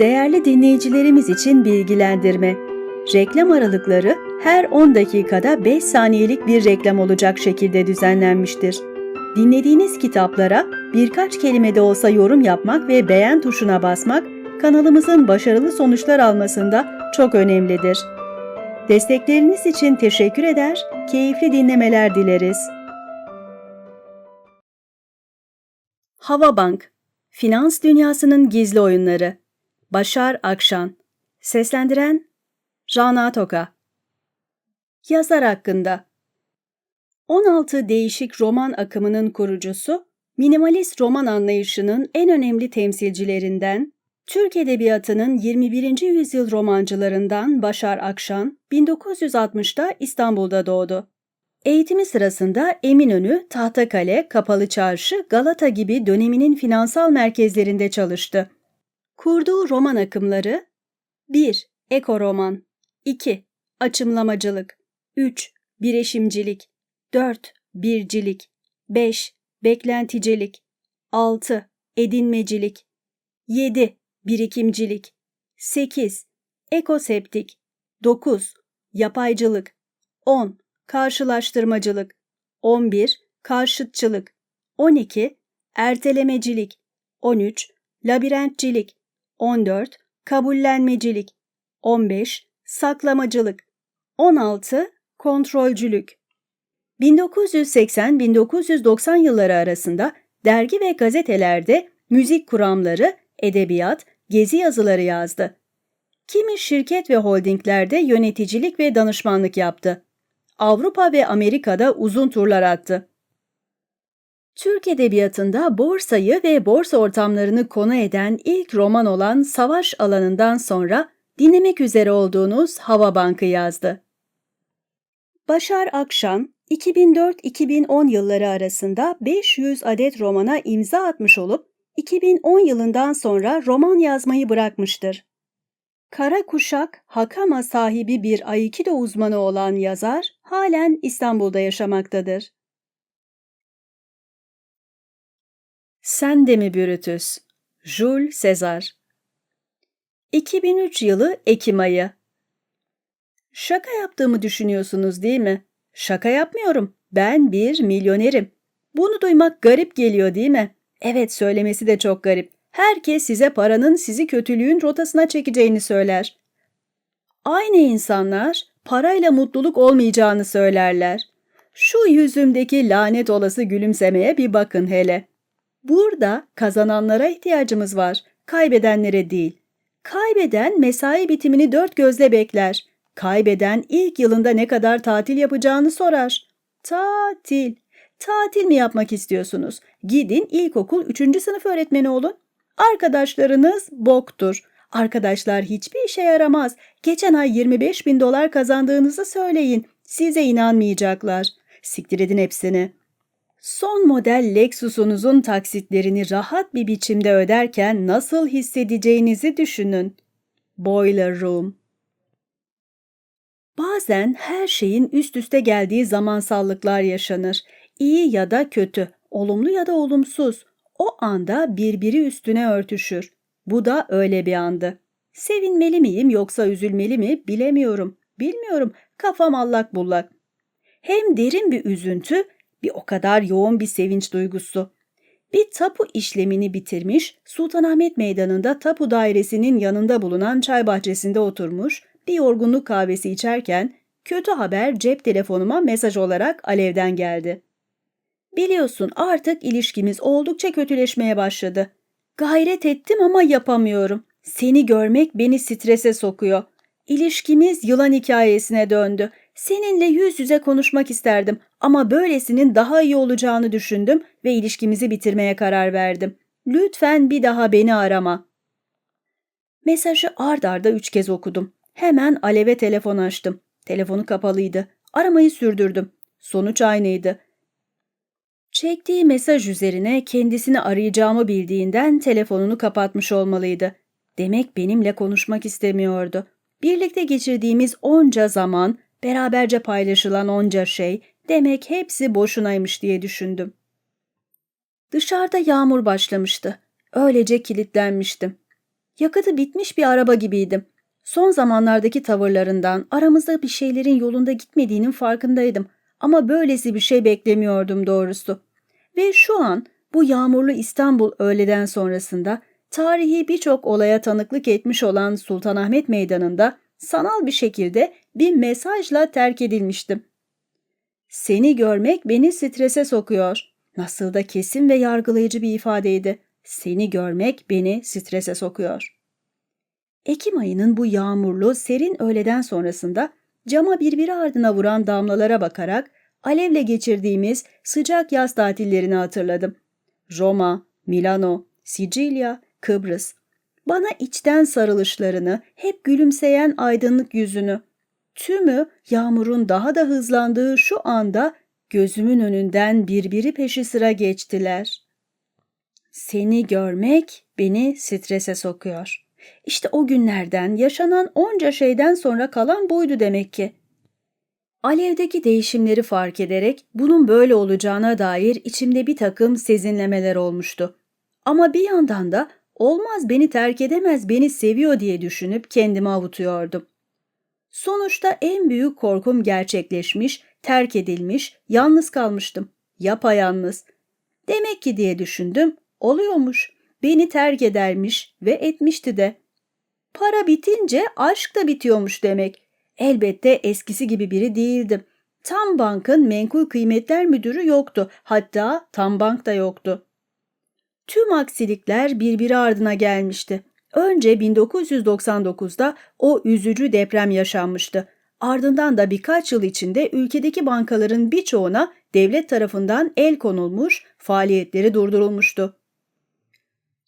Değerli dinleyicilerimiz için bilgilendirme. Reklam aralıkları her 10 dakikada 5 saniyelik bir reklam olacak şekilde düzenlenmiştir. Dinlediğiniz kitaplara birkaç kelime de olsa yorum yapmak ve beğen tuşuna basmak kanalımızın başarılı sonuçlar almasında çok önemlidir. Destekleriniz için teşekkür eder, keyifli dinlemeler dileriz. Havabank Finans Dünyasının Gizli Oyunları Başar Akşan Seslendiren Rana Toka Yazar hakkında 16 değişik roman akımının kurucusu, minimalist roman anlayışının en önemli temsilcilerinden, Türk Edebiyatı'nın 21. yüzyıl romancılarından Başar Akşan, 1960'da İstanbul'da doğdu. Eğitimi sırasında Eminönü, Tahtakale, Kapalı Çarşı, Galata gibi döneminin finansal merkezlerinde çalıştı. Kurduğu roman akımları 1. Ekoroman 2. Açımlamacılık 3. Bireşimcilik 4. Bircilik 5. Beklenticilik 6. Edinmecilik 7. Birikimcilik 8. Ekoseptik 9. Yapaycılık 10. Karşılaştırmacılık 11. Karşıtçılık 12. Ertelemecilik 13. Labirentçilik 14. Kabullenmecilik 15. Saklamacılık 16. Kontrolcülük 1980-1990 yılları arasında dergi ve gazetelerde müzik kuramları, edebiyat, gezi yazıları yazdı. Kimi şirket ve holdinglerde yöneticilik ve danışmanlık yaptı. Avrupa ve Amerika'da uzun turlar attı. Türk Edebiyatı'nda borsayı ve borsa ortamlarını konu eden ilk roman olan Savaş Alanı'ndan sonra dinlemek üzere olduğunuz Hava Bankı yazdı. Başar Akşan, 2004-2010 yılları arasında 500 adet romana imza atmış olup 2010 yılından sonra roman yazmayı bırakmıştır. Kara kuşak, Hakama sahibi bir Aikido uzmanı olan yazar halen İstanbul'da yaşamaktadır. Sen de mi Brutus? Jules Caesar 2003 yılı Ekim ayı Şaka yaptığımı düşünüyorsunuz değil mi? Şaka yapmıyorum. Ben bir milyonerim. Bunu duymak garip geliyor değil mi? Evet söylemesi de çok garip. Herkes size paranın sizi kötülüğün rotasına çekeceğini söyler. Aynı insanlar parayla mutluluk olmayacağını söylerler. Şu yüzümdeki lanet olası gülümsemeye bir bakın hele. Burada kazananlara ihtiyacımız var, kaybedenlere değil. Kaybeden mesai bitimini dört gözle bekler. Kaybeden ilk yılında ne kadar tatil yapacağını sorar. Tatil. Tatil mi yapmak istiyorsunuz? Gidin ilkokul 3. sınıf öğretmeni olun. Arkadaşlarınız boktur. Arkadaşlar hiçbir işe yaramaz. Geçen ay 25 bin dolar kazandığınızı söyleyin. Size inanmayacaklar. Siktir edin hepsini. Son model Lexus'unuzun taksitlerini rahat bir biçimde öderken nasıl hissedeceğinizi düşünün. Boiler Room Bazen her şeyin üst üste geldiği zamansallıklar yaşanır. İyi ya da kötü, olumlu ya da olumsuz. O anda birbiri üstüne örtüşür. Bu da öyle bir andı. Sevinmeli miyim yoksa üzülmeli mi bilemiyorum. Bilmiyorum. Kafam allak bullak. Hem derin bir üzüntü, bir o kadar yoğun bir sevinç duygusu. Bir tapu işlemini bitirmiş, Sultanahmet Meydanı'nda tapu dairesinin yanında bulunan çay bahçesinde oturmuş, bir yorgunluk kahvesi içerken kötü haber cep telefonuma mesaj olarak Alev'den geldi. Biliyorsun artık ilişkimiz oldukça kötüleşmeye başladı. Gayret ettim ama yapamıyorum. Seni görmek beni strese sokuyor. İlişkimiz yılan hikayesine döndü. Seninle yüz yüze konuşmak isterdim ama böylesinin daha iyi olacağını düşündüm ve ilişkimizi bitirmeye karar verdim. Lütfen bir daha beni arama. Mesajı ard arda üç kez okudum. Hemen Alev'e telefon açtım. Telefonu kapalıydı. Aramayı sürdürdüm. Sonuç aynıydı. Çektiği mesaj üzerine kendisini arayacağımı bildiğinden telefonunu kapatmış olmalıydı. Demek benimle konuşmak istemiyordu. Birlikte geçirdiğimiz onca zaman, beraberce paylaşılan onca şey, demek hepsi boşunaymış diye düşündüm. Dışarıda yağmur başlamıştı. Öylece kilitlenmiştim. Yakıtı bitmiş bir araba gibiydim. Son zamanlardaki tavırlarından aramızda bir şeylerin yolunda gitmediğinin farkındaydım. Ama böylesi bir şey beklemiyordum doğrusu. Ve şu an bu yağmurlu İstanbul öğleden sonrasında tarihi birçok olaya tanıklık etmiş olan Sultanahmet Meydanı'nda sanal bir şekilde bir mesajla terk edilmiştim. Seni görmek beni strese sokuyor. Nasıl da kesin ve yargılayıcı bir ifadeydi. Seni görmek beni strese sokuyor. Ekim ayının bu yağmurlu, serin öğleden sonrasında cama birbiri ardına vuran damlalara bakarak alevle geçirdiğimiz sıcak yaz tatillerini hatırladım. Roma, Milano, Sicilya, Kıbrıs. Bana içten sarılışlarını, hep gülümseyen aydınlık yüzünü. Tümü yağmurun daha da hızlandığı şu anda gözümün önünden birbiri peşi sıra geçtiler. Seni görmek beni strese sokuyor. İşte o günlerden, yaşanan onca şeyden sonra kalan buydu demek ki. Alevdeki değişimleri fark ederek bunun böyle olacağına dair içimde bir takım sezinlemeler olmuştu. Ama bir yandan da olmaz beni terk edemez beni seviyor diye düşünüp kendimi avutuyordum. Sonuçta en büyük korkum gerçekleşmiş, terk edilmiş, yalnız kalmıştım. Yapayalnız. Demek ki diye düşündüm, oluyormuş. Beni terk edermiş ve etmişti de. Para bitince aşk da bitiyormuş demek. Elbette eskisi gibi biri değildim. Tam bankın menkul kıymetler müdürü yoktu. Hatta tam bank da yoktu. Tüm aksilikler birbiri ardına gelmişti. Önce 1999'da o üzücü deprem yaşanmıştı. Ardından da birkaç yıl içinde ülkedeki bankaların birçoğuna devlet tarafından el konulmuş, faaliyetleri durdurulmuştu.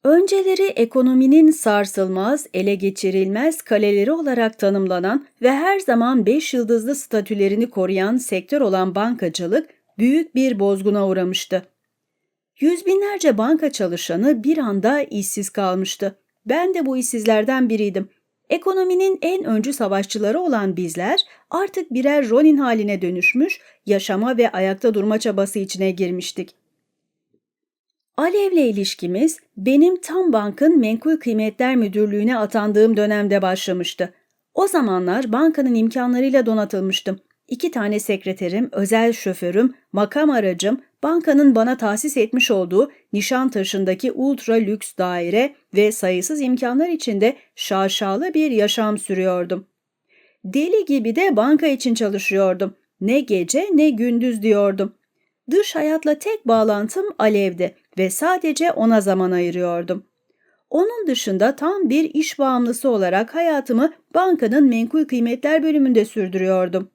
Önceleri ekonominin sarsılmaz, ele geçirilmez kaleleri olarak tanımlanan ve her zaman beş yıldızlı statülerini koruyan sektör olan bankacılık büyük bir bozguna uğramıştı. Yüz binlerce banka çalışanı bir anda işsiz kalmıştı. Ben de bu işsizlerden biriydim. Ekonominin en öncü savaşçıları olan bizler artık birer Ronin haline dönüşmüş, yaşama ve ayakta durma çabası içine girmiştik. Alev'le ilişkimiz benim tam bankın menkul kıymetler müdürlüğüne atandığım dönemde başlamıştı. O zamanlar bankanın imkanlarıyla donatılmıştım. İki tane sekreterim, özel şoförüm, makam aracım, bankanın bana tahsis etmiş olduğu Nişantaşı'ndaki ultra lüks daire ve sayısız imkanlar içinde şaşalı bir yaşam sürüyordum. Deli gibi de banka için çalışıyordum. Ne gece ne gündüz diyordum. Dış hayatla tek bağlantım Alev'di ve sadece ona zaman ayırıyordum. Onun dışında tam bir iş bağımlısı olarak hayatımı bankanın menkul kıymetler bölümünde sürdürüyordum.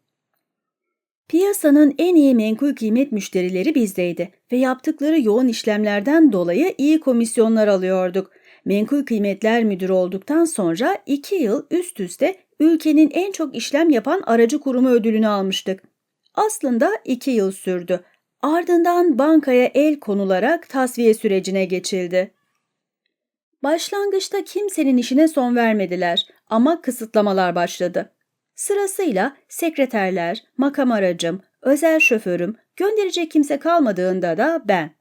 Piyasanın en iyi menkul kıymet müşterileri bizdeydi ve yaptıkları yoğun işlemlerden dolayı iyi komisyonlar alıyorduk. Menkul kıymetler müdürü olduktan sonra iki yıl üst üste ülkenin en çok işlem yapan aracı kurumu ödülünü almıştık. Aslında iki yıl sürdü Ardından bankaya el konularak tasfiye sürecine geçildi. Başlangıçta kimsenin işine son vermediler ama kısıtlamalar başladı. Sırasıyla sekreterler, makam aracım, özel şoförüm, gönderecek kimse kalmadığında da ben.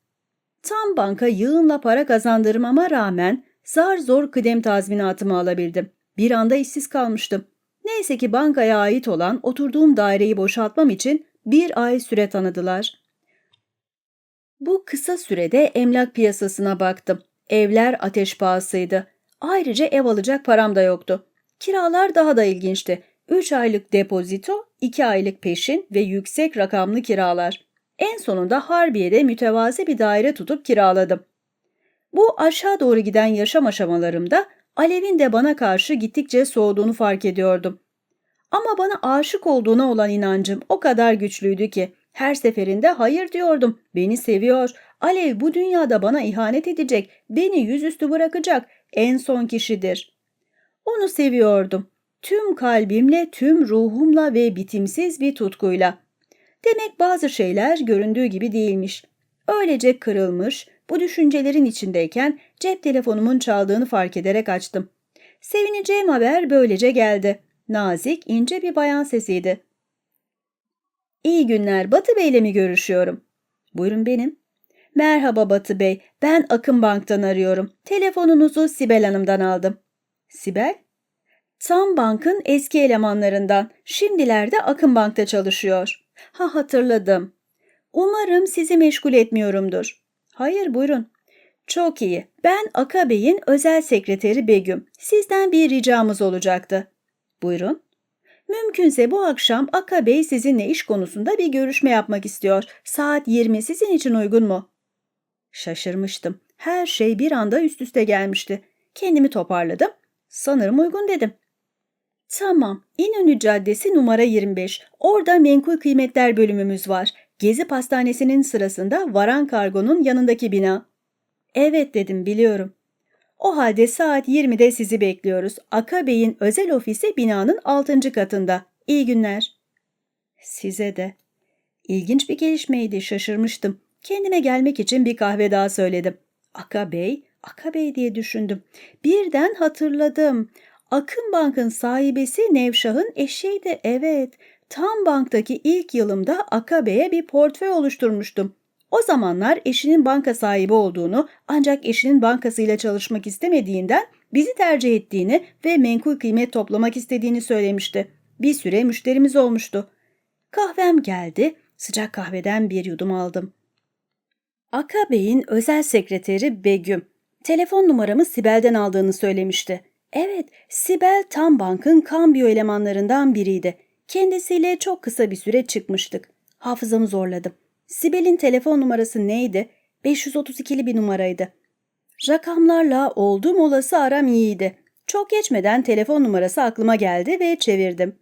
Tam banka yığınla para kazandırmama rağmen zar zor kıdem tazminatımı alabildim. Bir anda işsiz kalmıştım. Neyse ki bankaya ait olan oturduğum daireyi boşaltmam için bir ay süre tanıdılar. Bu kısa sürede emlak piyasasına baktım. Evler ateş pahasıydı. Ayrıca ev alacak param da yoktu. Kiralar daha da ilginçti. 3 aylık depozito, 2 aylık peşin ve yüksek rakamlı kiralar. En sonunda Harbiye'de mütevazi bir daire tutup kiraladım. Bu aşağı doğru giden yaşam aşamalarımda Alev'in de bana karşı gittikçe soğuduğunu fark ediyordum. Ama bana aşık olduğuna olan inancım o kadar güçlüydü ki her seferinde hayır diyordum. Beni seviyor. Alev bu dünyada bana ihanet edecek. Beni yüzüstü bırakacak. En son kişidir. Onu seviyordum. Tüm kalbimle, tüm ruhumla ve bitimsiz bir tutkuyla. Demek bazı şeyler göründüğü gibi değilmiş. Öylece kırılmış, bu düşüncelerin içindeyken cep telefonumun çaldığını fark ederek açtım. Sevineceğim haber böylece geldi. Nazik, ince bir bayan sesiydi. İyi günler, Batı Bey ile mi görüşüyorum? Buyurun benim. Merhaba Batı Bey, ben Akın Bank'tan arıyorum. Telefonunuzu Sibel Hanım'dan aldım. Sibel? Tam bankın eski elemanlarından. Şimdilerde Akın Bank'ta çalışıyor. Ha hatırladım. Umarım sizi meşgul etmiyorumdur. Hayır buyurun. Çok iyi. Ben Aka Bey'in özel sekreteri Begüm. Sizden bir ricamız olacaktı. Buyurun. Mümkünse bu akşam Aka Bey sizinle iş konusunda bir görüşme yapmak istiyor. Saat 20 sizin için uygun mu? Şaşırmıştım. Her şey bir anda üst üste gelmişti. Kendimi toparladım. Sanırım uygun dedim. Tamam. İnönü Caddesi numara 25. Orada menkul kıymetler bölümümüz var. Gezi Pastanesi'nin sırasında Varan Kargo'nun yanındaki bina. Evet dedim biliyorum. O halde saat 20'de sizi bekliyoruz. Aka Bey'in özel ofisi binanın 6. katında. İyi günler. Size de. İlginç bir gelişmeydi, şaşırmıştım. Kendime gelmek için bir kahve daha söyledim. Aka Bey, Aka Bey diye düşündüm. Birden hatırladım. Akın Bank'ın sahibesi Nevşah'ın eşiydi, evet. Tam banktaki ilk yılımda Aka Bey'e bir portföy oluşturmuştum. O zamanlar eşinin banka sahibi olduğunu ancak eşinin bankasıyla çalışmak istemediğinden bizi tercih ettiğini ve menkul kıymet toplamak istediğini söylemişti. Bir süre müşterimiz olmuştu. Kahvem geldi, sıcak kahveden bir yudum aldım. Aka Bey'in özel sekreteri Begüm. Telefon numaramı Sibel'den aldığını söylemişti. Evet, Sibel tam bankın kambiyo elemanlarından biriydi. Kendisiyle çok kısa bir süre çıkmıştık. Hafızamı zorladım. Sibel'in telefon numarası neydi? 532'li bir numaraydı. Rakamlarla oldum olası aram iyiydi. Çok geçmeden telefon numarası aklıma geldi ve çevirdim.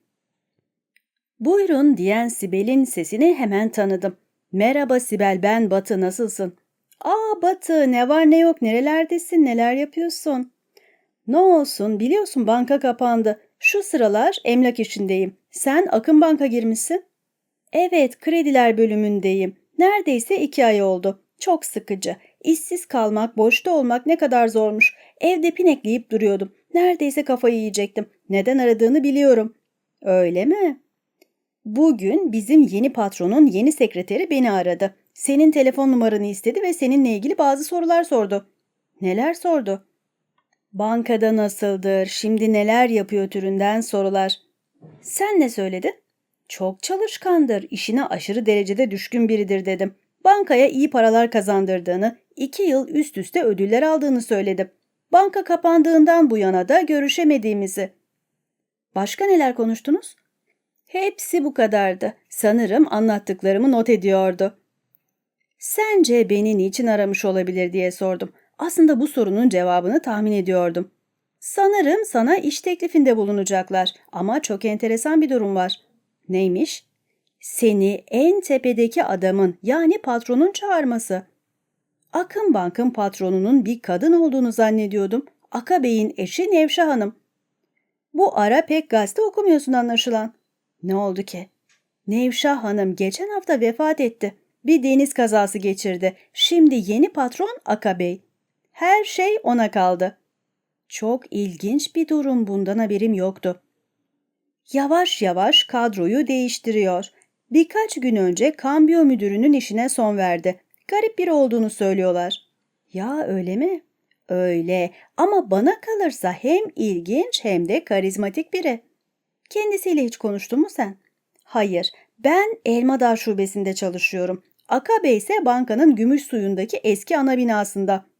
Buyurun diyen Sibel'in sesini hemen tanıdım. Merhaba Sibel ben Batı nasılsın? Aa Batı ne var ne yok nerelerdesin neler yapıyorsun? Ne olsun biliyorsun banka kapandı. Şu sıralar emlak işindeyim. Sen Akın Bank'a girmişsin. Evet, krediler bölümündeyim. Neredeyse iki ay oldu. Çok sıkıcı. İşsiz kalmak, boşta olmak ne kadar zormuş. Evde pinekleyip duruyordum. Neredeyse kafayı yiyecektim. Neden aradığını biliyorum. Öyle mi? Bugün bizim yeni patronun yeni sekreteri beni aradı. Senin telefon numaranı istedi ve seninle ilgili bazı sorular sordu. Neler sordu? Bankada nasıldır, şimdi neler yapıyor türünden sorular. Sen ne söyledin? Çok çalışkandır, işine aşırı derecede düşkün biridir dedim. Bankaya iyi paralar kazandırdığını, iki yıl üst üste ödüller aldığını söyledim. Banka kapandığından bu yana da görüşemediğimizi. Başka neler konuştunuz? Hepsi bu kadardı. Sanırım anlattıklarımı not ediyordu. Sence beni niçin aramış olabilir diye sordum. Aslında bu sorunun cevabını tahmin ediyordum. Sanırım sana iş teklifinde bulunacaklar ama çok enteresan bir durum var. Neymiş? Seni en tepedeki adamın yani patronun çağırması. Akın Bank'ın patronunun bir kadın olduğunu zannediyordum. Aka Bey'in eşi Nevşah Hanım. Bu ara pek gazete okumuyorsun anlaşılan. Ne oldu ki? Nevşah Hanım geçen hafta vefat etti. Bir deniz kazası geçirdi. Şimdi yeni patron Aka Bey. Her şey ona kaldı. Çok ilginç bir durum bundan haberim yoktu. Yavaş yavaş kadroyu değiştiriyor. Birkaç gün önce kambiyo müdürünün işine son verdi. Garip biri olduğunu söylüyorlar. Ya öyle mi? Öyle ama bana kalırsa hem ilginç hem de karizmatik biri. Kendisiyle hiç konuştun mu sen? Hayır, ben Elmadağ şubesinde çalışıyorum. Akabe ise bankanın gümüş suyundaki eski ana binasında.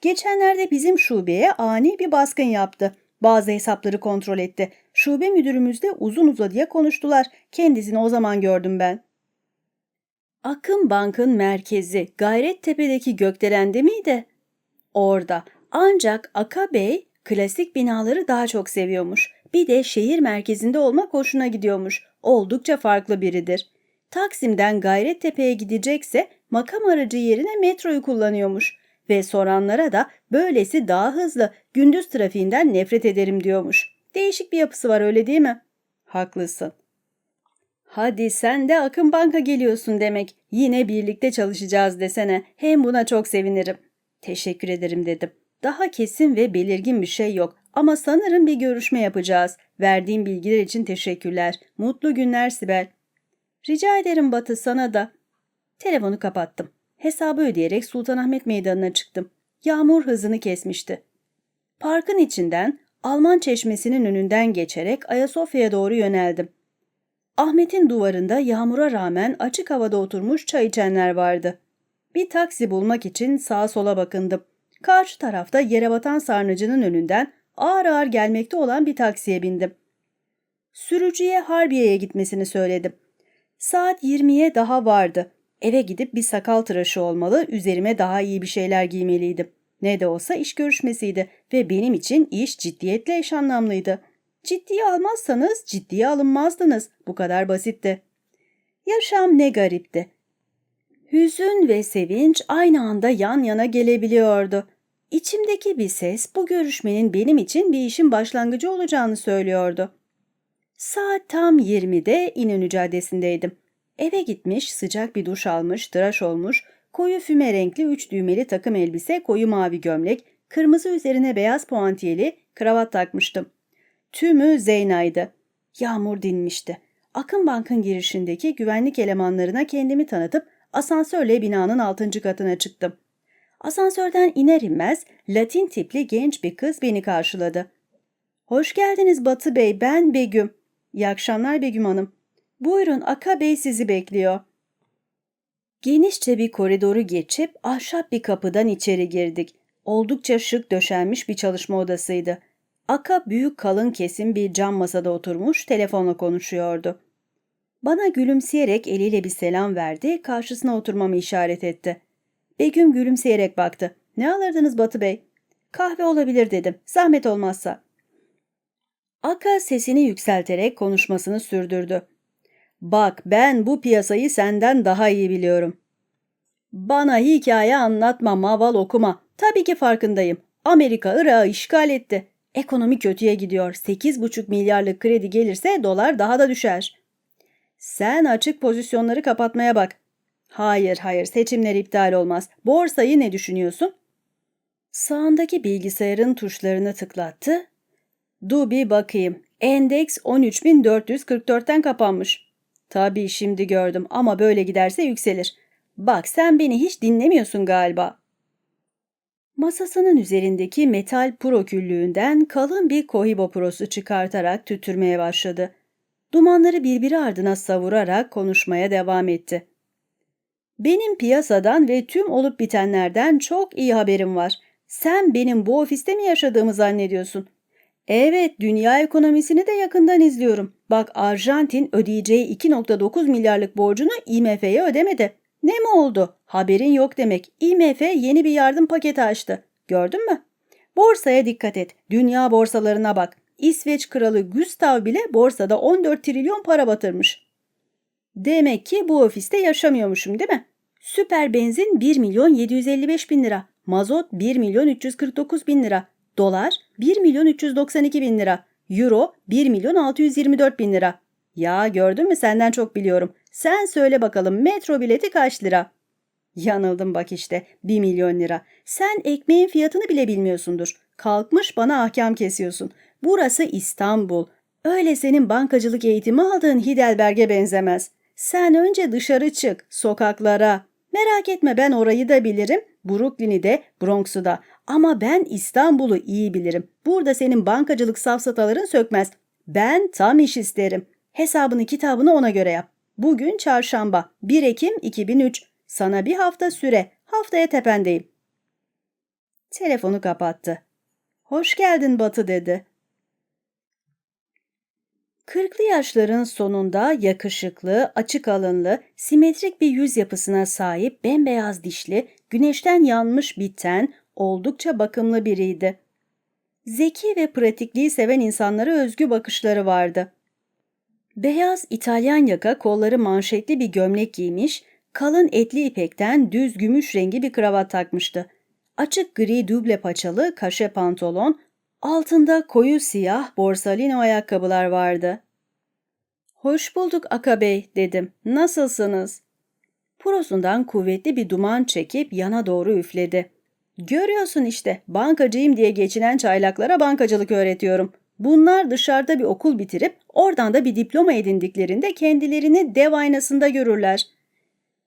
Geçenlerde bizim şubeye ani bir baskın yaptı. Bazı hesapları kontrol etti. Şube müdürümüzle uzun uzadıya konuştular. Kendisini o zaman gördüm ben. Akın Bank'ın merkezi Gayrettepe'deki Gökdelen'de miydi? Orada. Ancak Aka Bey klasik binaları daha çok seviyormuş. Bir de şehir merkezinde olmak hoşuna gidiyormuş. Oldukça farklı biridir. Taksim'den Gayrettepe'ye gidecekse makam aracı yerine metroyu kullanıyormuş ve soranlara da böylesi daha hızlı, gündüz trafiğinden nefret ederim diyormuş. Değişik bir yapısı var öyle değil mi? Haklısın. Hadi sen de Akın Bank'a geliyorsun demek. Yine birlikte çalışacağız desene. Hem buna çok sevinirim. Teşekkür ederim dedim. Daha kesin ve belirgin bir şey yok. Ama sanırım bir görüşme yapacağız. Verdiğim bilgiler için teşekkürler. Mutlu günler Sibel. Rica ederim Batı sana da. Telefonu kapattım. Hesabı ödeyerek Sultanahmet Meydanı'na çıktım. Yağmur hızını kesmişti. Parkın içinden Alman çeşmesinin önünden geçerek Ayasofya'ya doğru yöneldim. Ahmet'in duvarında yağmura rağmen açık havada oturmuş çay içenler vardı. Bir taksi bulmak için sağa sola bakındım. Karşı tarafta yere batan sarnıcının önünden ağır ağır gelmekte olan bir taksiye bindim. Sürücüye Harbiye'ye gitmesini söyledim. Saat 20'ye daha vardı. Eve gidip bir sakal tıraşı olmalı, üzerime daha iyi bir şeyler giymeliydim. Ne de olsa iş görüşmesiydi ve benim için iş ciddiyetle eş anlamlıydı. Ciddiye almazsanız ciddiye alınmazdınız. Bu kadar basitti. Yaşam ne garipti. Hüzün ve sevinç aynı anda yan yana gelebiliyordu. İçimdeki bir ses bu görüşmenin benim için bir işin başlangıcı olacağını söylüyordu. Saat tam 20'de İnönü Caddesi'ndeydim. Eve gitmiş, sıcak bir duş almış, tıraş olmuş, koyu füme renkli üç düğmeli takım elbise, koyu mavi gömlek, kırmızı üzerine beyaz puantiyeli kravat takmıştım. Tümü Zeyna'ydı. Yağmur dinmişti. Akın Bank'ın girişindeki güvenlik elemanlarına kendimi tanıtıp asansörle binanın altıncı katına çıktım. Asansörden iner inmez Latin tipli genç bir kız beni karşıladı. Hoş geldiniz Batı Bey, ben Begüm. İyi akşamlar Begüm Hanım. Buyurun Aka Bey sizi bekliyor. Genişçe bir koridoru geçip ahşap bir kapıdan içeri girdik. Oldukça şık döşenmiş bir çalışma odasıydı. Aka büyük kalın kesim bir cam masada oturmuş telefonla konuşuyordu. Bana gülümseyerek eliyle bir selam verdi, karşısına oturmamı işaret etti. Begüm gülümseyerek baktı. Ne alırdınız Batı Bey? Kahve olabilir dedim, zahmet olmazsa. Aka sesini yükselterek konuşmasını sürdürdü. Bak ben bu piyasayı senden daha iyi biliyorum. Bana hikaye anlatma, maval okuma. Tabii ki farkındayım. Amerika Irak'ı işgal etti. Ekonomi kötüye gidiyor. 8,5 milyarlık kredi gelirse dolar daha da düşer. Sen açık pozisyonları kapatmaya bak. Hayır hayır seçimler iptal olmaz. Borsayı ne düşünüyorsun? Sağındaki bilgisayarın tuşlarını tıklattı. Du bir bakayım. Endeks 13.444'ten kapanmış. Tabii şimdi gördüm ama böyle giderse yükselir. Bak sen beni hiç dinlemiyorsun galiba. Masasının üzerindeki metal pro küllüğünden kalın bir kohibo prosu çıkartarak tütürmeye başladı. Dumanları birbiri ardına savurarak konuşmaya devam etti. Benim piyasadan ve tüm olup bitenlerden çok iyi haberim var. Sen benim bu ofiste mi yaşadığımı zannediyorsun? Evet, dünya ekonomisini de yakından izliyorum. Bak Arjantin ödeyeceği 2.9 milyarlık borcunu IMF'ye ödemedi. Ne mi oldu? Haberin yok demek. IMF yeni bir yardım paketi açtı. Gördün mü? Borsaya dikkat et. Dünya borsalarına bak. İsveç kralı Gustav bile borsada 14 trilyon para batırmış. Demek ki bu ofiste yaşamıyormuşum değil mi? Süper benzin 1 milyon 755 bin lira. Mazot 1 milyon 349 bin lira. Dolar 1 milyon 392 bin lira. Euro 1 milyon 624 bin lira. Ya gördün mü senden çok biliyorum. Sen söyle bakalım metro bileti kaç lira? Yanıldım bak işte 1 milyon lira. Sen ekmeğin fiyatını bile bilmiyorsundur. Kalkmış bana ahkam kesiyorsun. Burası İstanbul. Öyle senin bankacılık eğitimi aldığın Hidelberg'e benzemez. Sen önce dışarı çık, sokaklara. Merak etme ben orayı da bilirim. Brooklyn'i de, Bronx'u da. Ama ben İstanbul'u iyi bilirim. Burada senin bankacılık safsataların sökmez. Ben tam iş isterim. Hesabını kitabını ona göre yap. Bugün çarşamba 1 Ekim 2003. Sana bir hafta süre. Haftaya tependeyim. Telefonu kapattı. Hoş geldin Batı dedi. Kırklı yaşların sonunda yakışıklı, açık alınlı, simetrik bir yüz yapısına sahip bembeyaz dişli, güneşten yanmış bir ten, oldukça bakımlı biriydi. Zeki ve pratikliği seven insanlara özgü bakışları vardı. Beyaz İtalyan yaka kolları manşetli bir gömlek giymiş, kalın etli ipekten düz gümüş rengi bir kravat takmıştı. Açık gri duble paçalı kaşe pantolon, altında koyu siyah borsalino ayakkabılar vardı. Hoş bulduk Aka Bey dedim. Nasılsınız? Prosundan kuvvetli bir duman çekip yana doğru üfledi. Görüyorsun işte bankacıyım diye geçinen çaylaklara bankacılık öğretiyorum. Bunlar dışarıda bir okul bitirip oradan da bir diploma edindiklerinde kendilerini dev aynasında görürler.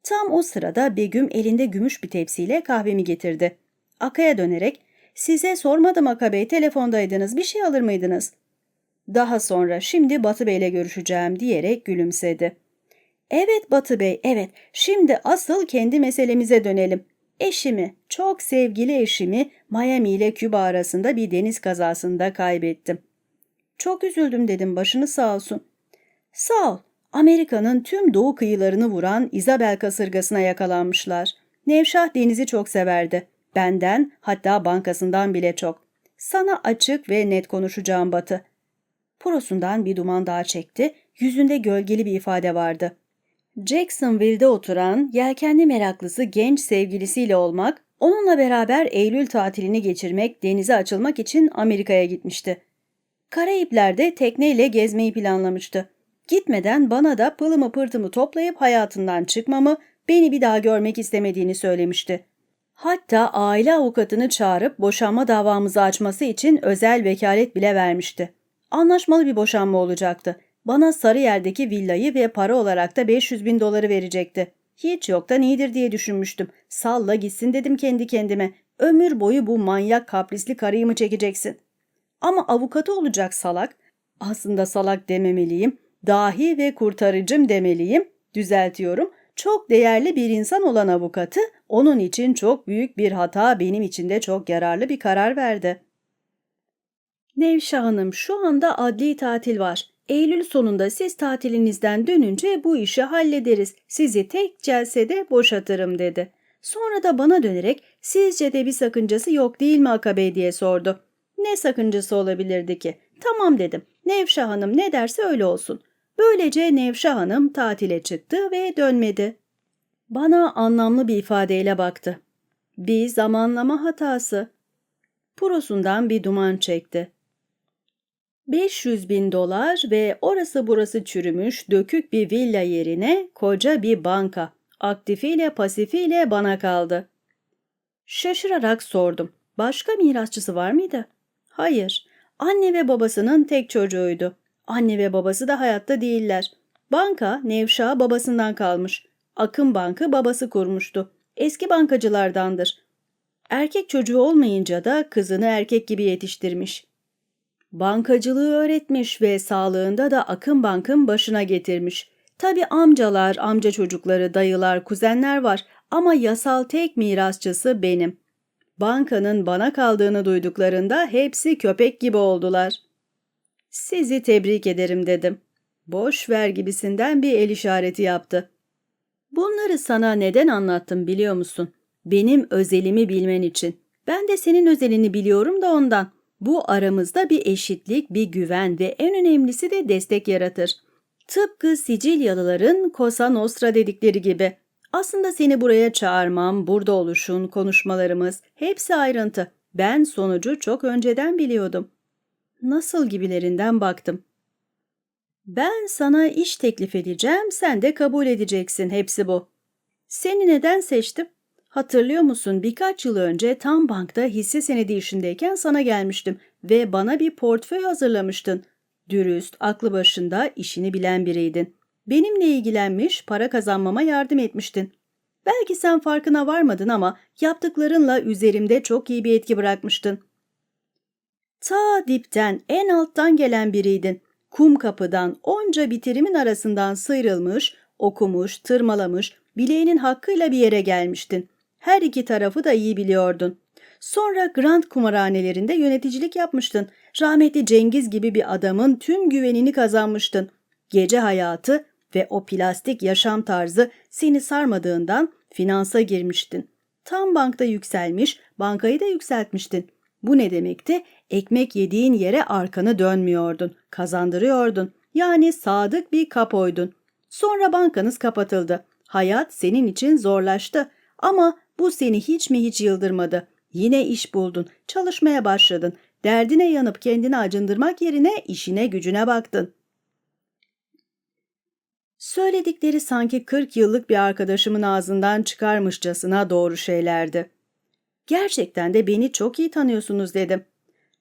Tam o sırada Begüm elinde gümüş bir tepsiyle kahvemi getirdi. Akaya dönerek Size sormadım Akabey, telefondaydınız. Bir şey alır mıydınız? Daha sonra şimdi Batı Bey'le görüşeceğim diyerek gülümsedi. Evet Batı Bey, evet. Şimdi asıl kendi meselemize dönelim. Eşimi, çok sevgili eşimi Miami ile Küba arasında bir deniz kazasında kaybettim. Çok üzüldüm dedim, başını sağ olsun. Sağ ol. Amerika'nın tüm doğu kıyılarını vuran Isabel kasırgasına yakalanmışlar. Nevşah denizi çok severdi. Benden, hatta bankasından bile çok. Sana açık ve net konuşacağım Batı. Purosundan bir duman daha çekti, yüzünde gölgeli bir ifade vardı. Jacksonville'de oturan, yelkenli meraklısı genç sevgilisiyle olmak, onunla beraber Eylül tatilini geçirmek, denize açılmak için Amerika'ya gitmişti. Karayipler'de tekneyle gezmeyi planlamıştı. Gitmeden bana da pılımı pırtımı toplayıp hayatından çıkmamı, beni bir daha görmek istemediğini söylemişti. Hatta aile avukatını çağırıp boşanma davamızı açması için özel vekalet bile vermişti. Anlaşmalı bir boşanma olacaktı. Bana Sarıyer'deki villayı ve para olarak da 500 bin doları verecekti. Hiç yoktan iyidir diye düşünmüştüm. Salla gitsin dedim kendi kendime. Ömür boyu bu manyak kaprisli karıyı mı çekeceksin? Ama avukatı olacak salak. Aslında salak dememeliyim. Dahi ve kurtarıcım demeliyim. Düzeltiyorum. Çok değerli bir insan olan avukatı onun için çok büyük bir hata benim için de çok yararlı bir karar verdi. Nevşah Hanım şu anda adli tatil var. Eylül sonunda siz tatilinizden dönünce bu işi hallederiz. Sizi tek celsede boşatırım dedi. Sonra da bana dönerek sizce de bir sakıncası yok değil mi Akabe diye sordu. Ne sakıncası olabilirdi ki? Tamam dedim. Nevşah Hanım ne derse öyle olsun. Böylece Nevşah Hanım tatile çıktı ve dönmedi. Bana anlamlı bir ifadeyle baktı. Bir zamanlama hatası. Purosundan bir duman çekti. 500 bin dolar ve orası burası çürümüş dökük bir villa yerine koca bir banka. Aktifiyle pasifiyle bana kaldı. Şaşırarak sordum. Başka mirasçısı var mıydı? Hayır. Anne ve babasının tek çocuğuydu. Anne ve babası da hayatta değiller. Banka Nevşah babasından kalmış. Akın Bankı babası kurmuştu. Eski bankacılardandır. Erkek çocuğu olmayınca da kızını erkek gibi yetiştirmiş. Bankacılığı öğretmiş ve sağlığında da Akın Bank'ın başına getirmiş. Tabi amcalar, amca çocukları, dayılar, kuzenler var ama yasal tek mirasçısı benim. Bankanın bana kaldığını duyduklarında hepsi köpek gibi oldular. Sizi tebrik ederim dedim. Boş ver gibisinden bir el işareti yaptı. Bunları sana neden anlattım biliyor musun? Benim özelimi bilmen için. Ben de senin özelini biliyorum da ondan. Bu aramızda bir eşitlik, bir güven ve en önemlisi de destek yaratır. Tıpkı Sicilyalıların Cosa Nostra dedikleri gibi. Aslında seni buraya çağırmam, burada oluşun, konuşmalarımız hepsi ayrıntı. Ben sonucu çok önceden biliyordum. Nasıl gibilerinden baktım. Ben sana iş teklif edeceğim, sen de kabul edeceksin. Hepsi bu. Seni neden seçtim? Hatırlıyor musun birkaç yıl önce tam bankta hisse senedi işindeyken sana gelmiştim ve bana bir portföy hazırlamıştın. Dürüst, aklı başında, işini bilen biriydin. Benimle ilgilenmiş, para kazanmama yardım etmiştin. Belki sen farkına varmadın ama yaptıklarınla üzerimde çok iyi bir etki bırakmıştın. Ta dipten, en alttan gelen biriydin. Kum kapıdan onca bitirimin arasından sıyrılmış, okumuş, tırmalamış, bileğinin hakkıyla bir yere gelmiştin. Her iki tarafı da iyi biliyordun. Sonra Grand kumarhanelerinde yöneticilik yapmıştın. Rahmetli Cengiz gibi bir adamın tüm güvenini kazanmıştın. Gece hayatı ve o plastik yaşam tarzı seni sarmadığından finansa girmiştin. Tam bankta yükselmiş, bankayı da yükseltmiştin. Bu ne demekti? Ekmek yediğin yere arkanı dönmüyordun, kazandırıyordun. Yani sadık bir kapoydun. Sonra bankanız kapatıldı. Hayat senin için zorlaştı. Ama bu seni hiç mi hiç yıldırmadı. Yine iş buldun, çalışmaya başladın. Derdine yanıp kendini acındırmak yerine işine gücüne baktın. Söyledikleri sanki 40 yıllık bir arkadaşımın ağzından çıkarmışçasına doğru şeylerdi. Gerçekten de beni çok iyi tanıyorsunuz dedim.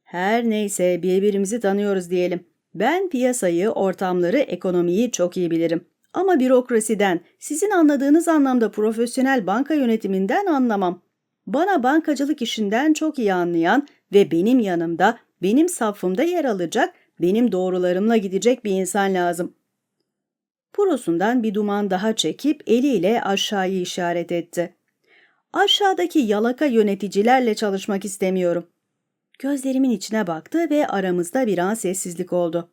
Her neyse birbirimizi tanıyoruz diyelim. Ben piyasayı, ortamları, ekonomiyi çok iyi bilirim. Ama bürokrasiden, sizin anladığınız anlamda profesyonel banka yönetiminden anlamam. Bana bankacılık işinden çok iyi anlayan ve benim yanımda, benim safımda yer alacak, benim doğrularımla gidecek bir insan lazım. Purosundan bir duman daha çekip eliyle aşağıyı işaret etti. Aşağıdaki yalaka yöneticilerle çalışmak istemiyorum. Gözlerimin içine baktı ve aramızda bir an sessizlik oldu.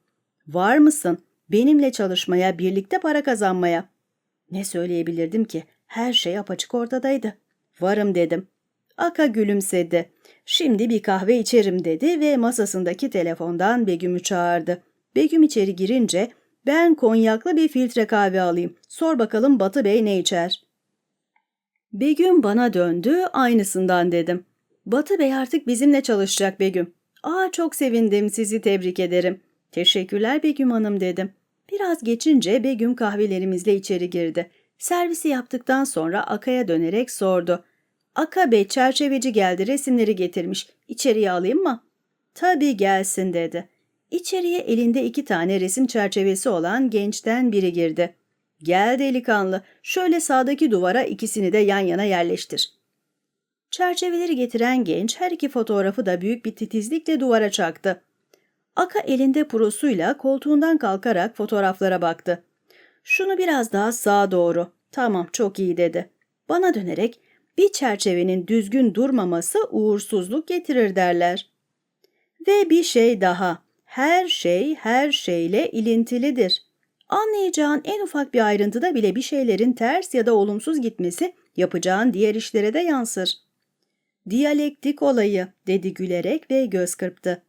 Var mısın? Benimle çalışmaya, birlikte para kazanmaya. Ne söyleyebilirdim ki? Her şey apaçık ortadaydı. Varım dedim. Aka gülümsedi. Şimdi bir kahve içerim dedi ve masasındaki telefondan Begüm'ü çağırdı. Begüm içeri girince ben konyaklı bir filtre kahve alayım. Sor bakalım Batı Bey ne içer? Begüm bana döndü, aynısından dedim. Batı Bey artık bizimle çalışacak Begüm. Aa çok sevindim, sizi tebrik ederim. Teşekkürler Begüm Hanım dedim. Biraz geçince Begüm kahvelerimizle içeri girdi. Servisi yaptıktan sonra Aka'ya dönerek sordu. Aka Bey çerçeveci geldi, resimleri getirmiş. İçeriye alayım mı? Tabii gelsin dedi. İçeriye elinde iki tane resim çerçevesi olan gençten biri girdi. Gel delikanlı, şöyle sağdaki duvara ikisini de yan yana yerleştir. Çerçeveleri getiren genç her iki fotoğrafı da büyük bir titizlikle duvara çaktı. Aka elinde prosuyla koltuğundan kalkarak fotoğraflara baktı. Şunu biraz daha sağa doğru. Tamam çok iyi dedi. Bana dönerek bir çerçevenin düzgün durmaması uğursuzluk getirir derler. Ve bir şey daha. Her şey her şeyle ilintilidir. Anlayacağın en ufak bir ayrıntıda bile bir şeylerin ters ya da olumsuz gitmesi yapacağın diğer işlere de yansır. Diyalektik olayı dedi gülerek ve göz kırptı.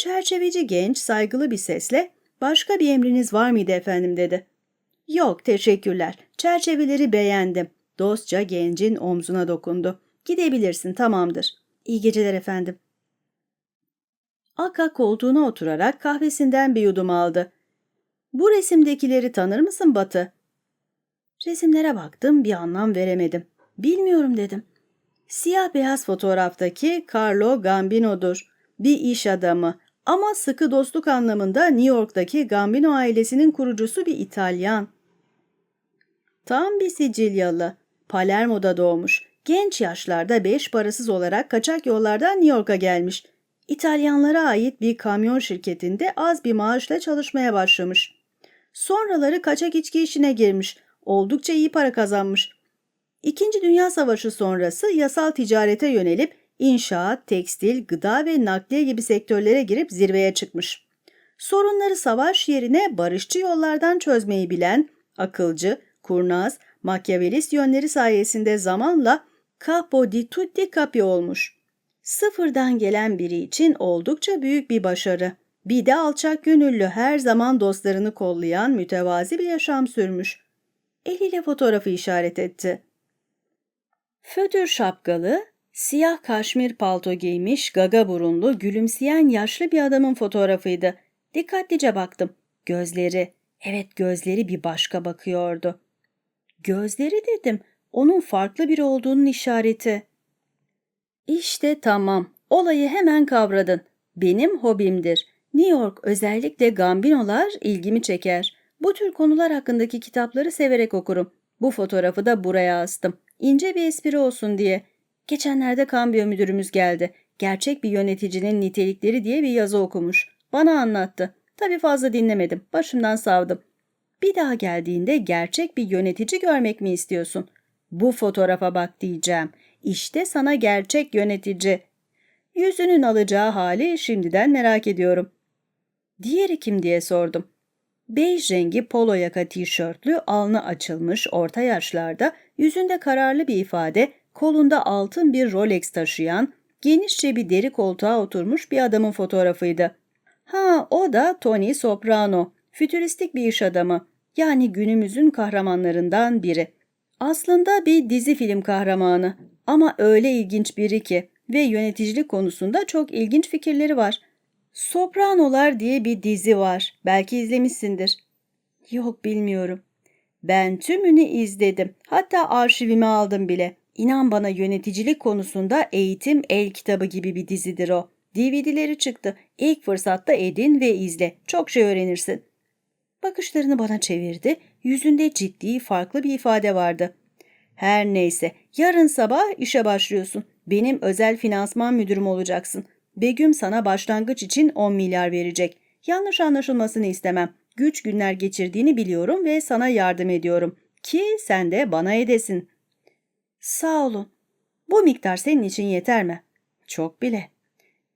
Çerçeveci genç saygılı bir sesle başka bir emriniz var mıydı efendim dedi. Yok teşekkürler çerçeveleri beğendim. Dostça gencin omzuna dokundu. Gidebilirsin tamamdır. İyi geceler efendim. Aka koltuğuna oturarak kahvesinden bir yudum aldı. Bu resimdekileri tanır mısın Batı? Resimlere baktım bir anlam veremedim. Bilmiyorum dedim. Siyah beyaz fotoğraftaki Carlo Gambino'dur. Bir iş adamı ama sıkı dostluk anlamında New York'taki Gambino ailesinin kurucusu bir İtalyan. Tam bir Sicilyalı. Palermo'da doğmuş. Genç yaşlarda beş parasız olarak kaçak yollardan New York'a gelmiş. İtalyanlara ait bir kamyon şirketinde az bir maaşla çalışmaya başlamış. Sonraları kaçak içki işine girmiş. Oldukça iyi para kazanmış. İkinci Dünya Savaşı sonrası yasal ticarete yönelip inşaat, tekstil, gıda ve nakliye gibi sektörlere girip zirveye çıkmış. Sorunları savaş yerine barışçı yollardan çözmeyi bilen, akılcı, kurnaz, makyavelist yönleri sayesinde zamanla capo di tutti capi olmuş. Sıfırdan gelen biri için oldukça büyük bir başarı. Bir de alçak gönüllü her zaman dostlarını kollayan mütevazi bir yaşam sürmüş. Eliyle fotoğrafı işaret etti. Fötür şapkalı, siyah kaşmir palto giymiş, gaga burunlu, gülümseyen yaşlı bir adamın fotoğrafıydı. Dikkatlice baktım. Gözleri, evet gözleri bir başka bakıyordu. Gözleri dedim, onun farklı biri olduğunun işareti. İşte tamam, olayı hemen kavradın. Benim hobimdir. New York özellikle gambinolar ilgimi çeker. Bu tür konular hakkındaki kitapları severek okurum. Bu fotoğrafı da buraya astım. İnce bir espri olsun diye. Geçenlerde kambiyo müdürümüz geldi. Gerçek bir yöneticinin nitelikleri diye bir yazı okumuş. Bana anlattı. Tabii fazla dinlemedim. Başımdan savdım. Bir daha geldiğinde gerçek bir yönetici görmek mi istiyorsun? Bu fotoğrafa bak diyeceğim. İşte sana gerçek yönetici. Yüzünün alacağı hali şimdiden merak ediyorum. Diğeri kim diye sordum. Bej rengi polo yaka tişörtlü, alnı açılmış, orta yaşlarda, yüzünde kararlı bir ifade, kolunda altın bir Rolex taşıyan, genişçe bir deri koltuğa oturmuş bir adamın fotoğrafıydı. Ha, o da Tony Soprano, fütüristik bir iş adamı, yani günümüzün kahramanlarından biri. Aslında bir dizi film kahramanı ama öyle ilginç biri ki ve yöneticilik konusunda çok ilginç fikirleri var. Sopranolar diye bir dizi var. Belki izlemişsindir. Yok bilmiyorum. Ben tümünü izledim. Hatta arşivime aldım bile. İnan bana yöneticilik konusunda eğitim el kitabı gibi bir dizidir o. DVD'leri çıktı. İlk fırsatta edin ve izle. Çok şey öğrenirsin. Bakışlarını bana çevirdi. Yüzünde ciddi, farklı bir ifade vardı. Her neyse, yarın sabah işe başlıyorsun. Benim özel finansman müdürüm olacaksın. Begüm sana başlangıç için 10 milyar verecek. Yanlış anlaşılmasını istemem. Güç günler geçirdiğini biliyorum ve sana yardım ediyorum. Ki sen de bana edesin. Sağ olun. Bu miktar senin için yeter mi? Çok bile.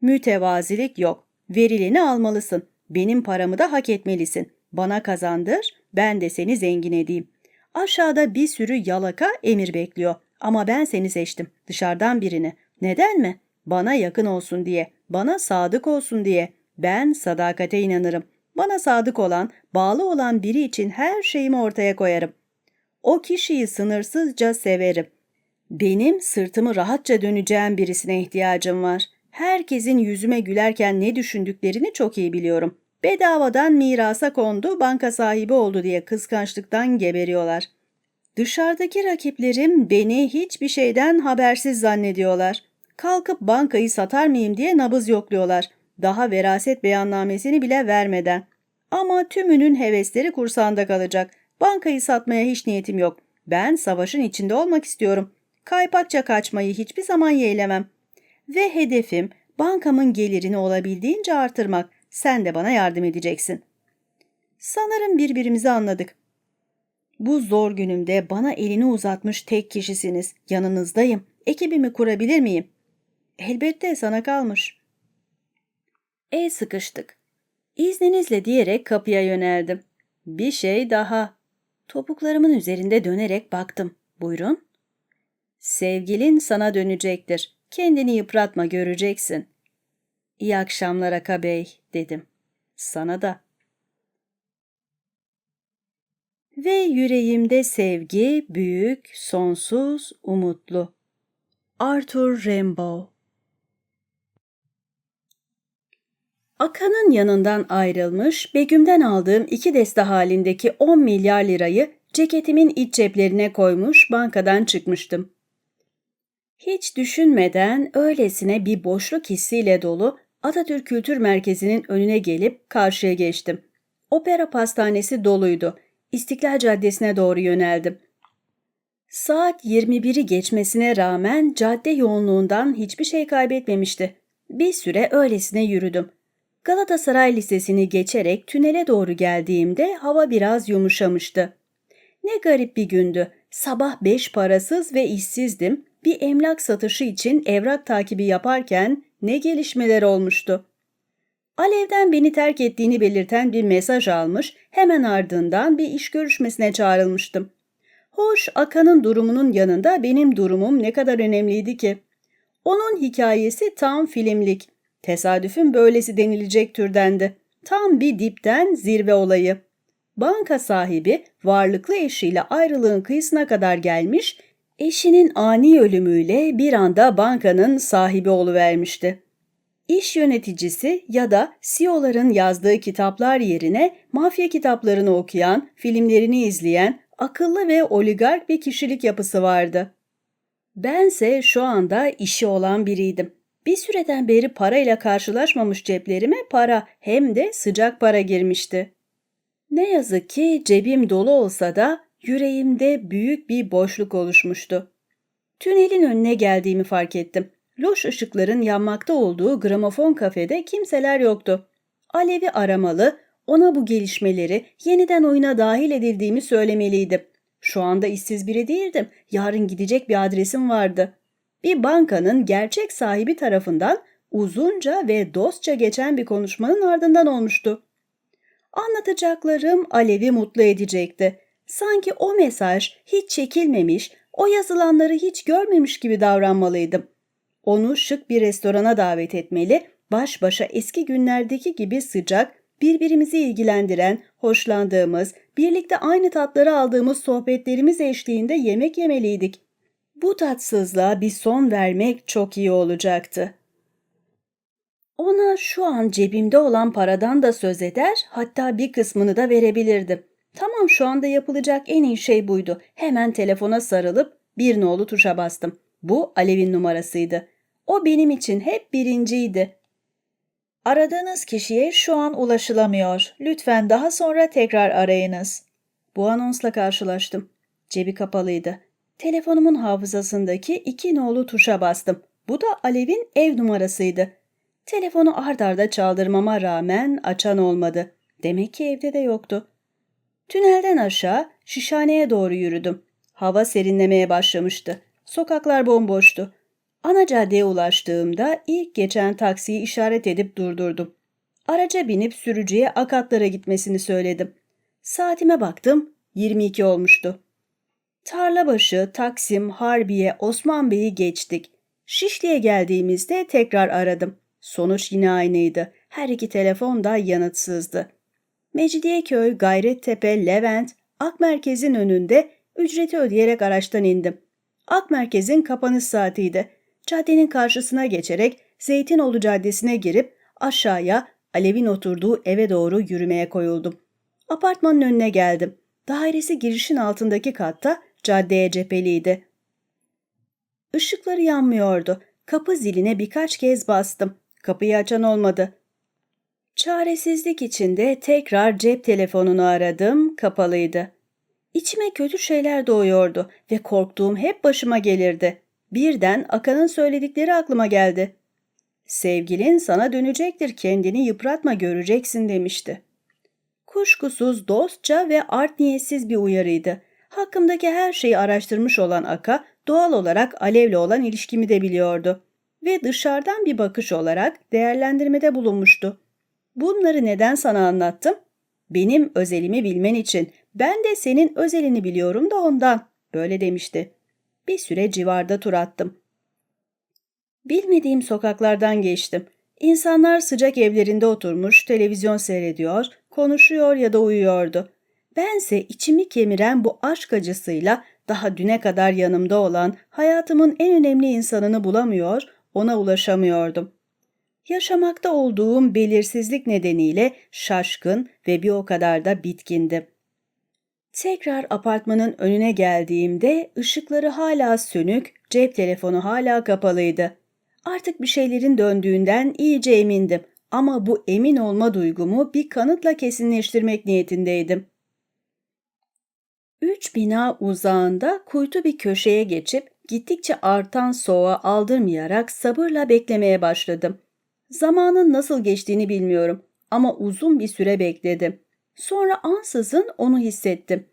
Mütevazilik yok. Verileni almalısın. Benim paramı da hak etmelisin. Bana kazandır, ben de seni zengin edeyim. Aşağıda bir sürü yalaka emir bekliyor. Ama ben seni seçtim. Dışarıdan birini. Neden mi? Bana yakın olsun diye. Bana sadık olsun diye. Ben sadakate inanırım. Bana sadık olan, bağlı olan biri için her şeyimi ortaya koyarım. O kişiyi sınırsızca severim. Benim sırtımı rahatça döneceğim birisine ihtiyacım var. Herkesin yüzüme gülerken ne düşündüklerini çok iyi biliyorum. Bedavadan mirasa kondu, banka sahibi oldu diye kıskançlıktan geberiyorlar. Dışarıdaki rakiplerim beni hiçbir şeyden habersiz zannediyorlar. Kalkıp bankayı satar mıyım diye nabız yokluyorlar. Daha veraset beyannamesini bile vermeden. Ama tümünün hevesleri kursağında kalacak. Bankayı satmaya hiç niyetim yok. Ben savaşın içinde olmak istiyorum. Kaypakça kaçmayı hiçbir zaman yeğlemem. Ve hedefim bankamın gelirini olabildiğince artırmak. Sen de bana yardım edeceksin. Sanırım birbirimizi anladık. Bu zor günümde bana elini uzatmış tek kişisiniz. Yanınızdayım. Ekibimi kurabilir miyim? Elbette sana kalmış. El sıkıştık. İzninizle diyerek kapıya yöneldim. Bir şey daha. Topuklarımın üzerinde dönerek baktım. Buyurun. Sevgilin sana dönecektir. Kendini yıpratma göreceksin. İyi akşamlar Aka Bey dedim. Sana da. Ve yüreğimde sevgi büyük, sonsuz, umutlu. Arthur Rimbaud Akan'ın yanından ayrılmış, Begüm'den aldığım iki deste halindeki 10 milyar lirayı ceketimin iç ceplerine koymuş, bankadan çıkmıştım. Hiç düşünmeden öylesine bir boşluk hissiyle dolu Atatürk Kültür Merkezi'nin önüne gelip karşıya geçtim. Opera pastanesi doluydu. İstiklal Caddesi'ne doğru yöneldim. Saat 21'i geçmesine rağmen cadde yoğunluğundan hiçbir şey kaybetmemişti. Bir süre öylesine yürüdüm. Galatasaray Lisesi'ni geçerek tünele doğru geldiğimde hava biraz yumuşamıştı. Ne garip bir gündü. Sabah beş parasız ve işsizdim. Bir emlak satışı için evrak takibi yaparken ne gelişmeler olmuştu. Alev'den beni terk ettiğini belirten bir mesaj almış, hemen ardından bir iş görüşmesine çağrılmıştım. Hoş, Akan'ın durumunun yanında benim durumum ne kadar önemliydi ki. Onun hikayesi tam filmlik. Tesadüfün böylesi denilecek türdendi. Tam bir dipten zirve olayı. Banka sahibi varlıklı eşiyle ayrılığın kıyısına kadar gelmiş, eşinin ani ölümüyle bir anda bankanın sahibi oluvermişti. İş yöneticisi ya da CEO'ların yazdığı kitaplar yerine mafya kitaplarını okuyan, filmlerini izleyen, akıllı ve oligark bir kişilik yapısı vardı. Bense şu anda işi olan biriydim. Bir süreden beri parayla karşılaşmamış ceplerime para hem de sıcak para girmişti. Ne yazık ki cebim dolu olsa da yüreğimde büyük bir boşluk oluşmuştu. Tünelin önüne geldiğimi fark ettim. Loş ışıkların yanmakta olduğu gramofon kafede kimseler yoktu. Alev'i aramalı, ona bu gelişmeleri yeniden oyuna dahil edildiğimi söylemeliydim. Şu anda işsiz biri değildim. Yarın gidecek bir adresim vardı. Bir bankanın gerçek sahibi tarafından uzunca ve dostça geçen bir konuşmanın ardından olmuştu. Anlatacaklarım Alev'i mutlu edecekti. Sanki o mesaj hiç çekilmemiş, o yazılanları hiç görmemiş gibi davranmalıydım. Onu şık bir restorana davet etmeli, baş başa eski günlerdeki gibi sıcak, birbirimizi ilgilendiren, hoşlandığımız, birlikte aynı tatları aldığımız sohbetlerimiz eşliğinde yemek yemeliydik. Bu tatsızlığa bir son vermek çok iyi olacaktı. Ona şu an cebimde olan paradan da söz eder, hatta bir kısmını da verebilirdim. Tamam şu anda yapılacak en iyi şey buydu. Hemen telefona sarılıp bir nolu tuşa bastım. Bu Alev'in numarasıydı. O benim için hep birinciydi. Aradığınız kişiye şu an ulaşılamıyor. Lütfen daha sonra tekrar arayınız. Bu anonsla karşılaştım. Cebi kapalıydı. Telefonumun hafızasındaki iki nolu tuşa bastım. Bu da Alev'in ev numarasıydı. Telefonu ard arda çaldırmama rağmen açan olmadı. Demek ki evde de yoktu. Tünelden aşağı şişhaneye doğru yürüdüm. Hava serinlemeye başlamıştı. Sokaklar bomboştu. Ana caddeye ulaştığımda ilk geçen taksiyi işaret edip durdurdum. Araca binip sürücüye akatlara gitmesini söyledim. Saatime baktım, 22 olmuştu. Tarlabaşı, Taksim, Harbiye, Osman Bey'i geçtik. Şişli'ye geldiğimizde tekrar aradım. Sonuç yine aynıydı. Her iki telefon da yanıtsızdı. Mecidiyeköy, Gayrettepe, Levent, Ak Merkez'in önünde ücreti ödeyerek araçtan indim. Ak Merkez'in kapanış saatiydi. Caddenin karşısına geçerek Zeytinoğlu Caddesi'ne girip aşağıya Alev'in oturduğu eve doğru yürümeye koyuldum. Apartmanın önüne geldim. Dairesi girişin altındaki katta caddeye cepheliydi. Işıkları yanmıyordu. Kapı ziline birkaç kez bastım. Kapıyı açan olmadı. Çaresizlik içinde tekrar cep telefonunu aradım, kapalıydı. İçime kötü şeyler doğuyordu ve korktuğum hep başıma gelirdi. Birden Akan'ın söyledikleri aklıma geldi. Sevgilin sana dönecektir, kendini yıpratma göreceksin demişti. Kuşkusuz dostça ve art niyetsiz bir uyarıydı. Hakkımdaki her şeyi araştırmış olan Aka doğal olarak Alev'le olan ilişkimi de biliyordu ve dışarıdan bir bakış olarak değerlendirmede bulunmuştu. Bunları neden sana anlattım? Benim özelimi bilmen için. Ben de senin özelini biliyorum da ondan. Böyle demişti. Bir süre civarda tur attım. Bilmediğim sokaklardan geçtim. İnsanlar sıcak evlerinde oturmuş, televizyon seyrediyor, konuşuyor ya da uyuyordu. Bense içimi kemiren bu aşk acısıyla daha düne kadar yanımda olan hayatımın en önemli insanını bulamıyor, ona ulaşamıyordum. Yaşamakta olduğum belirsizlik nedeniyle şaşkın ve bir o kadar da bitkindim. Tekrar apartmanın önüne geldiğimde ışıkları hala sönük, cep telefonu hala kapalıydı. Artık bir şeylerin döndüğünden iyice emindim ama bu emin olma duygumu bir kanıtla kesinleştirmek niyetindeydim. Üç bina uzağında kuytu bir köşeye geçip gittikçe artan soğuğa aldırmayarak sabırla beklemeye başladım. Zamanın nasıl geçtiğini bilmiyorum ama uzun bir süre bekledim. Sonra ansızın onu hissettim.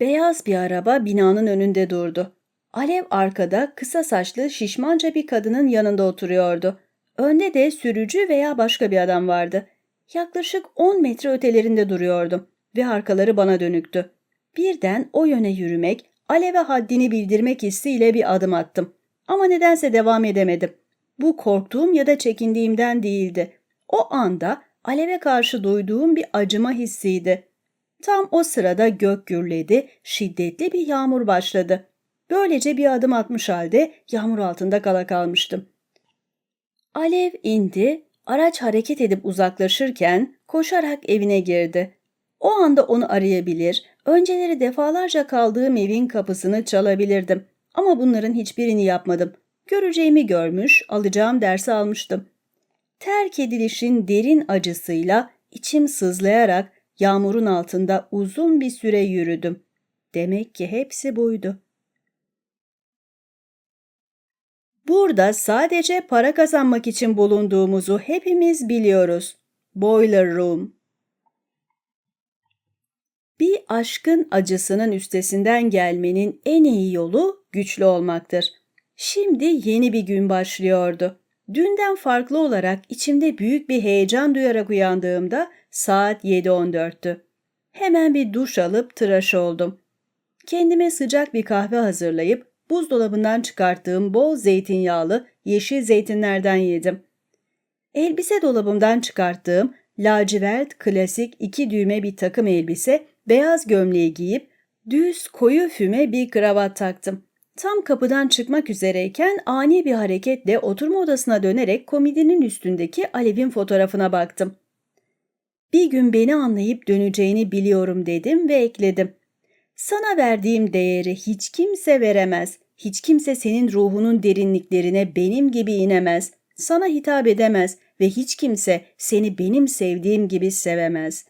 Beyaz bir araba binanın önünde durdu. Alev arkada kısa saçlı şişmanca bir kadının yanında oturuyordu. Önde de sürücü veya başka bir adam vardı. Yaklaşık 10 metre ötelerinde duruyordum ve arkaları bana dönüktü. Birden o yöne yürümek, Alev'e haddini bildirmek hissiyle bir adım attım. Ama nedense devam edemedim. Bu korktuğum ya da çekindiğimden değildi. O anda Alev'e karşı duyduğum bir acıma hissiydi. Tam o sırada gök gürledi, şiddetli bir yağmur başladı. Böylece bir adım atmış halde yağmur altında kala kalmıştım. Alev indi, araç hareket edip uzaklaşırken koşarak evine girdi. O anda onu arayabilir, önceleri defalarca kaldığım evin kapısını çalabilirdim. Ama bunların hiçbirini yapmadım. Göreceğimi görmüş, alacağım dersi almıştım. Terk edilişin derin acısıyla içim sızlayarak yağmurun altında uzun bir süre yürüdüm. Demek ki hepsi buydu. Burada sadece para kazanmak için bulunduğumuzu hepimiz biliyoruz. Boiler Room Bir aşkın acısının üstesinden gelmenin en iyi yolu güçlü olmaktır. Şimdi yeni bir gün başlıyordu. Dünden farklı olarak içimde büyük bir heyecan duyarak uyandığımda saat 7.14'tü. Hemen bir duş alıp tıraş oldum. Kendime sıcak bir kahve hazırlayıp buzdolabından çıkarttığım bol zeytinyağlı yeşil zeytinlerden yedim. Elbise dolabımdan çıkarttığım lacivert klasik iki düğme bir takım elbise, beyaz gömleği giyip düz koyu füme bir kravat taktım. Tam kapıdan çıkmak üzereyken ani bir hareketle oturma odasına dönerek komodinin üstündeki Alev'in fotoğrafına baktım. Bir gün beni anlayıp döneceğini biliyorum dedim ve ekledim. Sana verdiğim değeri hiç kimse veremez. Hiç kimse senin ruhunun derinliklerine benim gibi inemez. Sana hitap edemez ve hiç kimse seni benim sevdiğim gibi sevemez.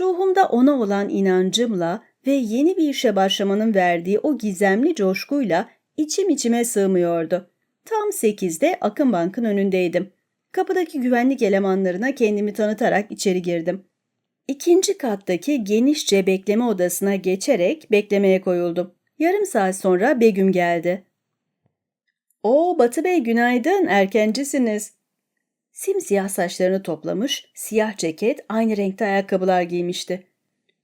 Ruhumda ona olan inancımla ve yeni bir işe başlamanın verdiği o gizemli coşkuyla içim içime sığmıyordu. Tam sekizde Akın Bank'ın önündeydim. Kapıdaki güvenlik elemanlarına kendimi tanıtarak içeri girdim. İkinci kattaki genişçe bekleme odasına geçerek beklemeye koyuldum. Yarım saat sonra Begüm geldi. Oo Batı Bey günaydın, erkencisiniz. Simsiyah saçlarını toplamış, siyah ceket, aynı renkte ayakkabılar giymişti.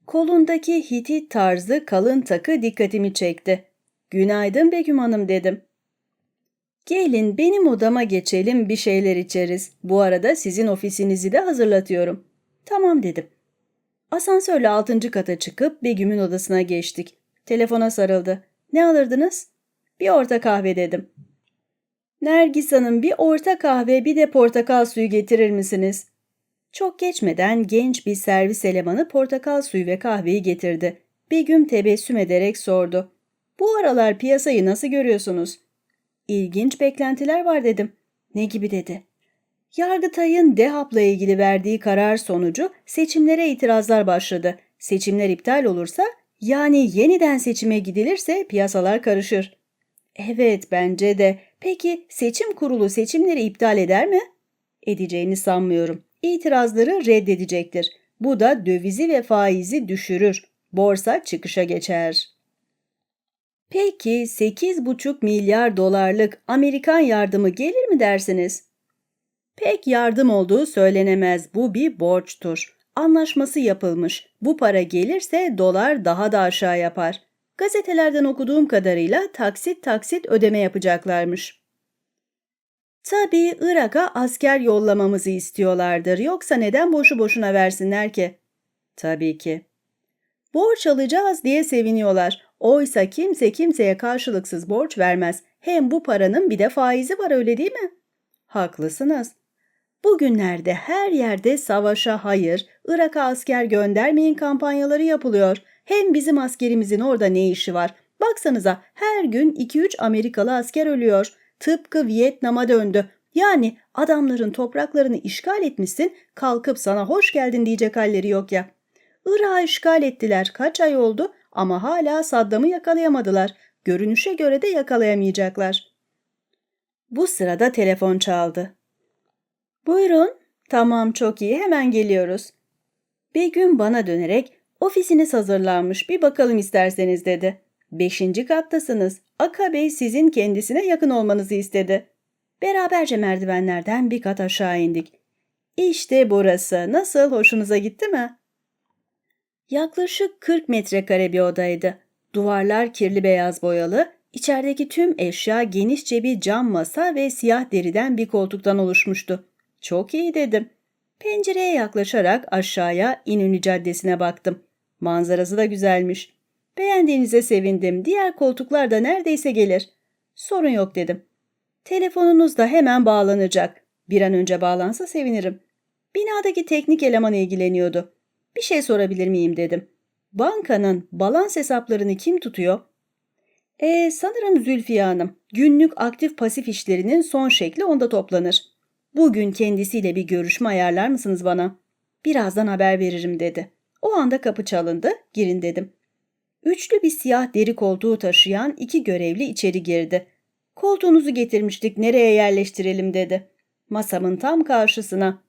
Kolundaki Hitit tarzı kalın takı dikkatimi çekti. Günaydın Begüm Hanım dedim. Gelin benim odama geçelim bir şeyler içeriz. Bu arada sizin ofisinizi de hazırlatıyorum. Tamam dedim. Asansörle altıncı kata çıkıp Begüm'ün odasına geçtik. Telefona sarıldı. Ne alırdınız? Bir orta kahve dedim. Nergis Hanım bir orta kahve bir de portakal suyu getirir misiniz? Çok geçmeden genç bir servis elemanı portakal suyu ve kahveyi getirdi. Begüm tebessüm ederek sordu. Bu aralar piyasayı nasıl görüyorsunuz? İlginç beklentiler var dedim. Ne gibi dedi. Yargıtay'ın DEHAP'la ilgili verdiği karar sonucu seçimlere itirazlar başladı. Seçimler iptal olursa yani yeniden seçime gidilirse piyasalar karışır. Evet bence de. Peki seçim kurulu seçimleri iptal eder mi? Edeceğini sanmıyorum. İtirazları reddedecektir. Bu da dövizi ve faizi düşürür. Borsa çıkışa geçer. Peki 8,5 milyar dolarlık Amerikan yardımı gelir mi dersiniz? Pek yardım olduğu söylenemez. Bu bir borçtur. Anlaşması yapılmış. Bu para gelirse dolar daha da aşağı yapar. Gazetelerden okuduğum kadarıyla taksit taksit ödeme yapacaklarmış. Tabii Irak'a asker yollamamızı istiyorlardır. Yoksa neden boşu boşuna versinler ki? Tabii ki. Borç alacağız diye seviniyorlar. Oysa kimse kimseye karşılıksız borç vermez. Hem bu paranın bir de faizi var öyle değil mi? Haklısınız. Bugünlerde her yerde savaşa hayır, Irak'a asker göndermeyin kampanyaları yapılıyor. Hem bizim askerimizin orada ne işi var? Baksanıza her gün 2-3 Amerikalı asker ölüyor. Tıpkı Vietnam'a döndü. Yani adamların topraklarını işgal etmişsin, kalkıp sana hoş geldin diyecek halleri yok ya. Irak'ı işgal ettiler. Kaç ay oldu ama hala Saddam'ı yakalayamadılar. Görünüşe göre de yakalayamayacaklar. Bu sırada telefon çaldı. Buyurun. Tamam çok iyi hemen geliyoruz. Begüm bana dönerek ofisiniz hazırlanmış bir bakalım isterseniz dedi. Beşinci kattasınız. Aka Bey sizin kendisine yakın olmanızı istedi. Beraberce merdivenlerden bir kat aşağı indik. İşte burası. Nasıl hoşunuza gitti mi? Yaklaşık 40 metrekare bir odaydı. Duvarlar kirli beyaz boyalı, içerideki tüm eşya genişçe bir cam masa ve siyah deriden bir koltuktan oluşmuştu. Çok iyi dedim. Pencereye yaklaşarak aşağıya İnönü Caddesi'ne baktım. Manzarası da güzelmiş. Beğendiğinize sevindim. Diğer koltuklar da neredeyse gelir. Sorun yok dedim. Telefonunuz da hemen bağlanacak. Bir an önce bağlansa sevinirim. Binadaki teknik eleman ilgileniyordu. Bir şey sorabilir miyim dedim. Bankanın balans hesaplarını kim tutuyor? E sanırım Zülfiye Hanım. Günlük aktif pasif işlerinin son şekli onda toplanır. Bugün kendisiyle bir görüşme ayarlar mısınız bana? Birazdan haber veririm dedi. O anda kapı çalındı. Girin dedim. Üçlü bir siyah deri koltuğu taşıyan iki görevli içeri girdi. Koltuğunuzu getirmiştik nereye yerleştirelim dedi. Masamın tam karşısına.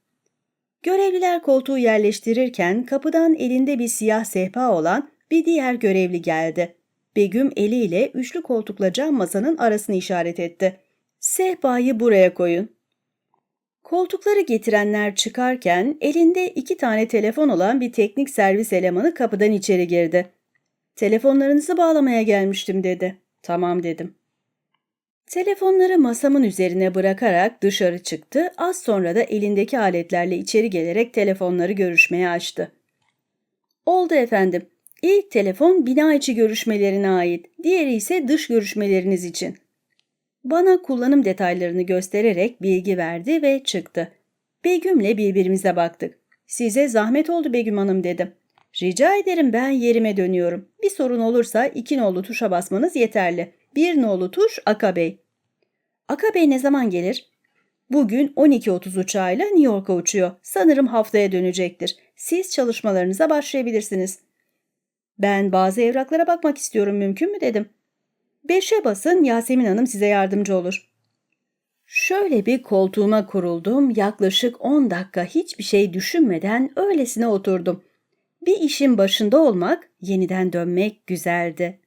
Görevliler koltuğu yerleştirirken kapıdan elinde bir siyah sehpa olan bir diğer görevli geldi. Begüm eliyle üçlü koltukla cam masanın arasını işaret etti. Sehpayı buraya koyun. Koltukları getirenler çıkarken elinde iki tane telefon olan bir teknik servis elemanı kapıdan içeri girdi. Telefonlarınızı bağlamaya gelmiştim dedi. Tamam dedim. Telefonları masamın üzerine bırakarak dışarı çıktı. Az sonra da elindeki aletlerle içeri gelerek telefonları görüşmeye açtı. Oldu efendim. İlk telefon bina içi görüşmelerine ait, diğeri ise dış görüşmeleriniz için. Bana kullanım detaylarını göstererek bilgi verdi ve çıktı. Begüm'le birbirimize baktık. Size zahmet oldu Begüm Hanım dedim. Rica ederim ben yerime dönüyorum. Bir sorun olursa iki nolu tuşa basmanız yeterli. Bir nolu tuş Aka Bey. Aka Bey ne zaman gelir? Bugün 12.30 uçağıyla New York'a uçuyor. Sanırım haftaya dönecektir. Siz çalışmalarınıza başlayabilirsiniz. Ben bazı evraklara bakmak istiyorum mümkün mü dedim. Beşe basın Yasemin Hanım size yardımcı olur. Şöyle bir koltuğuma kuruldum. Yaklaşık 10 dakika hiçbir şey düşünmeden öylesine oturdum. Bir işin başında olmak, yeniden dönmek güzeldi.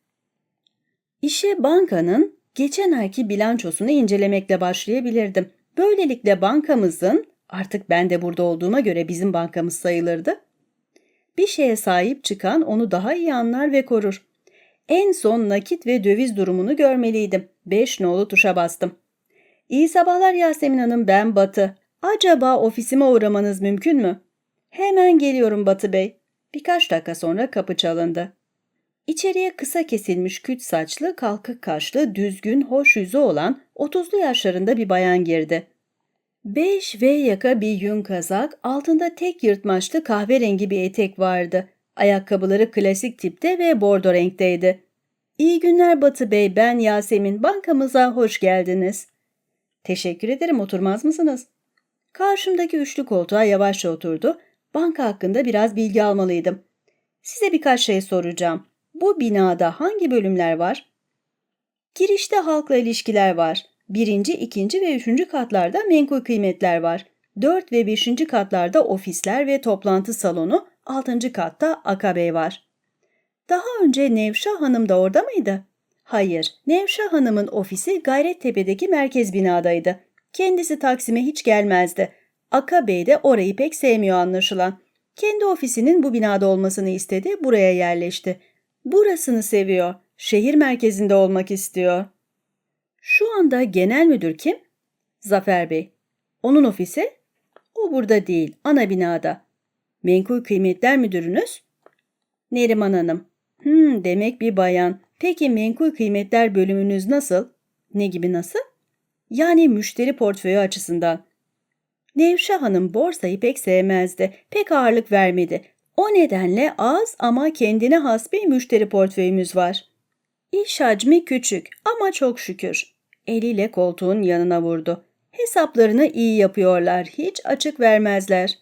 İşe bankanın geçen ayki bilançosunu incelemekle başlayabilirdim. Böylelikle bankamızın, artık ben de burada olduğuma göre bizim bankamız sayılırdı, bir şeye sahip çıkan onu daha iyi anlar ve korur. En son nakit ve döviz durumunu görmeliydim. 5 nolu tuşa bastım. İyi sabahlar Yasemin Hanım, ben Batı. Acaba ofisime uğramanız mümkün mü? Hemen geliyorum Batı Bey. Birkaç dakika sonra kapı çalındı. İçeriye kısa kesilmiş küt saçlı, kalkık kaşlı, düzgün, hoş yüzü olan 30'lu yaşlarında bir bayan girdi. Beş V yaka bir yün kazak, altında tek yırtmaçlı kahverengi bir etek vardı. Ayakkabıları klasik tipte ve bordo renkteydi. İyi günler Batı Bey, ben Yasemin. Bankamıza hoş geldiniz. Teşekkür ederim, oturmaz mısınız? Karşımdaki üçlü koltuğa yavaşça oturdu. Banka hakkında biraz bilgi almalıydım. Size birkaç şey soracağım. Bu binada hangi bölümler var? Girişte halkla ilişkiler var. Birinci, ikinci ve üçüncü katlarda menkul kıymetler var. Dört ve beşinci katlarda ofisler ve toplantı salonu, altıncı katta akabey var. Daha önce Nevşah Hanım da orada mıydı? Hayır, Nevşah Hanım'ın ofisi Gayrettepe'deki merkez binadaydı. Kendisi Taksim'e hiç gelmezdi. Akabey de orayı pek sevmiyor anlaşılan. Kendi ofisinin bu binada olmasını istedi, buraya yerleşti. Burasını seviyor, şehir merkezinde olmak istiyor. Şu anda genel müdür kim? Zafer Bey. Onun ofisi? O burada değil, ana binada. Menkul kıymetler müdürünüz? Neriman Hanım. Hmm, demek bir bayan. Peki menkul kıymetler bölümünüz nasıl? Ne gibi nasıl? Yani müşteri portföyü açısından. Nevşah Hanım borsayı pek sevmezdi, pek ağırlık vermedi. O nedenle az ama kendine has bir müşteri portföyümüz var. İş hacmi küçük ama çok şükür. Eliyle koltuğun yanına vurdu. Hesaplarını iyi yapıyorlar, hiç açık vermezler.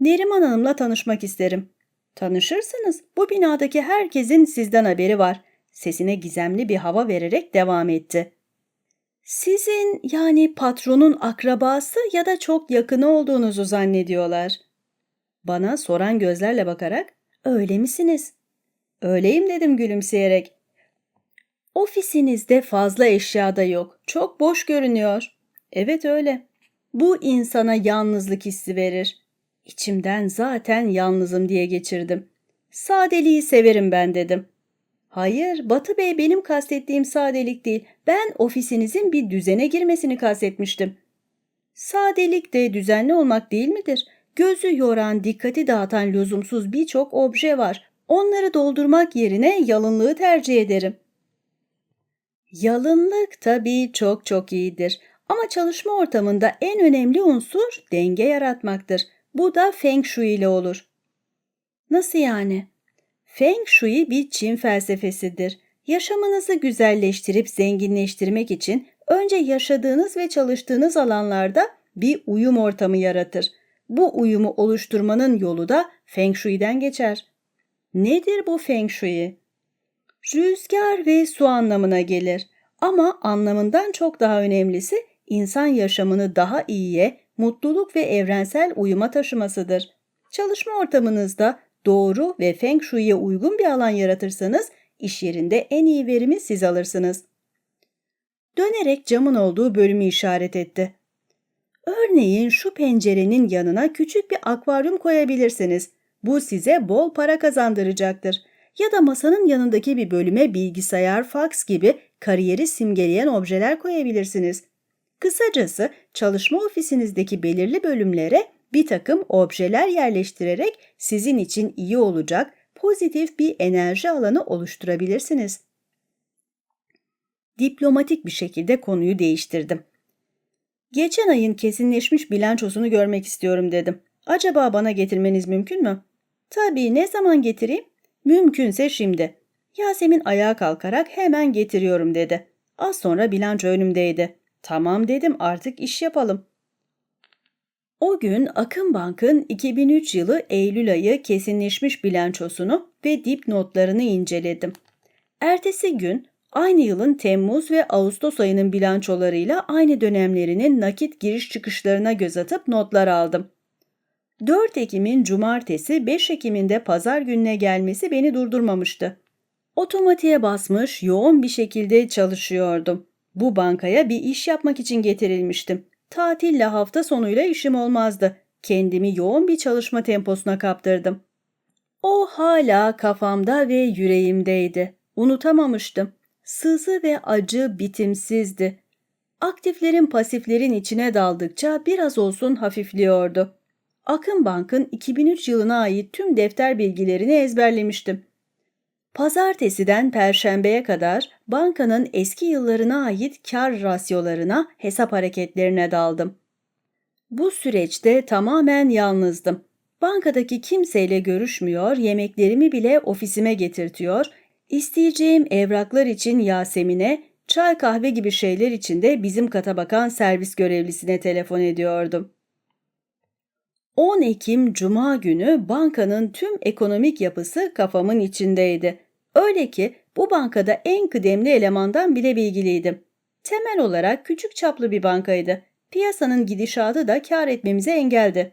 Neriman Hanım'la tanışmak isterim. Tanışırsınız. Bu binadaki herkesin sizden haberi var. Sesine gizemli bir hava vererek devam etti. Sizin yani patronun akrabası ya da çok yakını olduğunuzu zannediyorlar. Bana soran gözlerle bakarak öyle misiniz? Öyleyim dedim gülümseyerek. Ofisinizde fazla eşya da yok. Çok boş görünüyor. Evet öyle. Bu insana yalnızlık hissi verir. İçimden zaten yalnızım diye geçirdim. Sadeliği severim ben dedim. Hayır, Batı Bey benim kastettiğim sadelik değil. Ben ofisinizin bir düzene girmesini kastetmiştim. Sadelik de düzenli olmak değil midir? Gözü yoran, dikkati dağıtan lüzumsuz birçok obje var. Onları doldurmak yerine yalınlığı tercih ederim. Yalınlık tabii çok çok iyidir. Ama çalışma ortamında en önemli unsur denge yaratmaktır. Bu da Feng Shui ile olur. Nasıl yani? Feng Shui bir Çin felsefesidir. Yaşamınızı güzelleştirip zenginleştirmek için önce yaşadığınız ve çalıştığınız alanlarda bir uyum ortamı yaratır. Bu uyumu oluşturmanın yolu da Feng Shui'den geçer. Nedir bu Feng Shui? Rüzgar ve su anlamına gelir. Ama anlamından çok daha önemlisi insan yaşamını daha iyiye, mutluluk ve evrensel uyuma taşımasıdır. Çalışma ortamınızda doğru ve Feng Shui'ye uygun bir alan yaratırsanız iş yerinde en iyi verimi siz alırsınız. Dönerek camın olduğu bölümü işaret etti. Örneğin şu pencerenin yanına küçük bir akvaryum koyabilirsiniz. Bu size bol para kazandıracaktır. Ya da masanın yanındaki bir bölüme bilgisayar, faks gibi kariyeri simgeleyen objeler koyabilirsiniz. Kısacası çalışma ofisinizdeki belirli bölümlere bir takım objeler yerleştirerek sizin için iyi olacak pozitif bir enerji alanı oluşturabilirsiniz. Diplomatik bir şekilde konuyu değiştirdim. Geçen ayın kesinleşmiş bilançosunu görmek istiyorum dedim. Acaba bana getirmeniz mümkün mü? Tabii ne zaman getireyim? Mümkünse şimdi. Yasemin ayağa kalkarak hemen getiriyorum dedi. Az sonra bilanço önümdeydi. Tamam dedim artık iş yapalım. O gün Akın Bank'ın 2003 yılı Eylül ayı kesinleşmiş bilançosunu ve dipnotlarını inceledim. Ertesi gün aynı yılın Temmuz ve Ağustos ayının bilançolarıyla aynı dönemlerinin nakit giriş çıkışlarına göz atıp notlar aldım. 4 Ekim'in cumartesi 5 Ekim'in de pazar gününe gelmesi beni durdurmamıştı. Otomatiğe basmış yoğun bir şekilde çalışıyordum. Bu bankaya bir iş yapmak için getirilmiştim. Tatille hafta sonuyla işim olmazdı. Kendimi yoğun bir çalışma temposuna kaptırdım. O hala kafamda ve yüreğimdeydi. Unutamamıştım. Sızı ve acı bitimsizdi. Aktiflerin pasiflerin içine daldıkça biraz olsun hafifliyordu. Akın Bank'ın 2003 yılına ait tüm defter bilgilerini ezberlemiştim. Pazartesiden perşembeye kadar bankanın eski yıllarına ait kar rasyolarına, hesap hareketlerine daldım. Bu süreçte tamamen yalnızdım. Bankadaki kimseyle görüşmüyor, yemeklerimi bile ofisime getirtiyor, isteyeceğim evraklar için Yasemin'e, çay kahve gibi şeyler için de bizim kata bakan servis görevlisine telefon ediyordum. 10 Ekim Cuma günü bankanın tüm ekonomik yapısı kafamın içindeydi. Öyle ki bu bankada en kıdemli elemandan bile bilgiliydim. Temel olarak küçük çaplı bir bankaydı. Piyasanın gidişatı da kar etmemize engeldi.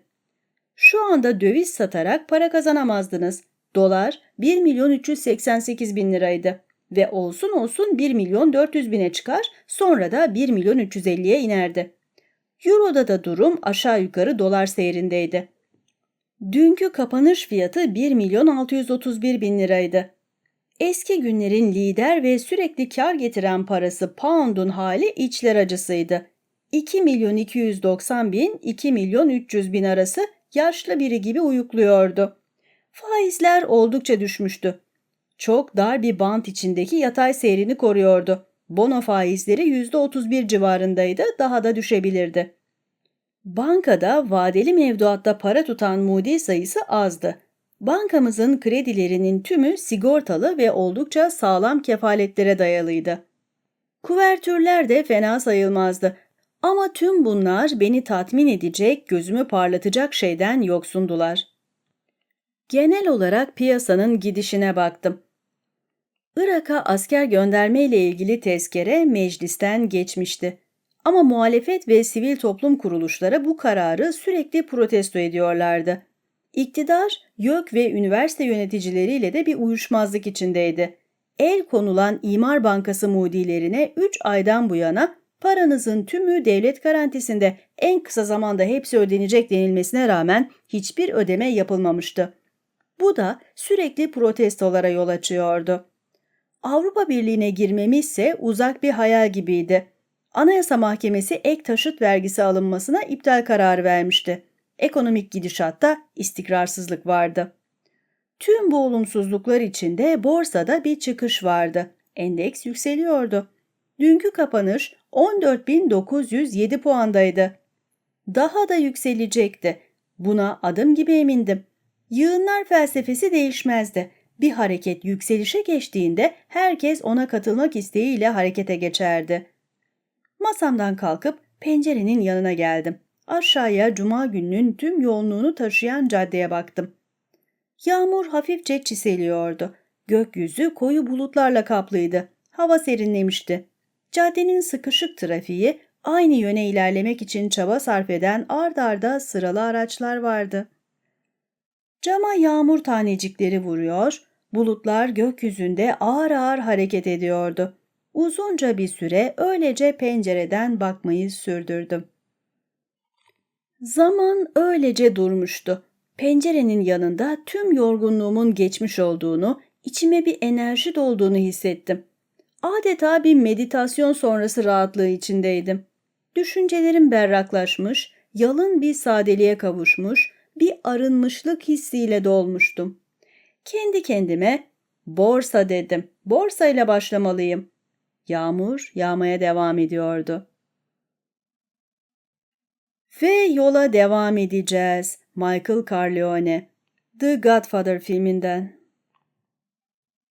Şu anda döviz satarak para kazanamazdınız. Dolar 1 milyon 388 bin liraydı. Ve olsun olsun 1 milyon 400 bine çıkar sonra da 1 milyon 350'ye inerdi. Euro'da da durum aşağı yukarı dolar seyrindeydi. Dünkü kapanış fiyatı 1 milyon 631 bin liraydı. Eski günlerin lider ve sürekli kar getiren parası pound'un hali içler acısıydı. 2 milyon 290 bin, 2 milyon 300 bin arası yaşlı biri gibi uyukluyordu. Faizler oldukça düşmüştü. Çok dar bir bant içindeki yatay seyrini koruyordu. Bono faizleri %31 civarındaydı, daha da düşebilirdi. Bankada vadeli mevduatta para tutan mudi sayısı azdı. Bankamızın kredilerinin tümü sigortalı ve oldukça sağlam kefaletlere dayalıydı. Kuvertürler de fena sayılmazdı. Ama tüm bunlar beni tatmin edecek, gözümü parlatacak şeyden yoksundular. Genel olarak piyasanın gidişine baktım. Irak'a asker gönderme ile ilgili tezkere meclisten geçmişti. Ama muhalefet ve sivil toplum kuruluşları bu kararı sürekli protesto ediyorlardı. İktidar, YÖK ve üniversite yöneticileriyle de bir uyuşmazlık içindeydi. El konulan İmar Bankası mudilerine 3 aydan bu yana paranızın tümü devlet garantisinde en kısa zamanda hepsi ödenecek denilmesine rağmen hiçbir ödeme yapılmamıştı. Bu da sürekli protestolara yol açıyordu. Avrupa Birliği'ne girmemiz ise uzak bir hayal gibiydi. Anayasa Mahkemesi ek taşıt vergisi alınmasına iptal kararı vermişti. Ekonomik gidişatta istikrarsızlık vardı. Tüm bu olumsuzluklar içinde borsada bir çıkış vardı. Endeks yükseliyordu. Dünkü kapanış 14.907 puandaydı. Daha da yükselecekti. Buna adım gibi emindim. Yığınlar felsefesi değişmezdi. Bir hareket yükselişe geçtiğinde herkes ona katılmak isteğiyle harekete geçerdi. Masamdan kalkıp pencerenin yanına geldim. Aşağıya cuma gününün tüm yoğunluğunu taşıyan caddeye baktım. Yağmur hafifçe çiseliyordu. Gökyüzü koyu bulutlarla kaplıydı. Hava serinlemişti. Caddenin sıkışık trafiği aynı yöne ilerlemek için çaba sarf eden ard arda sıralı araçlar vardı. Cama yağmur tanecikleri vuruyor, bulutlar gökyüzünde ağır ağır hareket ediyordu. Uzunca bir süre öylece pencereden bakmayı sürdürdüm. Zaman öylece durmuştu. Pencerenin yanında tüm yorgunluğumun geçmiş olduğunu, içime bir enerji dolduğunu hissettim. Adeta bir meditasyon sonrası rahatlığı içindeydim. Düşüncelerim berraklaşmış, yalın bir sadeliğe kavuşmuş, bir arınmışlık hissiyle dolmuştum. Kendi kendime borsa dedim. Borsayla başlamalıyım. Yağmur yağmaya devam ediyordu. Ve yola devam edeceğiz. Michael Corleone The Godfather filminden.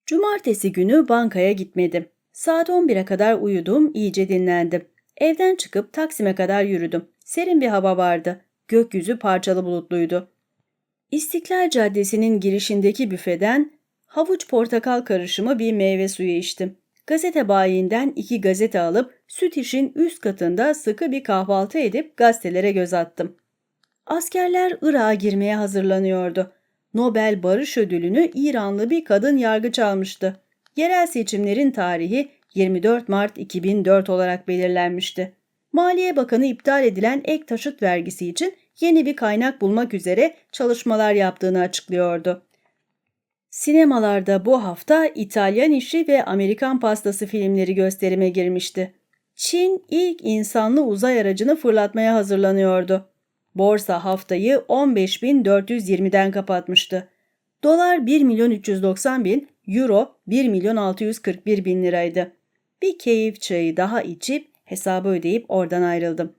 Cumartesi günü bankaya gitmedim. Saat 11'e kadar uyudum, iyice dinlendim. Evden çıkıp Taksim'e kadar yürüdüm. Serin bir hava vardı. gökyüzü parçalı bulutluydu. İstiklal Caddesi'nin girişindeki büfeden havuç portakal karışımı bir meyve suyu içtim. Gazete bayiinden iki gazete alıp süt işin üst katında sıkı bir kahvaltı edip gazetelere göz attım. Askerler Irak'a girmeye hazırlanıyordu. Nobel Barış Ödülünü İranlı bir kadın yargıç almıştı. Yerel seçimlerin tarihi 24 Mart 2004 olarak belirlenmişti. Maliye Bakanı iptal edilen ek taşıt vergisi için yeni bir kaynak bulmak üzere çalışmalar yaptığını açıklıyordu. Sinemalarda bu hafta İtalyan işi ve Amerikan pastası filmleri gösterime girmişti. Çin ilk insanlı uzay aracını fırlatmaya hazırlanıyordu. Borsa haftayı 15.420'den kapatmıştı. Dolar 1 milyon 390 bin, euro 1 milyon 641 bin liraydı. Bir keyif çayı daha içip hesabı ödeyip oradan ayrıldım.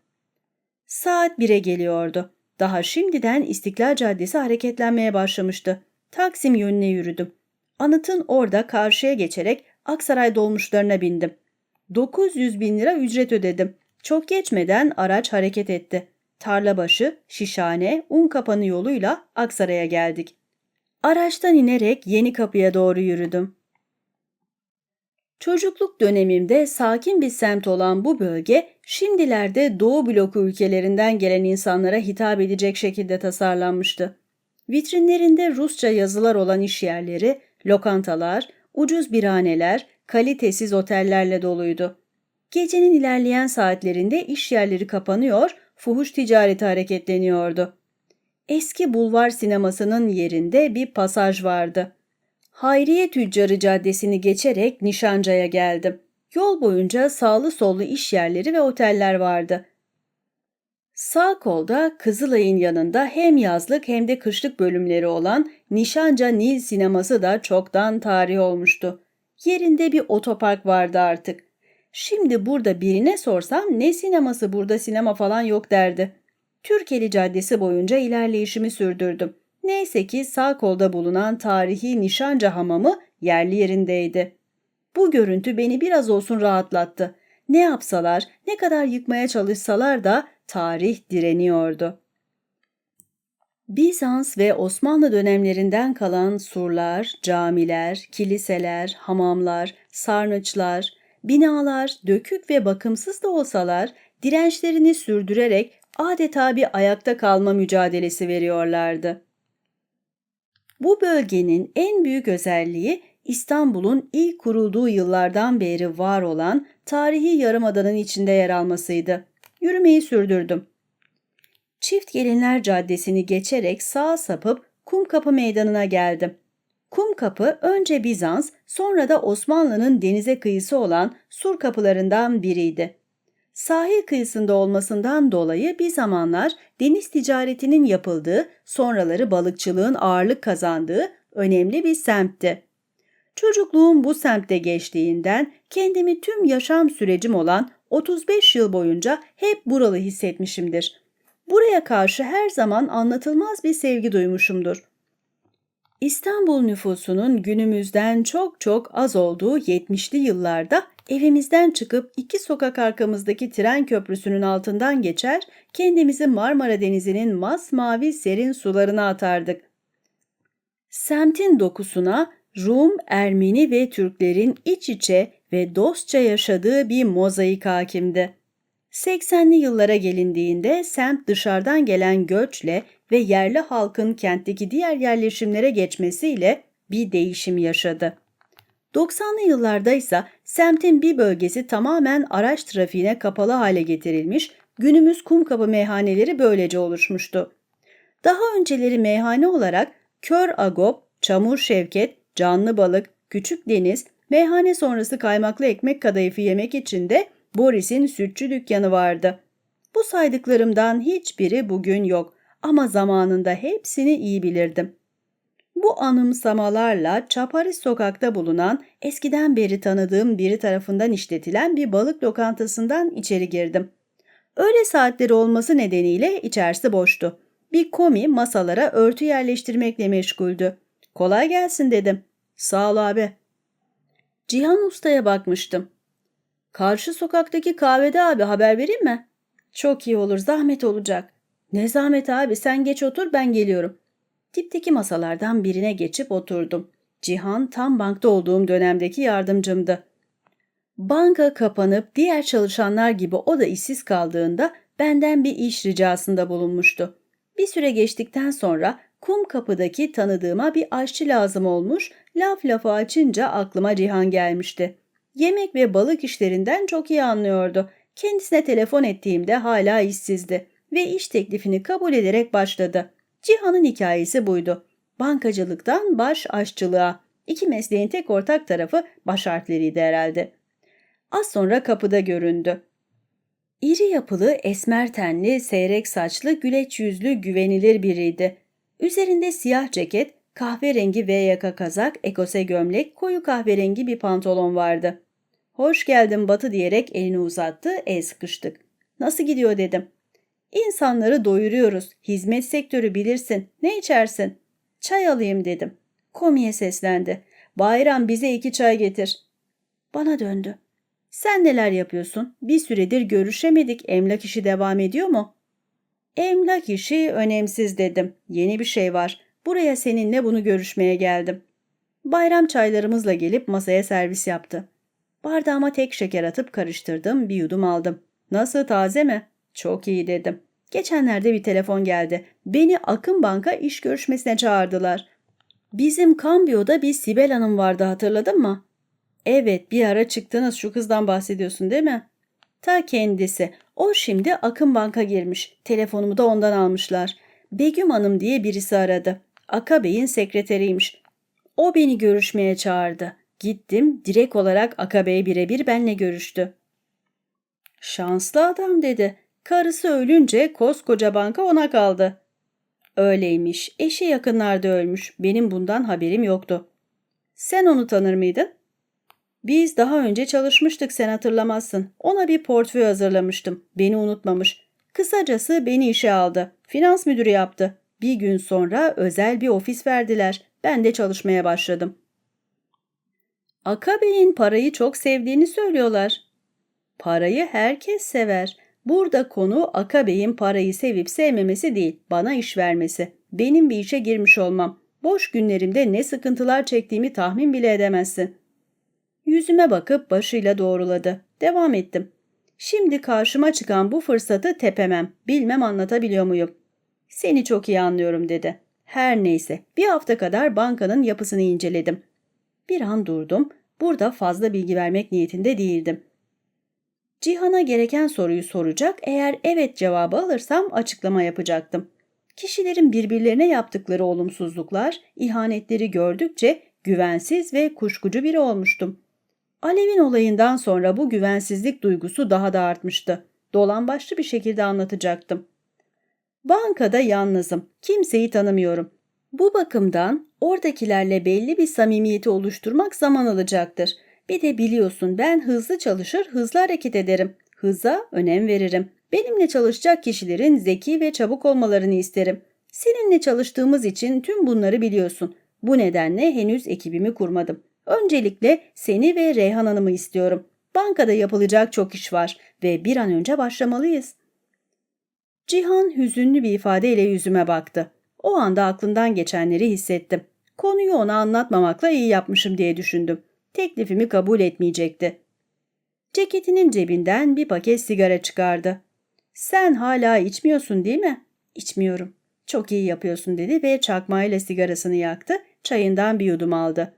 Saat 1'e geliyordu. Daha şimdiden İstiklal Caddesi hareketlenmeye başlamıştı. Taksim yönüne yürüdüm. Anıtın orada karşıya geçerek Aksaray dolmuşlarına bindim. 900 bin lira ücret ödedim. Çok geçmeden araç hareket etti. Tarlabaşı, Şişhane, Unkapanı yoluyla Aksaray'a geldik. Araçtan inerek yeni kapıya doğru yürüdüm. Çocukluk dönemimde sakin bir semt olan bu bölge şimdilerde Doğu bloku ülkelerinden gelen insanlara hitap edecek şekilde tasarlanmıştı. Vitrinlerinde Rusça yazılar olan iş yerleri, lokantalar, ucuz birhaneler, kalitesiz otellerle doluydu. Gecenin ilerleyen saatlerinde iş yerleri kapanıyor, fuhuş ticareti hareketleniyordu. Eski bulvar sinemasının yerinde bir pasaj vardı. Hayriye Tüccarı Caddesi'ni geçerek Nişanca'ya geldim. Yol boyunca sağlı sollu iş yerleri ve oteller vardı. Sağ kolda Kızılay'ın yanında hem yazlık hem de kışlık bölümleri olan Nişanca Nil sineması da çoktan tarih olmuştu. Yerinde bir otopark vardı artık. Şimdi burada birine sorsam ne sineması burada sinema falan yok derdi. Türkeli Caddesi boyunca ilerleyişimi sürdürdüm. Neyse ki sağ kolda bulunan tarihi Nişanca hamamı yerli yerindeydi. Bu görüntü beni biraz olsun rahatlattı. Ne yapsalar, ne kadar yıkmaya çalışsalar da tarih direniyordu. Bizans ve Osmanlı dönemlerinden kalan surlar, camiler, kiliseler, hamamlar, sarnıçlar, binalar dökük ve bakımsız da olsalar dirençlerini sürdürerek adeta bir ayakta kalma mücadelesi veriyorlardı. Bu bölgenin en büyük özelliği İstanbul'un ilk kurulduğu yıllardan beri var olan tarihi yarımadanın içinde yer almasıydı. Yürümeyi sürdürdüm. Çift Gelinler Caddesi'ni geçerek sağa sapıp Kumkapı Meydanı'na geldim. Kumkapı önce Bizans, sonra da Osmanlı'nın denize kıyısı olan sur kapılarından biriydi. Sahil kıyısında olmasından dolayı bir zamanlar deniz ticaretinin yapıldığı, sonraları balıkçılığın ağırlık kazandığı önemli bir semtti. Çocukluğum bu semtte geçtiğinden kendimi tüm yaşam sürecim olan 35 yıl boyunca hep buralı hissetmişimdir. Buraya karşı her zaman anlatılmaz bir sevgi duymuşumdur. İstanbul nüfusunun günümüzden çok çok az olduğu 70'li yıllarda evimizden çıkıp iki sokak arkamızdaki tren köprüsünün altından geçer, kendimizi Marmara Denizi'nin masmavi serin sularına atardık. Semtin dokusuna Rum, Ermeni ve Türklerin iç içe ve dostça yaşadığı bir mozaik hakimdi. 80'li yıllara gelindiğinde semt dışarıdan gelen göçle ve yerli halkın kentteki diğer yerleşimlere geçmesiyle bir değişim yaşadı. 90'lı yıllarda ise semtin bir bölgesi tamamen araç trafiğine kapalı hale getirilmiş, günümüz Kumkapı meyhaneleri böylece oluşmuştu. Daha önceleri meyhane olarak Kör Agop, Çamur Şevket, Canlı Balık, Küçük Deniz, meyhane sonrası kaymaklı ekmek kadayıfı yemek için de Boris'in sütçü dükkanı vardı. Bu saydıklarımdan hiçbiri bugün yok ama zamanında hepsini iyi bilirdim. Bu anımsamalarla Çaparis sokakta bulunan eskiden beri tanıdığım biri tarafından işletilen bir balık lokantasından içeri girdim. Öğle saatleri olması nedeniyle içerisi boştu. Bir komi masalara örtü yerleştirmekle meşguldü. Kolay gelsin dedim. Sağ ol abi. Cihan Usta'ya bakmıştım. Karşı sokaktaki kahvede abi haber vereyim mi? Çok iyi olur zahmet olacak. Ne zahmet abi sen geç otur ben geliyorum. Dipteki masalardan birine geçip oturdum. Cihan tam bankta olduğum dönemdeki yardımcımdı. Banka kapanıp diğer çalışanlar gibi o da işsiz kaldığında benden bir iş ricasında bulunmuştu. Bir süre geçtikten sonra kum kapıdaki tanıdığıma bir aşçı lazım olmuş, laf lafı açınca aklıma Cihan gelmişti. Yemek ve balık işlerinden çok iyi anlıyordu. Kendisine telefon ettiğimde hala işsizdi ve iş teklifini kabul ederek başladı. Cihan'ın hikayesi buydu. Bankacılıktan baş aşçılığa. İki mesleğin tek ortak tarafı baş harfleriydi herhalde. Az sonra kapıda göründü. İri yapılı, esmer tenli, seyrek saçlı, güleç yüzlü, güvenilir biriydi. Üzerinde siyah ceket, kahverengi V yaka kazak, ekose gömlek, koyu kahverengi bir pantolon vardı. Hoş geldin Batı diyerek elini uzattı, el sıkıştık. Nasıl gidiyor dedim. İnsanları doyuruyoruz. Hizmet sektörü bilirsin. Ne içersin? Çay alayım dedim. Komiye seslendi. Bayram bize iki çay getir. Bana döndü. Sen neler yapıyorsun? Bir süredir görüşemedik. Emlak işi devam ediyor mu? Emlak işi önemsiz dedim. Yeni bir şey var. Buraya seninle bunu görüşmeye geldim. Bayram çaylarımızla gelip masaya servis yaptı. Bardağıma tek şeker atıp karıştırdım, bir yudum aldım. Nasıl taze mi? Çok iyi dedim. Geçenlerde bir telefon geldi. Beni Akın Bank'a iş görüşmesine çağırdılar. Bizim kambiyoda bir Sibel Hanım vardı hatırladın mı? Evet bir ara çıktınız şu kızdan bahsediyorsun değil mi? Ta kendisi. O şimdi Akın Bank'a girmiş. Telefonumu da ondan almışlar. Begüm Hanım diye birisi aradı. Aka Bey'in sekreteriymiş. O beni görüşmeye çağırdı. Gittim direkt olarak Aka Bey birebir benle görüştü. Şanslı adam dedi. Karısı ölünce koskoca banka ona kaldı. Öyleymiş. Eşi yakınlarda ölmüş. Benim bundan haberim yoktu. Sen onu tanır mıydın? Biz daha önce çalışmıştık sen hatırlamazsın. Ona bir portföy hazırlamıştım. Beni unutmamış. Kısacası beni işe aldı. Finans müdürü yaptı. Bir gün sonra özel bir ofis verdiler. Ben de çalışmaya başladım. Aka Bey'in parayı çok sevdiğini söylüyorlar. Parayı herkes sever. Burada konu Aka Bey'in parayı sevip sevmemesi değil, bana iş vermesi. Benim bir işe girmiş olmam. Boş günlerimde ne sıkıntılar çektiğimi tahmin bile edemezsin. Yüzüme bakıp başıyla doğruladı. Devam ettim. Şimdi karşıma çıkan bu fırsatı tepemem. Bilmem anlatabiliyor muyum? Seni çok iyi anlıyorum dedi. Her neyse bir hafta kadar bankanın yapısını inceledim. Bir an durdum. Burada fazla bilgi vermek niyetinde değildim. Cihan'a gereken soruyu soracak, eğer evet cevabı alırsam açıklama yapacaktım. Kişilerin birbirlerine yaptıkları olumsuzluklar, ihanetleri gördükçe güvensiz ve kuşkucu biri olmuştum. Alev'in olayından sonra bu güvensizlik duygusu daha da artmıştı. Dolan başlı bir şekilde anlatacaktım. Bankada yalnızım. Kimseyi tanımıyorum. Bu bakımdan oradakilerle belli bir samimiyeti oluşturmak zaman alacaktır. Bir de biliyorsun ben hızlı çalışır, hızlı hareket ederim. Hıza önem veririm. Benimle çalışacak kişilerin zeki ve çabuk olmalarını isterim. Seninle çalıştığımız için tüm bunları biliyorsun. Bu nedenle henüz ekibimi kurmadım. Öncelikle seni ve Reyhan Hanım'ı istiyorum. Bankada yapılacak çok iş var ve bir an önce başlamalıyız. Cihan hüzünlü bir ifadeyle yüzüme baktı. O anda aklından geçenleri hissettim. Konuyu ona anlatmamakla iyi yapmışım diye düşündüm. Teklifimi kabul etmeyecekti. Ceketinin cebinden bir paket sigara çıkardı. Sen hala içmiyorsun değil mi? İçmiyorum. Çok iyi yapıyorsun dedi ve çakmayla sigarasını yaktı, çayından bir yudum aldı.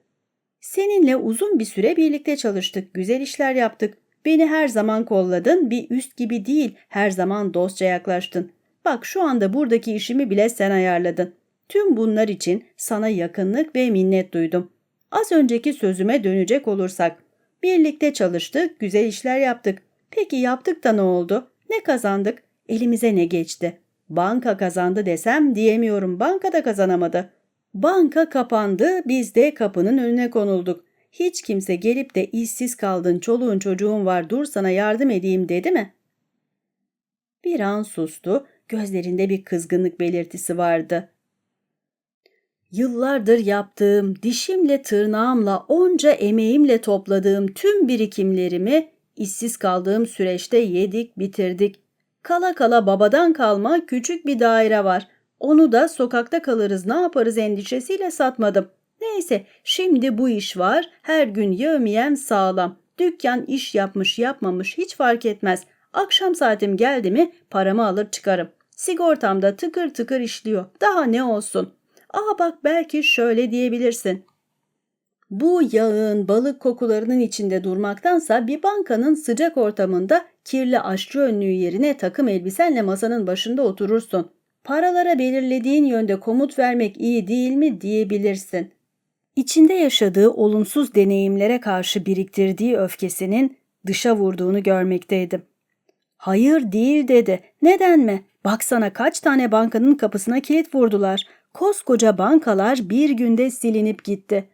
Seninle uzun bir süre birlikte çalıştık, güzel işler yaptık. Beni her zaman kolladın, bir üst gibi değil, her zaman dostça yaklaştın. Bak şu anda buradaki işimi bile sen ayarladın. Tüm bunlar için sana yakınlık ve minnet duydum. Az önceki sözüme dönecek olursak. Birlikte çalıştık, güzel işler yaptık. Peki yaptık da ne oldu? Ne kazandık? Elimize ne geçti? Banka kazandı desem diyemiyorum. Banka da kazanamadı. Banka kapandı, biz de kapının önüne konulduk. Hiç kimse gelip de işsiz kaldın, çoluğun çocuğun var, dur sana yardım edeyim dedi mi? Bir an sustu, gözlerinde bir kızgınlık belirtisi vardı. Yıllardır yaptığım, dişimle tırnağımla, onca emeğimle topladığım tüm birikimlerimi işsiz kaldığım süreçte yedik, bitirdik. Kala kala babadan kalma küçük bir daire var. Onu da sokakta kalırız ne yaparız endişesiyle satmadım. Neyse şimdi bu iş var. Her gün yevmiyem sağlam. Dükkan iş yapmış yapmamış hiç fark etmez. Akşam saatim geldi mi paramı alır çıkarım. Sigortam da tıkır tıkır işliyor. Daha ne olsun? Aa bak belki şöyle diyebilirsin. Bu yağın, balık kokularının içinde durmaktansa bir bankanın sıcak ortamında kirli aşçı önlüğü yerine takım elbisenle masanın başında oturursun. Paralara belirlediğin yönde komut vermek iyi değil mi diyebilirsin. İçinde yaşadığı olumsuz deneyimlere karşı biriktirdiği öfkesinin dışa vurduğunu görmekteydim. Hayır değil dedi. Neden mi? Baksana kaç tane bankanın kapısına kilit vurdular. Koskoca bankalar bir günde silinip gitti.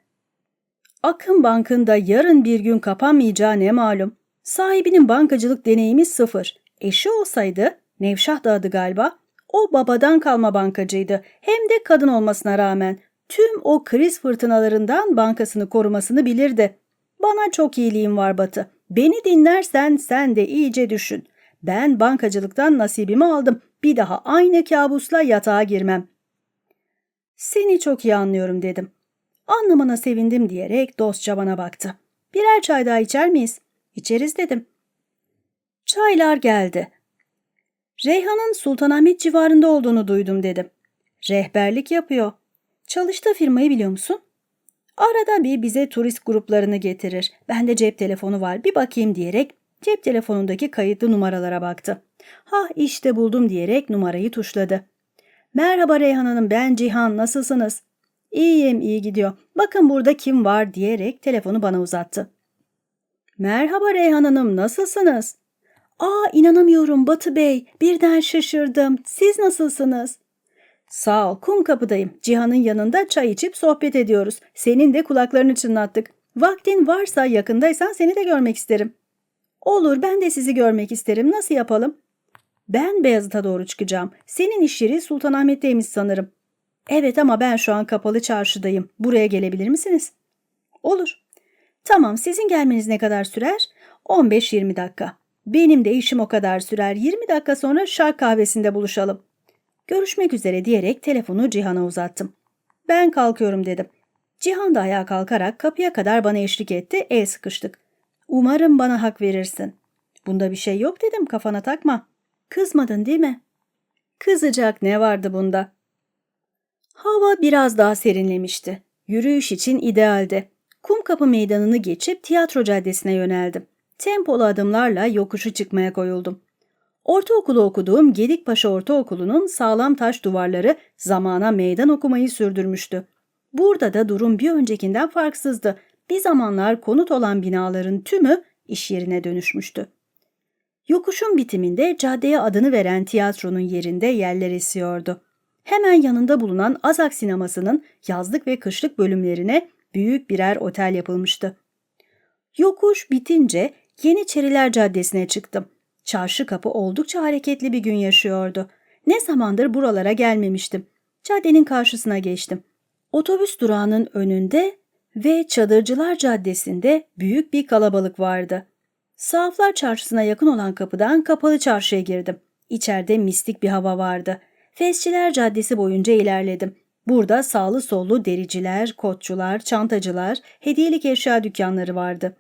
Akın Bank'ın da yarın bir gün kapanmayacağı ne malum. Sahibinin bankacılık deneyimi sıfır. Eşi olsaydı, Nevşah da adı galiba, o babadan kalma bankacıydı. Hem de kadın olmasına rağmen tüm o kriz fırtınalarından bankasını korumasını bilirdi. Bana çok iyiliğim var Batı. Beni dinlersen sen de iyice düşün. Ben bankacılıktan nasibimi aldım. Bir daha aynı kabusla yatağa girmem. Seni çok iyi anlıyorum dedim. Anlamana sevindim diyerek dostça bana baktı. Birer çay daha içer miyiz? İçeriz dedim. Çaylar geldi. Reyhan'ın Sultanahmet civarında olduğunu duydum dedim. Rehberlik yapıyor. Çalıştığı firmayı biliyor musun? Arada bir bize turist gruplarını getirir. Bende cep telefonu var bir bakayım diyerek cep telefonundaki kayıtlı numaralara baktı. Ha işte buldum diyerek numarayı tuşladı. Merhaba Reyhan Hanım ben Cihan nasılsınız? İyiyim iyi gidiyor. Bakın burada kim var diyerek telefonu bana uzattı. Merhaba Reyhan Hanım nasılsınız? Aa inanamıyorum Batı Bey birden şaşırdım. Siz nasılsınız? Sağ ol kum kapıdayım. Cihan'ın yanında çay içip sohbet ediyoruz. Senin de kulaklarını çınlattık. Vaktin varsa yakındaysan seni de görmek isterim. Olur ben de sizi görmek isterim. Nasıl yapalım? Ben Beyazıt'a doğru çıkacağım. Senin iş yeri Sultanahmet'teymiş sanırım. Evet ama ben şu an kapalı çarşıdayım. Buraya gelebilir misiniz? Olur. Tamam sizin gelmeniz ne kadar sürer? 15-20 dakika. Benim de işim o kadar sürer. 20 dakika sonra şark kahvesinde buluşalım. Görüşmek üzere diyerek telefonu Cihan'a uzattım. Ben kalkıyorum dedim. Cihan da ayağa kalkarak kapıya kadar bana eşlik etti. El sıkıştık. Umarım bana hak verirsin. Bunda bir şey yok dedim kafana takma. Kızmadın değil mi? Kızacak ne vardı bunda? Hava biraz daha serinlemişti. Yürüyüş için idealdi. Kumkapı meydanını geçip tiyatro caddesine yöneldim. Tempolu adımlarla yokuşu çıkmaya koyuldum. Ortaokulu okuduğum Gedikpaşa Ortaokulu'nun sağlam taş duvarları zamana meydan okumayı sürdürmüştü. Burada da durum bir öncekinden farksızdı. Bir zamanlar konut olan binaların tümü iş yerine dönüşmüştü. Yokuşun bitiminde caddeye adını veren tiyatronun yerinde yerler esiyordu. Hemen yanında bulunan Azak sinemasının yazlık ve kışlık bölümlerine büyük birer otel yapılmıştı. Yokuş bitince Yeniçeriler Caddesi'ne çıktım. Çarşı kapı oldukça hareketli bir gün yaşıyordu. Ne zamandır buralara gelmemiştim. Caddenin karşısına geçtim. Otobüs durağının önünde ve Çadırcılar Caddesi'nde büyük bir kalabalık vardı. Sahaflar Çarşısı'na yakın olan kapıdan kapalı çarşıya girdim. İçeride mistik bir hava vardı. Fesçiler Caddesi boyunca ilerledim. Burada sağlı sollu dericiler, kotçular, çantacılar, hediyelik eşya dükkanları vardı.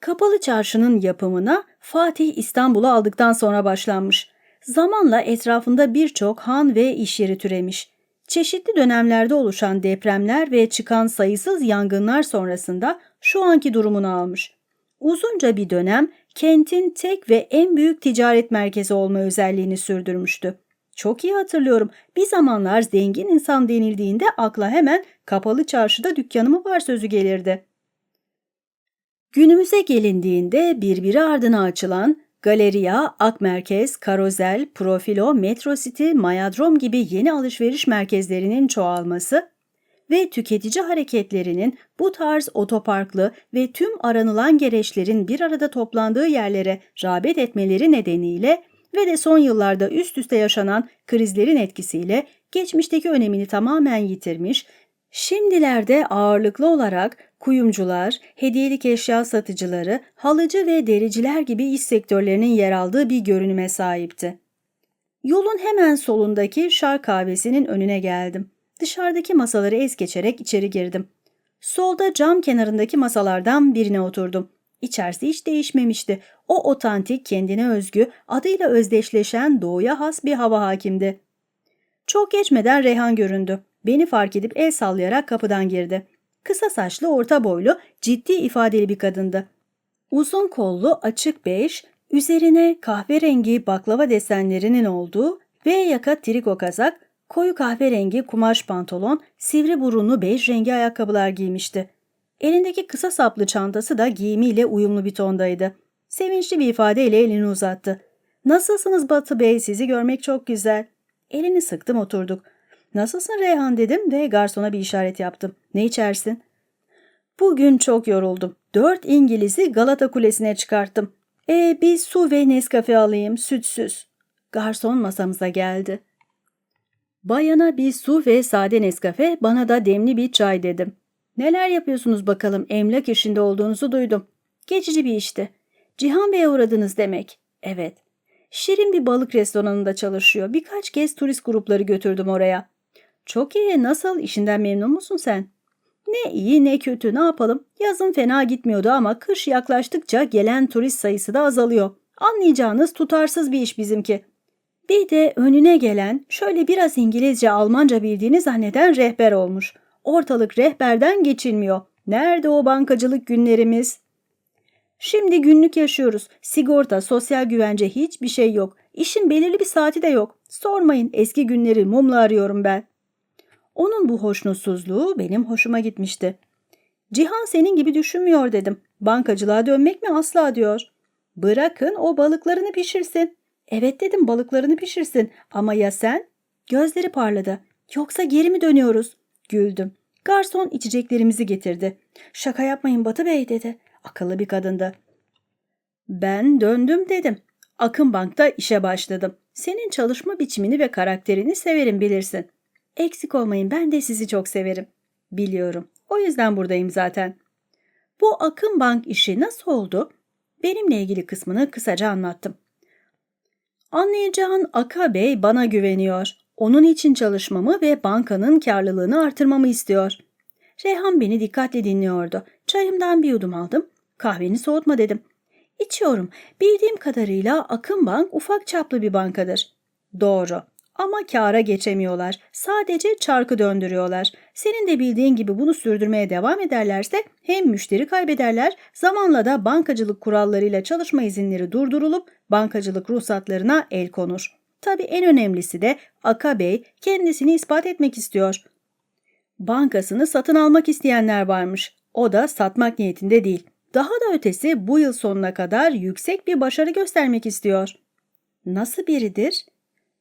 Kapalı çarşının yapımına Fatih İstanbul'u aldıktan sonra başlanmış. Zamanla etrafında birçok han ve iş yeri türemiş. Çeşitli dönemlerde oluşan depremler ve çıkan sayısız yangınlar sonrasında şu anki durumunu almış. Uzunca bir dönem kentin tek ve en büyük ticaret merkezi olma özelliğini sürdürmüştü. Çok iyi hatırlıyorum. Bir zamanlar zengin insan denildiğinde akla hemen kapalı çarşıda dükkanımı var sözü gelirdi. Günümüze gelindiğinde birbiri ardına açılan Galeriya, Akmerkez, Karozel, Profilo, Metro City, Mayadrom gibi yeni alışveriş merkezlerinin çoğalması ve tüketici hareketlerinin bu tarz otoparklı ve tüm aranılan gereçlerin bir arada toplandığı yerlere rağbet etmeleri nedeniyle ve de son yıllarda üst üste yaşanan krizlerin etkisiyle geçmişteki önemini tamamen yitirmiş, şimdilerde ağırlıklı olarak Kuyumcular, hediyelik eşya satıcıları, halıcı ve dericiler gibi iş sektörlerinin yer aldığı bir görünüme sahipti. Yolun hemen solundaki şar kahvesinin önüne geldim. Dışarıdaki masaları es geçerek içeri girdim. Solda cam kenarındaki masalardan birine oturdum. İçerisi hiç değişmemişti. O otantik, kendine özgü, adıyla özdeşleşen doğuya has bir hava hakimdi. Çok geçmeden Reyhan göründü. Beni fark edip el sallayarak kapıdan girdi. Kısa saçlı, orta boylu, ciddi ifadeli bir kadındı. Uzun kollu, açık bej, üzerine kahverengi baklava desenlerinin olduğu V yaka triko kazak, koyu kahverengi kumaş pantolon, sivri burunlu bej rengi ayakkabılar giymişti. Elindeki kısa saplı çantası da giyimiyle uyumlu bir tondaydı. Sevinçli bir ifadeyle elini uzattı. ''Nasılsınız Batı Bey? Sizi görmek çok güzel.'' Elini sıktım oturduk. ''Nasılsın Reyhan?'' dedim ve garsona bir işaret yaptım. ''Ne içersin?'' Bugün çok yoruldum. Dört İngiliz'i Galata Kulesi'ne çıkarttım. E bir su ve Nescafe alayım, sütsüz. Garson masamıza geldi. Bayana bir su ve sade Nescafe, bana da demli bir çay dedim. Neler yapıyorsunuz bakalım, emlak işinde olduğunuzu duydum. Geçici bir işti. Cihan Bey'e uğradınız demek. Evet. Şirin bir balık restoranında çalışıyor. Birkaç kez turist grupları götürdüm oraya. Çok iyi, nasıl? İşinden memnun musun sen? Ne iyi ne kötü ne yapalım. Yazın fena gitmiyordu ama kış yaklaştıkça gelen turist sayısı da azalıyor. Anlayacağınız tutarsız bir iş bizimki. Bir de önüne gelen şöyle biraz İngilizce Almanca bildiğini zanneden rehber olmuş. Ortalık rehberden geçilmiyor. Nerede o bankacılık günlerimiz? Şimdi günlük yaşıyoruz. Sigorta, sosyal güvence hiçbir şey yok. İşin belirli bir saati de yok. Sormayın eski günleri mumla arıyorum ben. Onun bu hoşnutsuzluğu benim hoşuma gitmişti. Cihan senin gibi düşünmüyor dedim. Bankacılığa dönmek mi asla diyor. Bırakın o balıklarını pişirsin. Evet dedim balıklarını pişirsin ama ya sen? Gözleri parladı. Yoksa geri mi dönüyoruz? Güldüm. Garson içeceklerimizi getirdi. Şaka yapmayın Batı Bey dedi. Akıllı bir kadındı. Ben döndüm dedim. Akın Bank'ta işe başladım. Senin çalışma biçimini ve karakterini severim bilirsin. Eksik olmayın ben de sizi çok severim. Biliyorum. O yüzden buradayım zaten. Bu Akın Bank işi nasıl oldu? Benimle ilgili kısmını kısaca anlattım. Anlayacağın Aka Bey bana güveniyor. Onun için çalışmamı ve bankanın karlılığını artırmamı istiyor. Reyhan beni dikkatle dinliyordu. Çayımdan bir yudum aldım. Kahveni soğutma dedim. İçiyorum. Bildiğim kadarıyla Akın Bank ufak çaplı bir bankadır. Doğru. Ama kâra geçemiyorlar. Sadece çarkı döndürüyorlar. Senin de bildiğin gibi bunu sürdürmeye devam ederlerse hem müşteri kaybederler, zamanla da bankacılık kurallarıyla çalışma izinleri durdurulup bankacılık ruhsatlarına el konur. Tabii en önemlisi de Aka Bey kendisini ispat etmek istiyor. Bankasını satın almak isteyenler varmış. O da satmak niyetinde değil. Daha da ötesi bu yıl sonuna kadar yüksek bir başarı göstermek istiyor. Nasıl biridir?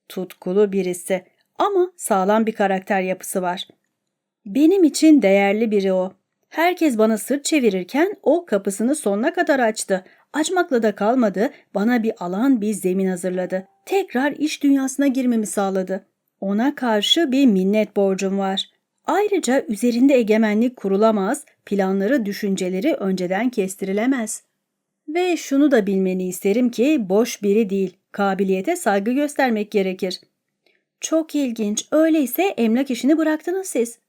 Tutkulu birisi ama sağlam bir karakter yapısı var. Benim için değerli biri o. Herkes bana sırt çevirirken o kapısını sonuna kadar açtı. Açmakla da kalmadı, bana bir alan, bir zemin hazırladı. Tekrar iş dünyasına girmemi sağladı. Ona karşı bir minnet borcum var. Ayrıca üzerinde egemenlik kurulamaz, planları, düşünceleri önceden kestirilemez. Ve şunu da bilmeni isterim ki boş biri değil, kabiliyete saygı göstermek gerekir. Çok ilginç, öyleyse emlak işini bıraktınız siz.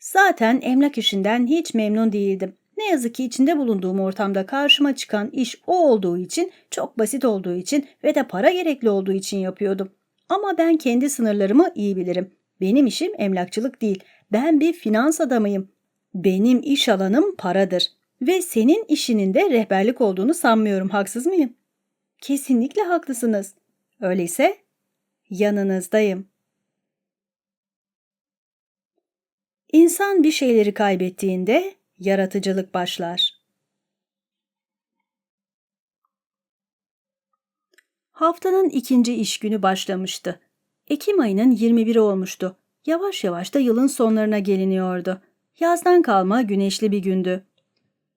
Zaten emlak işinden hiç memnun değildim. Ne yazık ki içinde bulunduğum ortamda karşıma çıkan iş o olduğu için, çok basit olduğu için ve de para gerekli olduğu için yapıyordum. Ama ben kendi sınırlarımı iyi bilirim. Benim işim emlakçılık değil. Ben bir finans adamıyım. Benim iş alanım paradır. Ve senin işinin de rehberlik olduğunu sanmıyorum, haksız mıyım? Kesinlikle haklısınız. Öyleyse yanınızdayım. İnsan bir şeyleri kaybettiğinde yaratıcılık başlar. Haftanın ikinci iş günü başlamıştı. Ekim ayının 21'i olmuştu. Yavaş yavaş da yılın sonlarına geliniyordu. Yazdan kalma güneşli bir gündü.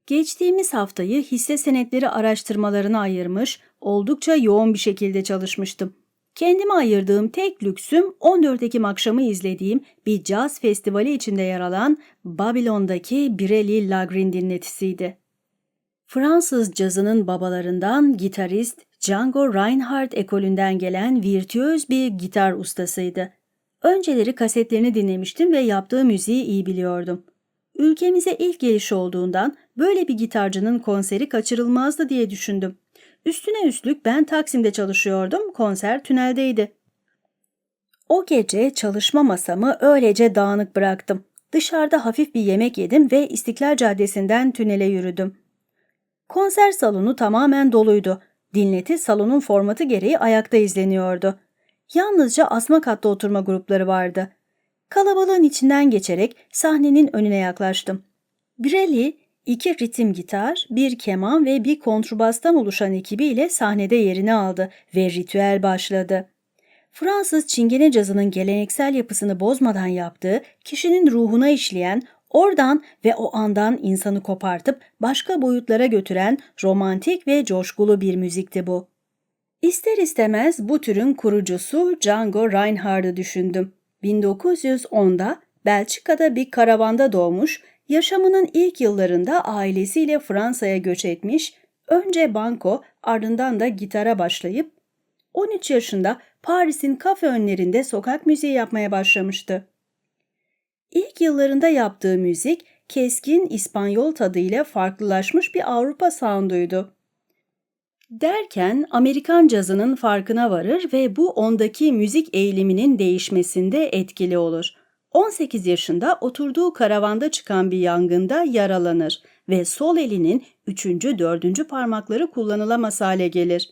Geçtiğimiz haftayı hisse senetleri araştırmalarına ayırmış, oldukça yoğun bir şekilde çalışmıştım. Kendime ayırdığım tek lüksüm 14 Ekim akşamı izlediğim bir caz festivali içinde yer alan Babylon'daki Bireli Lagrin dinletisiydi. Fransız cazının babalarından gitarist Django Reinhardt ekolünden gelen virtüöz bir gitar ustasıydı. Önceleri kasetlerini dinlemiştim ve yaptığı müziği iyi biliyordum. Ülkemize ilk gelişi olduğundan böyle bir gitarcının konseri kaçırılmazdı diye düşündüm. Üstüne üstlük ben Taksim'de çalışıyordum, konser tüneldeydi. O gece çalışma masamı öylece dağınık bıraktım. Dışarıda hafif bir yemek yedim ve İstiklal Caddesi'nden tünele yürüdüm. Konser salonu tamamen doluydu. Dinleti salonun formatı gereği ayakta izleniyordu. Yalnızca asma katta oturma grupları vardı. Kalabalığın içinden geçerek sahnenin önüne yaklaştım. Birelli, iki ritim gitar, bir keman ve bir kontrbastan oluşan ekibiyle sahnede yerini aldı ve ritüel başladı. Fransız çingene cazının geleneksel yapısını bozmadan yaptığı, kişinin ruhuna işleyen, oradan ve o andan insanı kopartıp başka boyutlara götüren romantik ve coşkulu bir müzikti bu. İster istemez bu türün kurucusu Django Reinhardt'ı düşündüm. 1910'da Belçika'da bir karavanda doğmuş, yaşamının ilk yıllarında ailesiyle Fransa'ya göç etmiş, önce banko ardından da gitara başlayıp 13 yaşında Paris'in kafe önlerinde sokak müziği yapmaya başlamıştı. İlk yıllarında yaptığı müzik keskin İspanyol tadıyla farklılaşmış bir Avrupa sounduydu. Derken Amerikan cazının farkına varır ve bu ondaki müzik eğiliminin değişmesinde etkili olur. 18 yaşında oturduğu karavanda çıkan bir yangında yaralanır ve sol elinin 3. 4. parmakları kullanılamaz hale gelir.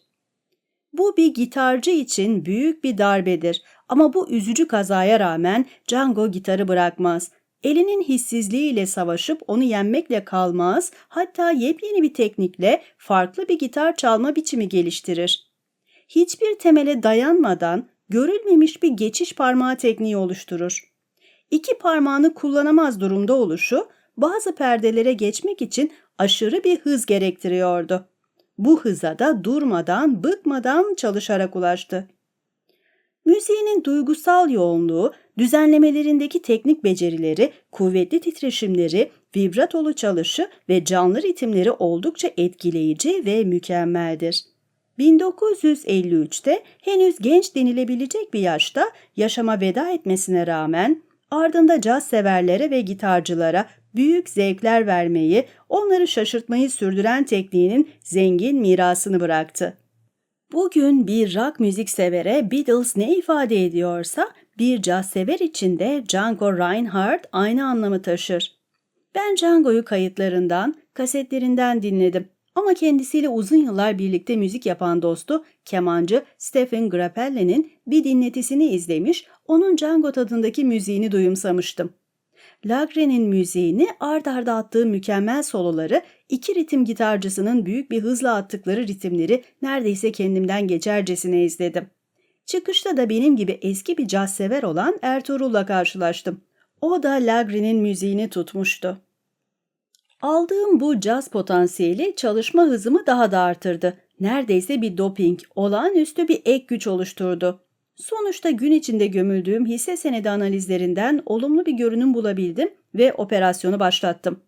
Bu bir gitarcı için büyük bir darbedir ama bu üzücü kazaya rağmen Django gitarı bırakmaz. Elinin hissizliğiyle savaşıp onu yenmekle kalmaz, hatta yepyeni bir teknikle farklı bir gitar çalma biçimi geliştirir. Hiçbir temele dayanmadan görülmemiş bir geçiş parmağı tekniği oluşturur. İki parmağını kullanamaz durumda oluşu bazı perdelere geçmek için aşırı bir hız gerektiriyordu. Bu hıza da durmadan, bıkmadan çalışarak ulaştı. Müziğinin duygusal yoğunluğu, düzenlemelerindeki teknik becerileri, kuvvetli titreşimleri, vibratolu çalışı ve canlı ritimleri oldukça etkileyici ve mükemmeldir. 1953'te henüz genç denilebilecek bir yaşta yaşama veda etmesine rağmen ardında caz severlere ve gitarcılara büyük zevkler vermeyi, onları şaşırtmayı sürdüren tekniğinin zengin mirasını bıraktı. Bugün bir rock müzik severe Beatles ne ifade ediyorsa bir caz sever için de Django Reinhardt aynı anlamı taşır. Ben Django'yu kayıtlarından, kasetlerinden dinledim ama kendisiyle uzun yıllar birlikte müzik yapan dostu kemancı Stephen Grappelli'nin bir dinletisini izlemiş, onun Django tadındaki müziğini duyumsamıştım. Lagre'nin müziğini ard arda attığı mükemmel soloları, iki ritim gitarcısının büyük bir hızla attıkları ritimleri neredeyse kendimden geçercesine izledim. Çıkışta da benim gibi eski bir caz sever olan Ertuğrul'la karşılaştım. O da Lagre'nin müziğini tutmuştu. Aldığım bu caz potansiyeli çalışma hızımı daha da artırdı. Neredeyse bir doping, olağanüstü bir ek güç oluşturdu. Sonuçta gün içinde gömüldüğüm hisse senedi analizlerinden olumlu bir görünüm bulabildim ve operasyonu başlattım.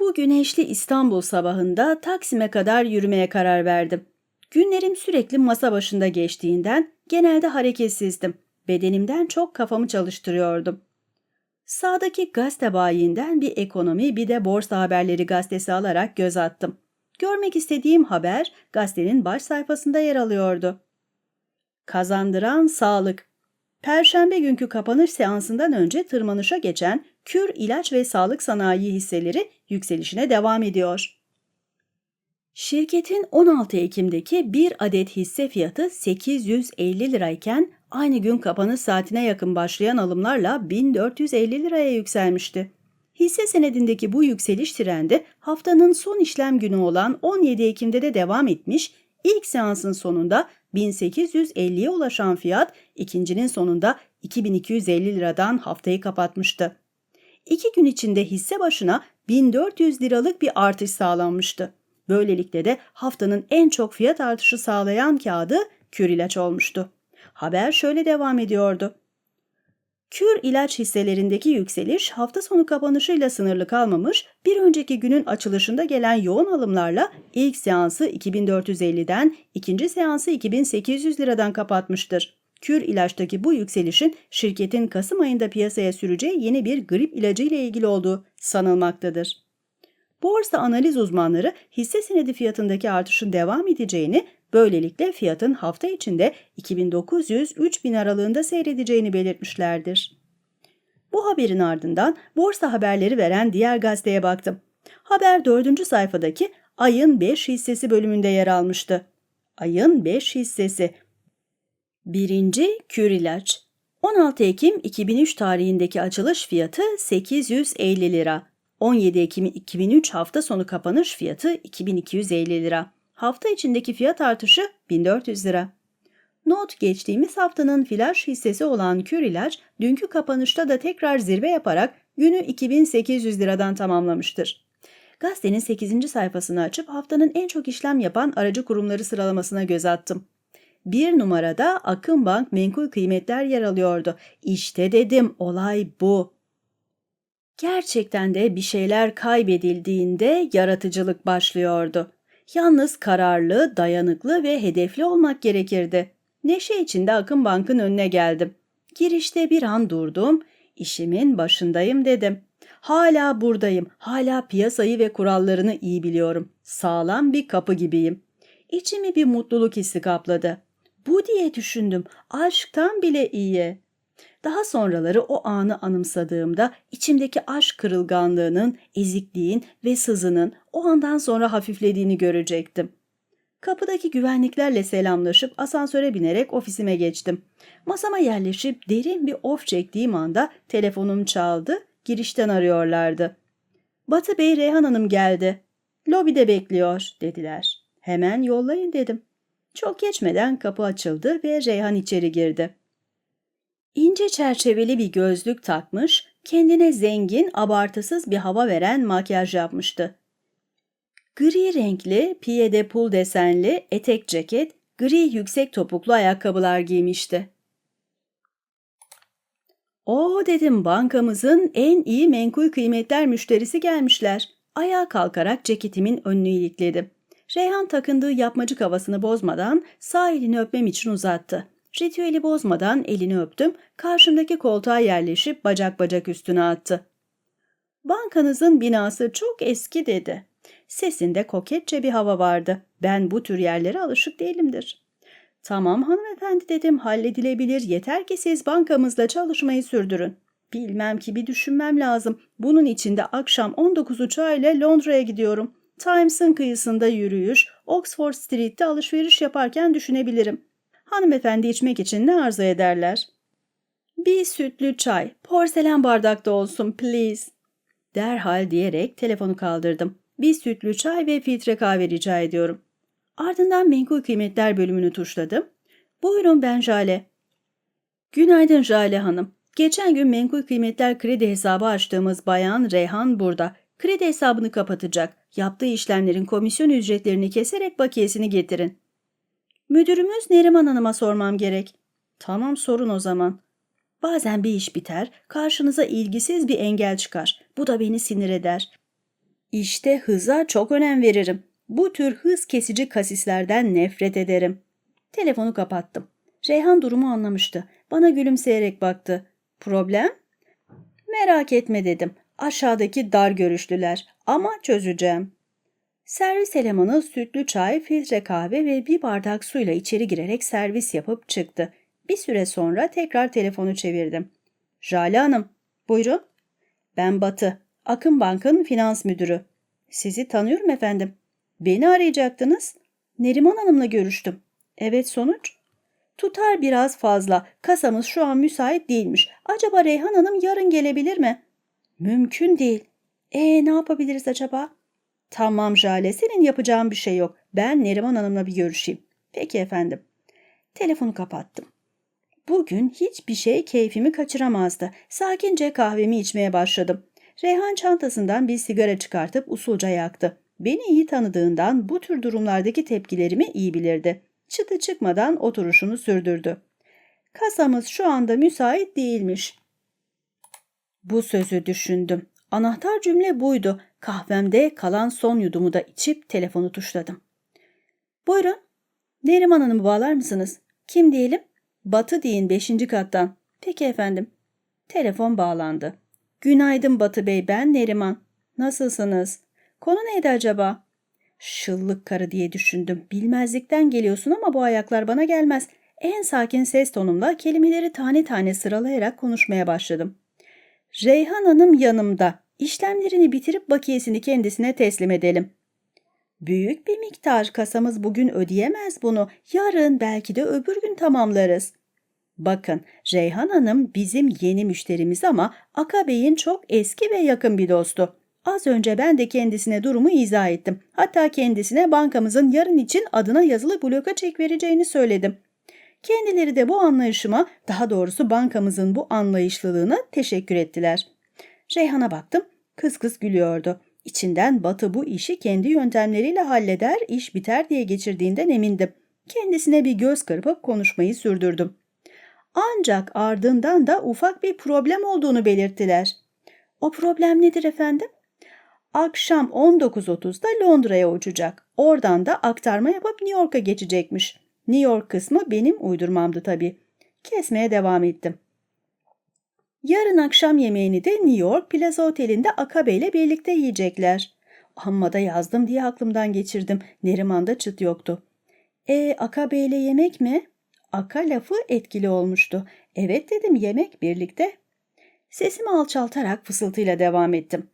Bu güneşli İstanbul sabahında Taksim'e kadar yürümeye karar verdim. Günlerim sürekli masa başında geçtiğinden genelde hareketsizdim. Bedenimden çok kafamı çalıştırıyordum. Sağdaki gazete bayiinden bir ekonomi bir de borsa haberleri gazetesi alarak göz attım. Görmek istediğim haber gazetenin baş sayfasında yer alıyordu. Kazandıran sağlık. Perşembe günkü kapanış seansından önce tırmanışa geçen kür ilaç ve sağlık sanayi hisseleri yükselişine devam ediyor. Şirketin 16 Ekim'deki bir adet hisse fiyatı 850 lirayken aynı gün kapanış saatine yakın başlayan alımlarla 1450 liraya yükselmişti. Hisse senedindeki bu yükseliş trendi haftanın son işlem günü olan 17 Ekim'de de devam etmiş, ilk seansın sonunda 1850'ye ulaşan fiyat ikincinin sonunda 2250 liradan haftayı kapatmıştı. İki gün içinde hisse başına 1400 liralık bir artış sağlanmıştı. Böylelikle de haftanın en çok fiyat artışı sağlayan kağıdı kür ilaç olmuştu. Haber şöyle devam ediyordu. Kür ilaç hisselerindeki yükseliş hafta sonu kapanışıyla sınırlı kalmamış, bir önceki günün açılışında gelen yoğun alımlarla ilk seansı 2450'den, ikinci seansı 2800 liradan kapatmıştır. Kür ilaçtaki bu yükselişin şirketin Kasım ayında piyasaya süreceği yeni bir grip ilacı ile ilgili olduğu sanılmaktadır. Borsa analiz uzmanları hisse senedi fiyatındaki artışın devam edeceğini, böylelikle fiyatın hafta içinde 2900-3000 aralığında seyredeceğini belirtmişlerdir. Bu haberin ardından borsa haberleri veren diğer gazeteye baktım. Haber 4. sayfadaki ayın 5 hissesi bölümünde yer almıştı. Ayın 5 hissesi. Birinci kür ilaç. 16 Ekim 2003 tarihindeki açılış fiyatı 850 lira. 17 Ekim 2003 hafta sonu kapanış fiyatı 2250 lira. Hafta içindeki fiyat artışı 1400 lira. Not geçtiğimiz haftanın flash hissesi olan Kür ilaç dünkü kapanışta da tekrar zirve yaparak günü 2800 liradan tamamlamıştır. Gazetenin 8. sayfasını açıp haftanın en çok işlem yapan aracı kurumları sıralamasına göz attım. Bir numarada Akın Bank menkul kıymetler yer alıyordu. İşte dedim olay bu. Gerçekten de bir şeyler kaybedildiğinde yaratıcılık başlıyordu. Yalnız kararlı, dayanıklı ve hedefli olmak gerekirdi. Neşe içinde Akın Bank'ın önüne geldim. Girişte bir an durdum. İşimin başındayım dedim. Hala buradayım. Hala piyasayı ve kurallarını iyi biliyorum. Sağlam bir kapı gibiyim. İçimi bir mutluluk hissi kapladı. Bu diye düşündüm. Aşktan bile iyi. Daha sonraları o anı anımsadığımda içimdeki aşk kırılganlığının, ezikliğin ve sızının o andan sonra hafiflediğini görecektim. Kapıdaki güvenliklerle selamlaşıp asansöre binerek ofisime geçtim. Masama yerleşip derin bir of çektiğim anda telefonum çaldı, girişten arıyorlardı. Batı Bey Reyhan Hanım geldi. Lobide bekliyor dediler. Hemen yollayın dedim. Çok geçmeden kapı açıldı ve Reyhan içeri girdi. İnce çerçeveli bir gözlük takmış, kendine zengin, abartısız bir hava veren makyaj yapmıştı. Gri renkli, piyede pul desenli etek ceket, gri yüksek topuklu ayakkabılar giymişti. O dedim bankamızın en iyi menkul kıymetler müşterisi gelmişler. Ayağa kalkarak ceketimin önünü ilikledim. Reyhan takındığı yapmacık havasını bozmadan sağ elini öpmem için uzattı. Ritüeli bozmadan elini öptüm, karşımdaki koltuğa yerleşip bacak bacak üstüne attı. Bankanızın binası çok eski dedi. Sesinde koketçe bir hava vardı. Ben bu tür yerlere alışık değilimdir. Tamam hanımefendi dedim halledilebilir yeter ki siz bankamızla çalışmayı sürdürün. Bilmem ki bir düşünmem lazım. Bunun için de akşam 19 uçağıyla Londra'ya gidiyorum. Times'ın kıyısında yürüyüş, Oxford Street'te alışveriş yaparken düşünebilirim. Hanımefendi içmek için ne arzu ederler? Bir sütlü çay, porselen bardakta olsun please. Derhal diyerek telefonu kaldırdım. Bir sütlü çay ve filtre kahve rica ediyorum. Ardından menkul kıymetler bölümünü tuşladım. Buyurun ben Jale. Günaydın Jale Hanım. Geçen gün menkul kıymetler kredi hesabı açtığımız bayan Reyhan burada. Kredi hesabını kapatacak. Yaptığı işlemlerin komisyon ücretlerini keserek bakiyesini getirin. Müdürümüz Neriman Hanım'a sormam gerek. Tamam sorun o zaman. Bazen bir iş biter, karşınıza ilgisiz bir engel çıkar. Bu da beni sinir eder. İşte hıza çok önem veririm. Bu tür hız kesici kasislerden nefret ederim. Telefonu kapattım. Reyhan durumu anlamıştı. Bana gülümseyerek baktı. Problem? Merak etme dedim. Aşağıdaki dar görüşlüler ama çözeceğim. Servis elemanı sütlü çay, filtre kahve ve bir bardak suyla içeri girerek servis yapıp çıktı. Bir süre sonra tekrar telefonu çevirdim. Jale Hanım, buyurun. Ben Batı, Akın Bank'ın finans müdürü. Sizi tanıyorum efendim. Beni arayacaktınız. Neriman Hanım'la görüştüm. Evet sonuç? Tutar biraz fazla. Kasamız şu an müsait değilmiş. Acaba Reyhan Hanım yarın gelebilir mi? Mümkün değil. E ne yapabiliriz acaba? Tamam Jale, senin yapacağın bir şey yok. Ben Neriman Hanım'la bir görüşeyim. Peki efendim. Telefonu kapattım. Bugün hiçbir şey keyfimi kaçıramazdı. Sakince kahvemi içmeye başladım. Reyhan çantasından bir sigara çıkartıp usulca yaktı. Beni iyi tanıdığından bu tür durumlardaki tepkilerimi iyi bilirdi. Çıtı çıkmadan oturuşunu sürdürdü. Kasamız şu anda müsait değilmiş. Bu sözü düşündüm. Anahtar cümle buydu. Kahvemde kalan son yudumu da içip telefonu tuşladım. Buyurun. Neriman Hanım'ı bağlar mısınız? Kim diyelim? Batı deyin beşinci kattan. Peki efendim. Telefon bağlandı. Günaydın Batı Bey ben Neriman. Nasılsınız? Konu neydi acaba? Şıllık karı diye düşündüm. Bilmezlikten geliyorsun ama bu ayaklar bana gelmez. En sakin ses tonumla kelimeleri tane tane sıralayarak konuşmaya başladım. Reyhan Hanım yanımda. İşlemlerini bitirip bakiyesini kendisine teslim edelim. Büyük bir miktar kasamız bugün ödeyemez bunu. Yarın belki de öbür gün tamamlarız. Bakın Reyhan Hanım bizim yeni müşterimiz ama Aka Bey'in çok eski ve yakın bir dostu. Az önce ben de kendisine durumu izah ettim. Hatta kendisine bankamızın yarın için adına yazılı bloka çek vereceğini söyledim. Kendileri de bu anlayışıma, daha doğrusu bankamızın bu anlayışlılığına teşekkür ettiler. Reyhan'a baktım, kız kız gülüyordu. İçinden Batı bu işi kendi yöntemleriyle halleder, iş biter diye geçirdiğinden emindim. Kendisine bir göz kırpıp konuşmayı sürdürdüm. Ancak ardından da ufak bir problem olduğunu belirttiler. O problem nedir efendim? Akşam 19.30'da Londra'ya uçacak. Oradan da aktarma yapıp New York'a geçecekmiş. New York kısmı benim uydurmamdı tabii. Kesmeye devam ettim. Yarın akşam yemeğini de New York Plaza Oteli'nde Akabe ile birlikte yiyecekler. Amma da yazdım diye aklımdan geçirdim. Neriman'da çıt yoktu. E Akabe ile yemek mi? Aka lafı etkili olmuştu. Evet dedim yemek birlikte. Sesimi alçaltarak fısıltıyla devam ettim.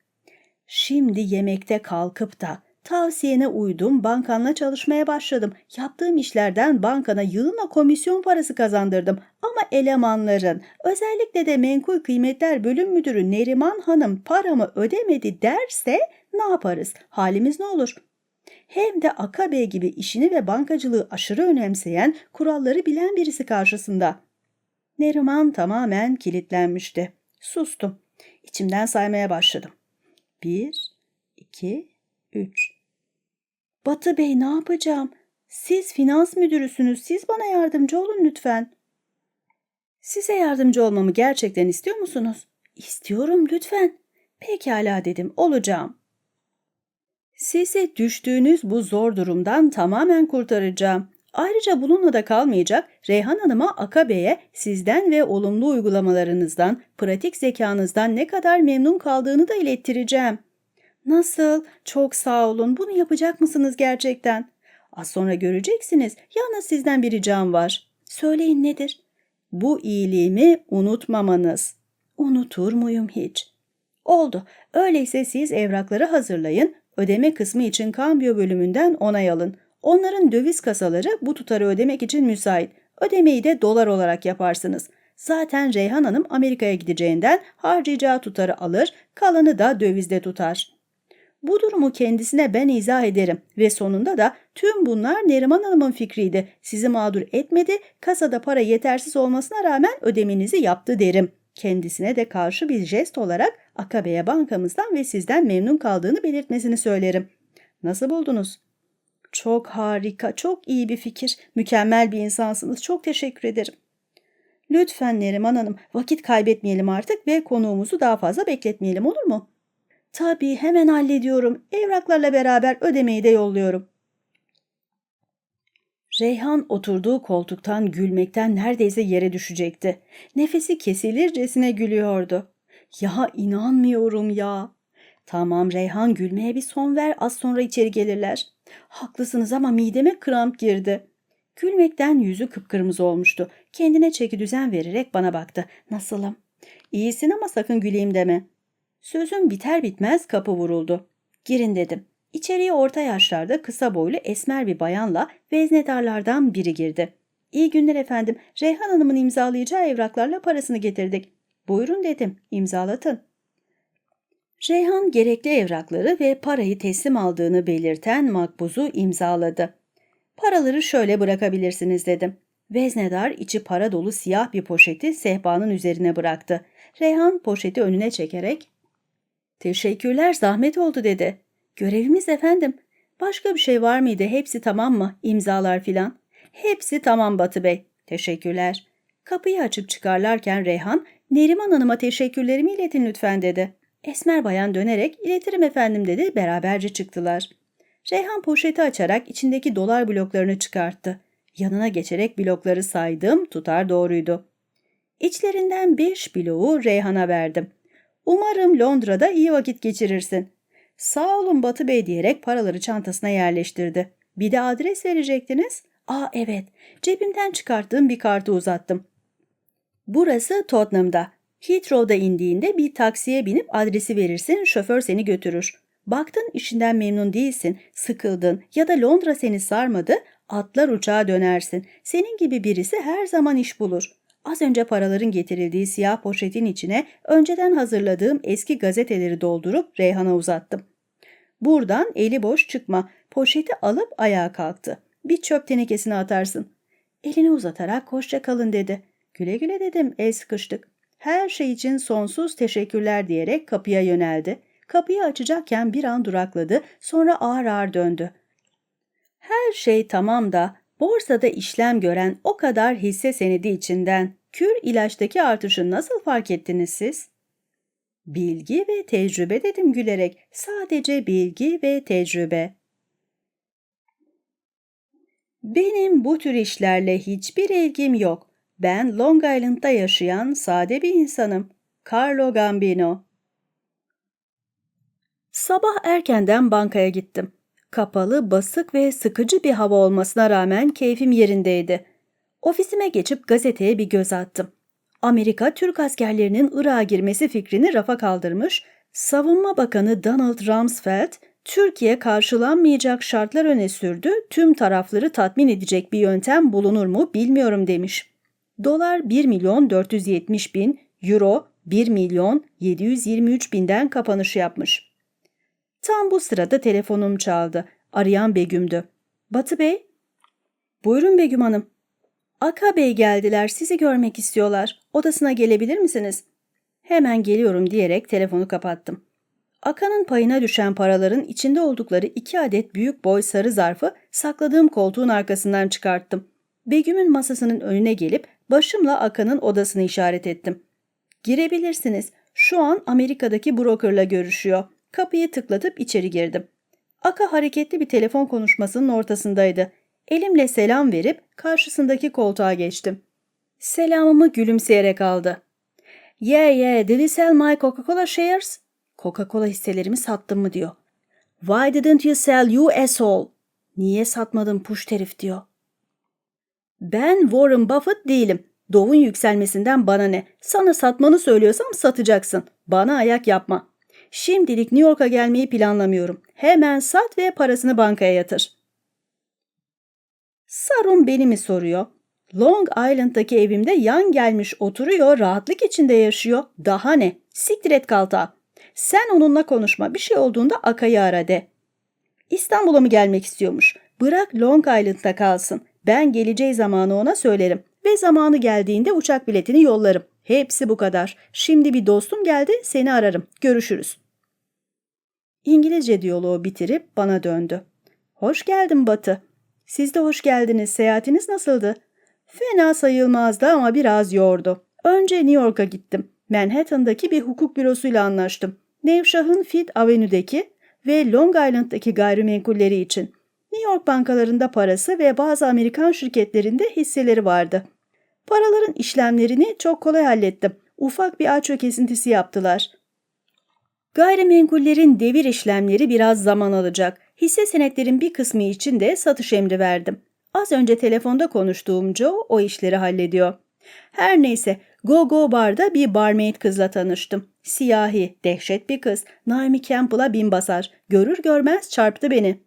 Şimdi yemekte kalkıp da tavsiyene uydum, bankanla çalışmaya başladım. Yaptığım işlerden bankana yığınla komisyon parası kazandırdım. Ama elemanların, özellikle de menkul kıymetler bölüm müdürü Neriman Hanım paramı ödemedi derse ne yaparız? Halimiz ne olur? Hem de Akabe gibi işini ve bankacılığı aşırı önemseyen, kuralları bilen birisi karşısında. Neriman tamamen kilitlenmişti. Sustum. İçimden saymaya başladım. Bir, iki, üç. Batı Bey ne yapacağım? Siz finans müdürüsünüz. Siz bana yardımcı olun lütfen. Size yardımcı olmamı gerçekten istiyor musunuz? İstiyorum lütfen. Pekala dedim. Olacağım. Sizi düştüğünüz bu zor durumdan tamamen kurtaracağım. Ayrıca bununla da kalmayacak Reyhan Hanım'a Akabe'ye sizden ve olumlu uygulamalarınızdan, pratik zekanızdan ne kadar memnun kaldığını da ilettireceğim. Nasıl? Çok sağ olun. Bunu yapacak mısınız gerçekten? Az sonra göreceksiniz. Yalnız sizden bir ricam var. Söyleyin nedir? Bu iyiliğimi unutmamanız. Unutur muyum hiç? Oldu. Öyleyse siz evrakları hazırlayın. Ödeme kısmı için kambiyo bölümünden onay alın. Onların döviz kasaları bu tutarı ödemek için müsait. Ödemeyi de dolar olarak yaparsınız. Zaten Reyhan Hanım Amerika'ya gideceğinden harcayacağı tutarı alır, kalanı da dövizde tutar. Bu durumu kendisine ben izah ederim ve sonunda da tüm bunlar Neriman Hanım'ın fikriydi. Sizi mağdur etmedi, kasada para yetersiz olmasına rağmen ödemenizi yaptı derim. Kendisine de karşı bir jest olarak Akabe'ye bankamızdan ve sizden memnun kaldığını belirtmesini söylerim. Nasıl buldunuz? Çok harika, çok iyi bir fikir. Mükemmel bir insansınız. Çok teşekkür ederim. Lütfen Neriman Hanım, vakit kaybetmeyelim artık ve konuğumuzu daha fazla bekletmeyelim olur mu? Tabii hemen hallediyorum. Evraklarla beraber ödemeyi de yolluyorum. Reyhan oturduğu koltuktan gülmekten neredeyse yere düşecekti. Nefesi kesilircesine gülüyordu. Ya inanmıyorum ya. Tamam Reyhan gülmeye bir son ver az sonra içeri gelirler. Haklısınız ama mideme kramp girdi. Gülmekten yüzü kıpkırmızı olmuştu. Kendine çeki düzen vererek bana baktı. Nasılım? İyisin ama sakın güleyim deme. Sözüm biter bitmez kapı vuruldu. Girin dedim. İçeriye orta yaşlarda kısa boylu esmer bir bayanla veznedarlardan biri girdi. İyi günler efendim. Reyhan Hanım'ın imzalayacağı evraklarla parasını getirdik. Buyurun dedim. İmzalatın. Reyhan gerekli evrakları ve parayı teslim aldığını belirten makbuzu imzaladı. Paraları şöyle bırakabilirsiniz dedim. Veznedar içi para dolu siyah bir poşeti sehpanın üzerine bıraktı. Reyhan poşeti önüne çekerek Teşekkürler zahmet oldu dedi. Görevimiz efendim. Başka bir şey var mıydı? Hepsi tamam mı? İmzalar filan. Hepsi tamam Batı Bey. Teşekkürler. Kapıyı açıp çıkarlarken Reyhan, Neriman Hanım'a teşekkürlerimi iletin lütfen dedi. Esmer bayan dönerek iletirim efendim dedi beraberce çıktılar. Reyhan poşeti açarak içindeki dolar bloklarını çıkarttı. Yanına geçerek blokları saydım, tutar doğruydu. İçlerinden beş bloğu Reyhan'a verdim. Umarım Londra'da iyi vakit geçirirsin. Sağ olun Batı Bey diyerek paraları çantasına yerleştirdi. Bir de adres verecektiniz. Aa evet, cebimden çıkarttığım bir kartı uzattım. Burası Tottenham'da. Heathrow'da indiğinde bir taksiye binip adresi verirsin, şoför seni götürür. Baktın işinden memnun değilsin, sıkıldın ya da Londra seni sarmadı, atlar uçağa dönersin. Senin gibi birisi her zaman iş bulur. Az önce paraların getirildiği siyah poşetin içine önceden hazırladığım eski gazeteleri doldurup Reyhan'a uzattım. Buradan eli boş çıkma, poşeti alıp ayağa kalktı. Bir çöp tenekesine atarsın. Elini uzatarak hoşça kalın dedi. Güle güle dedim, el sıkıştık. Her şey için sonsuz teşekkürler diyerek kapıya yöneldi. Kapıyı açacakken bir an durakladı, sonra ağır ağır döndü. Her şey tamam da borsada işlem gören o kadar hisse senedi içinden kür ilaçtaki artışı nasıl fark ettiniz siz? Bilgi ve tecrübe dedim gülerek. Sadece bilgi ve tecrübe. Benim bu tür işlerle hiçbir ilgim yok. Ben Long Island'da yaşayan sade bir insanım. Carlo Gambino. Sabah erkenden bankaya gittim. Kapalı, basık ve sıkıcı bir hava olmasına rağmen keyfim yerindeydi. Ofisime geçip gazeteye bir göz attım. Amerika Türk askerlerinin Irak'a girmesi fikrini rafa kaldırmış, Savunma Bakanı Donald Rumsfeld, Türkiye karşılanmayacak şartlar öne sürdü, tüm tarafları tatmin edecek bir yöntem bulunur mu bilmiyorum demiş. Dolar 1 milyon 470 bin, euro 1 milyon 723 binden kapanış yapmış. Tam bu sırada telefonum çaldı. Arayan Begüm'dü. Batı Bey? Buyurun Begüm Hanım. Aka Bey geldiler. Sizi görmek istiyorlar. Odasına gelebilir misiniz? Hemen geliyorum diyerek telefonu kapattım. Aka'nın payına düşen paraların içinde oldukları iki adet büyük boy sarı zarfı sakladığım koltuğun arkasından çıkarttım. Begüm'ün masasının önüne gelip başımla Aka'nın odasını işaret ettim. Girebilirsiniz. Şu an Amerika'daki brokerla görüşüyor. Kapıyı tıklatıp içeri girdim. Aka hareketli bir telefon konuşmasının ortasındaydı. Elimle selam verip karşısındaki koltuğa geçtim. Selamımı gülümseyerek aldı. Yeah yeah, did you sell my Coca-Cola shares? Coca-Cola hisselerimi sattım mı diyor. Why didn't you sell you asshole? Niye satmadın puş terif diyor. Ben Warren Buffett değilim. Dov'un yükselmesinden bana ne? Sana satmanı söylüyorsam satacaksın. Bana ayak yapma. Şimdilik New York'a gelmeyi planlamıyorum. Hemen sat ve parasını bankaya yatır. Sarun beni mi soruyor? Long Island'daki evimde yan gelmiş oturuyor, rahatlık içinde yaşıyor. Daha ne? Siktir et kalta. Sen onunla konuşma. Bir şey olduğunda Akay'ı ara de. İstanbul'a mı gelmek istiyormuş? Bırak Long Island'da kalsın. Ben geleceği zamanı ona söylerim. Ve zamanı geldiğinde uçak biletini yollarım. Hepsi bu kadar. Şimdi bir dostum geldi, seni ararım. Görüşürüz. İngilizce diyaloğu bitirip bana döndü. Hoş geldin Batı. Siz de hoş geldiniz. Seyahatiniz nasıldı? Fena sayılmazdı ama biraz yordu. Önce New York'a gittim. Manhattan'daki bir hukuk bürosuyla anlaştım. Nevşah'ın Fifth Avenue'deki ve Long Island'daki gayrimenkulleri için. New York bankalarında parası ve bazı Amerikan şirketlerinde hisseleri vardı. Paraların işlemlerini çok kolay hallettim. Ufak bir ağaç kesintisi yaptılar. Gayrimenkullerin devir işlemleri biraz zaman alacak. Hisse senetlerin bir kısmı için de satış emri verdim. Az önce telefonda konuştuğum Joe o işleri hallediyor. Her neyse Go Go Bar'da bir barmaid kızla tanıştım. Siyahi, dehşet bir kız. Naomi Campbell'a bin basar. Görür görmez çarptı beni.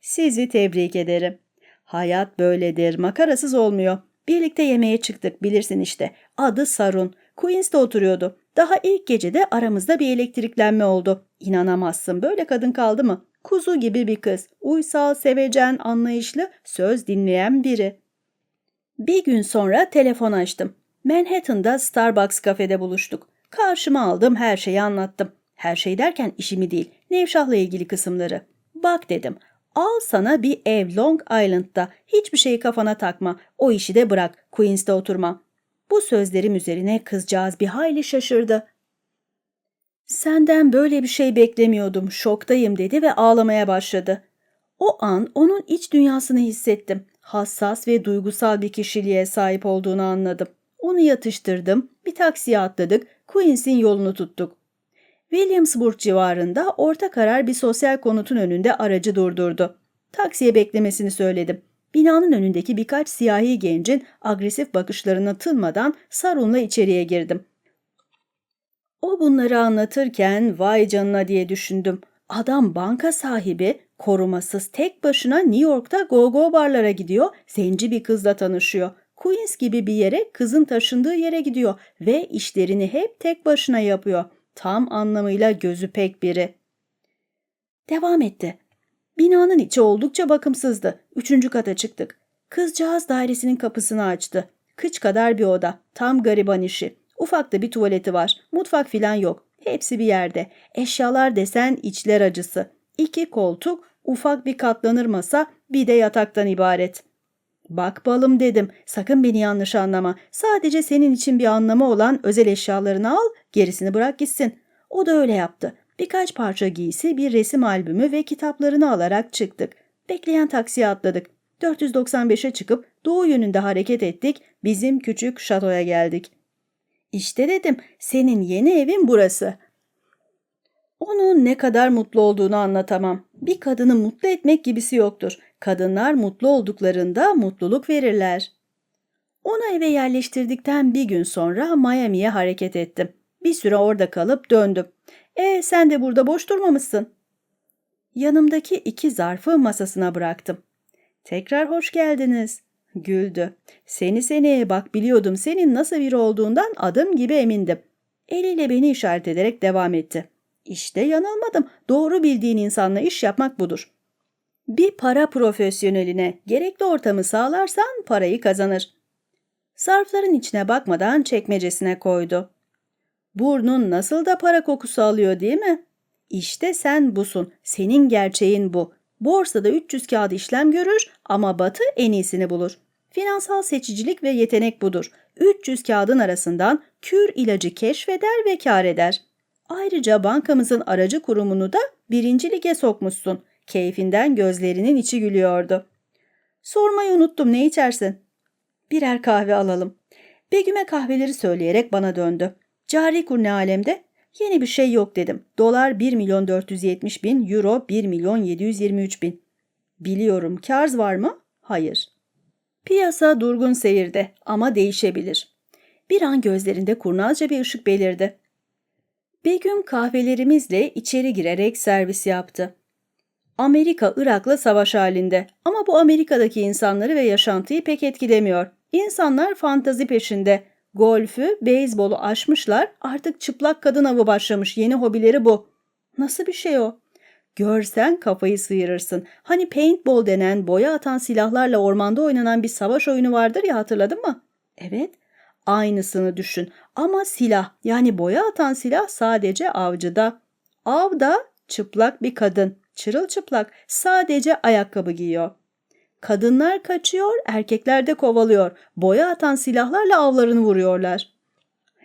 Sizi tebrik ederim. Hayat böyledir, makarasız olmuyor. Birlikte yemeğe çıktık bilirsin işte. Adı Sarun. Queens'te oturuyordu. Daha ilk gecede aramızda bir elektriklenme oldu. İnanamazsın böyle kadın kaldı mı? Kuzu gibi bir kız. Uysal, sevecen, anlayışlı, söz dinleyen biri. Bir gün sonra telefon açtım. Manhattan'da Starbucks kafede buluştuk. Karşıma aldım her şeyi anlattım. Her şey derken işimi değil, Nevşah'la ilgili kısımları. Bak dedim, Al sana bir ev Long Island'da. Hiçbir şeyi kafana takma. O işi de bırak. Queens'te oturma. Bu sözlerim üzerine kızcağız bir hayli şaşırdı. Senden böyle bir şey beklemiyordum. Şoktayım dedi ve ağlamaya başladı. O an onun iç dünyasını hissettim. Hassas ve duygusal bir kişiliğe sahip olduğunu anladım. Onu yatıştırdım, bir taksiye atladık, Queens'in yolunu tuttuk. Williamsburg civarında orta karar bir sosyal konutun önünde aracı durdurdu. Taksiye beklemesini söyledim. Binanın önündeki birkaç siyahi gencin agresif bakışlarına tınmadan Sarun'la içeriye girdim. O bunları anlatırken vay canına diye düşündüm. Adam banka sahibi, korumasız tek başına New York'ta go-go barlara gidiyor, zenci bir kızla tanışıyor. Queens gibi bir yere kızın taşındığı yere gidiyor ve işlerini hep tek başına yapıyor. Tam anlamıyla gözü pek biri. Devam etti. Binanın içi oldukça bakımsızdı. Üçüncü kata çıktık. Kızcağız dairesinin kapısını açtı. Kıç kadar bir oda. Tam gariban işi. Ufak bir tuvaleti var. Mutfak filan yok. Hepsi bir yerde. Eşyalar desen içler acısı. İki koltuk, ufak bir katlanır masa, bir de yataktan ibaret. Bak balım dedim. Sakın beni yanlış anlama. Sadece senin için bir anlamı olan özel eşyalarını al, gerisini bırak gitsin. O da öyle yaptı. Birkaç parça giysi, bir resim albümü ve kitaplarını alarak çıktık. Bekleyen taksiye atladık. 495'e çıkıp doğu yönünde hareket ettik. Bizim küçük şatoya geldik. İşte dedim, senin yeni evin burası. Onun ne kadar mutlu olduğunu anlatamam. Bir kadını mutlu etmek gibisi yoktur. Kadınlar mutlu olduklarında mutluluk verirler. Onu eve yerleştirdikten bir gün sonra Miami'ye hareket ettim. Bir süre orada kalıp döndüm. E sen de burada boş durmamışsın. Yanımdaki iki zarfı masasına bıraktım. Tekrar hoş geldiniz. Güldü. Seni seni bak biliyordum senin nasıl biri olduğundan adım gibi emindim. Eliyle beni işaret ederek devam etti. İşte yanılmadım. Doğru bildiğin insanla iş yapmak budur. Bir para profesyoneline gerekli ortamı sağlarsan parayı kazanır. Zarfların içine bakmadan çekmecesine koydu. Burnun nasıl da para kokusu alıyor değil mi? İşte sen busun. Senin gerçeğin bu. Borsada 300 kağıt işlem görür ama Batı en iyisini bulur. Finansal seçicilik ve yetenek budur. 300 kağıdın arasından kür ilacı keşfeder ve kar eder. Ayrıca bankamızın aracı kurumunu da birinci lige sokmuşsun. Keyfinden gözlerinin içi gülüyordu. Sormayı unuttum ne içersin? Birer kahve alalım. Begüm'e kahveleri söyleyerek bana döndü. Cari kur ne alemde? Yeni bir şey yok dedim. Dolar 1 milyon 470 bin, euro 1 milyon 723 bin. Biliyorum karz var mı? Hayır. Piyasa durgun seyirde ama değişebilir. Bir an gözlerinde kurnazca bir ışık belirdi. Begüm kahvelerimizle içeri girerek servis yaptı. Amerika Irak'la savaş halinde ama bu Amerika'daki insanları ve yaşantıyı pek etkilemiyor. İnsanlar fantazi peşinde. Golfü, beyzbolu aşmışlar, artık çıplak kadın avı başlamış. Yeni hobileri bu. Nasıl bir şey o? Görsen kafayı sıyırırsın. Hani paintball denen boya atan silahlarla ormanda oynanan bir savaş oyunu vardır ya hatırladın mı? Evet. Aynısını düşün. Ama silah yani boya atan silah sadece avcıda. Avda çıplak bir kadın. Çırılçıplak sadece ayakkabı giyiyor. Kadınlar kaçıyor, erkekler de kovalıyor. Boya atan silahlarla avlarını vuruyorlar.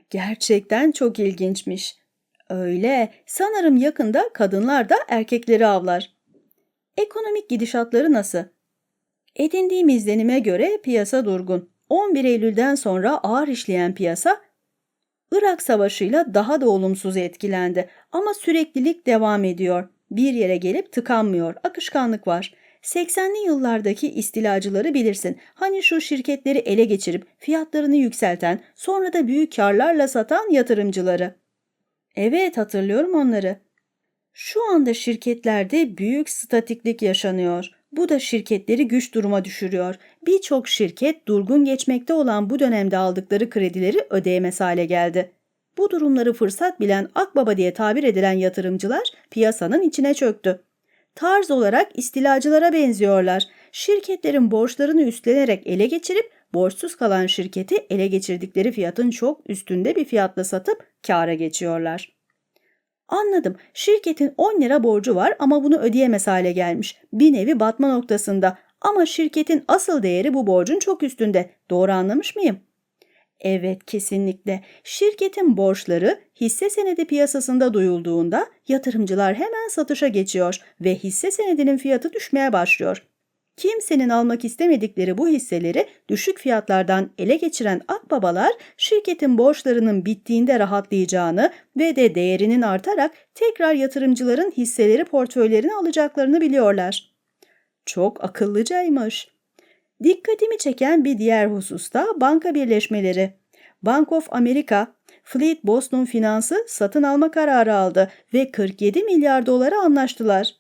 Gerçekten çok ilginçmiş. Öyle. Sanırım yakında kadınlar da erkekleri avlar. Ekonomik gidişatları nasıl? Edindiğim izlenime göre piyasa durgun. 11 Eylül'den sonra ağır işleyen piyasa Irak Savaşı'yla daha da olumsuz etkilendi ama süreklilik devam ediyor. Bir yere gelip tıkanmıyor, akışkanlık var. 80'li yıllardaki istilacıları bilirsin. Hani şu şirketleri ele geçirip fiyatlarını yükselten, sonra da büyük karlarla satan yatırımcıları. Evet, hatırlıyorum onları. Şu anda şirketlerde büyük statiklik yaşanıyor. Bu da şirketleri güç duruma düşürüyor. Birçok şirket durgun geçmekte olan bu dönemde aldıkları kredileri ödeyemez hale geldi. Bu durumları fırsat bilen akbaba diye tabir edilen yatırımcılar piyasanın içine çöktü. Tarz olarak istilacılara benziyorlar. Şirketlerin borçlarını üstlenerek ele geçirip borçsuz kalan şirketi ele geçirdikleri fiyatın çok üstünde bir fiyatla satıp kâra geçiyorlar. Anladım. Şirketin 10 lira borcu var ama bunu ödeyemez hale gelmiş. Bir nevi batma noktasında. Ama şirketin asıl değeri bu borcun çok üstünde. Doğru anlamış mıyım? Evet, kesinlikle. Şirketin borçları hisse senedi piyasasında duyulduğunda yatırımcılar hemen satışa geçiyor ve hisse senedinin fiyatı düşmeye başlıyor. Kimsenin almak istemedikleri bu hisseleri düşük fiyatlardan ele geçiren akbabalar şirketin borçlarının bittiğinde rahatlayacağını ve de değerinin artarak tekrar yatırımcıların hisseleri portföylerine alacaklarını biliyorlar. Çok akıllıcaymış. Dikkatimi çeken bir diğer hususta banka birleşmeleri. Bank of America, Fleet Boston Finans'ı satın alma kararı aldı ve 47 milyar dolara anlaştılar.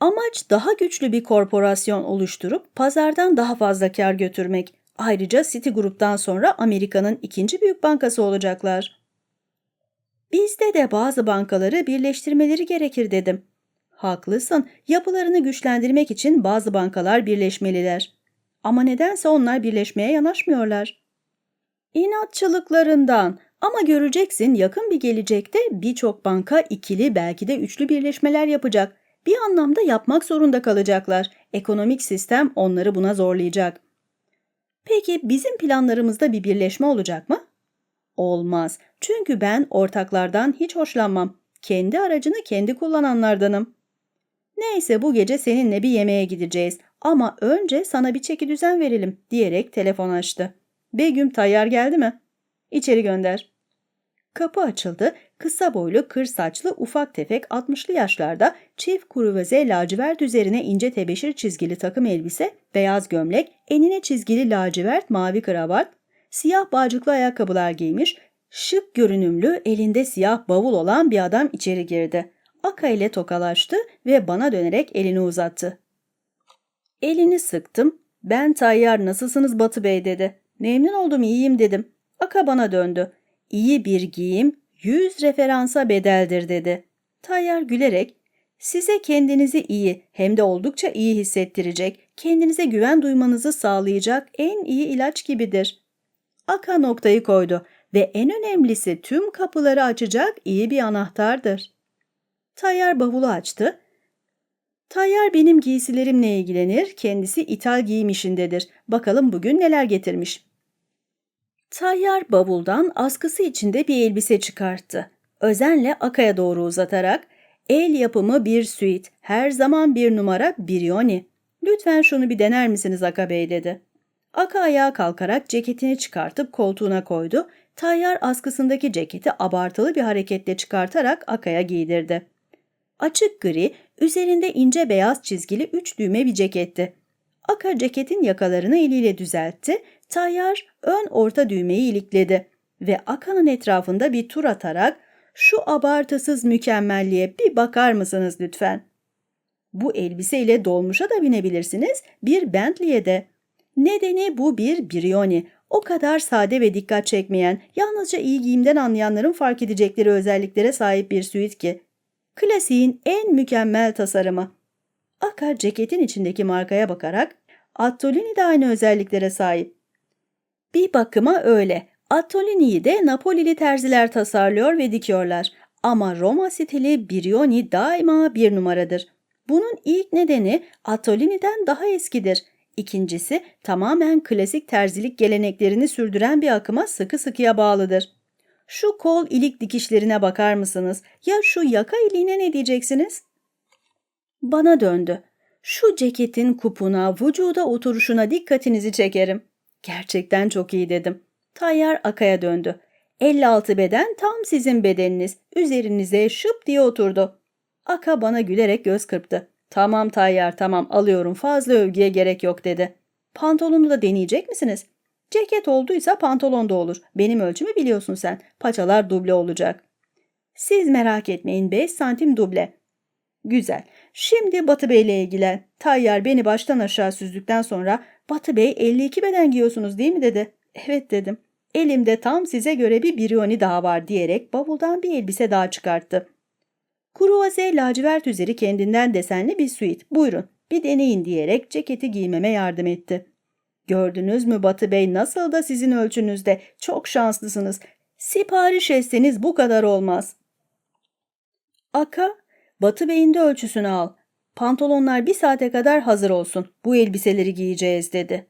Amaç daha güçlü bir korporasyon oluşturup pazardan daha fazla kar götürmek. Ayrıca Citigroup'tan sonra Amerika'nın ikinci büyük bankası olacaklar. Bizde de bazı bankaları birleştirmeleri gerekir dedim. Haklısın. Yapılarını güçlendirmek için bazı bankalar birleşmeliler. Ama nedense onlar birleşmeye yanaşmıyorlar. İnatçılıklarından ama göreceksin yakın bir gelecekte birçok banka ikili belki de üçlü birleşmeler yapacak. Bir anlamda yapmak zorunda kalacaklar. Ekonomik sistem onları buna zorlayacak. Peki bizim planlarımızda bir birleşme olacak mı? Olmaz. Çünkü ben ortaklardan hiç hoşlanmam. Kendi aracını kendi kullananlardanım. Neyse bu gece seninle bir yemeğe gideceğiz ama önce sana bir çeki düzen verelim diyerek telefon açtı. Begüm Tayyar geldi mi? İçeri gönder. Kapı açıldı. Kısa boylu, kır saçlı, ufak tefek 60'lı yaşlarda çift kruvaze lacivert üzerine ince tebeşir çizgili takım elbise, beyaz gömlek, enine çizgili lacivert mavi kravat, siyah bağcıklı ayakkabılar giymiş, şık görünümlü, elinde siyah bavul olan bir adam içeri girdi. Aka ile tokalaştı ve bana dönerek elini uzattı. Elini sıktım. Ben Tayyar nasılsınız Batı Bey dedi. Memnun oldum iyiyim dedim. Aka bana döndü. İyi bir giyim yüz referansa bedeldir dedi. Tayyar gülerek size kendinizi iyi hem de oldukça iyi hissettirecek, kendinize güven duymanızı sağlayacak en iyi ilaç gibidir. Aka noktayı koydu ve en önemlisi tüm kapıları açacak iyi bir anahtardır. Tayyar bavulu açtı. Tayyar benim giysilerimle ilgilenir, kendisi ithal giyim işindedir. Bakalım bugün neler getirmiş. Tayyar bavuldan askısı içinde bir elbise çıkarttı. Özenle Aka'ya doğru uzatarak, el yapımı bir süit, her zaman bir numara Birioni. Lütfen şunu bir dener misiniz Aka Bey dedi. Aka ayağa kalkarak ceketini çıkartıp koltuğuna koydu. Tayyar askısındaki ceketi abartılı bir hareketle çıkartarak Aka'ya giydirdi. Açık gri, üzerinde ince beyaz çizgili üç düğme bir ceketti. Aka ceketin yakalarını eliyle düzeltti, Tayyar ön orta düğmeyi ilikledi ve Aka'nın etrafında bir tur atarak şu abartısız mükemmelliğe bir bakar mısınız lütfen? Bu elbiseyle dolmuşa da binebilirsiniz, bir Bentley'e de. Nedeni bu bir Brioni. O kadar sade ve dikkat çekmeyen, yalnızca iyi giyimden anlayanların fark edecekleri özelliklere sahip bir süit ki. Klasiğin en mükemmel tasarımı. Aka ceketin içindeki markaya bakarak Attolini de aynı özelliklere sahip. Bir bakıma öyle. Attolini'yi de Napolili terziler tasarlıyor ve dikiyorlar. Ama Roma stili Brioni daima bir numaradır. Bunun ilk nedeni Attolini'den daha eskidir. İkincisi tamamen klasik terzilik geleneklerini sürdüren bir akıma sıkı sıkıya bağlıdır. Şu kol ilik dikişlerine bakar mısınız? Ya şu yaka iliğine ne diyeceksiniz? Bana döndü. Şu ceketin kupuna, vücuda oturuşuna dikkatinizi çekerim. Gerçekten çok iyi dedim. Tayyar Aka'ya döndü. 56 beden tam sizin bedeniniz. Üzerinize şıp diye oturdu. Aka bana gülerek göz kırptı. Tamam Tayyar tamam alıyorum fazla övgüye gerek yok dedi. Pantolonu da deneyecek misiniz? Ceket olduysa pantolon da olur. Benim ölçümü biliyorsun sen. Paçalar duble olacak. Siz merak etmeyin 5 santim duble. Güzel. Şimdi Batı Bey ile ilgilen. Tayyar beni baştan aşağı süzdükten sonra Batı Bey 52 beden giyiyorsunuz değil mi dedi. Evet dedim. Elimde tam size göre bir birioni daha var diyerek bavuldan bir elbise daha çıkarttı. Kruvaze lacivert üzeri kendinden desenli bir suit. Buyurun bir deneyin diyerek ceketi giymeme yardım etti. Gördünüz mü Batı Bey nasıl da sizin ölçünüzde. Çok şanslısınız. Sipariş etseniz bu kadar olmaz. Aka, Batı Bey'in de ölçüsünü al. Pantolonlar bir saate kadar hazır olsun. Bu elbiseleri giyeceğiz dedi.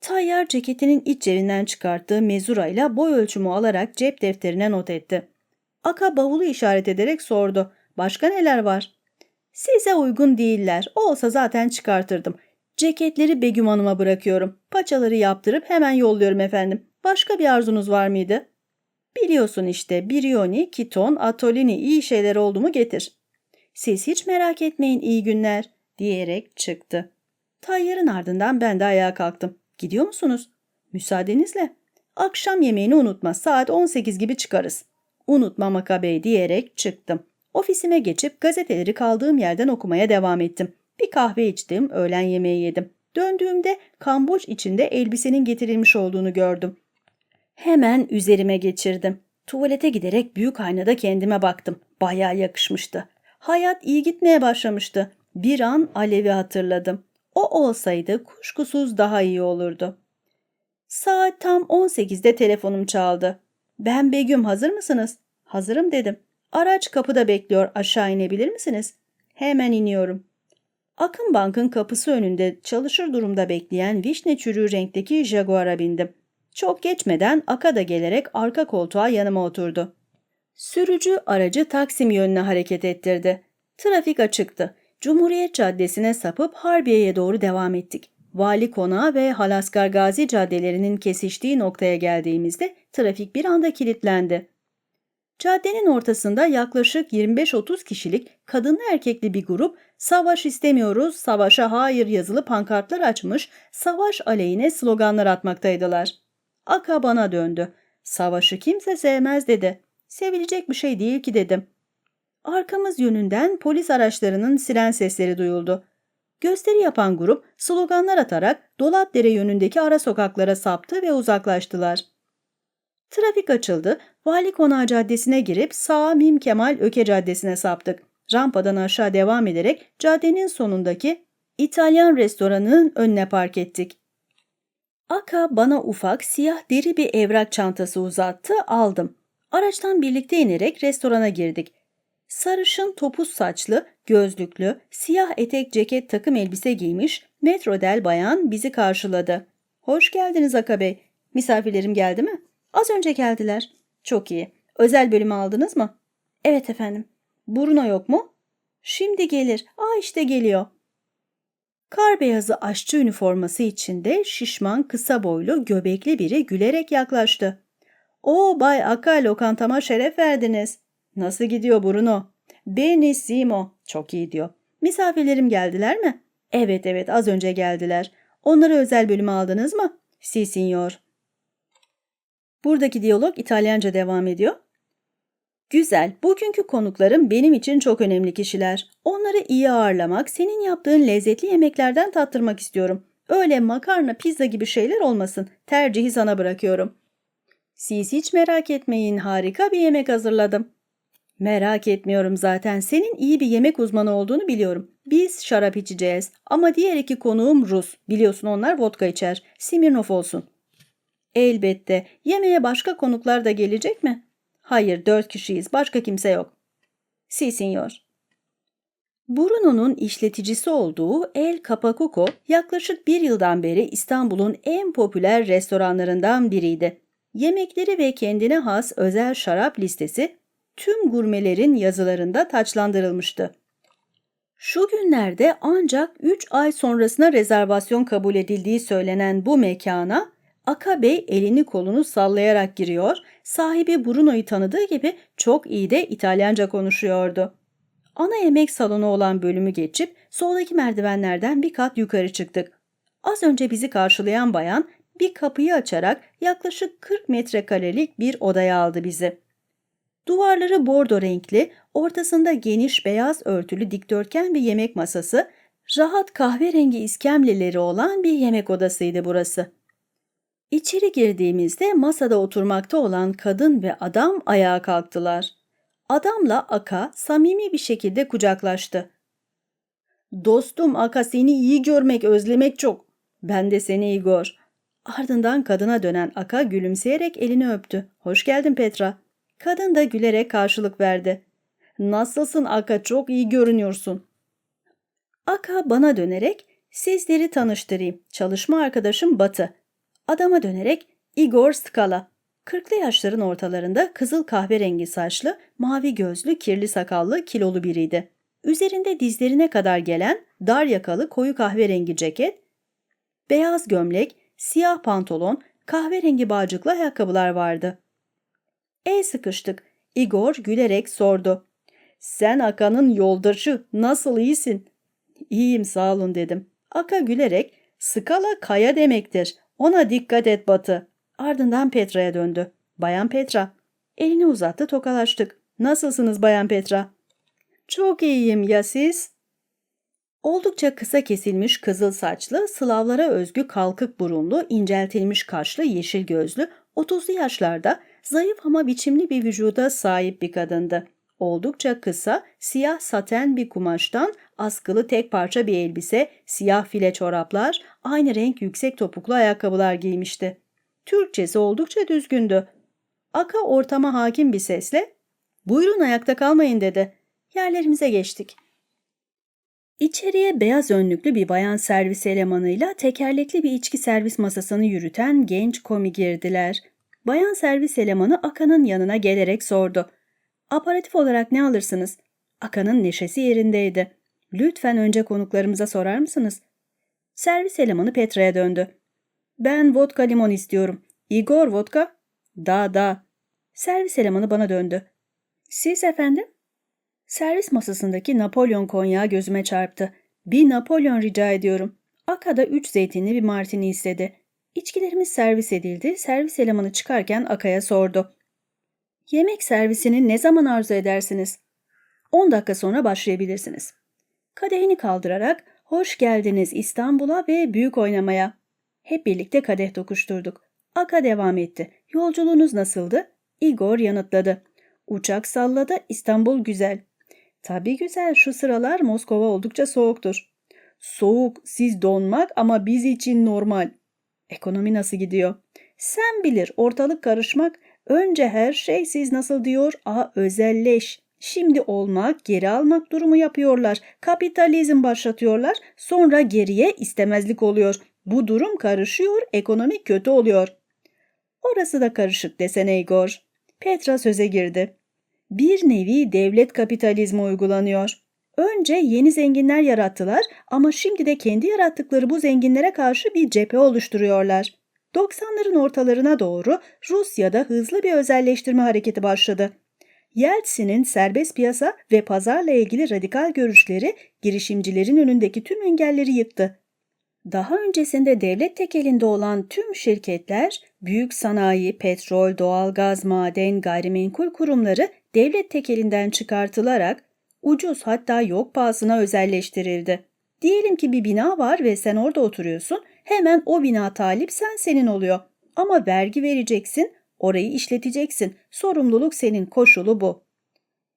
Tayyar ceketinin iç cebinden çıkarttığı mezurayla boy ölçümü alarak cep defterine not etti. Aka bavulu işaret ederek sordu. Başka neler var? Size uygun değiller. Olsa zaten çıkartırdım. Ceketleri Begüm Hanım'a bırakıyorum. Paçaları yaptırıp hemen yolluyorum efendim. Başka bir arzunuz var mıydı? Biliyorsun işte Birioni, Kiton, Atolini iyi şeyler oldu mu getir. Siz hiç merak etmeyin iyi günler diyerek çıktı. Tayyarın ardından ben de ayağa kalktım. Gidiyor musunuz? Müsaadenizle. Akşam yemeğini unutma saat 18 gibi çıkarız. Unutma Makabey diyerek çıktım. Ofisime geçip gazeteleri kaldığım yerden okumaya devam ettim. Bir kahve içtim, öğlen yemeği yedim. Döndüğümde kamboç içinde elbisenin getirilmiş olduğunu gördüm. Hemen üzerime geçirdim. Tuvalete giderek büyük aynada kendime baktım. Bayağı yakışmıştı. Hayat iyi gitmeye başlamıştı. Bir an Alev'i hatırladım. O olsaydı kuşkusuz daha iyi olurdu. Saat tam 18'de telefonum çaldı. Ben Begüm hazır mısınız? Hazırım dedim. Araç kapıda bekliyor aşağı inebilir misiniz? Hemen iniyorum. Akın Bank'ın kapısı önünde çalışır durumda bekleyen vişne çürüğü renkteki Jaguar'a bindim. Çok geçmeden Aka da gelerek arka koltuğa yanıma oturdu. Sürücü aracı Taksim yönüne hareket ettirdi. Trafik açıktı. Cumhuriyet Caddesi'ne sapıp Harbiye'ye doğru devam ettik. Vali Konağı ve Halaskar Gazi caddelerinin kesiştiği noktaya geldiğimizde trafik bir anda kilitlendi. Caddenin ortasında yaklaşık 25-30 kişilik kadınlı erkekli bir grup savaş istemiyoruz, savaşa hayır yazılı pankartlar açmış, savaş aleyhine sloganlar atmaktaydılar. Aka bana döndü. Savaşı kimse sevmez dedi. Sevilecek bir şey değil ki dedim. Arkamız yönünden polis araçlarının siren sesleri duyuldu. Gösteri yapan grup sloganlar atarak Dolapdere yönündeki ara sokaklara saptı ve uzaklaştılar. Trafik açıldı. Vali Konağı Caddesi'ne girip sağa Mim Kemal Öke Caddesi'ne saptık. Rampadan aşağı devam ederek caddenin sonundaki İtalyan restoranının önüne park ettik. Aka bana ufak siyah deri bir evrak çantası uzattı, aldım. Araçtan birlikte inerek restorana girdik. Sarışın topuz saçlı, gözlüklü, siyah etek ceket takım elbise giymiş metrodel bayan bizi karşıladı. Hoş geldiniz Aka Bey. Misafirlerim geldi mi? Az önce geldiler. Çok iyi. Özel bölümü aldınız mı? Evet efendim. Bruno yok mu? Şimdi gelir. Aa işte geliyor. Kar beyazı aşçı üniforması içinde şişman kısa boylu göbekli biri gülerek yaklaştı. O Bay Aka lokantama şeref verdiniz. Nasıl gidiyor Bruno? Benissimo. Çok iyi diyor. Misafirlerim geldiler mi? Evet evet az önce geldiler. Onları özel bölüme aldınız mı? Si signor. Buradaki diyalog İtalyanca devam ediyor. Güzel. Bugünkü konuklarım benim için çok önemli kişiler. Onları iyi ağırlamak, senin yaptığın lezzetli yemeklerden tattırmak istiyorum. Öyle makarna, pizza gibi şeyler olmasın. Tercihi sana bırakıyorum. Siz hiç merak etmeyin. Harika bir yemek hazırladım. Merak etmiyorum zaten. Senin iyi bir yemek uzmanı olduğunu biliyorum. Biz şarap içeceğiz. Ama diğer iki konuğum Rus. Biliyorsun onlar vodka içer. Simirnov olsun. Elbette. Yemeğe başka konuklar da gelecek mi? Hayır, dört kişiyiz. Başka kimse yok. Si, signor. Bruno'nun işleticisi olduğu El Capacuco yaklaşık bir yıldan beri İstanbul'un en popüler restoranlarından biriydi. Yemekleri ve kendine has özel şarap listesi tüm gurmelerin yazılarında taçlandırılmıştı. Şu günlerde ancak 3 ay sonrasına rezervasyon kabul edildiği söylenen bu mekana Aka Bey elini kolunu sallayarak giriyor, sahibi Bruno'yu tanıdığı gibi çok iyi de İtalyanca konuşuyordu. Ana yemek salonu olan bölümü geçip soldaki merdivenlerden bir kat yukarı çıktık. Az önce bizi karşılayan bayan bir kapıyı açarak yaklaşık 40 metrekarelik bir odaya aldı bizi. Duvarları bordo renkli, ortasında geniş beyaz örtülü dikdörtgen bir yemek masası, rahat kahverengi iskemleleri olan bir yemek odasıydı burası. İçeri girdiğimizde masada oturmakta olan kadın ve adam ayağa kalktılar. Adamla Aka samimi bir şekilde kucaklaştı. Dostum Aka seni iyi görmek, özlemek çok. Ben de seni Igor. Ardından kadına dönen Aka gülümseyerek elini öptü. Hoş geldin Petra. Kadın da gülerek karşılık verdi. Nasılsın Aka? Çok iyi görünüyorsun. Aka bana dönerek sizleri tanıştırayım. Çalışma arkadaşım Batı. Adama dönerek Igor Skala. Kırklı yaşların ortalarında kızıl kahverengi saçlı, mavi gözlü, kirli sakallı, kilolu biriydi. Üzerinde dizlerine kadar gelen dar yakalı koyu kahverengi ceket, beyaz gömlek, siyah pantolon, kahverengi bağcıklı ayakkabılar vardı. El sıkıştık. Igor gülerek sordu. Sen Aka'nın yoldaşı, nasıl iyisin? İyiyim sağ olun dedim. Aka gülerek, skala kaya demektir. Ona dikkat et Batı. Ardından Petra'ya döndü. Bayan Petra. Elini uzattı tokalaştık. Nasılsınız Bayan Petra? Çok iyiyim ya siz? Oldukça kısa kesilmiş kızıl saçlı, Slavlara özgü kalkık burunlu, inceltilmiş kaşlı, yeşil gözlü, 30'lu yaşlarda zayıf ama biçimli bir vücuda sahip bir kadındı. Oldukça kısa, siyah saten bir kumaştan askılı tek parça bir elbise, siyah file çoraplar, aynı renk yüksek topuklu ayakkabılar giymişti. Türkçesi oldukça düzgündü. Aka ortama hakim bir sesle ''Buyurun ayakta kalmayın'' dedi. Yerlerimize geçtik. İçeriye beyaz önlüklü bir bayan servis elemanıyla tekerlekli bir içki servis masasını yürüten genç komi girdiler. Bayan servis elemanı Aka'nın yanına gelerek sordu. Aparatif olarak ne alırsınız? Aka'nın neşesi yerindeydi. Lütfen önce konuklarımıza sorar mısınız? Servis elemanı Petra'ya döndü. Ben vodka limon istiyorum. Igor vodka? Da da. Servis elemanı bana döndü. Siz efendim? Servis masasındaki Napolyon konyağı gözüme çarptı. Bir Napolyon rica ediyorum. Aka'da üç zeytinli bir martini istedi. İçkilerimiz servis edildi. Servis elemanı çıkarken Aka'ya sordu. Yemek servisini ne zaman arzu edersiniz? 10 dakika sonra başlayabilirsiniz. Kadehini kaldırarak hoş geldiniz İstanbul'a ve büyük oynamaya. Hep birlikte kadeh dokuşturduk. Aka devam etti. Yolculuğunuz nasıldı? Igor yanıtladı. Uçak salladı, İstanbul güzel. Tabii güzel, şu sıralar Moskova oldukça soğuktur. Soğuk, siz donmak ama biz için normal. Ekonomi nasıl gidiyor? Sen bilir, ortalık karışmak. Önce her şey siz nasıl diyor, a özelleş. Şimdi olmak, geri almak durumu yapıyorlar. Kapitalizm başlatıyorlar. Sonra geriye istemezlik oluyor. Bu durum karışıyor, ekonomi kötü oluyor. Orası da karışık desene Igor. Petra söze girdi. Bir nevi devlet kapitalizmi uygulanıyor. Önce yeni zenginler yarattılar ama şimdi de kendi yarattıkları bu zenginlere karşı bir cephe oluşturuyorlar. 90'ların ortalarına doğru Rusya'da hızlı bir özelleştirme hareketi başladı. Yeltsin'in serbest piyasa ve pazarla ilgili radikal görüşleri girişimcilerin önündeki tüm engelleri yıktı. Daha öncesinde devlet tekelinde olan tüm şirketler, büyük sanayi, petrol, doğalgaz, maden, gayrimenkul kurumları devlet tekelinden çıkartılarak ucuz hatta yok pahasına özelleştirildi. Diyelim ki bir bina var ve sen orada oturuyorsun, hemen o bina talip sen senin oluyor. Ama vergi vereceksin, orayı işleteceksin. Sorumluluk senin, koşulu bu.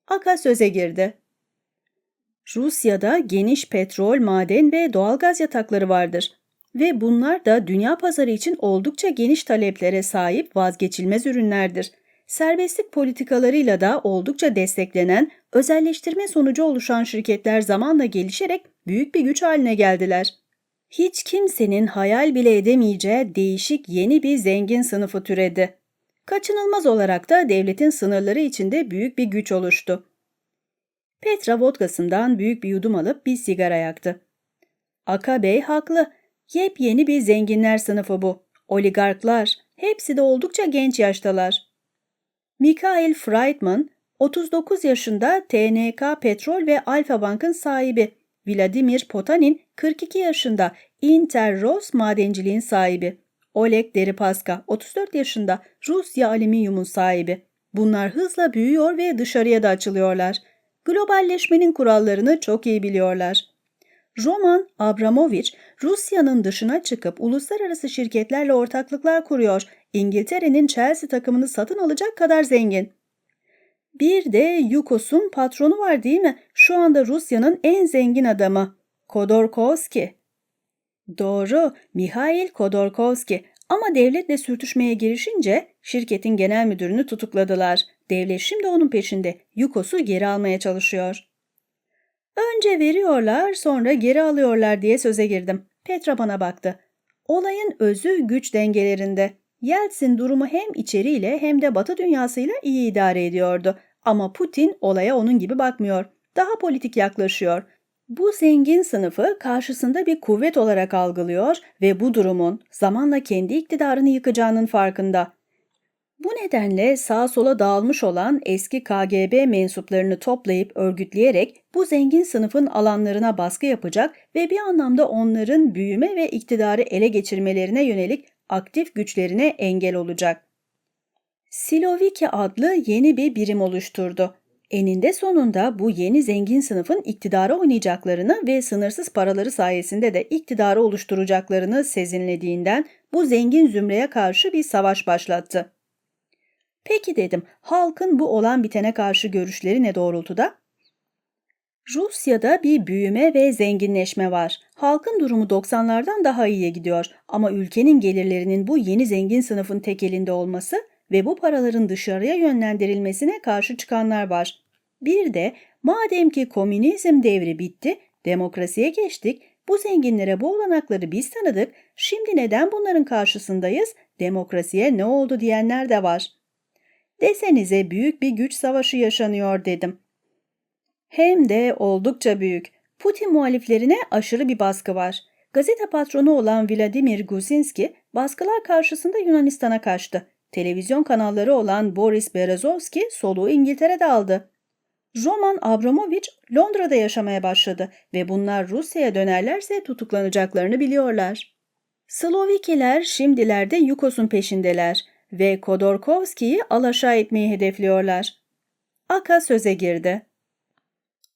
Aka söze girdi. Rusya'da geniş petrol, maden ve doğalgaz yatakları vardır ve bunlar da dünya pazarı için oldukça geniş taleplere sahip vazgeçilmez ürünlerdir. Serbestlik politikalarıyla da oldukça desteklenen, özelleştirme sonucu oluşan şirketler zamanla gelişerek büyük bir güç haline geldiler. Hiç kimsenin hayal bile edemeyeceği değişik yeni bir zengin sınıfı türedi. Kaçınılmaz olarak da devletin sınırları içinde büyük bir güç oluştu. Petra vodkasından büyük bir yudum alıp bir sigara yaktı. Aka Bey haklı. Yepyeni bir zenginler sınıfı bu. Oligarklar. Hepsi de oldukça genç yaştalar. Mikhail Friedman, 39 yaşında TNK Petrol ve Alfa Bank'ın sahibi. Vladimir Potanin, 42 yaşında Interros madenciliğin sahibi. Oleg Deripaska, 34 yaşında Rusya Alüminyum'un sahibi. Bunlar hızla büyüyor ve dışarıya da açılıyorlar. Globalleşmenin kurallarını çok iyi biliyorlar. Roman Abramovich, Rusya'nın dışına çıkıp uluslararası şirketlerle ortaklıklar kuruyor. İngiltere'nin Chelsea takımını satın alacak kadar zengin. Bir de Yukos'un patronu var değil mi? Şu anda Rusya'nın en zengin adamı. Kodorkovski. Doğru, Mihail Kodorkovski. Ama devletle sürtüşmeye girişince şirketin genel müdürünü tutukladılar. Devlet şimdi onun peşinde. Yukos'u geri almaya çalışıyor. Önce veriyorlar sonra geri alıyorlar diye söze girdim. Petra bana baktı. Olayın özü güç dengelerinde. Yeltsin durumu hem içeriyle hem de batı dünyasıyla iyi idare ediyordu. Ama Putin olaya onun gibi bakmıyor. Daha politik yaklaşıyor. Bu zengin sınıfı karşısında bir kuvvet olarak algılıyor ve bu durumun zamanla kendi iktidarını yıkacağının farkında. Bu nedenle sağa sola dağılmış olan eski KGB mensuplarını toplayıp örgütleyerek bu zengin sınıfın alanlarına baskı yapacak ve bir anlamda onların büyüme ve iktidarı ele geçirmelerine yönelik aktif güçlerine engel olacak. Siloviki adlı yeni bir birim oluşturdu. Eninde sonunda bu yeni zengin sınıfın iktidara oynayacaklarını ve sınırsız paraları sayesinde de iktidarı oluşturacaklarını sezinlediğinden bu zengin zümreye karşı bir savaş başlattı. Peki dedim, halkın bu olan bitene karşı görüşleri ne doğrultuda? Rusya'da bir büyüme ve zenginleşme var. Halkın durumu 90'lardan daha iyiye gidiyor ama ülkenin gelirlerinin bu yeni zengin sınıfın tek elinde olması ve bu paraların dışarıya yönlendirilmesine karşı çıkanlar var. Bir de madem ki komünizm devri bitti, demokrasiye geçtik, bu zenginlere bu olanakları biz tanıdık, şimdi neden bunların karşısındayız, demokrasiye ne oldu diyenler de var. Desenize büyük bir güç savaşı yaşanıyor dedim. Hem de oldukça büyük. Putin muhaliflerine aşırı bir baskı var. Gazete patronu olan Vladimir Guzinski baskılar karşısında Yunanistan'a kaçtı. Televizyon kanalları olan Boris Berezovski soluğu İngiltere'de aldı. Roman Abramovich Londra'da yaşamaya başladı ve bunlar Rusya'ya dönerlerse tutuklanacaklarını biliyorlar. Slovikiler şimdilerde Yukos'un peşindeler ve Kodorkovski'yi alaşağı etmeyi hedefliyorlar. Aka söze girdi.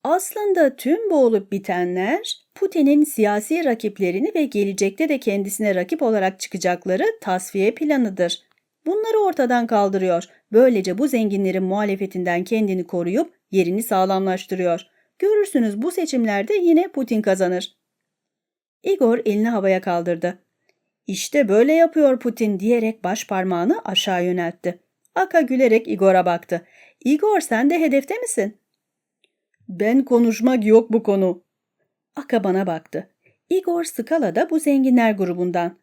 Aslında tüm bu olup bitenler Putin'in siyasi rakiplerini ve gelecekte de kendisine rakip olarak çıkacakları tasfiye planıdır. Bunları ortadan kaldırıyor. Böylece bu zenginlerin muhalefetinden kendini koruyup yerini sağlamlaştırıyor. Görürsünüz bu seçimlerde yine Putin kazanır. Igor elini havaya kaldırdı. İşte böyle yapıyor Putin diyerek baş parmağını aşağı yöneltti. Aka gülerek Igor'a baktı. Igor sen de hedefte misin? Ben konuşmak yok bu konu. Aka bana baktı. Igor Skala da bu zenginler grubundan.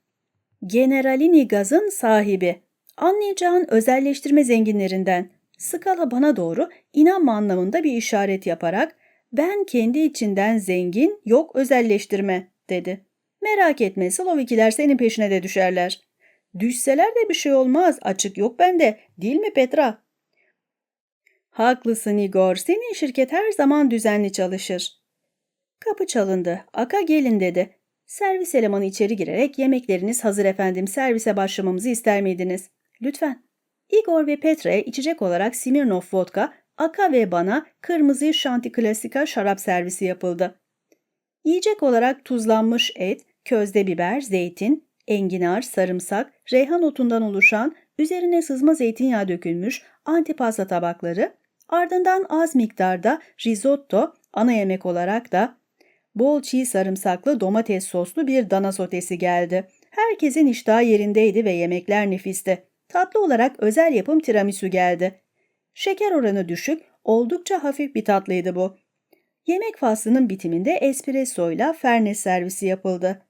Generalini Gaz'ın sahibi. Anlayacağın özelleştirme zenginlerinden. Skala bana doğru inanma anlamında bir işaret yaparak ben kendi içinden zengin yok özelleştirme dedi. Merak etme Slovikiler senin peşine de düşerler. Düşseler de bir şey olmaz açık yok bende değil mi Petra? Haklısın Igor senin şirket her zaman düzenli çalışır. Kapı çalındı. Aka gelin dedi. Servis elemanı içeri girerek yemekleriniz hazır efendim servise başlamamızı ister miydiniz? Lütfen. Igor ve Petra'ya içecek olarak Smirnov vodka, Aka ve bana kırmızı şanti klasika şarap servisi yapıldı. Yiyecek olarak tuzlanmış et, közde biber, zeytin, enginar, sarımsak, reyhan otundan oluşan üzerine sızma zeytinyağı dökülmüş antipasta tabakları, ardından az miktarda risotto, ana yemek olarak da bol çiğ sarımsaklı domates soslu bir dana sotesi geldi. Herkesin iştahı yerindeydi ve yemekler nefisti. Tatlı olarak özel yapım tiramisu geldi. Şeker oranı düşük, oldukça hafif bir tatlıydı bu. Yemek faslının bitiminde espressoyla fernes servisi yapıldı.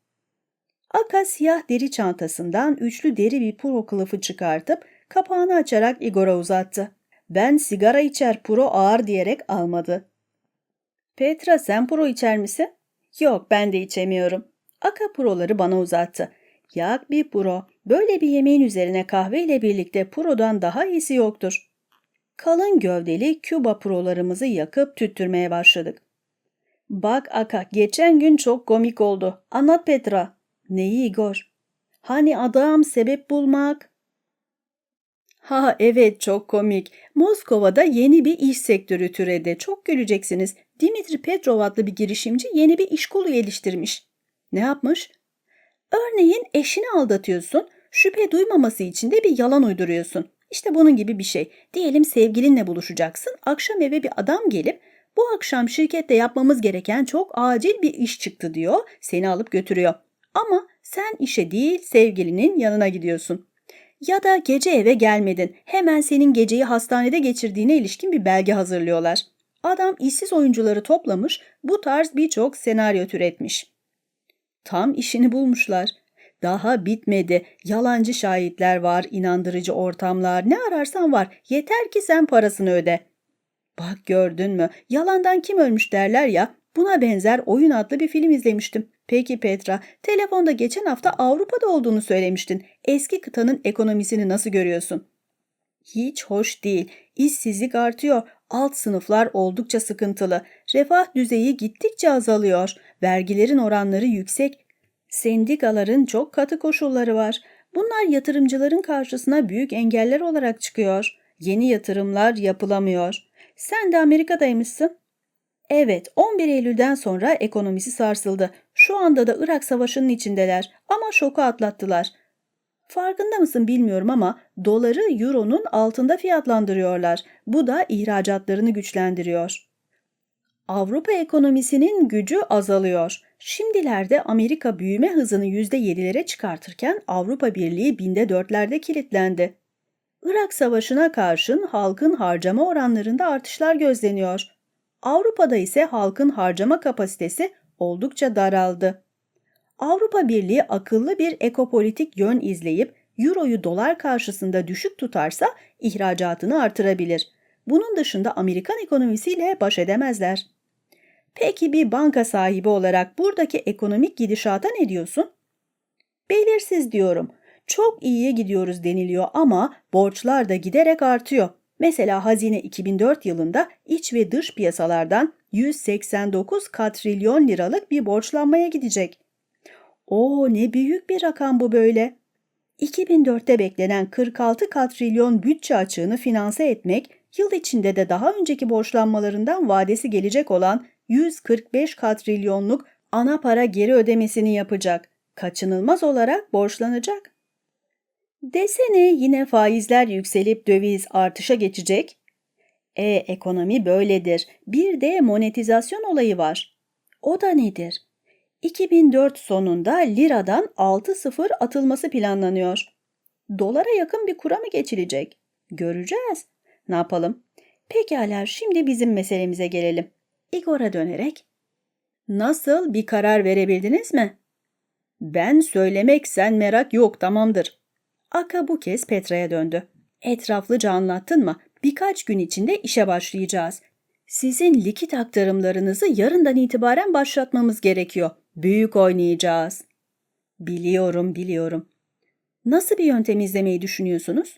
Aka siyah deri çantasından üçlü deri bir puro kılıfı çıkartıp kapağını açarak Igor'a uzattı. Ben sigara içer puro ağır diyerek almadı. Petra sen puro içer misin? Yok ben de içemiyorum. Aka puroları bana uzattı. Yak bir puro. Böyle bir yemeğin üzerine kahve ile birlikte purodan daha iyisi yoktur. Kalın gövdeli Küba purolarımızı yakıp tüttürmeye başladık. Bak Aka, geçen gün çok komik oldu. Anlat Petra. Neyi Igor? Hani adam sebep bulmak? Ha evet çok komik. Moskova'da yeni bir iş sektörü türedi. Çok güleceksiniz. Dimitri Petrov adlı bir girişimci yeni bir iş kolu geliştirmiş. Ne yapmış? Örneğin eşini aldatıyorsun, şüphe duymaması için de bir yalan uyduruyorsun. İşte bunun gibi bir şey. Diyelim sevgilinle buluşacaksın, akşam eve bir adam gelip bu akşam şirkette yapmamız gereken çok acil bir iş çıktı diyor, seni alıp götürüyor. Ama Sen işe değil sevgilinin yanına gidiyorsun. Ya da gece eve gelmedin. Hemen senin geceyi hastanede geçirdiğine ilişkin bir belge hazırlıyorlar. Adam işsiz oyuncuları toplamış, bu tarz birçok senaryo türetmiş. Tam işini bulmuşlar. Daha bitmedi. Yalancı şahitler var, inandırıcı ortamlar, ne ararsan var. Yeter ki sen parasını öde. Bak gördün mü? Yalandan kim ölmüş derler ya. Buna benzer Oyun adlı bir film izlemiştim. Peki Petra, telefonda geçen hafta Avrupa'da olduğunu söylemiştin. Eski kıtanın ekonomisini nasıl görüyorsun? Hiç hoş değil. İşsizlik artıyor. Alt sınıflar oldukça sıkıntılı. Refah düzeyi gittikçe azalıyor. Vergilerin oranları yüksek. Sendikaların çok katı koşulları var. Bunlar yatırımcıların karşısına büyük engeller olarak çıkıyor. Yeni yatırımlar yapılamıyor. Sen de Amerika'daymışsın. Evet, 11 Eylül'den sonra ekonomisi sarsıldı. Şu anda da Irak Savaşı'nın içindeler ama şoku atlattılar. Farkında mısın bilmiyorum ama doları euronun altında fiyatlandırıyorlar. Bu da ihracatlarını güçlendiriyor. Avrupa ekonomisinin gücü azalıyor. Şimdilerde Amerika büyüme hızını %7'lere çıkartırken Avrupa Birliği binde dörtlerde kilitlendi. Irak Savaşı'na karşın halkın harcama oranlarında artışlar gözleniyor. Avrupa'da ise halkın harcama kapasitesi oldukça daraldı. Avrupa Birliği akıllı bir ekopolitik yön izleyip Euro'yu dolar karşısında düşük tutarsa ihracatını artırabilir. Bunun dışında Amerikan ekonomisiyle baş edemezler. Peki bir banka sahibi olarak buradaki ekonomik gidişata ne diyorsun? Belirsiz diyorum. Çok iyiye gidiyoruz deniliyor ama borçlar da giderek artıyor. Mesela hazine 2004 yılında iç ve dış piyasalardan 189 katrilyon liralık bir borçlanmaya gidecek. Oo ne büyük bir rakam bu böyle. 2004'te beklenen 46 katrilyon bütçe açığını finanse etmek, yıl içinde de daha önceki borçlanmalarından vadesi gelecek olan 145 katrilyonluk ana para geri ödemesini yapacak. Kaçınılmaz olarak borçlanacak. Desene yine faizler yükselip döviz artışa geçecek. E ekonomi böyledir. Bir de monetizasyon olayı var. O da nedir? 2004 sonunda liradan 6-0 atılması planlanıyor. Dolara yakın bir kura mı geçilecek? Göreceğiz. Ne yapalım? Pekala şimdi bizim meselemize gelelim. Igor'a dönerek. Nasıl bir karar verebildiniz mi? Ben söylemek sen merak yok tamamdır. Aka bu kez Petra'ya döndü. Etraflıca anlattın mı? Birkaç gün içinde işe başlayacağız. Sizin likit aktarımlarınızı yarından itibaren başlatmamız gerekiyor. Büyük oynayacağız. Biliyorum, biliyorum. Nasıl bir yöntem izlemeyi düşünüyorsunuz?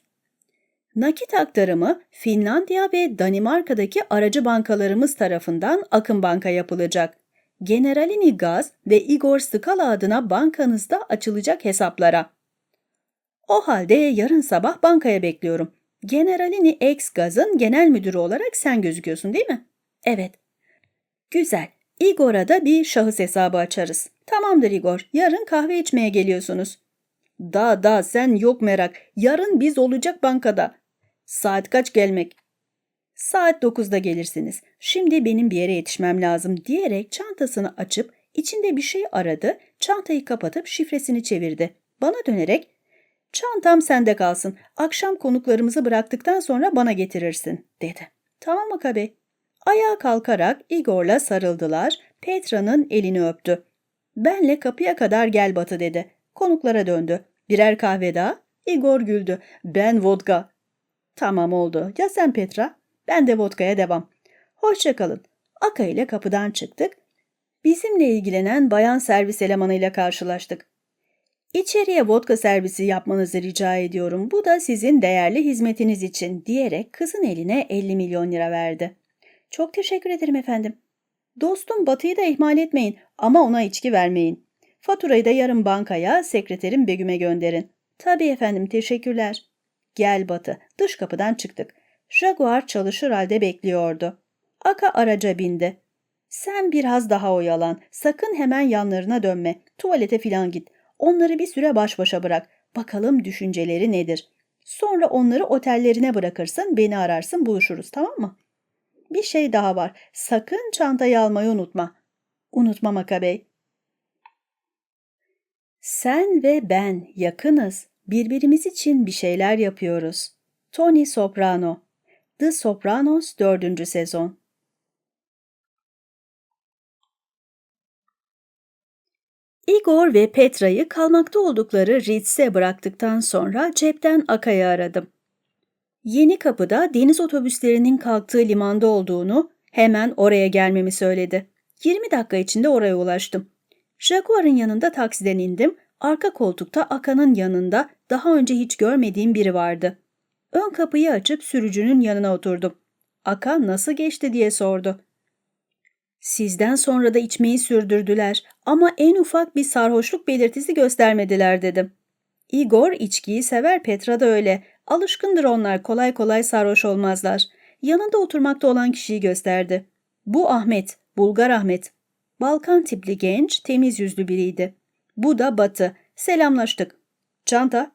Nakit aktarımı Finlandiya ve Danimarka'daki aracı bankalarımız tarafından Akın Banka yapılacak. Generalini Gaz ve Igor Skala adına bankanızda açılacak hesaplara. O halde yarın sabah bankaya bekliyorum. Generalini X Gaz'ın genel müdürü olarak sen gözüküyorsun değil mi? Evet. Güzel. Igor'a da bir şahıs hesabı açarız. Tamamdır Igor. Yarın kahve içmeye geliyorsunuz. Da da sen yok merak. Yarın biz olacak bankada. Saat kaç gelmek? Saat 9'da gelirsiniz. Şimdi benim bir yere yetişmem lazım diyerek çantasını açıp içinde bir şey aradı. Çantayı kapatıp şifresini çevirdi. Bana dönerek Çantam sende kalsın. Akşam konuklarımızı bıraktıktan sonra bana getirirsin, dedi. Tamam Akabe. Ayağa kalkarak Igor'la sarıldılar. Petra'nın elini öptü. Benle kapıya kadar gel Batı dedi. Konuklara döndü. Birer kahve daha. Igor güldü. Ben vodka. Tamam oldu. Ya sen Petra? Ben de vodkaya devam. Hoşçakalın. Aka ile kapıdan çıktık. Bizimle ilgilenen bayan servis elemanıyla karşılaştık. İçeriye vodka servisi yapmanızı rica ediyorum. Bu da sizin değerli hizmetiniz için diyerek kızın eline 50 milyon lira verdi. Çok teşekkür ederim efendim. Dostum Batı'yı da ihmal etmeyin ama ona içki vermeyin. Faturayı da yarın bankaya, sekreterim Begüm'e gönderin. Tabii efendim, teşekkürler. Gel Batı, dış kapıdan çıktık. Jaguar çalışır halde bekliyordu. Aka araca bindi. Sen biraz daha oyalan, sakın hemen yanlarına dönme, tuvalete filan git. Onları bir süre baş başa bırak. Bakalım düşünceleri nedir? Sonra onları otellerine bırakırsın, beni ararsın, buluşuruz tamam mı? Bir şey daha var. Sakın çantayı almayı unutma. Unutma Makabey. Sen ve ben yakınız. Birbirimiz için bir şeyler yapıyoruz. Tony Soprano The Sopranos 4. sezon Igor ve Petra'yı kalmakta oldukları Ritz'e bıraktıktan sonra cepten Aka'yı aradım. Yeni kapıda deniz otobüslerinin kalktığı limanda olduğunu, hemen oraya gelmemi söyledi. 20 dakika içinde oraya ulaştım. Jaguar'ın yanında taksiden indim, arka koltukta Aka'nın yanında daha önce hiç görmediğim biri vardı. Ön kapıyı açıp sürücünün yanına oturdum. Aka nasıl geçti diye sordu. Sizden sonra da içmeyi sürdürdüler ama en ufak bir sarhoşluk belirtisi göstermediler dedim. Igor içkiyi sever Petra da öyle. Alışkındır onlar kolay kolay sarhoş olmazlar. Yanında oturmakta olan kişiyi gösterdi. Bu Ahmet, Bulgar Ahmet. Balkan tipli genç, temiz yüzlü biriydi. Bu da Batı. Selamlaştık. Çanta.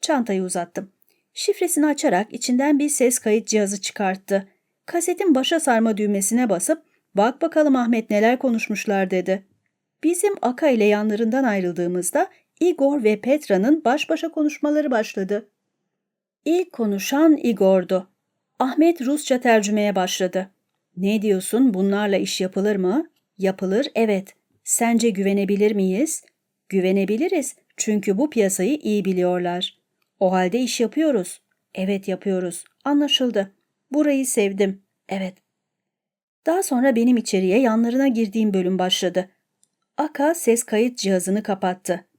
Çantayı uzattım. Şifresini açarak içinden bir ses kayıt cihazı çıkarttı. Kasetin başa sarma düğmesine basıp bak bakalım Ahmet neler konuşmuşlar dedi. Bizim Aka ile yanlarından ayrıldığımızda Igor ve Petra'nın baş başa konuşmaları başladı. İlk konuşan Igor'du. Ahmet Rusça tercümeye başladı. Ne diyorsun bunlarla iş yapılır mı? Yapılır evet. Sence güvenebilir miyiz? Güvenebiliriz çünkü bu piyasayı iyi biliyorlar. O halde iş yapıyoruz. Evet yapıyoruz. Anlaşıldı. Burayı sevdim. Evet. Daha sonra benim içeriye yanlarına girdiğim bölüm başladı. Aka ses kayıt cihazını kapattı.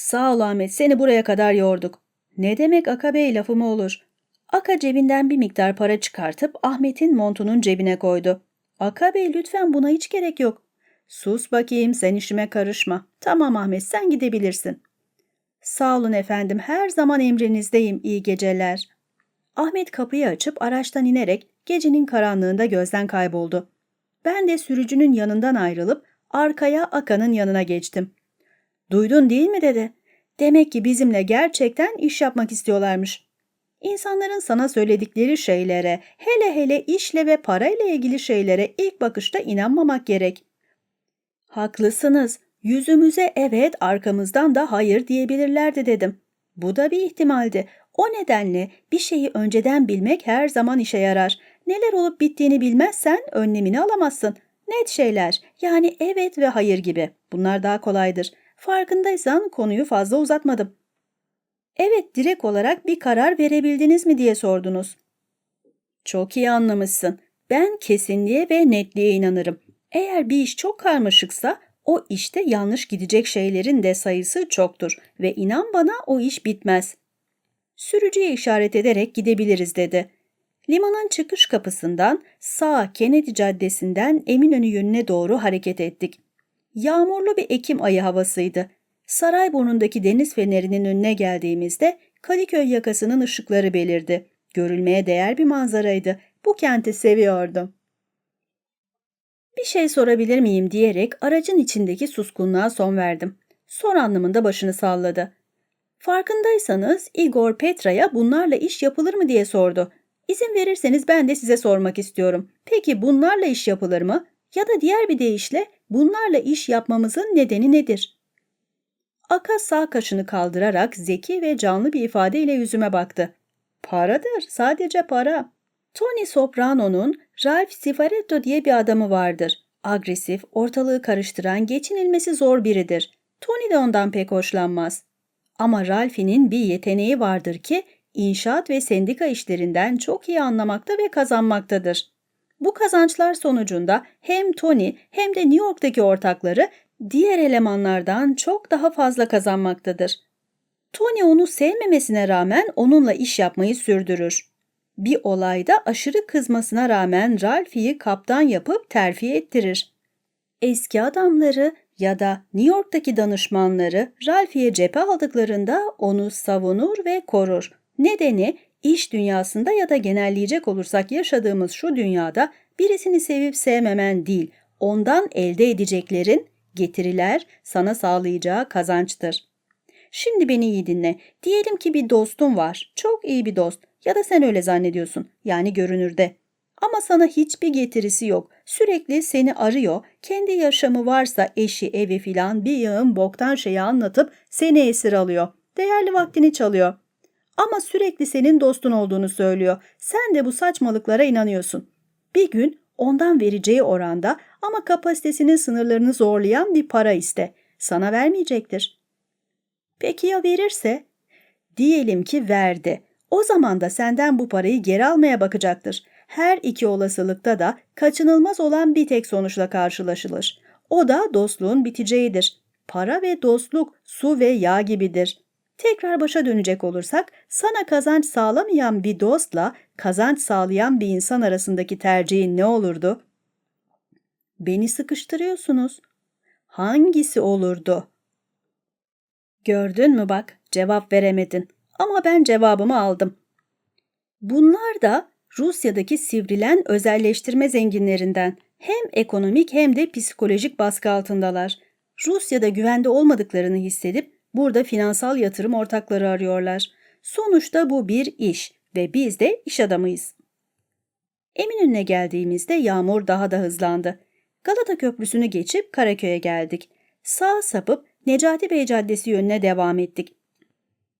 Sağ ol Ahmet seni buraya kadar yorduk. Ne demek Aka Bey lafı mı olur? Aka cebinden bir miktar para çıkartıp Ahmet'in montunun cebine koydu. Aka Bey lütfen buna hiç gerek yok. Sus bakayım sen işime karışma. Tamam Ahmet sen gidebilirsin. Sağ olun efendim her zaman emrinizdeyim iyi geceler. Ahmet kapıyı açıp araçtan inerek gecenin karanlığında gözden kayboldu. Ben de sürücünün yanından ayrılıp arkaya Aka'nın yanına geçtim. Duydun değil mi dedi. Demek ki bizimle gerçekten iş yapmak istiyorlarmış. İnsanların sana söyledikleri şeylere, hele hele işle ve parayla ilgili şeylere ilk bakışta inanmamak gerek. Haklısınız. Yüzümüze evet, arkamızdan da hayır diyebilirlerdi dedim. Bu da bir ihtimaldi. O nedenle bir şeyi önceden bilmek her zaman işe yarar. Neler olup bittiğini bilmezsen önlemini alamazsın. Net şeyler yani evet ve hayır gibi. Bunlar daha kolaydır. Farkındaysan konuyu fazla uzatmadım. Evet direkt olarak bir karar verebildiniz mi diye sordunuz. Çok iyi anlamışsın. Ben kesinliğe ve netliğe inanırım. Eğer bir iş çok karmaşıksa o işte yanlış gidecek şeylerin de sayısı çoktur ve inan bana o iş bitmez. Sürücüye işaret ederek gidebiliriz dedi. Limanın çıkış kapısından sağ Kennedy Caddesi'nden Eminönü yönüne doğru hareket ettik. Yağmurlu bir Ekim ayı havasıydı. Sarayburnu'ndaki deniz fenerinin önüne geldiğimizde Kadıköy yakasının ışıkları belirdi. Görülmeye değer bir manzaraydı. Bu kenti seviyordum. Bir şey sorabilir miyim diyerek aracın içindeki suskunluğa son verdim. Son anlamında başını salladı. Farkındaysanız Igor Petra'ya bunlarla iş yapılır mı diye sordu. İzin verirseniz ben de size sormak istiyorum. Peki bunlarla iş yapılır mı? Ya da diğer bir deyişle bunlarla iş yapmamızın nedeni nedir? Aka sağ kaşını kaldırarak zeki ve canlı bir ifadeyle yüzüme baktı. Paradır, sadece para. Tony Soprano'nun Ralph Cifaretto diye bir adamı vardır. Agresif, ortalığı karıştıran, geçinilmesi zor biridir. Tony de ondan pek hoşlanmaz. Ama Ralph'inin bir yeteneği vardır ki inşaat ve sendika işlerinden çok iyi anlamakta ve kazanmaktadır. Bu kazançlar sonucunda hem Tony hem de New York'taki ortakları diğer elemanlardan çok daha fazla kazanmaktadır. Tony onu sevmemesine rağmen onunla iş yapmayı sürdürür. Bir olayda aşırı kızmasına rağmen Ralphie'yi kaptan yapıp terfi ettirir. Eski adamları ya da New York'taki danışmanları Ralphie'ye cephe aldıklarında onu savunur ve korur. Nedeni iş dünyasında ya da genelleyecek olursak yaşadığımız şu dünyada birisini sevip sevmemen değil, ondan elde edeceklerin getiriler sana sağlayacağı kazançtır. Şimdi beni iyi dinle. Diyelim ki bir dostun var. Çok iyi bir dost. Ya da sen öyle zannediyorsun. Yani görünürde. Ama sana hiçbir getirisi yok. Sürekli seni arıyor. Kendi yaşamı varsa eşi, evi filan bir yığın boktan şeyi anlatıp seni esir alıyor. Değerli vaktini çalıyor. Ama sürekli senin dostun olduğunu söylüyor. Sen de bu saçmalıklara inanıyorsun. Bir gün ondan vereceği oranda ama kapasitesinin sınırlarını zorlayan bir para iste. Sana vermeyecektir. Peki ya verirse? Diyelim ki verdi. O zaman da senden bu parayı geri almaya bakacaktır. Her iki olasılıkta da kaçınılmaz olan bir tek sonuçla karşılaşılır. O da dostluğun biteceğidir. Para ve dostluk su ve yağ gibidir. Tekrar başa dönecek olursak sana kazanç sağlamayan bir dostla kazanç sağlayan bir insan arasındaki tercihin ne olurdu? Beni sıkıştırıyorsunuz. Hangisi olurdu? Gördün mü bak, cevap veremedin. Ama ben cevabımı aldım. Bunlar da Rusya'daki sivrilen özelleştirme zenginlerinden hem ekonomik hem de psikolojik baskı altındalar. Rusya'da güvende olmadıklarını hissedip burada finansal yatırım ortakları arıyorlar. Sonuçta bu bir iş ve biz de iş adamıyız. Eminönü'ne geldiğimizde yağmur daha da hızlandı. Galata Köprüsü'nü geçip Karaköy'e geldik. Sağ sapıp Necati Bey Caddesi yönüne devam ettik.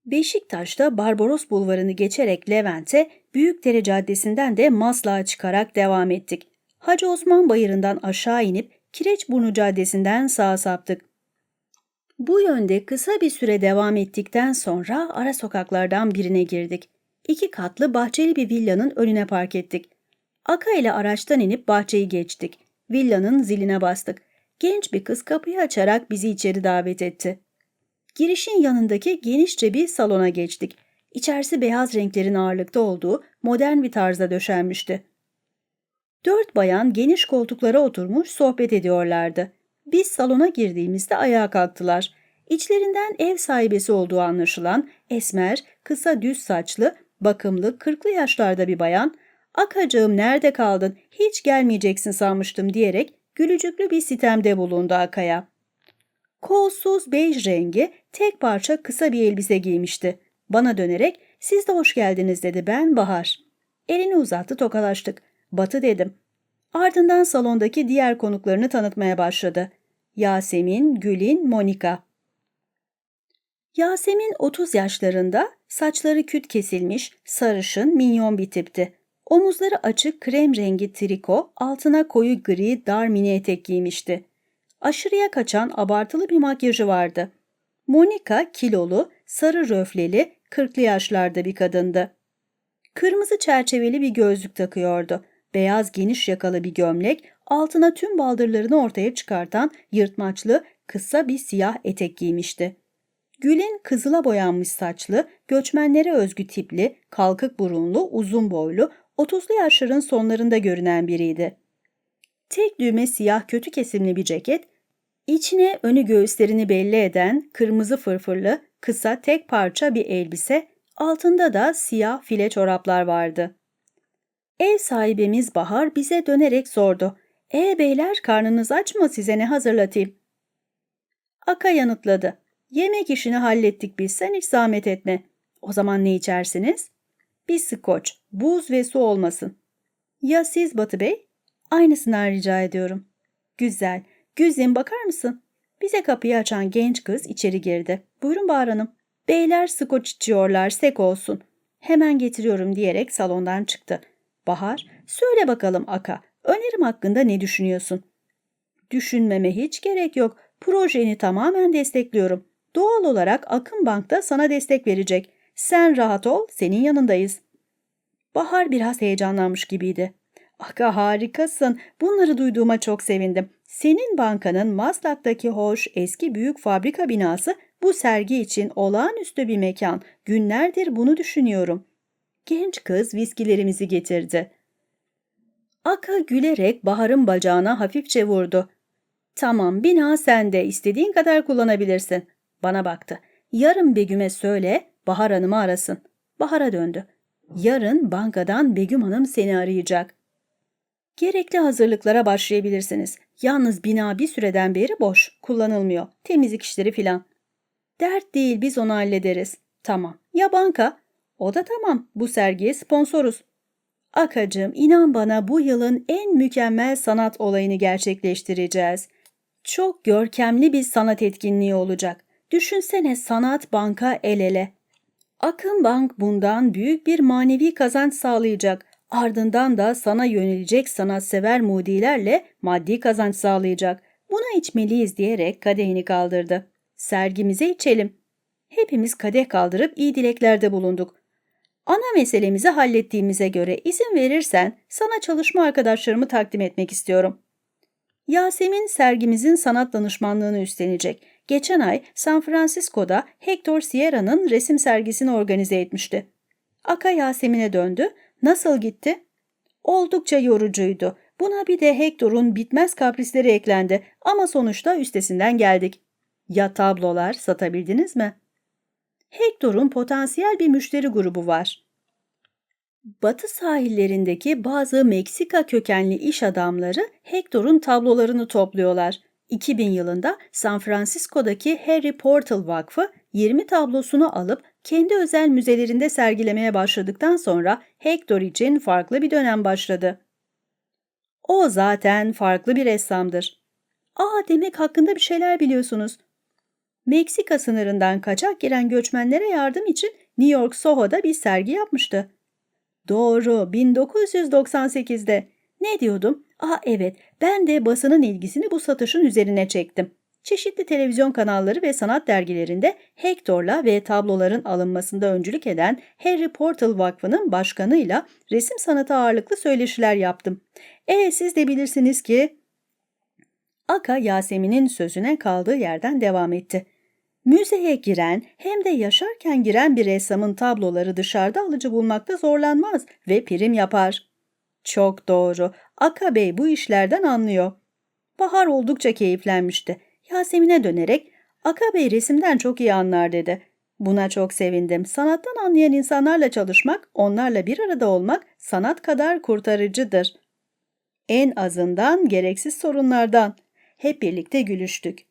Beşiktaş'ta Barbaros Bulvarı'nı geçerek Levent'e, Büyükdere Caddesi'nden de Maslak'a çıkarak devam ettik. Hacı Osman Bayırı'ndan aşağı inip Kireçburnu Caddesi'nden sağa saptık. Bu yönde kısa bir süre devam ettikten sonra ara sokaklardan birine girdik. İki katlı bahçeli bir villanın önüne park ettik. Aka ile araçtan inip bahçeyi geçtik. Villanın ziline bastık. Genç bir kız kapıyı açarak bizi içeri davet etti. Girişin yanındaki genişçe bir salona geçtik. İçerisi beyaz renklerin ağırlıkta olduğu modern bir tarzda döşenmişti. Dört bayan geniş koltuklara oturmuş sohbet ediyorlardı. Biz salona girdiğimizde ayağa kalktılar. İçlerinden ev sahibesi olduğu anlaşılan esmer, kısa düz saçlı, bakımlı, kırklı yaşlarda bir bayan, ''Akacığım nerede kaldın, hiç gelmeyeceksin sanmıştım.'' diyerek gülücüklü bir sitemde bulundu Aka'ya. Kolsuz bej rengi tek parça kısa bir elbise giymişti. Bana dönerek siz de hoş geldiniz dedi ben Bahar. Elini uzattı tokalaştık. Batı dedim. Ardından salondaki diğer konuklarını tanıtmaya başladı. Yasemin, Gülin, Monika. Yasemin 30 yaşlarında, saçları küt kesilmiş, sarışın, minyon bir tipti. Omuzları açık krem rengi triko, altına koyu gri dar mini etek giymişti. Aşırıya kaçan abartılı bir makyajı vardı. Monika kilolu, sarı röfleli, kırklı yaşlarda bir kadındı. Kırmızı çerçeveli bir gözlük takıyordu. Beyaz geniş yakalı bir gömlek, altına tüm baldırlarını ortaya çıkartan yırtmaçlı, kısa bir siyah etek giymişti. Gül'in kızıla boyanmış saçlı, göçmenlere özgü tipli, kalkık burunlu, uzun boylu, 30'lu yaşların sonlarında görünen biriydi. Tek düğme siyah kötü kesimli bir ceket, içine önü göğüslerini belli eden kırmızı fırfırlı, kısa tek parça bir elbise, altında da siyah file çoraplar vardı. Ev sahibimiz Bahar bize dönerek sordu. ''E beyler karnınız aç mı size ne hazırlatayım?'' Aka yanıtladı. ''Yemek işini hallettik biz sen hiç zahmet etme. O zaman ne içersiniz?'' Bir skoç, buz ve su olmasın. Ya siz Batı Bey? Aynısından rica ediyorum. Güzel. Güzin bakar mısın? Bize kapıyı açan genç kız içeri girdi. Buyurun Bahar Hanım. Beyler skoç içiyorlar, sek olsun. Hemen getiriyorum diyerek salondan çıktı. Bahar, söyle bakalım Aka, önerim hakkında ne düşünüyorsun? Düşünmeme hiç gerek yok. Projeni tamamen destekliyorum. Doğal olarak Akın Bank da sana destek verecek. Sen rahat ol, senin yanındayız. Bahar biraz heyecanlanmış gibiydi. Aka harikasın. Bunları duyduğuma çok sevindim. Senin bankanın Maslak'taki hoş eski büyük fabrika binası bu sergi için olağanüstü bir mekan. Günlerdir bunu düşünüyorum. Genç kız viskilerimizi getirdi. Aka gülerek Bahar'ın bacağına hafifçe vurdu. Tamam bina sende istediğin kadar kullanabilirsin. Bana baktı. Yarın Begüm'e söyle Bahar Hanım'ı arasın. Bahar'a döndü. Yarın bankadan Begüm Hanım seni arayacak. Gerekli hazırlıklara başlayabilirsiniz. Yalnız bina bir süreden beri boş, kullanılmıyor. Temizlik işleri filan. Dert değil biz onu hallederiz. Tamam. Ya banka? O da tamam. Bu sergiye sponsoruz. Akacığım inan bana bu yılın en mükemmel sanat olayını gerçekleştireceğiz. Çok görkemli bir sanat etkinliği olacak. Düşünsene sanat banka el ele. Akın Bank bundan büyük bir manevi kazanç sağlayacak. Ardından da sana yönelecek sanatsever mudilerle maddi kazanç sağlayacak. Buna içmeliyiz diyerek kadehini kaldırdı. Sergimize içelim. Hepimiz kadeh kaldırıp iyi dileklerde bulunduk. Ana meselemizi hallettiğimize göre izin verirsen sana çalışma arkadaşlarımı takdim etmek istiyorum. Yasemin sergimizin sanat danışmanlığını üstlenecek. Geçen ay San Francisco'da Hector Sierra'nın resim sergisini organize etmişti. Aka Yasemin'e döndü. Nasıl gitti? Oldukça yorucuydu. Buna bir de Hector'un bitmez kaprisleri eklendi ama sonuçta üstesinden geldik. Ya tablolar satabildiniz mi? Hector'un potansiyel bir müşteri grubu var. Batı sahillerindeki bazı Meksika kökenli iş adamları Hector'un tablolarını topluyorlar. 2000 yılında San Francisco'daki Harry Portal Vakfı 20 tablosunu alıp kendi özel müzelerinde sergilemeye başladıktan sonra Hector için farklı bir dönem başladı. O zaten farklı bir ressamdır. Aa demek hakkında bir şeyler biliyorsunuz. Meksika sınırından kaçak giren göçmenlere yardım için New York Soho'da bir sergi yapmıştı. Doğru, 1998'de. Ne diyordum? Aa evet, ben de basının ilgisini bu satışın üzerine çektim. Çeşitli televizyon kanalları ve sanat dergilerinde Hector'la ve tabloların alınmasında öncülük eden Harry Portal Vakfı'nın başkanıyla resim sanatı ağırlıklı söyleşiler yaptım. E siz de bilirsiniz ki... Aka Yasemin'in sözüne kaldığı yerden devam etti. Müzeye giren hem de yaşarken giren bir ressamın tabloları dışarıda alıcı bulmakta zorlanmaz ve prim yapar. Çok doğru. Aka Bey bu işlerden anlıyor. Bahar oldukça keyiflenmişti. Yasemin'e dönerek Aka Bey resimden çok iyi anlar dedi. Buna çok sevindim. Sanattan anlayan insanlarla çalışmak, onlarla bir arada olmak sanat kadar kurtarıcıdır. En azından gereksiz sorunlardan. Hep birlikte gülüştük.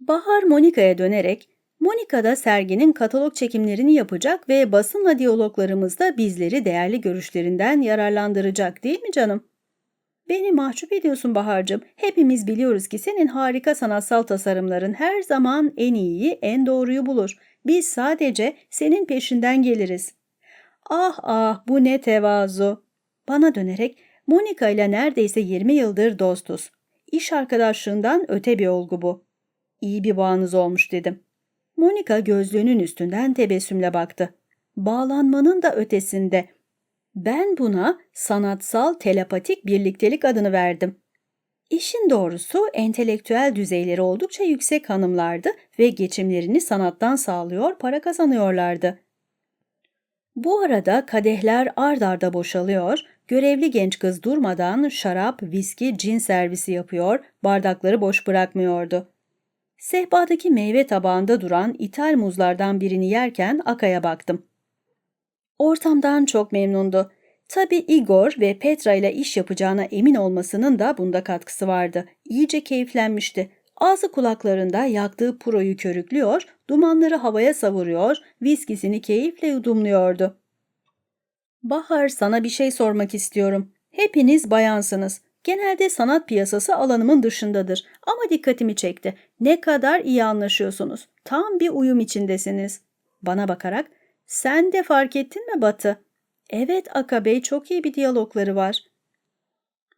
Bahar Monika'ya dönerek, Monika da serginin katalog çekimlerini yapacak ve basınla diyaloglarımızda bizleri değerli görüşlerinden yararlandıracak değil mi canım? Beni mahcup ediyorsun Bahar'cığım. Hepimiz biliyoruz ki senin harika sanatsal tasarımların her zaman en iyiyi, en doğruyu bulur. Biz sadece senin peşinden geliriz. Ah ah bu ne tevazu. Bana dönerek Monika ile neredeyse 20 yıldır dostuz. İş arkadaşlığından öte bir olgu bu. İyi bir bağınız olmuş dedim. Monika gözlüğünün üstünden tebessümle baktı. Bağlanmanın da ötesinde. Ben buna sanatsal telepatik birliktelik adını verdim. İşin doğrusu entelektüel düzeyleri oldukça yüksek hanımlardı ve geçimlerini sanattan sağlıyor, para kazanıyorlardı. Bu arada kadehler ard arda boşalıyor, görevli genç kız durmadan şarap, viski, cin servisi yapıyor, bardakları boş bırakmıyordu. Sehpadaki meyve tabağında duran ithal muzlardan birini yerken Aka'ya baktım. Ortamdan çok memnundu. Tabii Igor ve Petra ile iş yapacağına emin olmasının da bunda katkısı vardı. İyice keyiflenmişti. Ağzı kulaklarında yaktığı puroyu körüklüyor, dumanları havaya savuruyor, viskisini keyifle yudumluyordu. Bahar sana bir şey sormak istiyorum. Hepiniz bayansınız. Genelde sanat piyasası alanımın dışındadır ama dikkatimi çekti. Ne kadar iyi anlaşıyorsunuz. Tam bir uyum içindesiniz. Bana bakarak, sen de fark ettin mi Batı? Evet Aka Bey çok iyi bir diyalogları var.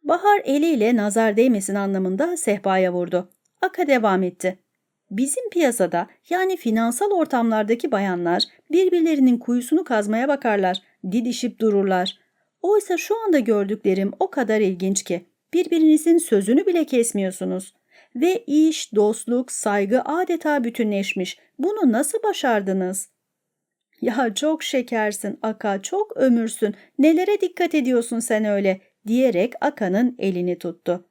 Bahar eliyle nazar değmesin anlamında sehpaya vurdu. Aka devam etti. Bizim piyasada yani finansal ortamlardaki bayanlar birbirlerinin kuyusunu kazmaya bakarlar, didişip dururlar. Oysa şu anda gördüklerim o kadar ilginç ki birbirinizin sözünü bile kesmiyorsunuz. Ve iş, dostluk, saygı adeta bütünleşmiş. Bunu nasıl başardınız? Ya çok şekersin Aka, çok ömürsün. Nelere dikkat ediyorsun sen öyle? diyerek Aka'nın elini tuttu.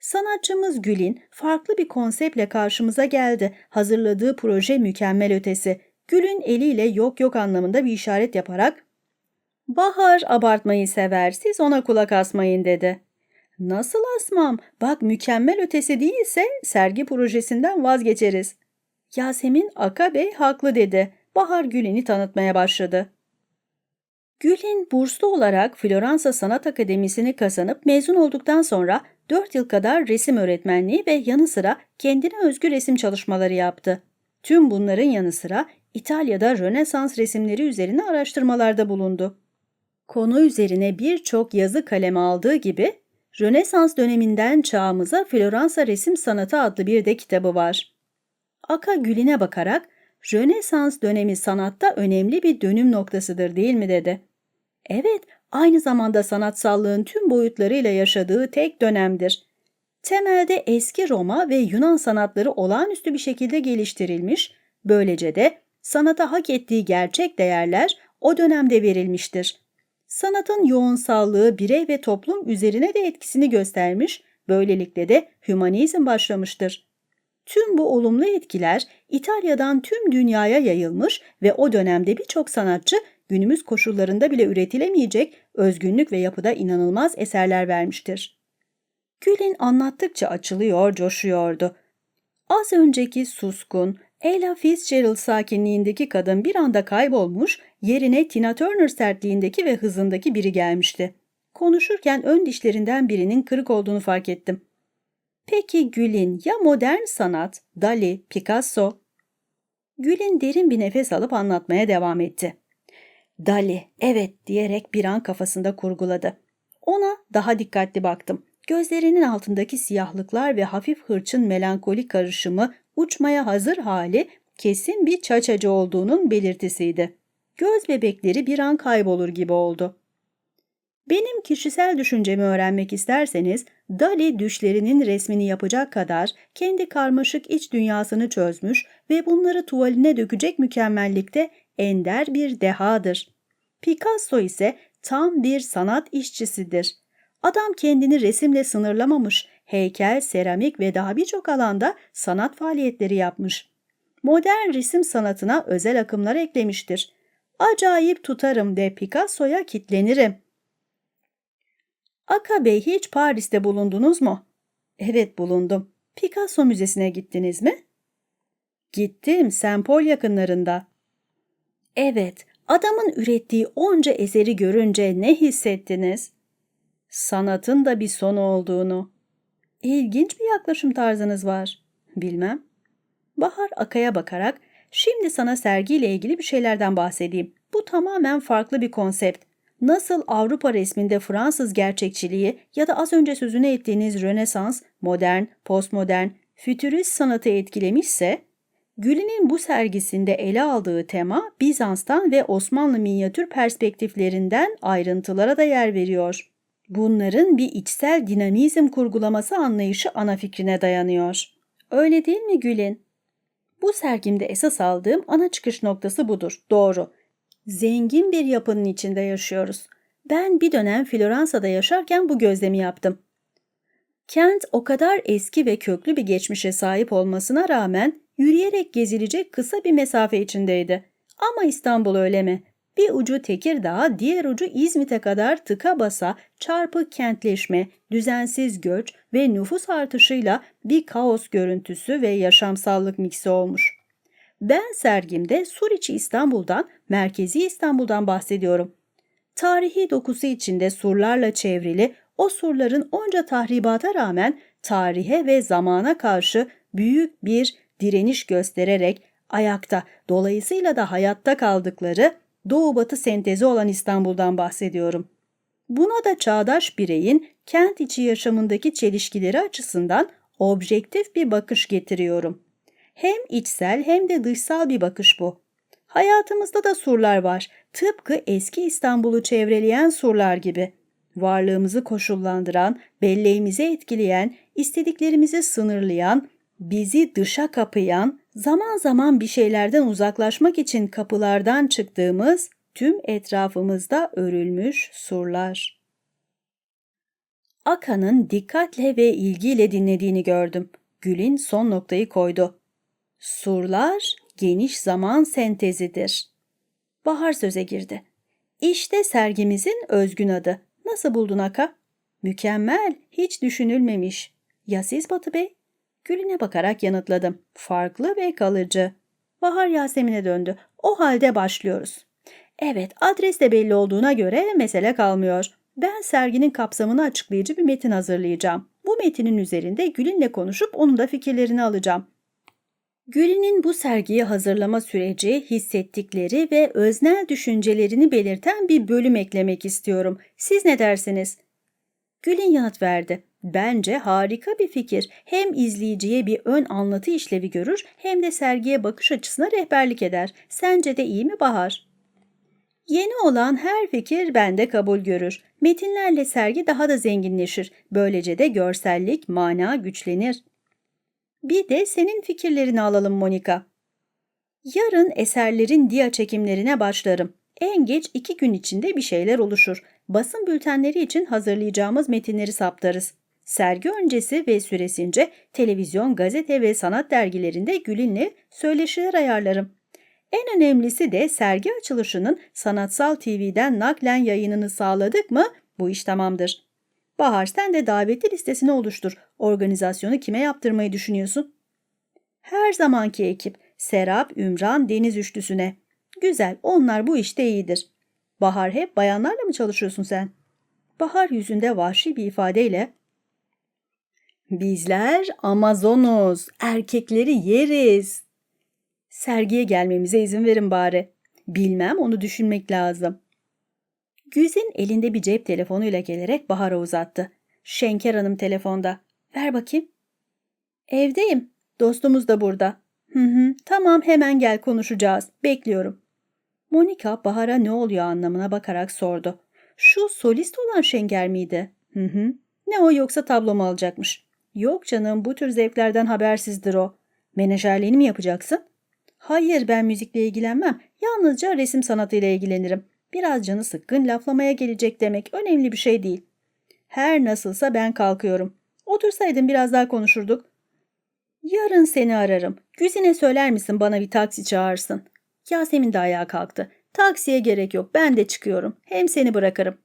Sanatçımız Gül'in farklı bir konseptle karşımıza geldi. Hazırladığı proje mükemmel ötesi. Gül'ün eliyle yok yok anlamında bir işaret yaparak ''Bahar abartmayı sever, siz ona kulak asmayın.'' dedi. ''Nasıl asmam? Bak mükemmel ötesi değilse sergi projesinden vazgeçeriz.'' Yasemin Aka Bey haklı dedi. Bahar Gül'ini tanıtmaya başladı. Gül'in burslu olarak Floransa Sanat Akademisi'ni kazanıp mezun olduktan sonra 4 yıl kadar resim öğretmenliği ve yanı sıra kendine özgü resim çalışmaları yaptı. Tüm bunların yanı sıra İtalya'da Rönesans resimleri üzerine araştırmalarda bulundu. Konu üzerine birçok yazı kaleme aldığı gibi Rönesans döneminden çağımıza Floransa Resim Sanatı adlı bir de kitabı var. Aka Gül'ine bakarak Rönesans dönemi sanatta önemli bir dönüm noktasıdır değil mi dedi. Evet, aynı zamanda sanatsallığın tüm boyutlarıyla yaşadığı tek dönemdir. Temelde eski Roma ve Yunan sanatları olağanüstü bir şekilde geliştirilmiş, böylece de sanata hak ettiği gerçek değerler o dönemde verilmiştir. Sanatın yoğunsallığı birey ve toplum üzerine de etkisini göstermiş, böylelikle de hümanizm başlamıştır. Tüm bu olumlu etkiler İtalya'dan tüm dünyaya yayılmış ve o dönemde birçok sanatçı günümüz koşullarında bile üretilemeyecek özgünlük ve yapıda inanılmaz eserler vermiştir. Gül'in anlattıkça açılıyor, coşuyordu. Az önceki suskun, Ella Fitzgerald sakinliğindeki kadın bir anda kaybolmuş, yerine Tina Turner sertliğindeki ve hızındaki biri gelmişti. Konuşurken ön dişlerinden birinin kırık olduğunu fark ettim. Peki Gül'in ya modern sanat, Dali, Picasso? Gül'in derin bir nefes alıp anlatmaya devam etti. Dali, evet diyerek bir an kafasında kurguladı. Ona daha dikkatli baktım. Gözlerinin altındaki siyahlıklar ve hafif hırçın melankoli karışımı uçmaya hazır hali kesin bir çaçacı olduğunun belirtisiydi. Göz bebekleri bir an kaybolur gibi oldu. Benim kişisel düşüncemi öğrenmek isterseniz, Dali düşlerinin resmini yapacak kadar kendi karmaşık iç dünyasını çözmüş ve bunları tuvaline dökecek mükemmellikte ender bir dehadır. Picasso ise tam bir sanat işçisidir. Adam kendini resimle sınırlamamış, heykel, seramik ve daha birçok alanda sanat faaliyetleri yapmış. Modern resim sanatına özel akımlar eklemiştir. Acayip tutarım de Picasso'ya kitlenirim. Aka Bey hiç Paris'te bulundunuz mu? Evet bulundum. Picasso Müzesi'ne gittiniz mi? Gittim, Paul yakınlarında. Evet, adamın ürettiği onca eseri görünce ne hissettiniz? Sanatın da bir sonu olduğunu. İlginç bir yaklaşım tarzınız var. Bilmem. Bahar Akay'a bakarak şimdi sana sergiyle ilgili bir şeylerden bahsedeyim. Bu tamamen farklı bir konsept. Nasıl Avrupa resminde Fransız gerçekçiliği ya da az önce sözünü ettiğiniz Rönesans, modern, postmodern, fütürist sanatı etkilemişse, Gülin'in bu sergisinde ele aldığı tema Bizans'tan ve Osmanlı minyatür perspektiflerinden ayrıntılara da yer veriyor. Bunların bir içsel dinamizm kurgulaması anlayışı ana fikrine dayanıyor. Öyle değil mi Gülin? Bu sergimde esas aldığım ana çıkış noktası budur. Doğru. Zengin bir yapının içinde yaşıyoruz. Ben bir dönem Floransa'da yaşarken bu gözlemi yaptım. Kent o kadar eski ve köklü bir geçmişe sahip olmasına rağmen yürüyerek gezilecek kısa bir mesafe içindeydi. Ama İstanbul öyle mi? Bir ucu Tekirdağ, diğer ucu İzmit'e kadar tıka basa, çarpık kentleşme, düzensiz göç ve nüfus artışıyla bir kaos görüntüsü ve yaşamsallık miksi olmuş. Ben sergimde Suriçi İstanbul'dan, merkezi İstanbul'dan bahsediyorum. Tarihi dokusu içinde surlarla çevrili, o surların onca tahribata rağmen tarihe ve zamana karşı büyük bir direniş göstererek ayakta, dolayısıyla da hayatta kaldıkları doğu batı sentezi olan İstanbul'dan bahsediyorum. Buna da çağdaş bireyin kent içi yaşamındaki çelişkileri açısından objektif bir bakış getiriyorum. Hem içsel hem de dışsal bir bakış bu. Hayatımızda da surlar var. Tıpkı eski İstanbul'u çevreleyen surlar gibi. Varlığımızı koşullandıran, belleğimizi etkileyen, istediklerimizi sınırlayan, bizi dışa kapayan, zaman zaman bir şeylerden uzaklaşmak için kapılardan çıktığımız tüm etrafımızda örülmüş surlar. Aka'nın dikkatle ve ilgiyle dinlediğini gördüm. Gül'in son noktayı koydu. Surlar geniş zaman sentezidir. Bahar söze girdi. İşte sergimizin özgün adı. Nasıl buldun Aka? Mükemmel, hiç düşünülmemiş. Ya siz Batı Bey? Gülüne bakarak yanıtladım. Farklı ve kalıcı. Bahar Yasemin'e döndü. O halde başlıyoruz. Evet, adres de belli olduğuna göre mesele kalmıyor. Ben serginin kapsamını açıklayıcı bir metin hazırlayacağım. Bu metinin üzerinde Gülin'le konuşup onun da fikirlerini alacağım. Gülin'in bu sergiyi hazırlama süreci, hissettikleri ve öznel düşüncelerini belirten bir bölüm eklemek istiyorum. Siz ne dersiniz? Gül'in yanıt verdi. Bence harika bir fikir. Hem izleyiciye bir ön anlatı işlevi görür hem de sergiye bakış açısına rehberlik eder. Sence de iyi mi Bahar? Yeni olan her fikir bende kabul görür. Metinlerle sergi daha da zenginleşir. Böylece de görsellik, mana güçlenir. Bir de senin fikirlerini alalım Monika. Yarın eserlerin dia çekimlerine başlarım. En geç iki gün içinde bir şeyler oluşur. Basın bültenleri için hazırlayacağımız metinleri saptarız. Sergi öncesi ve süresince televizyon, gazete ve sanat dergilerinde Gülin'le söyleşiler ayarlarım. En önemlisi de sergi açılışının Sanatsal TV'den naklen yayınını sağladık mı bu iş tamamdır. Bahar sen de davetli listesini oluştur. Organizasyonu kime yaptırmayı düşünüyorsun? Her zamanki ekip. Serap, Ümran, Deniz üçlüsüne. Güzel, onlar bu işte iyidir. Bahar hep bayanlarla mı çalışıyorsun sen? Bahar yüzünde vahşi bir ifadeyle Bizler Amazonuz, erkekleri yeriz. Sergiye gelmemize izin verin bari. Bilmem onu düşünmek lazım. Güzin elinde bir cep telefonuyla gelerek Bahar'a uzattı. Şenker Hanım telefonda. Ver bakayım. Evdeyim. Dostumuz da burada. Hı hı, tamam hemen gel konuşacağız. Bekliyorum. Monika Bahar'a ne oluyor anlamına bakarak sordu. Şu solist olan Şenger miydi? Hı hı. Ne o yoksa tablo mu alacakmış? Yok canım bu tür zevklerden habersizdir o. Menajerliğini mi yapacaksın? Hayır ben müzikle ilgilenmem. Yalnızca resim sanatıyla ilgilenirim. Biraz canı sıkkın laflamaya gelecek demek önemli bir şey değil. Her nasılsa ben kalkıyorum. Otursaydın biraz daha konuşurduk. Yarın seni ararım. Güzine söyler misin bana bir taksi çağırsın? Yasemin de ayağa kalktı. Taksiye gerek yok ben de çıkıyorum. Hem seni bırakırım.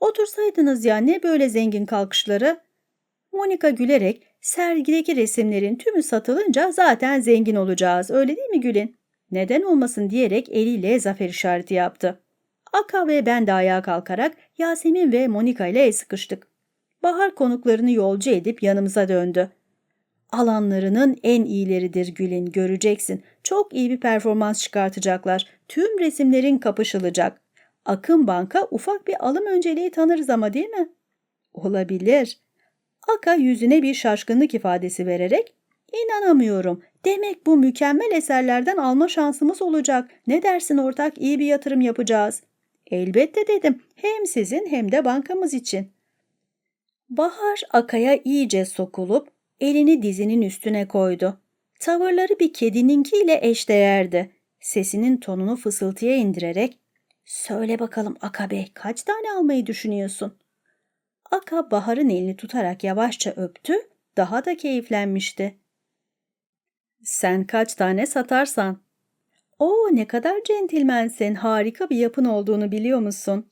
Otursaydınız ya ne böyle zengin kalkışları? Monika gülerek sergideki resimlerin tümü satılınca zaten zengin olacağız öyle değil mi Gül'in? Neden olmasın diyerek eliyle zafer işareti yaptı. Aka ve ben de ayağa kalkarak Yasemin ve Monika ile el sıkıştık. Bahar konuklarını yolcu edip yanımıza döndü. Alanlarının en iyileridir Gül'in göreceksin. Çok iyi bir performans çıkartacaklar. Tüm resimlerin kapışılacak. Akın Bank'a ufak bir alım önceliği tanırız ama değil mi? Olabilir. Aka yüzüne bir şaşkınlık ifadesi vererek İnanamıyorum. Demek bu mükemmel eserlerden alma şansımız olacak. Ne dersin ortak iyi bir yatırım yapacağız. Elbette dedim. Hem sizin hem de bankamız için. Bahar Aka'ya iyice sokulup elini dizinin üstüne koydu. Tavırları bir kedininkiyle eşdeğerdi. Sesinin tonunu fısıltıya indirerek ''Söyle bakalım Aka Bey kaç tane almayı düşünüyorsun?'' Aka Bahar'ın elini tutarak yavaşça öptü, daha da keyiflenmişti. ''Sen kaç tane satarsan?'' ''Oo ne kadar centilmensin, harika bir yapın olduğunu biliyor musun?''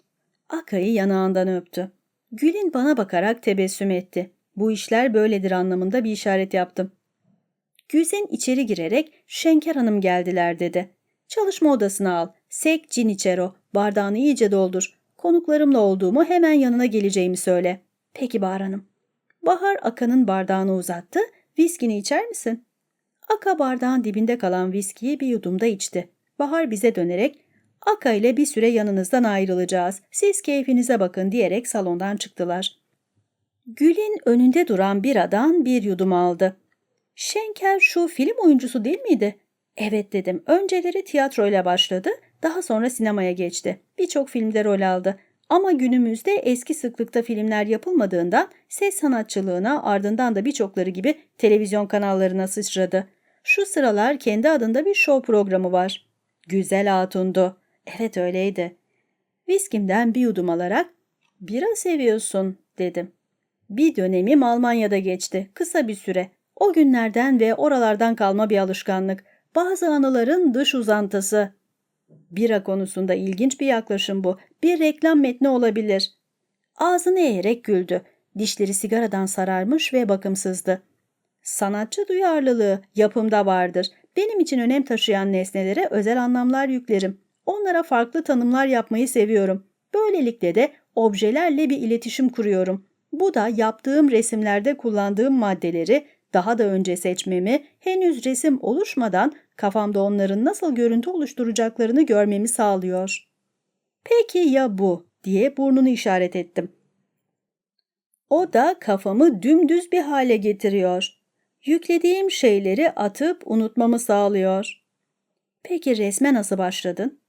Aka'yı yanağından öptü. Gül'in bana bakarak tebessüm etti. Bu işler böyledir anlamında bir işaret yaptım. Güzin içeri girerek Şenker Hanım geldiler dedi. Çalışma odasına al. Sek cin içer o. Bardağını iyice doldur. Konuklarımla olduğumu hemen yanına geleceğimi söyle. Peki Bahar Hanım. Bahar Aka'nın bardağını uzattı. Viskini içer misin? Aka bardağın dibinde kalan viskiyi bir yudumda içti. Bahar bize dönerek Aka ile bir süre yanınızdan ayrılacağız. Siz keyfinize bakın diyerek salondan çıktılar. Gül'in önünde duran biradan bir yudum aldı. Şenker şu film oyuncusu değil miydi? Evet dedim. Önceleri tiyatroyla başladı, daha sonra sinemaya geçti. Birçok filmde rol aldı. Ama günümüzde eski sıklıkta filmler yapılmadığından ses sanatçılığına ardından da birçokları gibi televizyon kanallarına sıçradı. Şu sıralar kendi adında bir show programı var. Güzel hatundu. Evet öyleydi. Viskimden bir yudum alarak bira seviyorsun dedim. Bir dönemim Almanya'da geçti. Kısa bir süre. O günlerden ve oralardan kalma bir alışkanlık. Bazı anıların dış uzantısı. Bira konusunda ilginç bir yaklaşım bu. Bir reklam metni olabilir. Ağzını eğerek güldü. Dişleri sigaradan sararmış ve bakımsızdı. Sanatçı duyarlılığı yapımda vardır. Benim için önem taşıyan nesnelere özel anlamlar yüklerim. Onlara farklı tanımlar yapmayı seviyorum. Böylelikle de objelerle bir iletişim kuruyorum. Bu da yaptığım resimlerde kullandığım maddeleri daha da önce seçmemi, henüz resim oluşmadan kafamda onların nasıl görüntü oluşturacaklarını görmemi sağlıyor. Peki ya bu diye burnunu işaret ettim. O da kafamı dümdüz bir hale getiriyor. Yüklediğim şeyleri atıp unutmamı sağlıyor. Peki resme nasıl başladın?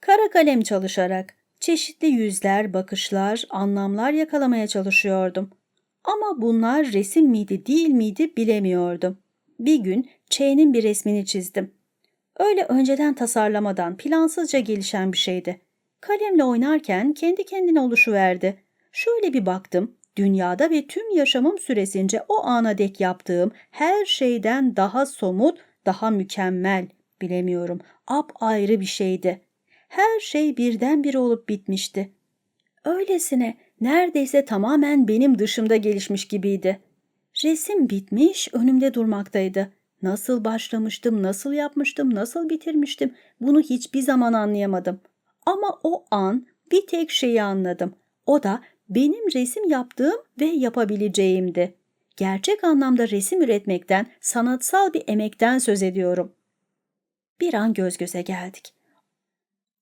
Kara kalem çalışarak çeşitli yüzler, bakışlar, anlamlar yakalamaya çalışıyordum. Ama bunlar resim miydi değil miydi bilemiyordum. Bir gün Ç'nin bir resmini çizdim. Öyle önceden tasarlamadan plansızca gelişen bir şeydi. Kalemle oynarken kendi kendine oluşuverdi. Şöyle bir baktım, dünyada ve tüm yaşamım süresince o ana dek yaptığım her şeyden daha somut, daha mükemmel, bilemiyorum, ap ayrı bir şeydi. Her şey birdenbire olup bitmişti. Öylesine neredeyse tamamen benim dışımda gelişmiş gibiydi. Resim bitmiş, önümde durmaktaydı. Nasıl başlamıştım, nasıl yapmıştım, nasıl bitirmiştim bunu hiçbir zaman anlayamadım. Ama o an bir tek şeyi anladım. O da benim resim yaptığım ve yapabileceğimdi. Gerçek anlamda resim üretmekten, sanatsal bir emekten söz ediyorum. Bir an göz göze geldik.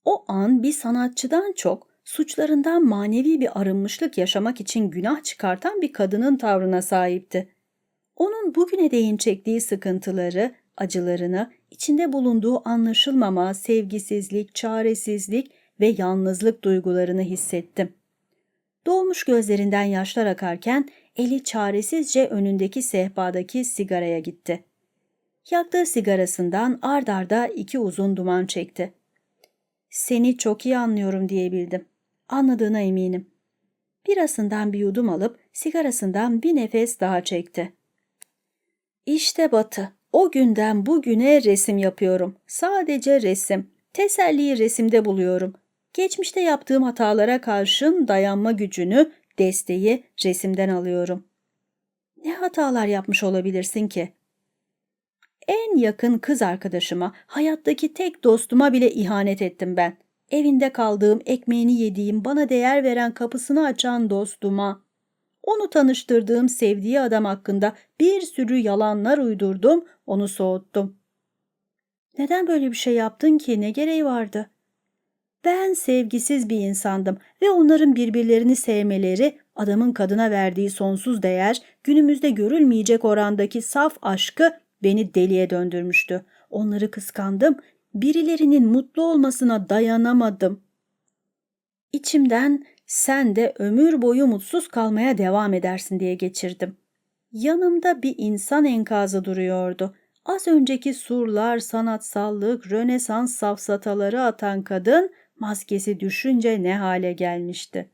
O an bir sanatçıdan çok suçlarından manevi bir arınmışlık yaşamak için günah çıkartan bir kadının tavrına sahipti. Onun bugüne değin çektiği sıkıntıları, acılarını, içinde bulunduğu anlaşılmama, sevgisizlik, çaresizlik ve yalnızlık duygularını hissettim. Doğmuş gözlerinden yaşlar akarken eli çaresizce önündeki sehpadaki sigaraya gitti. Yaktığı sigarasından ard arda iki uzun duman çekti. Seni çok iyi anlıyorum diyebildim. Anladığına eminim. Birasından bir yudum alıp sigarasından bir nefes daha çekti. İşte Batı. O günden bugüne resim yapıyorum. Sadece resim. Teselliyi resimde buluyorum. Geçmişte yaptığım hatalara karşın dayanma gücünü, desteği resimden alıyorum. Ne hatalar yapmış olabilirsin ki? En yakın kız arkadaşıma, hayattaki tek dostuma bile ihanet ettim ben. Evinde kaldığım, ekmeğini yediğim, bana değer veren kapısını açan dostuma. Onu tanıştırdığım sevdiği adam hakkında bir sürü yalanlar uydurdum, onu soğuttum. Neden böyle bir şey yaptın ki? Ne gereği vardı? Ben sevgisiz bir insandım ve onların birbirlerini sevmeleri, adamın kadına verdiği sonsuz değer, günümüzde görülmeyecek orandaki saf aşkı beni deliye döndürmüştü. Onları kıskandım, birilerinin mutlu olmasına dayanamadım. İçimden sen de ömür boyu mutsuz kalmaya devam edersin diye geçirdim. Yanımda bir insan enkazı duruyordu. Az önceki surlar, sanatsallık, rönesans safsataları atan kadın maskesi düşünce ne hale gelmişti.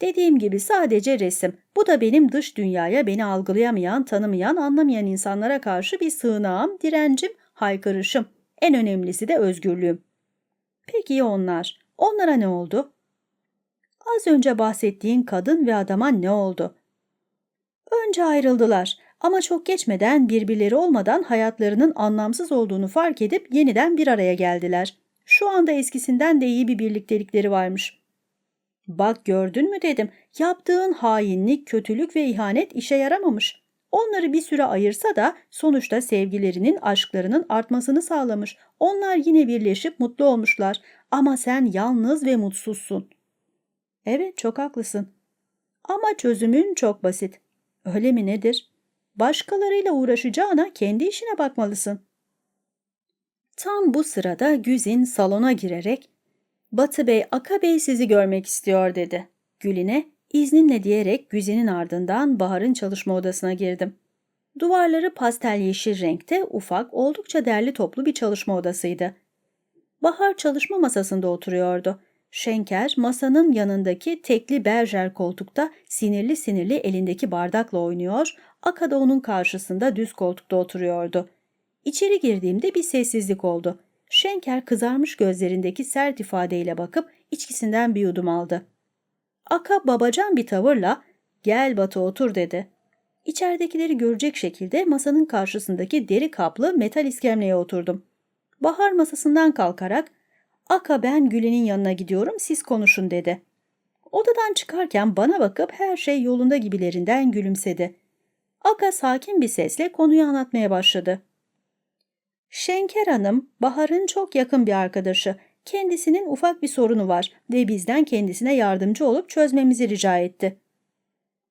Dediğim gibi sadece resim. Bu da benim dış dünyaya beni algılayamayan, tanımayan, anlamayan insanlara karşı bir sığınağım, direncim, haykırışım. En önemlisi de özgürlüğüm. Peki ya onlar? Onlara ne oldu? Az önce bahsettiğin kadın ve adama ne oldu? Önce ayrıldılar ama çok geçmeden birbirleri olmadan hayatlarının anlamsız olduğunu fark edip yeniden bir araya geldiler. Şu anda eskisinden de iyi bir birliktelikleri varmış. Bak gördün mü dedim. Yaptığın hainlik, kötülük ve ihanet işe yaramamış. Onları bir süre ayırsa da sonuçta sevgilerinin, aşklarının artmasını sağlamış. Onlar yine birleşip mutlu olmuşlar. Ama sen yalnız ve mutsuzsun. Evet, çok haklısın. Ama çözümün çok basit. Öyle mi nedir? Başkalarıyla uğraşacağına kendi işine bakmalısın. Tam bu sırada Güzin salona girerek Batı Bey, Aka Bey sizi görmek istiyor dedi. Güline izninle diyerek Güzin'in ardından Bahar'ın çalışma odasına girdim. Duvarları pastel yeşil renkte ufak, oldukça derli toplu bir çalışma odasıydı. Bahar çalışma masasında oturuyordu. Şenker masanın yanındaki tekli berjer koltukta sinirli sinirli elindeki bardakla oynuyor, Aka da onun karşısında düz koltukta oturuyordu. İçeri girdiğimde bir sessizlik oldu. Şenker kızarmış gözlerindeki sert ifadeyle bakıp içkisinden bir yudum aldı. Aka babacan bir tavırla gel Batı otur dedi. İçeridekileri görecek şekilde masanın karşısındaki deri kaplı metal iskemleye oturdum. Bahar masasından kalkarak Aka ben Gülen'in yanına gidiyorum siz konuşun dedi. Odadan çıkarken bana bakıp her şey yolunda gibilerinden gülümsedi. Aka sakin bir sesle konuyu anlatmaya başladı. Şenker Hanım, Bahar'ın çok yakın bir arkadaşı. Kendisinin ufak bir sorunu var ve bizden kendisine yardımcı olup çözmemizi rica etti.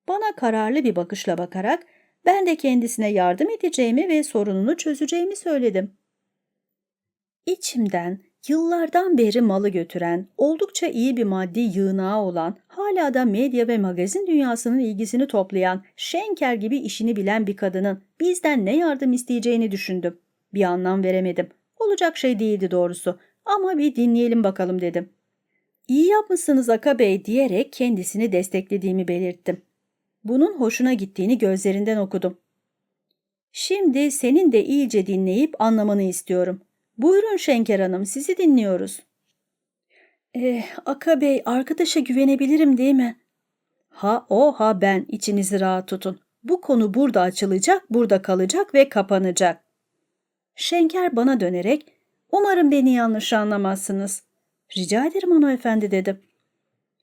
Bana kararlı bir bakışla bakarak ben de kendisine yardım edeceğimi ve sorununu çözeceğimi söyledim. İçimden yıllardan beri malı götüren, oldukça iyi bir maddi yığınağı olan, hala da medya ve magazin dünyasının ilgisini toplayan, Şenker gibi işini bilen bir kadının bizden ne yardım isteyeceğini düşündüm. Bir anlam veremedim. Olacak şey değildi doğrusu ama bir dinleyelim bakalım dedim. İyi yapmışsınız Aka Bey diyerek kendisini desteklediğimi belirttim. Bunun hoşuna gittiğini gözlerinden okudum. Şimdi senin de iyice dinleyip anlamanı istiyorum. Buyurun Şenker Hanım, sizi dinliyoruz. Eh, Aka Bey, arkadaşa güvenebilirim değil mi? Ha o ha ben, içinizi rahat tutun. Bu konu burada açılacak, burada kalacak ve kapanacak. Şenker bana dönerek, umarım beni yanlış anlamazsınız. Rica ederim hanımefendi dedim.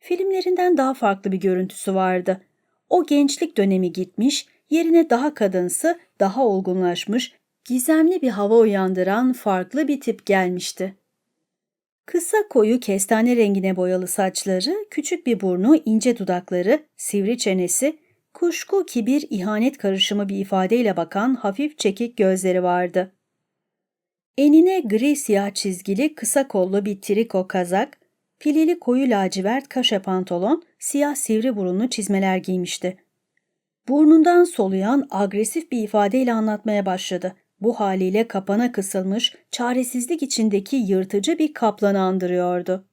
Filmlerinden daha farklı bir görüntüsü vardı. O gençlik dönemi gitmiş, yerine daha kadınsı, daha olgunlaşmış, gizemli bir hava uyandıran farklı bir tip gelmişti. Kısa koyu kestane rengine boyalı saçları, küçük bir burnu, ince dudakları, sivri çenesi, kuşku, kibir, ihanet karışımı bir ifadeyle bakan hafif çekik gözleri vardı. Enine gri siyah çizgili kısa kollu bir triko kazak, fileli koyu lacivert kaşe pantolon, siyah sivri burunlu çizmeler giymişti. Burnundan soluyan agresif bir ifadeyle anlatmaya başladı. Bu haliyle kapana kısılmış, çaresizlik içindeki yırtıcı bir kaplanı andırıyordu.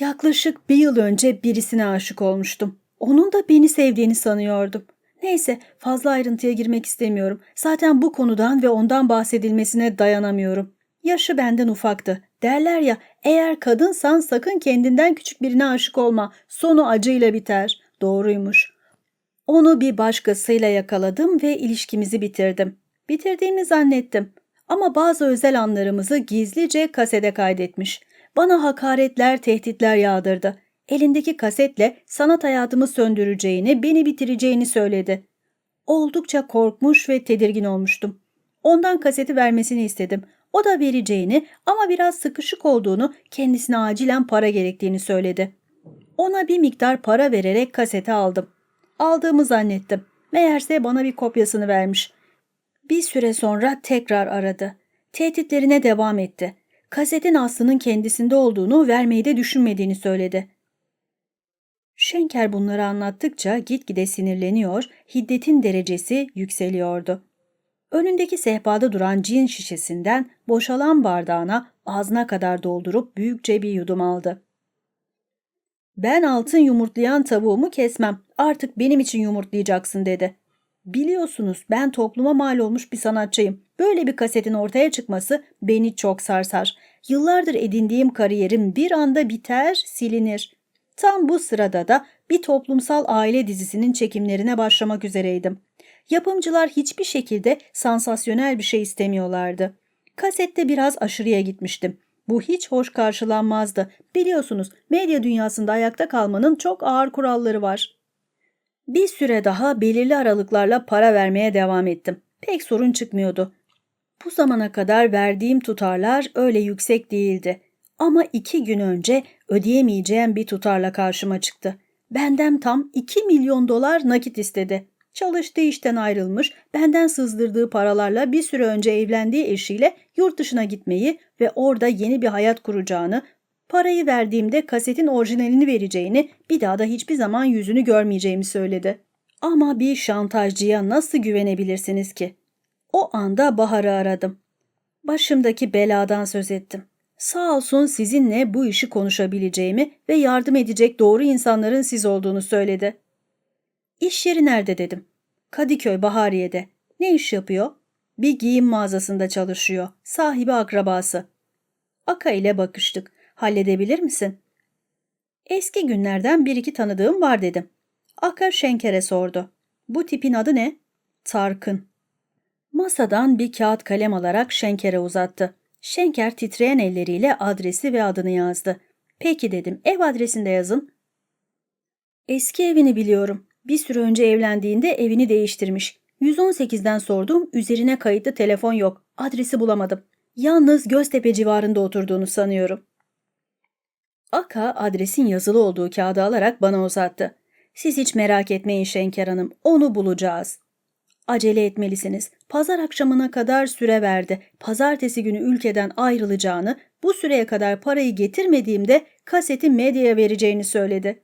Yaklaşık bir yıl önce birisine aşık olmuştum. Onun da beni sevdiğini sanıyordum. Neyse fazla ayrıntıya girmek istemiyorum. Zaten bu konudan ve ondan bahsedilmesine dayanamıyorum. Yaşı benden ufaktı. Derler ya eğer kadınsan sakın kendinden küçük birine aşık olma. Sonu acıyla biter. Doğruymuş. Onu bir başkasıyla yakaladım ve ilişkimizi bitirdim. Bitirdiğimi zannettim. Ama bazı özel anlarımızı gizlice kasede kaydetmiş. Bana hakaretler, tehditler yağdırdı. Elindeki kasetle sanat hayatımı söndüreceğini, beni bitireceğini söyledi. Oldukça korkmuş ve tedirgin olmuştum. Ondan kaseti vermesini istedim. O da vereceğini ama biraz sıkışık olduğunu, kendisine acilen para gerektiğini söyledi. Ona bir miktar para vererek kaseti aldım. Aldığımı zannettim. Meğerse bana bir kopyasını vermiş. Bir süre sonra tekrar aradı. Tehditlerine devam etti. Kasetin aslının kendisinde olduğunu vermeyi de düşünmediğini söyledi. Şenker bunları anlattıkça gitgide sinirleniyor, hiddetin derecesi yükseliyordu. Önündeki sehpada duran cin şişesinden boşalan bardağına ağzına kadar doldurup büyükçe bir yudum aldı. Ben altın yumurtlayan tavuğumu kesmem. Artık benim için yumurtlayacaksın dedi. Biliyorsunuz ben topluma mal olmuş bir sanatçıyım. Böyle bir kasetin ortaya çıkması beni çok sarsar. Yıllardır edindiğim kariyerim bir anda biter, silinir. Tam bu sırada da bir toplumsal aile dizisinin çekimlerine başlamak üzereydim. Yapımcılar hiçbir şekilde sansasyonel bir şey istemiyorlardı. Kasette biraz aşırıya gitmiştim. Bu hiç hoş karşılanmazdı. Biliyorsunuz medya dünyasında ayakta kalmanın çok ağır kuralları var. Bir süre daha belirli aralıklarla para vermeye devam ettim. Pek sorun çıkmıyordu. Bu zamana kadar verdiğim tutarlar öyle yüksek değildi. Ama iki gün önce ödeyemeyeceğim bir tutarla karşıma çıktı. Benden tam 2 milyon dolar nakit istedi. Çalıştığı işten ayrılmış, benden sızdırdığı paralarla bir süre önce evlendiği eşiyle yurt dışına gitmeyi ve orada yeni bir hayat kuracağını, parayı verdiğimde kasetin orijinalini vereceğini, bir daha da hiçbir zaman yüzünü görmeyeceğimi söyledi. Ama bir şantajcıya nasıl güvenebilirsiniz ki? O anda Bahar'ı aradım. Başımdaki beladan söz ettim. Sağ olsun sizinle bu işi konuşabileceğimi ve yardım edecek doğru insanların siz olduğunu söyledi. İş yeri nerede dedim. Kadıköy Bahariye'de. Ne iş yapıyor? Bir giyim mağazasında çalışıyor. Sahibi akrabası. Aka ile bakıştık. Halledebilir misin? Eski günlerden bir iki tanıdığım var dedim. Aka Şenker'e sordu. Bu tipin adı ne? Tarkın. Masadan bir kağıt kalem alarak Şenker'e uzattı. Şenker titreyen elleriyle adresi ve adını yazdı. Peki dedim, ev adresinde yazın. Eski evini biliyorum. Bir süre önce evlendiğinde evini değiştirmiş. 118'den sordum, üzerine kayıtlı telefon yok. Adresi bulamadım. Yalnız Göztepe civarında oturduğunu sanıyorum. Aka adresin yazılı olduğu kağıdı alarak bana uzattı. Siz hiç merak etmeyin Şenker Hanım, onu bulacağız. Acele etmelisiniz. Pazar akşamına kadar süre verdi. Pazartesi günü ülkeden ayrılacağını, bu süreye kadar parayı getirmediğimde kaseti medyaya vereceğini söyledi.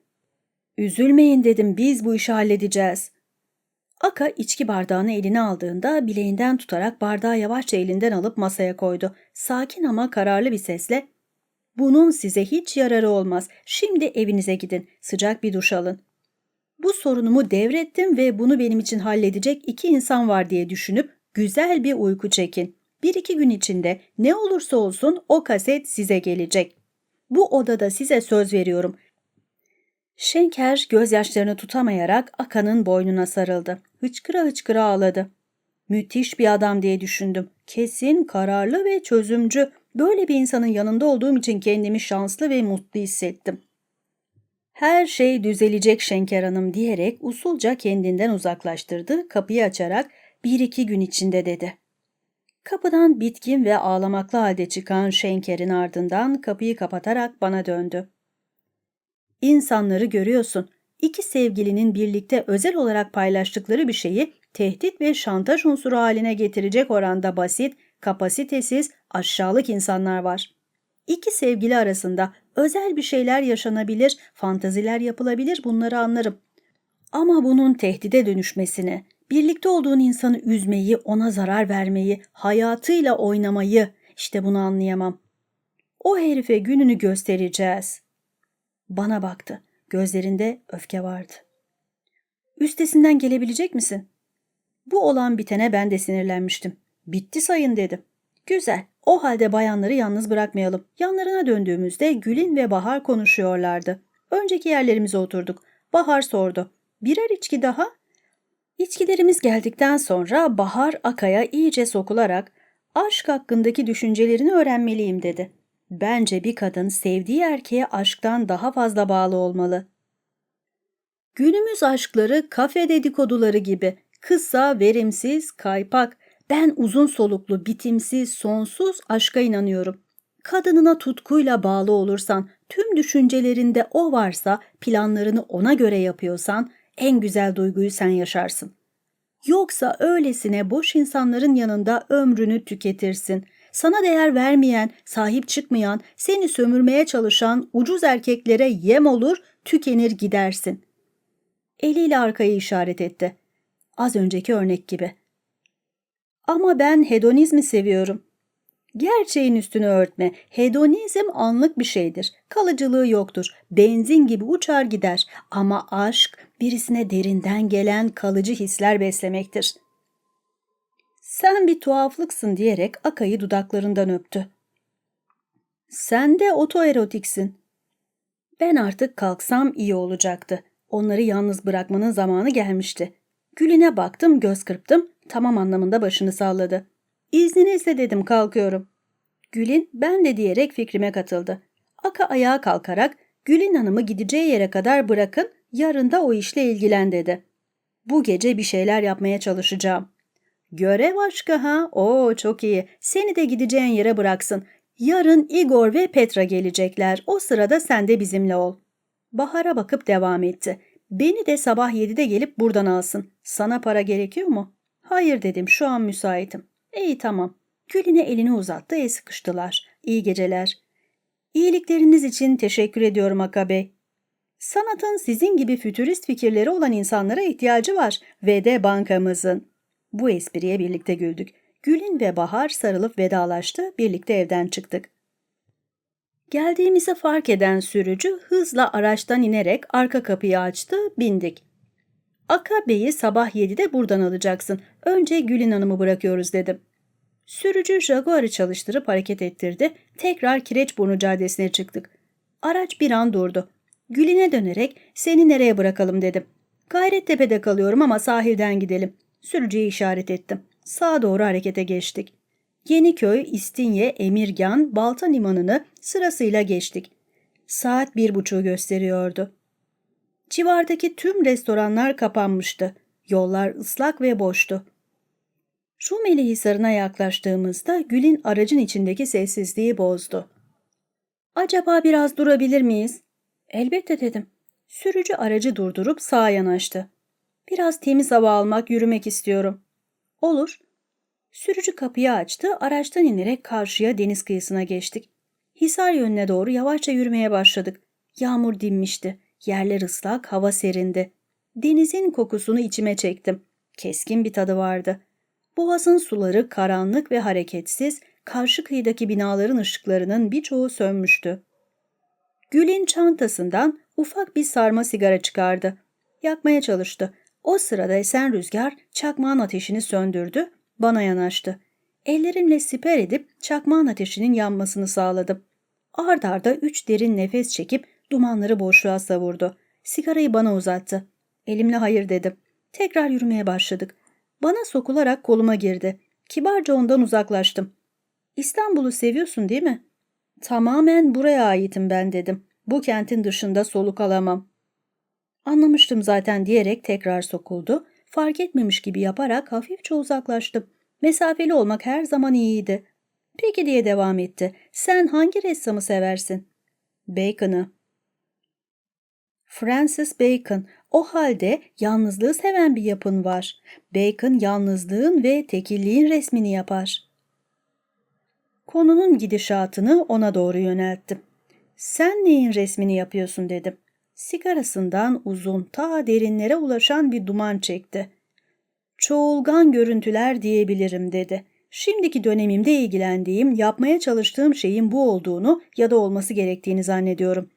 Üzülmeyin dedim, biz bu işi halledeceğiz. Aka içki bardağını eline aldığında bileğinden tutarak bardağı yavaşça elinden alıp masaya koydu. Sakin ama kararlı bir sesle ''Bunun size hiç yararı olmaz. Şimdi evinize gidin. Sıcak bir duş alın. Bu sorunumu devrettim ve bunu benim için halledecek iki insan var diye düşünüp güzel bir uyku çekin. Bir iki gün içinde ne olursa olsun o kaset size gelecek. Bu odada size söz veriyorum. Şenker gözyaşlarını tutamayarak Akan'ın boynuna sarıldı. Hıçkıra hıçkıra ağladı. Müthiş bir adam diye düşündüm. Kesin, kararlı ve çözümcü. Böyle bir insanın yanında olduğum için kendimi şanslı ve mutlu hissettim. Her şey düzelecek Şenker Hanım diyerek usulca kendinden uzaklaştırdı, kapıyı açarak bir iki gün içinde dedi. Kapıdan bitkin ve ağlamaklı halde çıkan Şenker'in ardından kapıyı kapatarak bana döndü. İnsanları görüyorsun. İki sevgilinin birlikte özel olarak paylaştıkları bir şeyi tehdit ve şantaj unsuru haline getirecek oranda basit, kapasitesiz, aşağılık insanlar var. İki sevgili arasında özel bir şeyler yaşanabilir, fantaziler yapılabilir bunları anlarım. Ama bunun tehdide dönüşmesini, birlikte olduğun insanı üzmeyi, ona zarar vermeyi, hayatıyla oynamayı işte bunu anlayamam. O herife gününü göstereceğiz. Bana baktı. Gözlerinde öfke vardı. Üstesinden gelebilecek misin? Bu olan bitene ben de sinirlenmiştim. Bitti sayın dedim. Güzel. O halde bayanları yalnız bırakmayalım. Yanlarına döndüğümüzde Gül'in ve Bahar konuşuyorlardı. Önceki yerlerimize oturduk. Bahar sordu. Birer içki daha? İçkilerimiz geldikten sonra Bahar Aka'ya iyice sokularak aşk hakkındaki düşüncelerini öğrenmeliyim dedi. Bence bir kadın sevdiği erkeğe aşktan daha fazla bağlı olmalı. Günümüz aşkları kafe dedikoduları gibi kısa, verimsiz, kaypak. Ben uzun soluklu, bitimsiz, sonsuz aşka inanıyorum. Kadınına tutkuyla bağlı olursan, tüm düşüncelerinde o varsa, planlarını ona göre yapıyorsan, en güzel duyguyu sen yaşarsın. Yoksa öylesine boş insanların yanında ömrünü tüketirsin. Sana değer vermeyen, sahip çıkmayan, seni sömürmeye çalışan ucuz erkeklere yem olur, tükenir gidersin. Eliyle arkayı işaret etti. Az önceki örnek gibi. Ama ben hedonizmi seviyorum. Gerçeğin üstünü örtme. Hedonizm anlık bir şeydir. Kalıcılığı yoktur. Benzin gibi uçar gider. Ama aşk birisine derinden gelen kalıcı hisler beslemektir. Sen bir tuhaflıksın diyerek Akay'ı dudaklarından öptü. Sen de otoerotiksin. Ben artık kalksam iyi olacaktı. Onları yalnız bırakmanın zamanı gelmişti. Gül'ine baktım, göz kırptım, tamam anlamında başını salladı. İzninizle dedim kalkıyorum. Gül'in ben de diyerek fikrime katıldı. Aka ayağa kalkarak Gül'in hanımı gideceği yere kadar bırakın, yarın da o işle ilgilen dedi. Bu gece bir şeyler yapmaya çalışacağım. Görev aşkı ha? Oo çok iyi. Seni de gideceğin yere bıraksın. Yarın Igor ve Petra gelecekler. O sırada sen de bizimle ol. Bahar'a bakıp devam etti. Beni de sabah 7'de gelip buradan alsın. Sana para gerekiyor mu? Hayır dedim şu an müsaitim. İyi tamam. Gül'ine elini uzattı el sıkıştılar. İyi geceler. İyilikleriniz için teşekkür ediyorum Akabe. Sanatın sizin gibi fütürist fikirleri olan insanlara ihtiyacı var ve de bankamızın. Bu espriye birlikte güldük. Gül'in ve Bahar sarılıp vedalaştı, birlikte evden çıktık. Geldiğimizi fark eden sürücü hızla araçtan inerek arka kapıyı açtı, bindik. Aka Bey'i sabah 7'de buradan alacaksın. Önce Gül'in Hanım'ı bırakıyoruz dedim. Sürücü Jaguar'ı çalıştırıp hareket ettirdi. Tekrar Kireçburnu Caddesi'ne çıktık. Araç bir an durdu. Gül'ine dönerek seni nereye bırakalım dedim. Gayrettepe'de kalıyorum ama sahilden gidelim. Sürücüye işaret ettim. Sağa doğru harekete geçtik. Yeniköy, İstinye, Emirgan, Balta Limanı'nı sırasıyla geçtik. Saat bir buçuğu gösteriyordu. Civardaki tüm restoranlar kapanmıştı. Yollar ıslak ve boştu. Rumeli Hisarı'na yaklaştığımızda Gül'in aracın içindeki sessizliği bozdu. Acaba biraz durabilir miyiz? Elbette dedim. Sürücü aracı durdurup sağa yanaştı. Biraz temiz hava almak, yürümek istiyorum. Olur. Sürücü kapıyı açtı, araçtan inerek karşıya deniz kıyısına geçtik. Hisar yönüne doğru yavaşça yürümeye başladık. Yağmur dinmişti. Yerler ıslak, hava serindi. Denizin kokusunu içime çektim. Keskin bir tadı vardı. Boğazın suları karanlık ve hareketsiz, karşı kıyıdaki binaların ışıklarının birçoğu sönmüştü. Gül'in çantasından ufak bir sarma sigara çıkardı. Yakmaya çalıştı. O sırada esen rüzgar çakmağın ateşini söndürdü, bana yanaştı. Ellerimle siper edip çakmağın ateşinin yanmasını sağladım. Ard arda üç derin nefes çekip dumanları boşluğa savurdu. Sigarayı bana uzattı. Elimle hayır dedim. Tekrar yürümeye başladık. Bana sokularak koluma girdi. Kibarca ondan uzaklaştım. İstanbul'u seviyorsun değil mi? Tamamen buraya aitim ben dedim. Bu kentin dışında soluk alamam. Anlamıştım zaten diyerek tekrar sokuldu. Fark etmemiş gibi yaparak hafifçe uzaklaştım. Mesafeli olmak her zaman iyiydi. Peki diye devam etti. Sen hangi ressamı seversin? Bacon'ı. Francis Bacon. O halde yalnızlığı seven bir yapın var. Bacon yalnızlığın ve tekilliğin resmini yapar. Konunun gidişatını ona doğru yönelttim. Sen neyin resmini yapıyorsun dedim. Sigarasından uzun ta derinlere ulaşan bir duman çekti. Çoğulgan görüntüler diyebilirim dedi. Şimdiki dönemimde ilgilendiğim, yapmaya çalıştığım şeyin bu olduğunu ya da olması gerektiğini zannediyorum.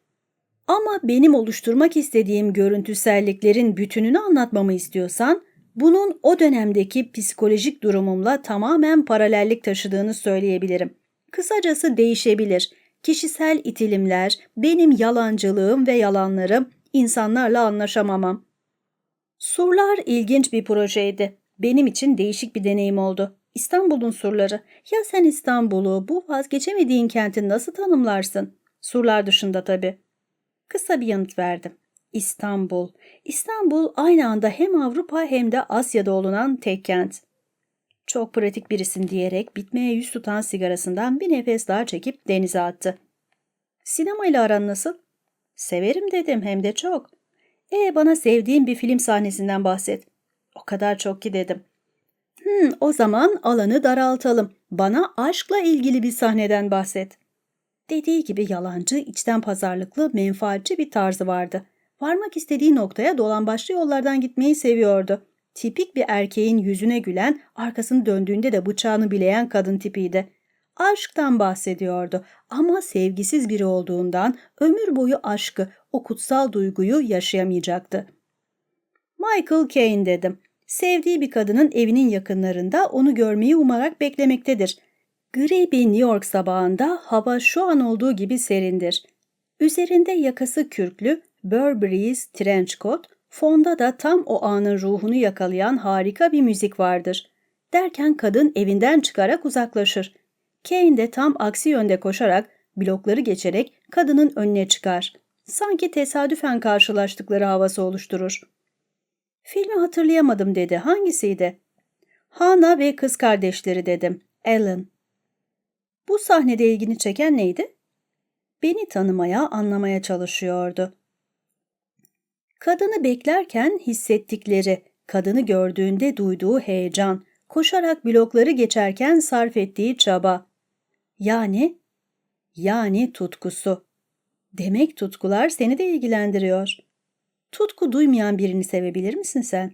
Ama benim oluşturmak istediğim görüntüselliklerin bütününü anlatmamı istiyorsan, bunun o dönemdeki psikolojik durumumla tamamen paralellik taşıdığını söyleyebilirim. Kısacası değişebilir. Kişisel itilimler, benim yalancılığım ve yalanlarım, insanlarla anlaşamamam. Surlar ilginç bir projeydi. Benim için değişik bir deneyim oldu. İstanbul'un surları. Ya sen İstanbul'u, bu vazgeçemediğin kenti nasıl tanımlarsın? Surlar dışında tabii. Kısa bir yanıt verdim. İstanbul. İstanbul aynı anda hem Avrupa hem de Asya'da olunan tek kent. Çok pratik birisin diyerek bitmeye yüz tutan sigarasından bir nefes daha çekip denize attı. Sinema ile aran nasıl? Severim dedim hem de çok. E bana sevdiğin bir film sahnesinden bahset. O kadar çok ki dedim. Hmm, o zaman alanı daraltalım. Bana aşkla ilgili bir sahneden bahset. Dediği gibi yalancı, içten pazarlıklı, menfaatçi bir tarzı vardı. Varmak istediği noktaya dolambaçlı yollardan gitmeyi seviyordu. Tipik bir erkeğin yüzüne gülen, arkasını döndüğünde de bıçağını bileyen kadın tipiydi. Aşktan bahsediyordu ama sevgisiz biri olduğundan ömür boyu aşkı, o kutsal duyguyu yaşayamayacaktı. Michael Caine dedim. Sevdiği bir kadının evinin yakınlarında onu görmeyi umarak beklemektedir. Gri bir New York sabahında hava şu an olduğu gibi serindir. Üzerinde yakası kürklü Burberry's trench coat, fonda da tam o anın ruhunu yakalayan harika bir müzik vardır. Derken kadın evinden çıkarak uzaklaşır. Kane de tam aksi yönde koşarak, blokları geçerek kadının önüne çıkar. Sanki tesadüfen karşılaştıkları havası oluşturur. Filmi hatırlayamadım dedi. Hangisiydi? Hana ve kız kardeşleri dedim. Ellen. Bu sahnede ilgini çeken neydi? Beni tanımaya, anlamaya çalışıyordu. Kadını beklerken hissettikleri, kadını gördüğünde duyduğu heyecan, koşarak blokları geçerken sarf ettiği çaba. Yani, yani tutkusu. Demek tutkular seni de ilgilendiriyor. Tutku duymayan birini sevebilir misin sen?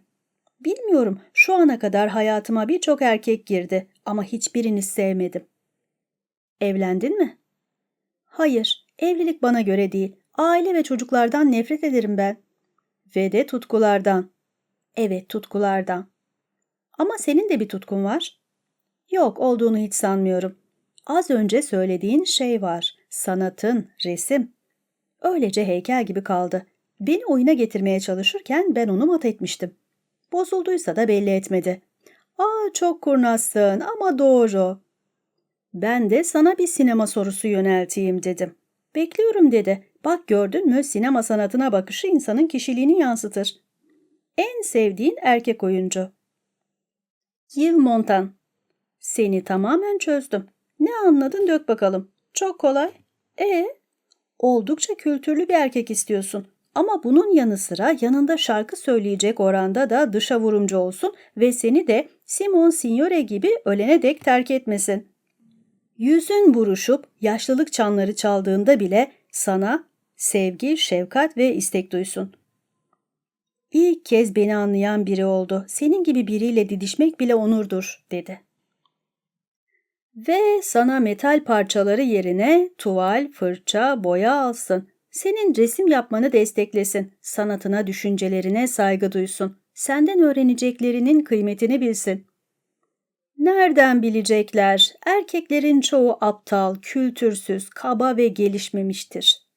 Bilmiyorum, şu ana kadar hayatıma birçok erkek girdi ama hiçbirini sevmedim. Evlendin mi? Hayır, evlilik bana göre değil. Aile ve çocuklardan nefret ederim ben. Ve de tutkulardan. Evet, tutkulardan. Ama senin de bir tutkun var. Yok, olduğunu hiç sanmıyorum. Az önce söylediğin şey var. Sanatın, resim. Öylece heykel gibi kaldı. Beni oyuna getirmeye çalışırken ben onu mat etmiştim. Bozulduysa da belli etmedi. Aa çok kurnazsın ama doğru. Ben de sana bir sinema sorusu yönelteyim dedim. Bekliyorum dedi. Bak gördün mü sinema sanatına bakışı insanın kişiliğini yansıtır. En sevdiğin erkek oyuncu. Yves Montan. Seni tamamen çözdüm. Ne anladın dök bakalım. Çok kolay. E, oldukça kültürlü bir erkek istiyorsun. Ama bunun yanı sıra yanında şarkı söyleyecek oranda da dışa vurumcu olsun ve seni de Simon Signore gibi ölene dek terk etmesin. Yüzün buruşup yaşlılık çanları çaldığında bile sana sevgi, şefkat ve istek duysun. İlk kez beni anlayan biri oldu. Senin gibi biriyle didişmek bile onurdur, dedi. Ve sana metal parçaları yerine tuval, fırça, boya alsın. Senin resim yapmanı desteklesin. Sanatına, düşüncelerine saygı duysun. Senden öğreneceklerinin kıymetini bilsin. Nereden bilecekler? Erkeklerin çoğu aptal, kültürsüz, kaba ve gelişmemiştir.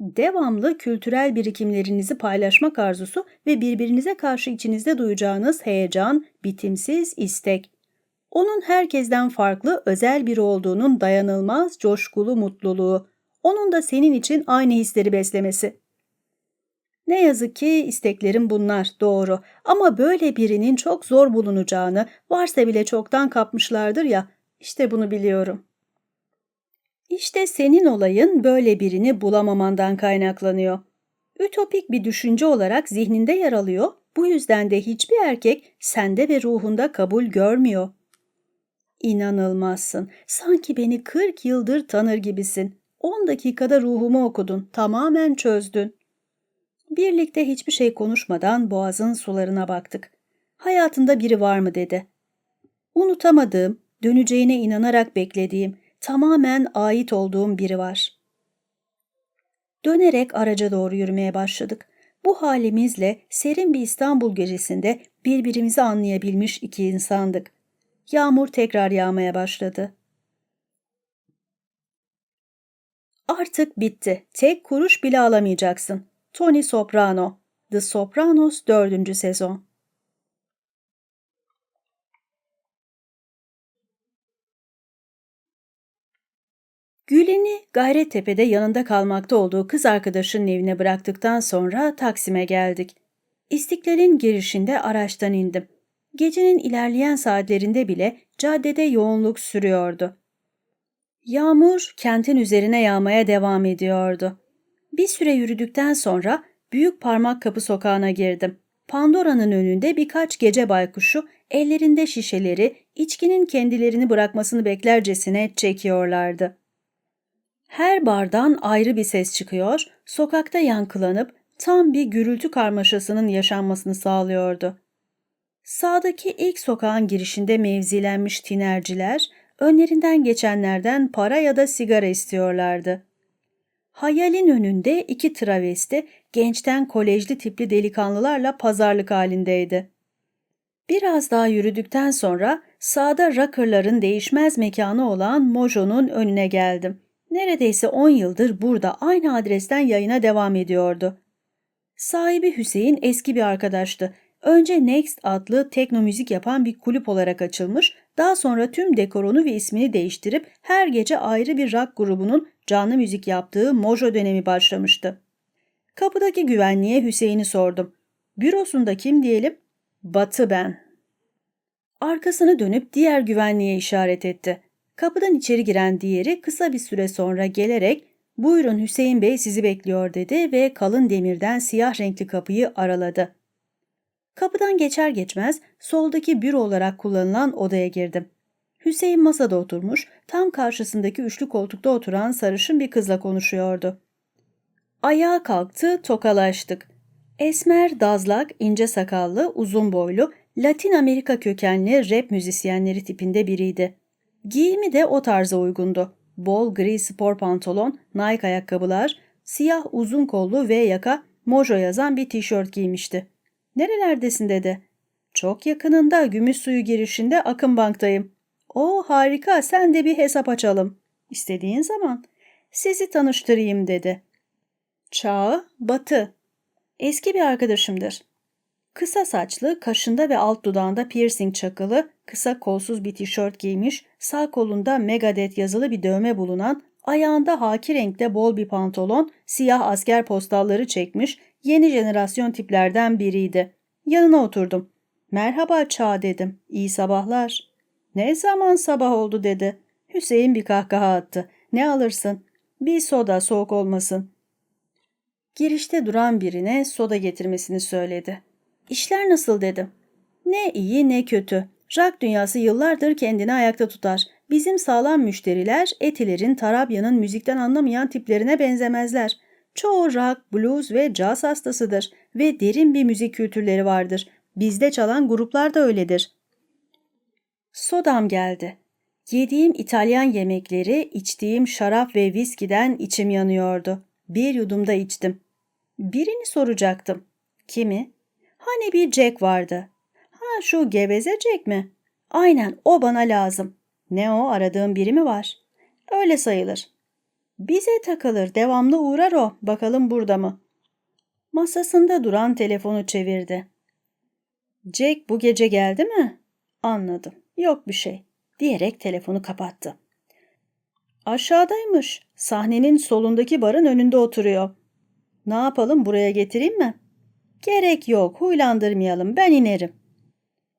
Devamlı kültürel birikimlerinizi paylaşmak arzusu ve birbirinize karşı içinizde duyacağınız heyecan, bitimsiz istek. Onun herkesten farklı, özel biri olduğunun dayanılmaz, coşkulu mutluluğu. Onun da senin için aynı hisleri beslemesi. Ne yazık ki isteklerim bunlar, doğru. Ama böyle birinin çok zor bulunacağını, varsa bile çoktan kapmışlardır ya, işte bunu biliyorum. İşte senin olayın böyle birini bulamamandan kaynaklanıyor. Ütopik bir düşünce olarak zihninde yer alıyor, bu yüzden de hiçbir erkek sende ve ruhunda kabul görmüyor. İnanılmazsın. Sanki beni 40 yıldır tanır gibisin. 10 dakikada ruhumu okudun, tamamen çözdün. Birlikte hiçbir şey konuşmadan boğazın sularına baktık. Hayatında biri var mı dedi. Unutamadığım, döneceğine inanarak beklediğim, tamamen ait olduğum biri var. Dönerek araca doğru yürümeye başladık. Bu halimizle serin bir İstanbul gecesinde birbirimizi anlayabilmiş iki insandık. Yağmur tekrar yağmaya başladı. Artık bitti. Tek kuruş bile alamayacaksın. Tony Soprano The Sopranos 4. sezon Gülen'i Gayrettepe'de yanında kalmakta olduğu kız arkadaşının evine bıraktıktan sonra Taksim'e geldik. İstiklal'in girişinde araçtan indim. Gecenin ilerleyen saatlerinde bile caddede yoğunluk sürüyordu. Yağmur kentin üzerine yağmaya devam ediyordu. Bir süre yürüdükten sonra Büyük Parmak Kapı sokağına girdim. Pandora'nın önünde birkaç gece baykuşu ellerinde şişeleri içkinin kendilerini bırakmasını beklercesine çekiyorlardı. Her bardan ayrı bir ses çıkıyor, sokakta yankılanıp tam bir gürültü karmaşasının yaşanmasını sağlıyordu. Sağdaki ilk sokağın girişinde mevzilenmiş tinerciler, önlerinden geçenlerden para ya da sigara istiyorlardı. Hayalin önünde iki travesti gençten kolejli tipli delikanlılarla pazarlık halindeydi. Biraz daha yürüdükten sonra sağda rockerların değişmez mekanı olan Mojo'nun önüne geldim. Neredeyse 10 yıldır burada aynı adresten yayına devam ediyordu. Sahibi Hüseyin eski bir arkadaştı. Önce Next adlı tekno müzik yapan bir kulüp olarak açılmış, daha sonra tüm dekorunu ve ismini değiştirip her gece ayrı bir rock grubunun canlı müzik yaptığı Mojo dönemi başlamıştı. Kapıdaki güvenliğe Hüseyin'i sordum. Bürosunda kim diyelim? Batı ben. Arkasını dönüp diğer güvenliğe işaret etti. Kapıdan içeri giren diğeri kısa bir süre sonra gelerek ''Buyurun Hüseyin Bey sizi bekliyor'' dedi ve kalın demirden siyah renkli kapıyı araladı. Kapıdan geçer geçmez soldaki büro olarak kullanılan odaya girdim. Hüseyin masada oturmuş, tam karşısındaki üçlü koltukta oturan sarışın bir kızla konuşuyordu. Ayağa kalktı, tokalaştık. Esmer, dazlak, ince sakallı, uzun boylu, Latin Amerika kökenli rap müzisyenleri tipinde biriydi. Giyimi de o tarza uygundu. Bol gri spor pantolon, Nike ayakkabılar, siyah uzun kollu V yaka Mojo yazan bir tişört giymişti. Nerelerdesin dedi. Çok yakınında gümüş suyu girişinde Akın Bank'tayım. O harika sen de bir hesap açalım. İstediğin zaman. Sizi tanıştırayım dedi. Çağı Batı. Eski bir arkadaşımdır. Kısa saçlı, kaşında ve alt dudağında piercing çakılı, kısa kolsuz bir tişört giymiş, sağ kolunda Megadeth yazılı bir dövme bulunan, ayağında haki renkte bol bir pantolon, siyah asker postalları çekmiş, yeni jenerasyon tiplerden biriydi. Yanına oturdum. Merhaba Çağ dedim. İyi sabahlar. Ne zaman sabah oldu dedi. Hüseyin bir kahkaha attı. Ne alırsın? Bir soda soğuk olmasın. Girişte duran birine soda getirmesini söyledi. İşler nasıl dedim. Ne iyi ne kötü. Rock dünyası yıllardır kendini ayakta tutar. Bizim sağlam müşteriler Etiler'in Tarabya'nın müzikten anlamayan tiplerine benzemezler. Çoğu rock, blues ve caz hastasıdır ve derin bir müzik kültürleri vardır. Bizde çalan gruplar da öyledir. Sodam geldi. Yediğim İtalyan yemekleri, içtiğim şarap ve viskiden içim yanıyordu. Bir yudumda içtim. Birini soracaktım. Kimi? Hani bir Jack vardı. Ha şu geveze Jack mi? Aynen o bana lazım. Ne o aradığım biri mi var? Öyle sayılır. Bize takılır devamlı uğrar o. Bakalım burada mı? Masasında duran telefonu çevirdi. Jack bu gece geldi mi? Anladım. Yok bir şey. Diyerek telefonu kapattı. Aşağıdaymış. Sahnenin solundaki barın önünde oturuyor. Ne yapalım buraya getireyim mi? Gerek yok huylandırmayalım ben inerim.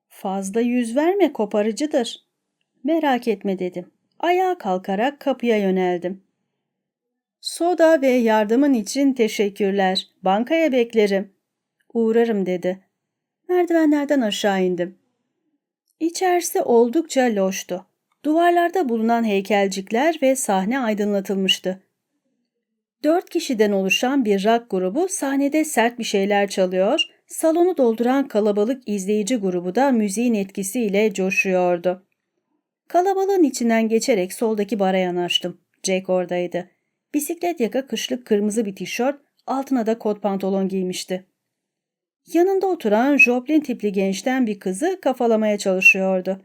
Fazla yüz verme koparıcıdır. Merak etme dedim. Ayağa kalkarak kapıya yöneldim. Soda ve yardımın için teşekkürler. Bankaya beklerim. Uğrarım dedi. Merdivenlerden aşağı indim. İçerisi oldukça loştu. Duvarlarda bulunan heykelcikler ve sahne aydınlatılmıştı. Dört kişiden oluşan bir rock grubu sahnede sert bir şeyler çalıyor, salonu dolduran kalabalık izleyici grubu da müziğin etkisiyle coşuyordu. Kalabalığın içinden geçerek soldaki bara yanaştım. Jack oradaydı. Bisiklet yaka kışlık kırmızı bir tişört, altına da kot pantolon giymişti. Yanında oturan Joplin tipli gençten bir kızı kafalamaya çalışıyordu.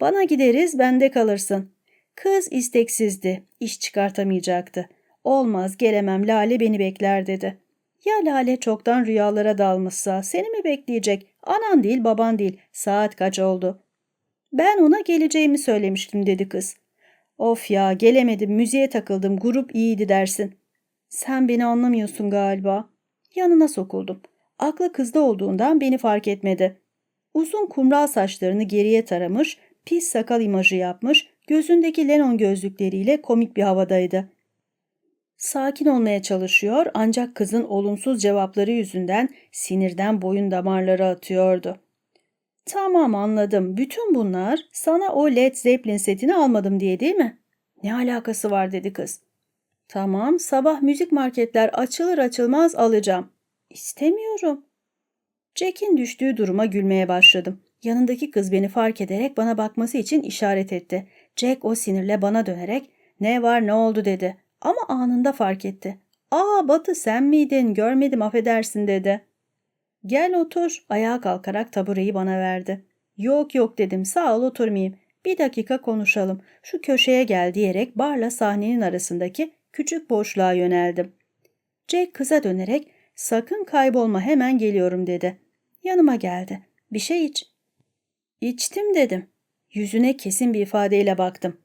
Bana gideriz, bende kalırsın. Kız isteksizdi, iş çıkartamayacaktı. Olmaz, gelemem, Lale beni bekler dedi. Ya Lale çoktan rüyalara dalmışsa seni mi bekleyecek? Anan değil, baban değil. Saat kaç oldu? Ben ona geleceğimi söylemiştim dedi kız. Of ya gelemedim, müziğe takıldım, grup iyiydi dersin. Sen beni anlamıyorsun galiba. Yanına sokuldum. Aklı kızda olduğundan beni fark etmedi. Uzun kumral saçlarını geriye taramış, pis sakal imajı yapmış, gözündeki Lennon gözlükleriyle komik bir havadaydı. Sakin olmaya çalışıyor ancak kızın olumsuz cevapları yüzünden sinirden boyun damarları atıyordu. Tamam anladım. Bütün bunlar sana o Led Zeppelin setini almadım diye değil mi? Ne alakası var dedi kız. Tamam sabah müzik marketler açılır açılmaz alacağım. İstemiyorum. Jack'in düştüğü duruma gülmeye başladım. Yanındaki kız beni fark ederek bana bakması için işaret etti. Jack o sinirle bana dönerek ne var ne oldu dedi. Ama anında fark etti. Aa Batı sen miydin görmedim affedersin dedi. Gel otur ayağa kalkarak tabureyi bana verdi. Yok yok dedim sağ ol oturmayayım. Bir dakika konuşalım. Şu köşeye gel diyerek barla sahnenin arasındaki küçük boşluğa yöneldim. Jack kıza dönerek sakın kaybolma hemen geliyorum dedi. Yanıma geldi. Bir şey iç. İçtim dedim. Yüzüne kesin bir ifadeyle baktım.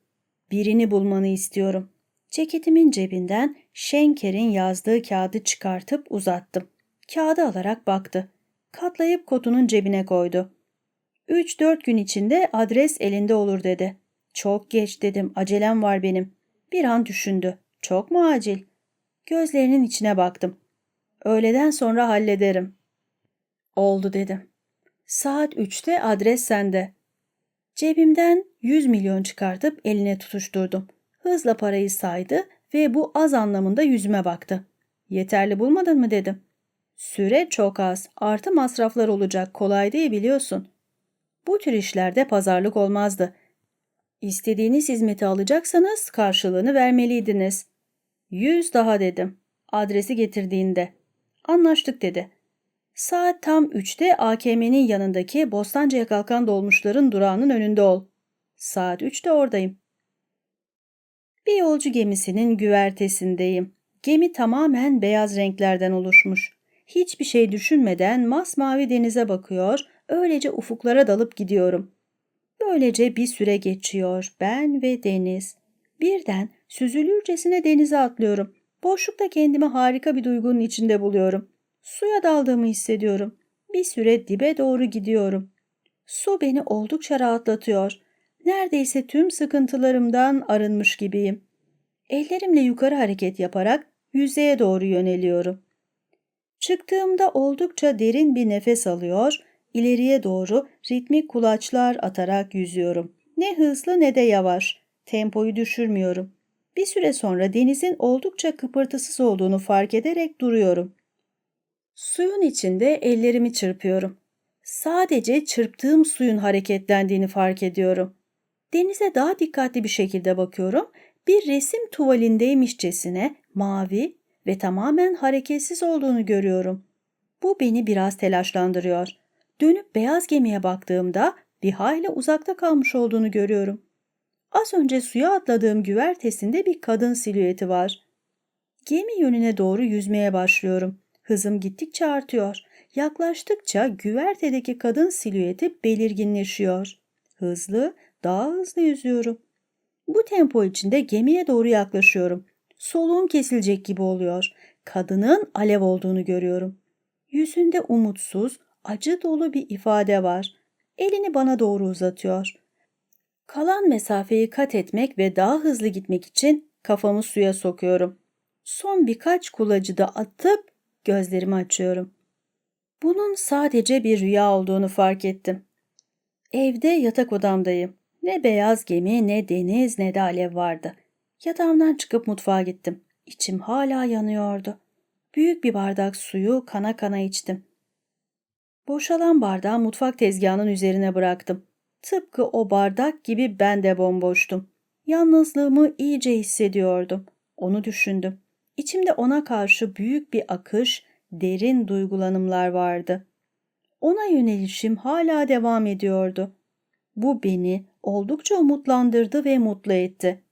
Birini bulmanı istiyorum. Ceketimin cebinden Şenker'in yazdığı kağıdı çıkartıp uzattım. Kağıdı alarak baktı. Katlayıp kotunun cebine koydu. Üç dört gün içinde adres elinde olur dedi. Çok geç dedim, acelem var benim. Bir an düşündü. Çok mu acil? Gözlerinin içine baktım. Öğleden sonra hallederim. Oldu dedim. Saat üçte adres sende. Cebimden yüz milyon çıkartıp eline tutuşturdum. Hızla parayı saydı ve bu az anlamında yüzüme baktı. Yeterli bulmadın mı dedim. Süre çok az, artı masraflar olacak, kolay değil biliyorsun. Bu tür işlerde pazarlık olmazdı. İstediğiniz hizmeti alacaksanız karşılığını vermeliydiniz. Yüz daha dedim. Adresi getirdiğinde. Anlaştık dedi. Saat tam üçte AKM'nin yanındaki Bostancı'ya kalkan dolmuşların durağının önünde ol. Saat üçte oradayım. Bir yolcu gemisinin güvertesindeyim. Gemi tamamen beyaz renklerden oluşmuş. Hiçbir şey düşünmeden masmavi denize bakıyor, öylece ufuklara dalıp gidiyorum. Böylece bir süre geçiyor, ben ve deniz. Birden süzülürcesine denize atlıyorum. Boşlukta kendimi harika bir duygunun içinde buluyorum. Suya daldığımı hissediyorum. Bir süre dibe doğru gidiyorum. Su beni oldukça rahatlatıyor. Neredeyse tüm sıkıntılarımdan arınmış gibiyim. Ellerimle yukarı hareket yaparak yüzeye doğru yöneliyorum. Çıktığımda oldukça derin bir nefes alıyor, ileriye doğru ritmik kulaçlar atarak yüzüyorum. Ne hızlı ne de yavaş. Tempoyu düşürmüyorum. Bir süre sonra denizin oldukça kıpırtısız olduğunu fark ederek duruyorum. Suyun içinde ellerimi çırpıyorum. Sadece çırptığım suyun hareketlendiğini fark ediyorum. Denize daha dikkatli bir şekilde bakıyorum. Bir resim tuvalindeymişçesine mavi ve tamamen hareketsiz olduğunu görüyorum. Bu beni biraz telaşlandırıyor. Dönüp beyaz gemiye baktığımda bir hayli uzakta kalmış olduğunu görüyorum. Az önce suya atladığım güvertesinde bir kadın silüeti var. Gemi yönüne doğru yüzmeye başlıyorum. Hızım gittikçe artıyor. Yaklaştıkça güvertedeki kadın silüeti belirginleşiyor. Hızlı, daha hızlı yüzüyorum. Bu tempo içinde gemiye doğru yaklaşıyorum. Soluğum kesilecek gibi oluyor. Kadının alev olduğunu görüyorum. Yüzünde umutsuz, acı dolu bir ifade var. Elini bana doğru uzatıyor. Kalan mesafeyi kat etmek ve daha hızlı gitmek için kafamı suya sokuyorum. Son birkaç kulacı da atıp gözlerimi açıyorum. Bunun sadece bir rüya olduğunu fark ettim. Evde yatak odamdayım. Ne beyaz gemi, ne deniz, ne de alev vardı. Yatağımdan çıkıp mutfağa gittim. İçim hala yanıyordu. Büyük bir bardak suyu kana kana içtim. Boşalan bardağı mutfak tezgahının üzerine bıraktım. Tıpkı o bardak gibi ben de bomboştum. Yalnızlığımı iyice hissediyordum. Onu düşündüm. İçimde ona karşı büyük bir akış, derin duygulanımlar vardı. Ona yönelişim hala devam ediyordu. Bu beni oldukça umutlandırdı ve mutlu etti.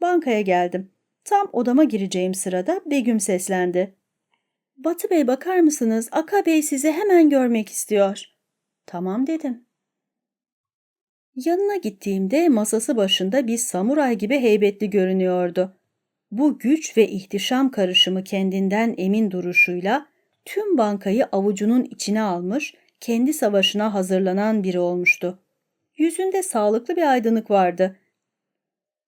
Bankaya geldim. Tam odama gireceğim sırada Begüm seslendi. Batı Bey bakar mısınız? Aka Bey sizi hemen görmek istiyor. Tamam dedim. Yanına gittiğimde masası başında bir samuray gibi heybetli görünüyordu. Bu güç ve ihtişam karışımı kendinden emin duruşuyla tüm bankayı avucunun içine almış, kendi savaşına hazırlanan biri olmuştu. Yüzünde sağlıklı bir aydınlık vardı.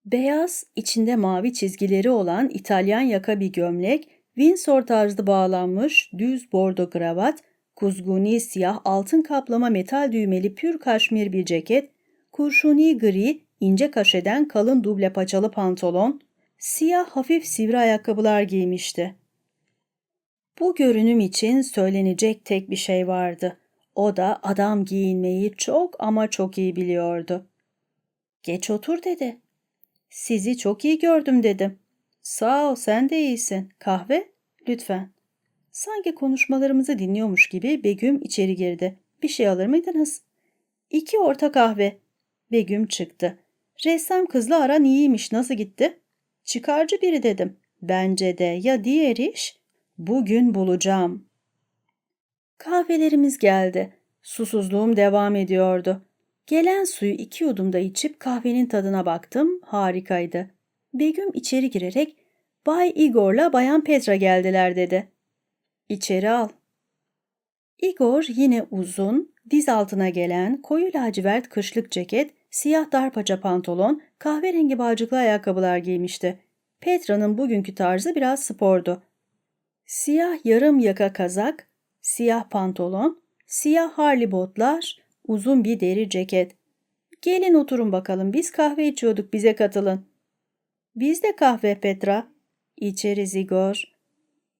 Beyaz, içinde mavi çizgileri olan İtalyan yaka bir gömlek, Windsor tarzı bağlanmış düz bordo kravat, kuzguni siyah altın kaplama metal düğmeli pür kaşmir bir ceket, kurşuni gri ince kaşeden kalın duble paçalı pantolon, siyah hafif sivri ayakkabılar giymişti. Bu görünüm için söylenecek tek bir şey vardı. O da adam giyinmeyi çok ama çok iyi biliyordu. Geç otur dedi. Sizi çok iyi gördüm dedim. Sağ ol sen de iyisin. Kahve? Lütfen. Sanki konuşmalarımızı dinliyormuş gibi Begüm içeri girdi. Bir şey alır mıydınız? İki orta kahve. Begüm çıktı. Ressam kızla aran iyiymiş. Nasıl gitti? Çıkarcı biri dedim. Bence de ya diğer iş? Bugün bulacağım. Kahvelerimiz geldi. Susuzluğum devam ediyordu. Gelen suyu iki yudumda içip kahvenin tadına baktım. Harikaydı. Begüm içeri girerek Bay Igor'la Bayan Petra geldiler dedi. İçeri al. Igor yine uzun, diz altına gelen koyu lacivert kışlık ceket, siyah darpaça pantolon, kahverengi bağcıklı ayakkabılar giymişti. Petra'nın bugünkü tarzı biraz spordu. Siyah yarım yaka kazak, siyah pantolon, siyah harli botlar, uzun bir deri ceket. Gelin oturun bakalım biz kahve içiyorduk bize katılın. Biz de kahve Petra. İçeriz Igor.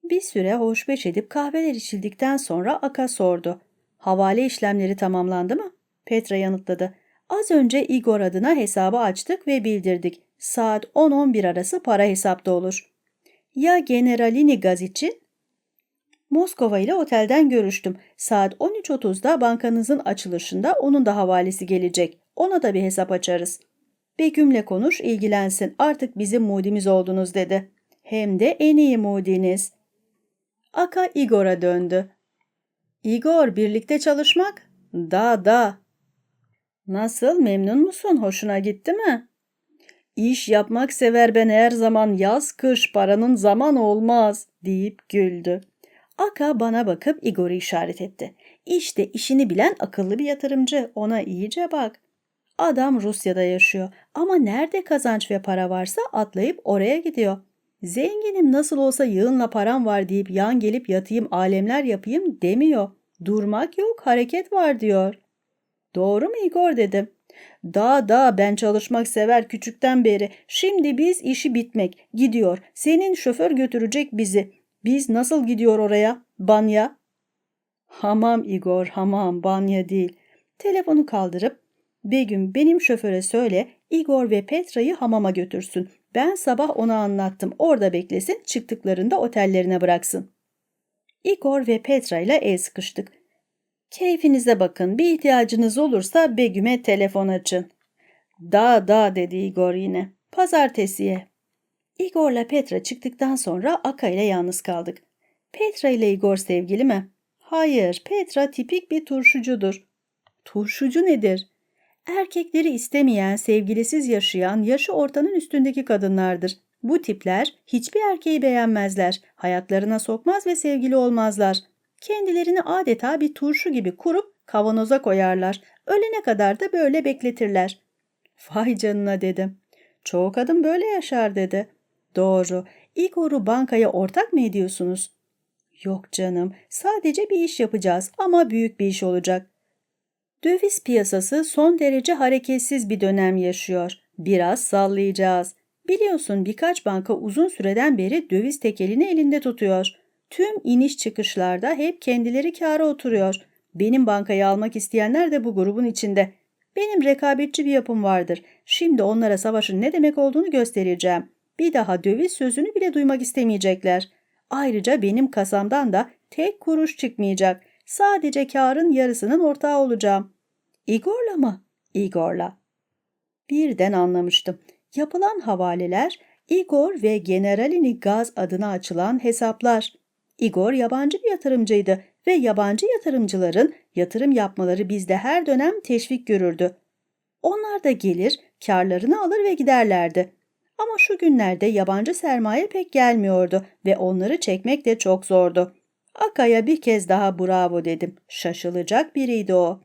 Bir süre hoşbeş edip kahveler içildikten sonra Aka sordu. Havale işlemleri tamamlandı mı? Petra yanıtladı. Az önce Igor adına hesabı açtık ve bildirdik. Saat 10-11 arası para hesapta olur. Ya Generalini gaz için? Moskova ile otelden görüştüm. Saat 13.30'da bankanızın açılışında onun da havalesi gelecek. Ona da bir hesap açarız. Begüm'le konuş, ilgilensin. Artık bizim mudimiz oldunuz dedi. Hem de en iyi mudiniz. Aka Igor'a döndü. Igor, birlikte çalışmak? Da da. Nasıl, memnun musun? Hoşuna gitti mi? İş yapmak sever ben her zaman yaz kış paranın zaman olmaz deyip güldü. Aka bana bakıp Igor'u işaret etti. İşte işini bilen akıllı bir yatırımcı. Ona iyice bak. Adam Rusya'da yaşıyor ama nerede kazanç ve para varsa atlayıp oraya gidiyor. Zenginim nasıl olsa yığınla param var deyip yan gelip yatayım alemler yapayım demiyor. Durmak yok hareket var diyor. Doğru mu Igor dedim. Da da ben çalışmak sever küçükten beri. Şimdi biz işi bitmek. Gidiyor. Senin şoför götürecek bizi. Biz nasıl gidiyor oraya? Banya. Hamam Igor hamam banya değil. Telefonu kaldırıp Begüm benim şoföre söyle Igor ve Petra'yı hamama götürsün. Ben sabah ona anlattım. Orada beklesin çıktıklarında otellerine bıraksın. Igor ve Petra ile el sıkıştık. Keyfinize bakın. Bir ihtiyacınız olursa Begüm'e telefon açın. Da da dedi Igor yine. Pazartesiye. Igor'la Petra çıktıktan sonra Aka ile yalnız kaldık. Petra ile Igor sevgili mi? Hayır, Petra tipik bir turşucudur. Turşucu nedir? Erkekleri istemeyen, sevgilisiz yaşayan, yaşı ortanın üstündeki kadınlardır. Bu tipler hiçbir erkeği beğenmezler, hayatlarına sokmaz ve sevgili olmazlar. Kendilerini adeta bir turşu gibi kurup kavanoza koyarlar. Ölene kadar da böyle bekletirler. Vay canına dedim. Çoğu kadın böyle yaşar dedi. Doğru. Igor'u bankaya ortak mı ediyorsunuz? Yok canım. Sadece bir iş yapacağız ama büyük bir iş olacak. Döviz piyasası son derece hareketsiz bir dönem yaşıyor. Biraz sallayacağız. Biliyorsun birkaç banka uzun süreden beri döviz tekelini elinde tutuyor. Tüm iniş çıkışlarda hep kendileri kâra oturuyor. Benim bankayı almak isteyenler de bu grubun içinde. Benim rekabetçi bir yapım vardır. Şimdi onlara savaşın ne demek olduğunu göstereceğim. Bir daha döviz sözünü bile duymak istemeyecekler. Ayrıca benim kasamdan da tek kuruş çıkmayacak. Sadece karın yarısının ortağı olacağım. Igor'la mı? Igor'la. Birden anlamıştım. Yapılan havaleler Igor ve Generalini Gaz adına açılan hesaplar. Igor yabancı bir yatırımcıydı ve yabancı yatırımcıların yatırım yapmaları bizde her dönem teşvik görürdü. Onlar da gelir, karlarını alır ve giderlerdi. Ama şu günlerde yabancı sermaye pek gelmiyordu ve onları çekmek de çok zordu. Akaya bir kez daha bravo dedim. Şaşılacak biriydi o.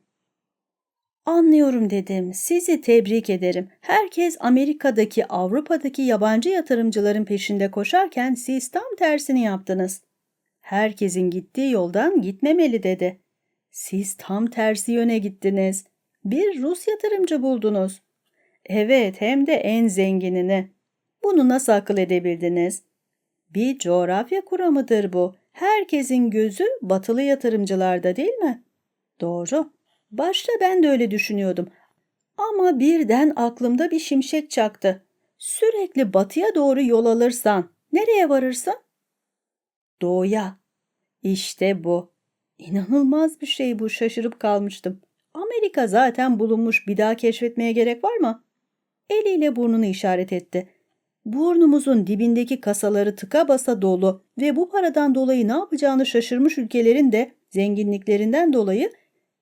Anlıyorum dedim. Sizi tebrik ederim. Herkes Amerika'daki, Avrupa'daki yabancı yatırımcıların peşinde koşarken siz tam tersini yaptınız. Herkesin gittiği yoldan gitmemeli dedi. Siz tam tersi yöne gittiniz. Bir Rus yatırımcı buldunuz. Evet, hem de en zenginini. Bunu nasıl akıl edebildiniz? Bir coğrafya kuramıdır bu. Herkesin gözü batılı yatırımcılarda değil mi? Doğru. Başta ben de öyle düşünüyordum. Ama birden aklımda bir şimşek çaktı. Sürekli batıya doğru yol alırsan nereye varırsın? Doğuya. İşte bu. İnanılmaz bir şey bu. Şaşırıp kalmıştım. Amerika zaten bulunmuş. Bir daha keşfetmeye gerek var mı? Eliyle burnunu işaret etti. Burnumuzun dibindeki kasaları tıka basa dolu ve bu paradan dolayı ne yapacağını şaşırmış ülkelerin de zenginliklerinden dolayı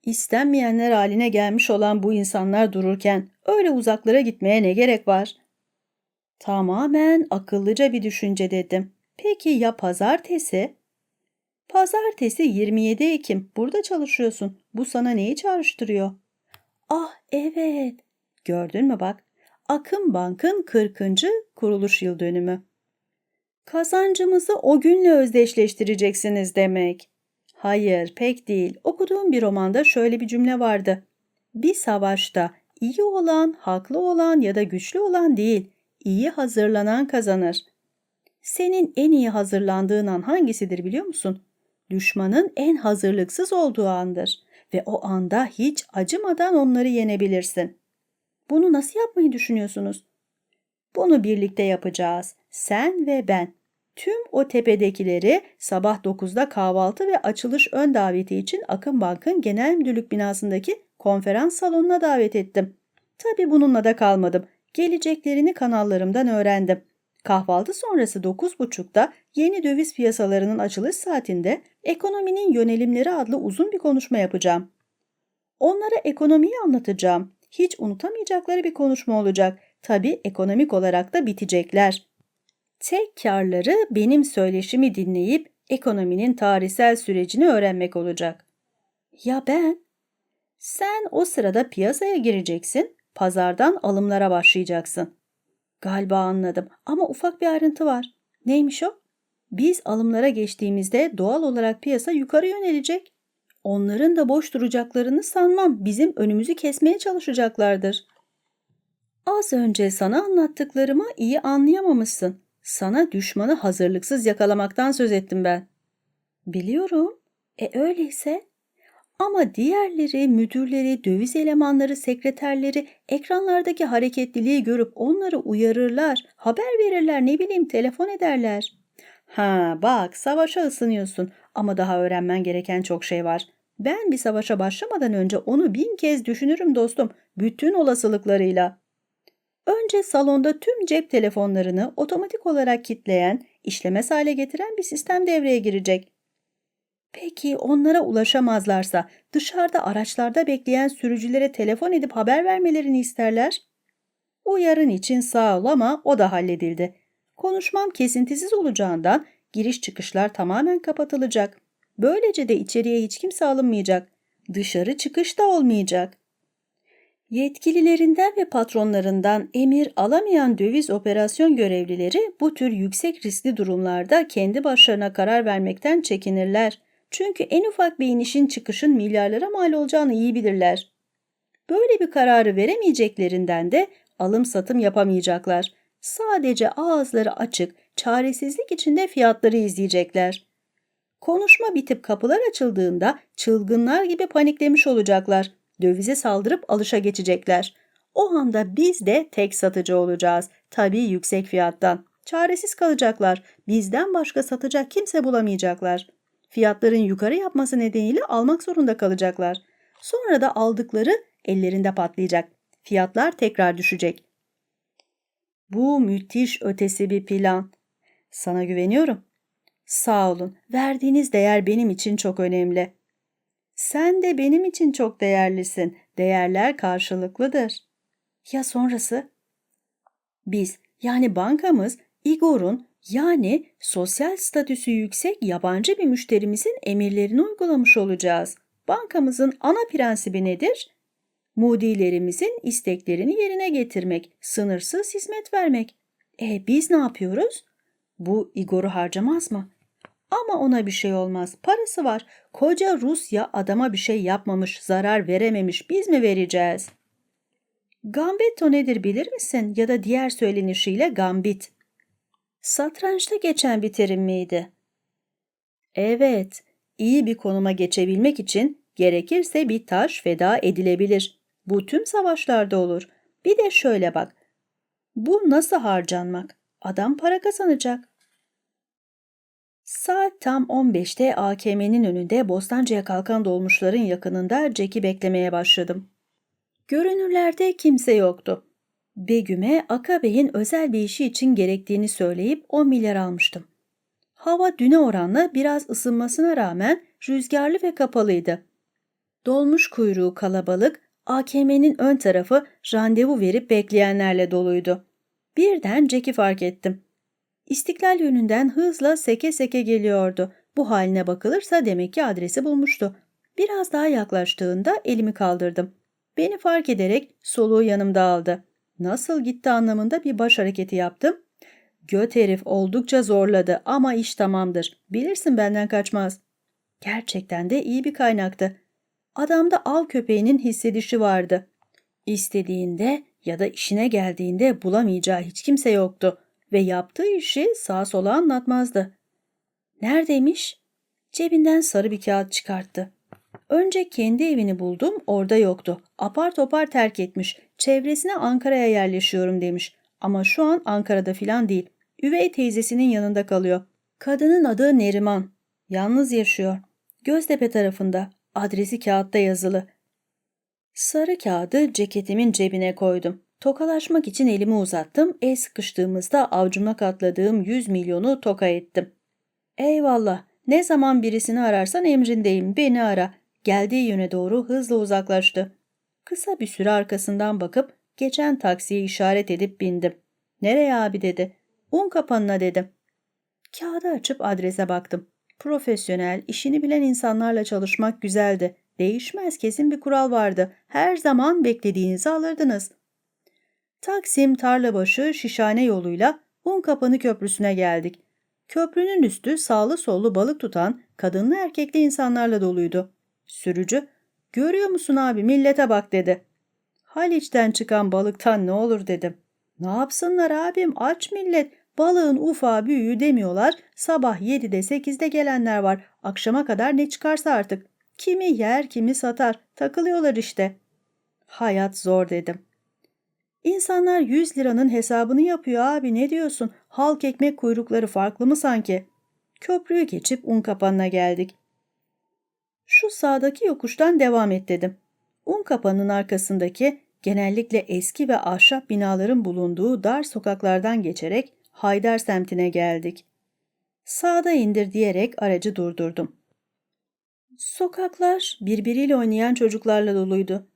istenmeyenler haline gelmiş olan bu insanlar dururken öyle uzaklara gitmeye ne gerek var? Tamamen akıllıca bir düşünce dedim. Peki ya pazartesi? Pazartesi 27 Ekim. Burada çalışıyorsun. Bu sana neyi çağrıştırıyor? Ah evet. Gördün mü bak. Akım Bank'ın 40. kuruluş yıl dönümü. Kazancımızı o günle özdeşleştireceksiniz demek. Hayır, pek değil. Okuduğum bir romanda şöyle bir cümle vardı. Bir savaşta iyi olan, haklı olan ya da güçlü olan değil, iyi hazırlanan kazanır. Senin en iyi hazırlandığın an hangisidir biliyor musun? Düşmanın en hazırlıksız olduğu andır ve o anda hiç acımadan onları yenebilirsin. Bunu nasıl yapmayı düşünüyorsunuz? Bunu birlikte yapacağız. Sen ve ben. Tüm o tepedekileri sabah 9'da kahvaltı ve açılış ön daveti için Akın Bank'ın genel müdürlük binasındaki konferans salonuna davet ettim. Tabi bununla da kalmadım. Geleceklerini kanallarımdan öğrendim. Kahvaltı sonrası 9.30'da yeni döviz piyasalarının açılış saatinde ekonominin yönelimleri adlı uzun bir konuşma yapacağım. Onlara ekonomiyi anlatacağım. Hiç unutamayacakları bir konuşma olacak. Tabii ekonomik olarak da bitecekler. Tek karları benim söyleşimi dinleyip ekonominin tarihsel sürecini öğrenmek olacak. Ya ben? Sen o sırada piyasaya gireceksin, pazardan alımlara başlayacaksın. Galiba anladım ama ufak bir ayrıntı var. Neymiş o? Biz alımlara geçtiğimizde doğal olarak piyasa yukarı yönelecek. Onların da boş duracaklarını sanmam. Bizim önümüzü kesmeye çalışacaklardır. Az önce sana anlattıklarımı iyi anlayamamışsın. Sana düşmanı hazırlıksız yakalamaktan söz ettim ben. Biliyorum. E öyleyse. Ama diğerleri, müdürleri, döviz elemanları, sekreterleri ekranlardaki hareketliliği görüp onları uyarırlar, haber verirler, ne bileyim telefon ederler. Ha bak savaşa ısınıyorsun ama daha öğrenmen gereken çok şey var. Ben bir savaşa başlamadan önce onu bin kez düşünürüm dostum, bütün olasılıklarıyla. Önce salonda tüm cep telefonlarını otomatik olarak kitleyen, işlemez hale getiren bir sistem devreye girecek. Peki onlara ulaşamazlarsa dışarıda araçlarda bekleyen sürücülere telefon edip haber vermelerini isterler. Uyarın için sağ ol ama o da halledildi. Konuşmam kesintisiz olacağından giriş çıkışlar tamamen kapatılacak. Böylece de içeriye hiç kimse alınmayacak. Dışarı çıkış da olmayacak. Yetkililerinden ve patronlarından emir alamayan döviz operasyon görevlileri bu tür yüksek riskli durumlarda kendi başlarına karar vermekten çekinirler. Çünkü en ufak bir inişin çıkışın milyarlara mal olacağını iyi bilirler. Böyle bir kararı veremeyeceklerinden de alım satım yapamayacaklar. Sadece ağızları açık, çaresizlik içinde fiyatları izleyecekler. Konuşma bitip kapılar açıldığında çılgınlar gibi paniklemiş olacaklar. Dövize saldırıp alışa geçecekler. O anda biz de tek satıcı olacağız. Tabii yüksek fiyattan. Çaresiz kalacaklar. Bizden başka satacak kimse bulamayacaklar. Fiyatların yukarı yapması nedeniyle almak zorunda kalacaklar. Sonra da aldıkları ellerinde patlayacak. Fiyatlar tekrar düşecek. Bu müthiş ötesi bir plan. Sana güveniyorum. Sağ olun. Verdiğiniz değer benim için çok önemli. Sen de benim için çok değerlisin. Değerler karşılıklıdır. Ya sonrası? Biz yani bankamız Igor'un yani sosyal statüsü yüksek yabancı bir müşterimizin emirlerini uygulamış olacağız. Bankamızın ana prensibi nedir? Mudilerimizin isteklerini yerine getirmek, sınırsız hizmet vermek. E biz ne yapıyoruz? Bu Igor'u harcamaz mı? Ama ona bir şey olmaz. Parası var. Koca Rusya adama bir şey yapmamış, zarar verememiş. Biz mi vereceğiz? Gambetto nedir bilir misin? Ya da diğer söylenişiyle gambit. Satrançta geçen bir terim miydi? Evet, iyi bir konuma geçebilmek için gerekirse bir taş feda edilebilir. Bu tüm savaşlarda olur. Bir de şöyle bak. Bu nasıl harcanmak? Adam para kazanacak. Saat tam 15'te AKM'nin önünde Bostancı'ya kalkan dolmuşların yakınında Jack'i beklemeye başladım. Görünürlerde kimse yoktu. Begüm'e Akabey'in özel bir işi için gerektiğini söyleyip 10 milyar almıştım. Hava düne oranla biraz ısınmasına rağmen rüzgarlı ve kapalıydı. Dolmuş kuyruğu kalabalık, AKM'nin ön tarafı randevu verip bekleyenlerle doluydu. Birden Jack'i fark ettim. İstiklal yönünden hızla seke seke geliyordu. Bu haline bakılırsa demek ki adresi bulmuştu. Biraz daha yaklaştığında elimi kaldırdım. Beni fark ederek soluğu yanımda aldı. Nasıl gitti anlamında bir baş hareketi yaptım. Göt herif oldukça zorladı ama iş tamamdır. Bilirsin benden kaçmaz. Gerçekten de iyi bir kaynaktı. Adamda av köpeğinin hissedişi vardı. İstediğinde ya da işine geldiğinde bulamayacağı hiç kimse yoktu ve yaptığı işi sağa sola anlatmazdı. Neredeymiş? Cebinden sarı bir kağıt çıkarttı. Önce kendi evini buldum, orada yoktu. Apar topar terk etmiş. Çevresine Ankara'ya yerleşiyorum demiş. Ama şu an Ankara'da filan değil. Üvey teyzesinin yanında kalıyor. Kadının adı Neriman. Yalnız yaşıyor. Göztepe tarafında. Adresi kağıtta yazılı. Sarı kağıdı ceketimin cebine koydum. Tokalaşmak için elimi uzattım. El sıkıştığımızda avcuma katladığım 100 milyonu toka ettim. Eyvallah. Ne zaman birisini ararsan emrindeyim. Beni ara. Geldiği yöne doğru hızla uzaklaştı. Kısa bir süre arkasından bakıp geçen taksiye işaret edip bindim. Nereye abi dedi. Un kapanına dedim. Kağıdı açıp adrese baktım. Profesyonel, işini bilen insanlarla çalışmak güzeldi. Değişmez kesin bir kural vardı. Her zaman beklediğinizi alırdınız. Taksim Tarlabaşı Şişhane yoluyla Unkapanı Köprüsü'ne geldik. Köprünün üstü sağlı sollu balık tutan kadınlı erkekli insanlarla doluydu. Sürücü, görüyor musun abi millete bak dedi. Haliç'ten çıkan balıktan ne olur dedim. Ne yapsınlar abim aç millet. Balığın ufağı büyüğü demiyorlar. Sabah 7'de 8'de gelenler var. Akşama kadar ne çıkarsa artık. Kimi yer kimi satar. Takılıyorlar işte. Hayat zor dedim. İnsanlar 100 liranın hesabını yapıyor abi ne diyorsun? Halk ekmek kuyrukları farklı mı sanki? Köprüyü geçip un kapanına geldik. Şu sağdaki yokuştan devam et dedim. Un kapanının arkasındaki genellikle eski ve ahşap binaların bulunduğu dar sokaklardan geçerek Haydar semtine geldik. Sağda indir diyerek aracı durdurdum. Sokaklar birbiriyle oynayan çocuklarla doluydu.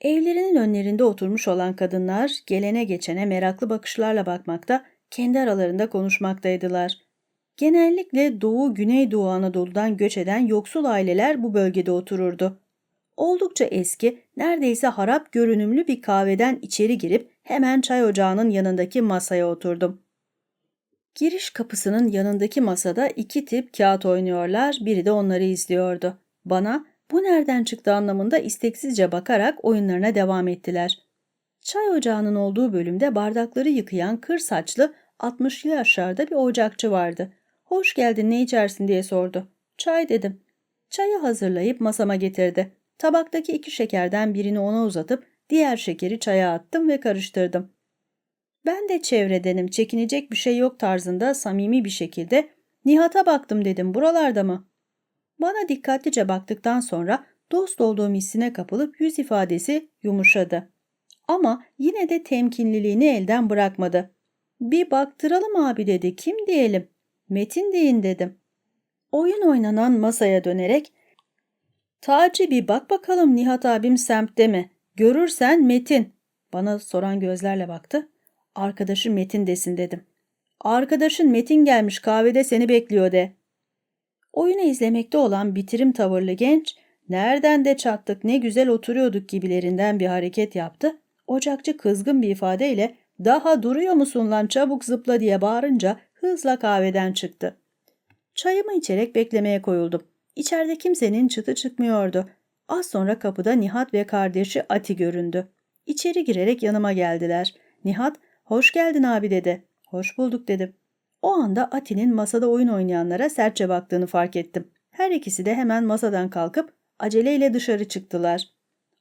Evlerinin önlerinde oturmuş olan kadınlar gelene geçene meraklı bakışlarla bakmakta, kendi aralarında konuşmaktaydılar. Genellikle Doğu Güneydoğu Anadolu'dan göç eden yoksul aileler bu bölgede otururdu. Oldukça eski, neredeyse harap görünümlü bir kahveden içeri girip hemen çay ocağının yanındaki masaya oturdum. Giriş kapısının yanındaki masada iki tip kağıt oynuyorlar, biri de onları izliyordu. Bana bu nereden çıktı anlamında isteksizce bakarak oyunlarına devam ettiler. Çay ocağının olduğu bölümde bardakları yıkayan kır saçlı 60'lı yaşlarda bir ocakçı vardı. Hoş geldin ne içersin diye sordu. Çay dedim. Çayı hazırlayıp masama getirdi. Tabaktaki iki şekerden birini ona uzatıp diğer şekeri çaya attım ve karıştırdım. Ben de çevredenim çekinecek bir şey yok tarzında samimi bir şekilde Nihat'a baktım dedim buralarda mı? Bana dikkatlice baktıktan sonra dost olduğum hissine kapılıp yüz ifadesi yumuşadı. Ama yine de temkinliliğini elden bırakmadı. Bir baktıralım abi dedi. Kim diyelim? Metin deyin dedim. Oyun oynanan masaya dönerek Taci bir bak bakalım Nihat abim semtte mi? Görürsen Metin. Bana soran gözlerle baktı. Arkadaşın Metin desin dedim. Arkadaşın Metin gelmiş kahvede seni bekliyor de. Oyunu izlemekte olan bitirim tavırlı genç, nereden de çattık ne güzel oturuyorduk gibilerinden bir hareket yaptı. Ocakçı kızgın bir ifadeyle daha duruyor musun lan çabuk zıpla diye bağırınca hızla kahveden çıktı. Çayımı içerek beklemeye koyuldum. İçeride kimsenin çıtı çıkmıyordu. Az sonra kapıda Nihat ve kardeşi Ati göründü. İçeri girerek yanıma geldiler. Nihat, hoş geldin abi dedi. Hoş bulduk dedim. O anda Ati'nin masada oyun oynayanlara sertçe baktığını fark ettim. Her ikisi de hemen masadan kalkıp aceleyle dışarı çıktılar.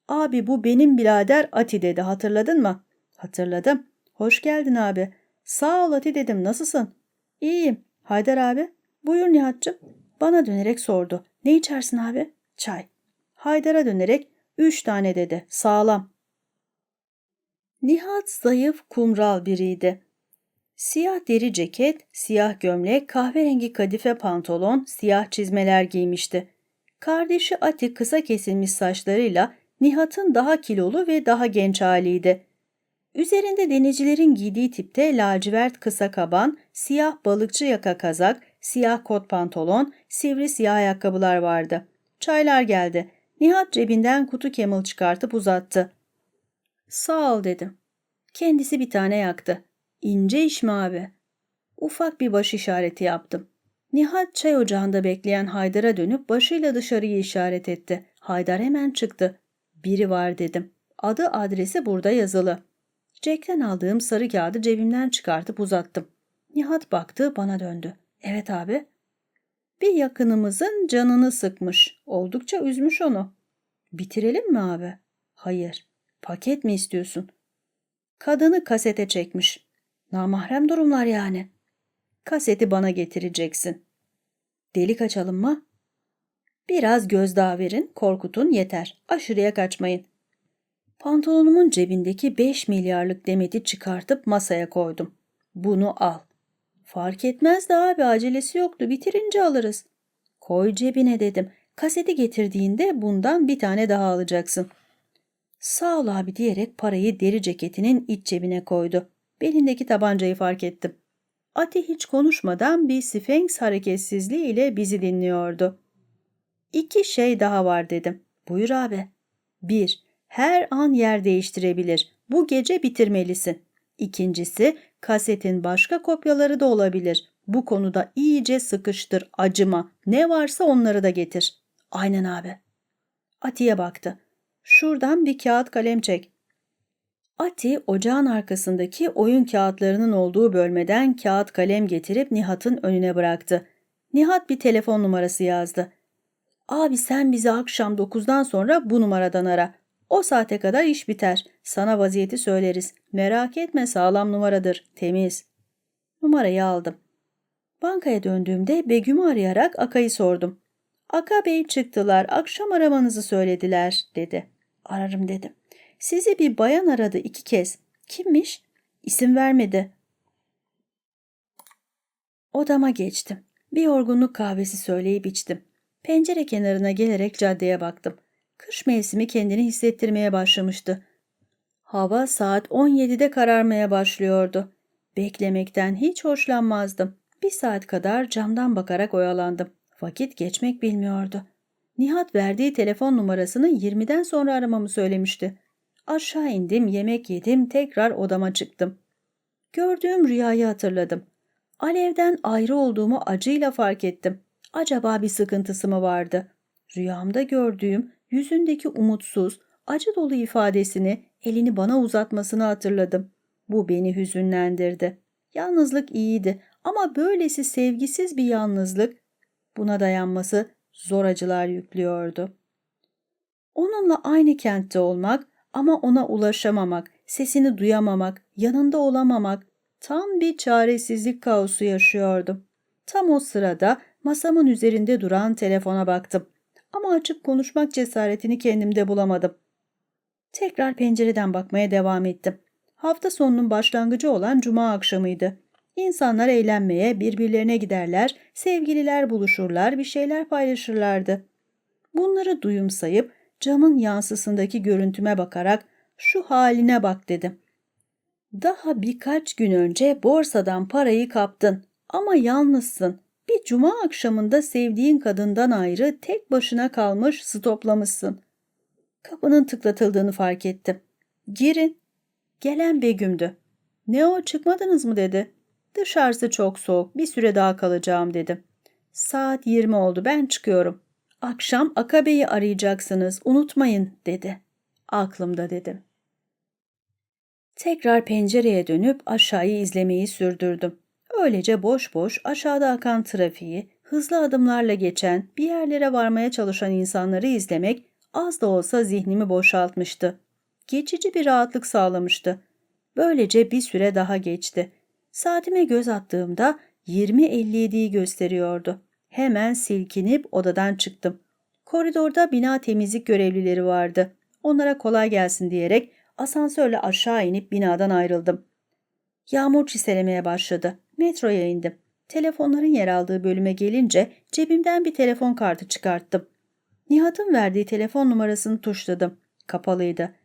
Abi bu benim birader Ati dedi hatırladın mı? Hatırladım. Hoş geldin abi. Sağ ol Ati dedim nasılsın? İyiyim. Haydar abi. Buyur Nihat'cığım. Bana dönerek sordu. Ne içersin abi? Çay. Haydar'a dönerek üç tane dedi. Sağlam. Nihat zayıf, kumral biriydi. Siyah deri ceket, siyah gömlek, kahverengi kadife pantolon, siyah çizmeler giymişti. Kardeşi Ati kısa kesilmiş saçlarıyla Nihat'ın daha kilolu ve daha genç haliydi. Üzerinde denizcilerin giydiği tipte lacivert kısa kaban, siyah balıkçı yaka kazak, siyah kot pantolon, sivri siyah ayakkabılar vardı. Çaylar geldi. Nihat cebinden kutu kemil çıkartıp uzattı. Sağ ol dedim. Kendisi bir tane yaktı. İnce iş mi abi? Ufak bir baş işareti yaptım. Nihat çay ocağında bekleyen Haydar'a dönüp başıyla dışarıyı işaret etti. Haydar hemen çıktı. Biri var dedim. Adı adresi burada yazılı. Jack'ten aldığım sarı kağıdı cebimden çıkartıp uzattım. Nihat baktı bana döndü. Evet abi. Bir yakınımızın canını sıkmış. Oldukça üzmüş onu. Bitirelim mi abi? Hayır. Paket mi istiyorsun? Kadını kasete çekmiş. Namahrem durumlar yani. Kaseti bana getireceksin. Delik açalım mı? Biraz gözdağı verin, korkutun yeter. Aşırıya kaçmayın. Pantolonumun cebindeki 5 milyarlık demeti çıkartıp masaya koydum. Bunu al. Fark etmez de abi acelesi yoktu bitirince alırız. Koy cebine dedim. Kaseti getirdiğinde bundan bir tane daha alacaksın. Sağ ol abi diyerek parayı deri ceketinin iç cebine koydu. Belindeki tabancayı fark ettim. Ati hiç konuşmadan bir sfenks hareketsizliği ile bizi dinliyordu. İki şey daha var dedim. Buyur abi. Bir, her an yer değiştirebilir. Bu gece bitirmelisin. İkincisi, kasetin başka kopyaları da olabilir. Bu konuda iyice sıkıştır, acıma. Ne varsa onları da getir. Aynen abi. Ati'ye baktı. Şuradan bir kağıt kalem çek. Ati ocağın arkasındaki oyun kağıtlarının olduğu bölmeden kağıt kalem getirip Nihat'ın önüne bıraktı. Nihat bir telefon numarası yazdı. Abi sen bizi akşam 9'dan sonra bu numaradan ara. O saate kadar iş biter. Sana vaziyeti söyleriz. Merak etme sağlam numaradır. Temiz. Numarayı aldım. Bankaya döndüğümde Begüm'ü arayarak Aka'yı sordum. Aka Bey çıktılar. Akşam aramanızı söylediler dedi. Ararım dedim. Sizi bir bayan aradı iki kez. Kimmiş? İsim vermedi. Odama geçtim. Bir yorgunluk kahvesi söyleyip içtim. Pencere kenarına gelerek caddeye baktım. Kış mevsimi kendini hissettirmeye başlamıştı. Hava saat 17'de kararmaya başlıyordu. Beklemekten hiç hoşlanmazdım. Bir saat kadar camdan bakarak oyalandım. Vakit geçmek bilmiyordu. Nihat verdiği telefon numarasını 20'den sonra aramamı söylemişti. Aşağı indim, yemek yedim, tekrar odama çıktım. Gördüğüm rüyayı hatırladım. Alevden ayrı olduğumu acıyla fark ettim. Acaba bir sıkıntısı mı vardı? Rüyamda gördüğüm yüzündeki umutsuz, acı dolu ifadesini, elini bana uzatmasını hatırladım. Bu beni hüzünlendirdi. Yalnızlık iyiydi ama böylesi sevgisiz bir yalnızlık buna dayanması zor acılar yüklüyordu. Onunla aynı kentte olmak ama ona ulaşamamak, sesini duyamamak, yanında olamamak tam bir çaresizlik kaosu yaşıyordum. Tam o sırada masamın üzerinde duran telefona baktım. Ama açıp konuşmak cesaretini kendimde bulamadım. Tekrar pencereden bakmaya devam ettim. Hafta sonunun başlangıcı olan cuma akşamıydı. İnsanlar eğlenmeye, birbirlerine giderler, sevgililer buluşurlar, bir şeyler paylaşırlardı. Bunları duyumsayıp camın yansısındaki görüntüme bakarak şu haline bak dedim. Daha birkaç gün önce borsadan parayı kaptın ama yalnızsın. Bir cuma akşamında sevdiğin kadından ayrı tek başına kalmış stoplamışsın. Kapının tıklatıldığını fark ettim. Girin. Gelen Begüm'dü. Ne o çıkmadınız mı dedi. Dışarısı çok soğuk bir süre daha kalacağım dedim. Saat 20 oldu ben çıkıyorum. Akşam Akabe'yi arayacaksınız unutmayın dedi. Aklımda dedim. Tekrar pencereye dönüp aşağıyı izlemeyi sürdürdüm. Öylece boş boş aşağıda akan trafiği, hızlı adımlarla geçen, bir yerlere varmaya çalışan insanları izlemek az da olsa zihnimi boşaltmıştı. Geçici bir rahatlık sağlamıştı. Böylece bir süre daha geçti. Saatime göz attığımda 20.57'yi gösteriyordu. Hemen silkinip odadan çıktım. Koridorda bina temizlik görevlileri vardı. Onlara kolay gelsin diyerek asansörle aşağı inip binadan ayrıldım. Yağmur çiselemeye başladı. Metroya indim. Telefonların yer aldığı bölüme gelince cebimden bir telefon kartı çıkarttım. Nihat'ın verdiği telefon numarasını tuşladım. Kapalıydı.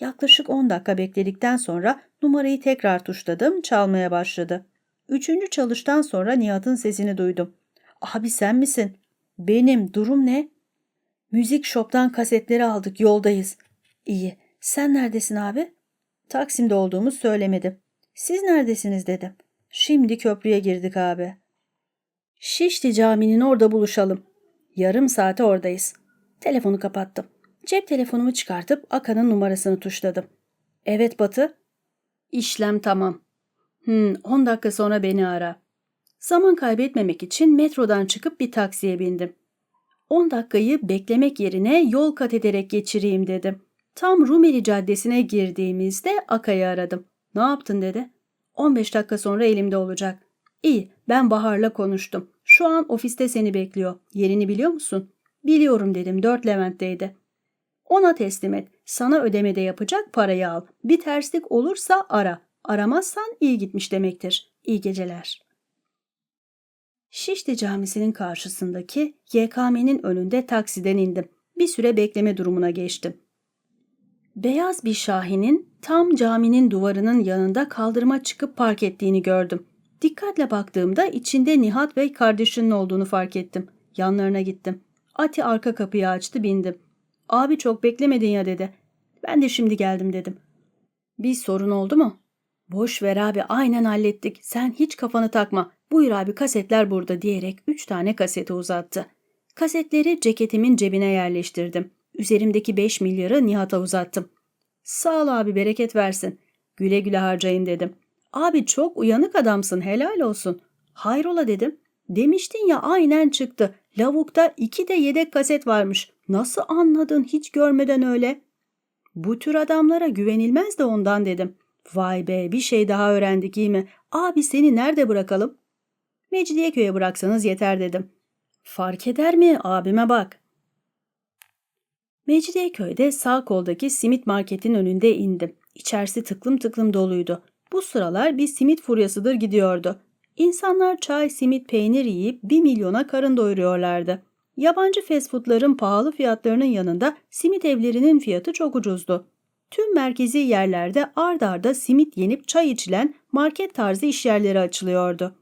Yaklaşık 10 dakika bekledikten sonra numarayı tekrar tuşladım, çalmaya başladı. Üçüncü çalıştan sonra Nihat'ın sesini duydum. Abi sen misin? Benim, durum ne? Müzik shop'tan kasetleri aldık, yoldayız. İyi, sen neredesin abi? Taksim'de olduğumu söylemedim. Siz neredesiniz dedim. Şimdi köprüye girdik abi. Şişli caminin orada buluşalım. Yarım saate oradayız. Telefonu kapattım. Cep telefonumu çıkartıp Akan'ın numarasını tuşladım. Evet Batı. İşlem tamam. Hmm, 10 dakika sonra beni ara. Zaman kaybetmemek için metrodan çıkıp bir taksiye bindim. 10 dakikayı beklemek yerine yol kat ederek geçireyim dedim. Tam Rumeli Caddesi'ne girdiğimizde Akay'ı aradım. Ne yaptın dedi. 15 dakika sonra elimde olacak. İyi, ben Bahar'la konuştum. Şu an ofiste seni bekliyor. Yerini biliyor musun? Biliyorum dedim. Dört Levent'teydi. Ona teslim et. Sana ödemede yapacak parayı al. Bir terslik olursa ara. Aramazsan iyi gitmiş demektir. İyi geceler. Şişli Camisi'nin karşısındaki YKM'nin önünde taksiden indim. Bir süre bekleme durumuna geçtim. Beyaz bir şahinin tam caminin duvarının yanında kaldırıma çıkıp park ettiğini gördüm. Dikkatle baktığımda içinde Nihat Bey kardeşinin olduğunu fark ettim. Yanlarına gittim. Ati arka kapıyı açtı bindim. Abi çok beklemedin ya dedi. Ben de şimdi geldim dedim. Bir sorun oldu mu? Boş ver abi aynen hallettik. Sen hiç kafanı takma. Buyur abi kasetler burada diyerek üç tane kaseti uzattı. Kasetleri ceketimin cebine yerleştirdim. Üzerimdeki beş milyarı Nihat'a uzattım. Sağ ol abi bereket versin. Güle güle harcayın dedim. Abi çok uyanık adamsın helal olsun. Hayrola dedim. Demiştin ya aynen çıktı. Lavukta iki de yedek kaset varmış. Nasıl anladın hiç görmeden öyle? Bu tür adamlara güvenilmez de ondan dedim. Vay be bir şey daha öğrendik iyi mi? Abi seni nerede bırakalım? Mecidiyeköy'e bıraksanız yeter dedim. Fark eder mi abime bak. Mecidiyeköy'de sağ koldaki simit marketin önünde indim. İçerisi tıklım tıklım doluydu. Bu sıralar bir simit furyasıdır gidiyordu. İnsanlar çay, simit, peynir yiyip bir milyona karın doyuruyorlardı. Yabancı fast foodların pahalı fiyatlarının yanında simit evlerinin fiyatı çok ucuzdu. Tüm merkezi yerlerde ard arda simit yenip çay içilen market tarzı işyerleri açılıyordu.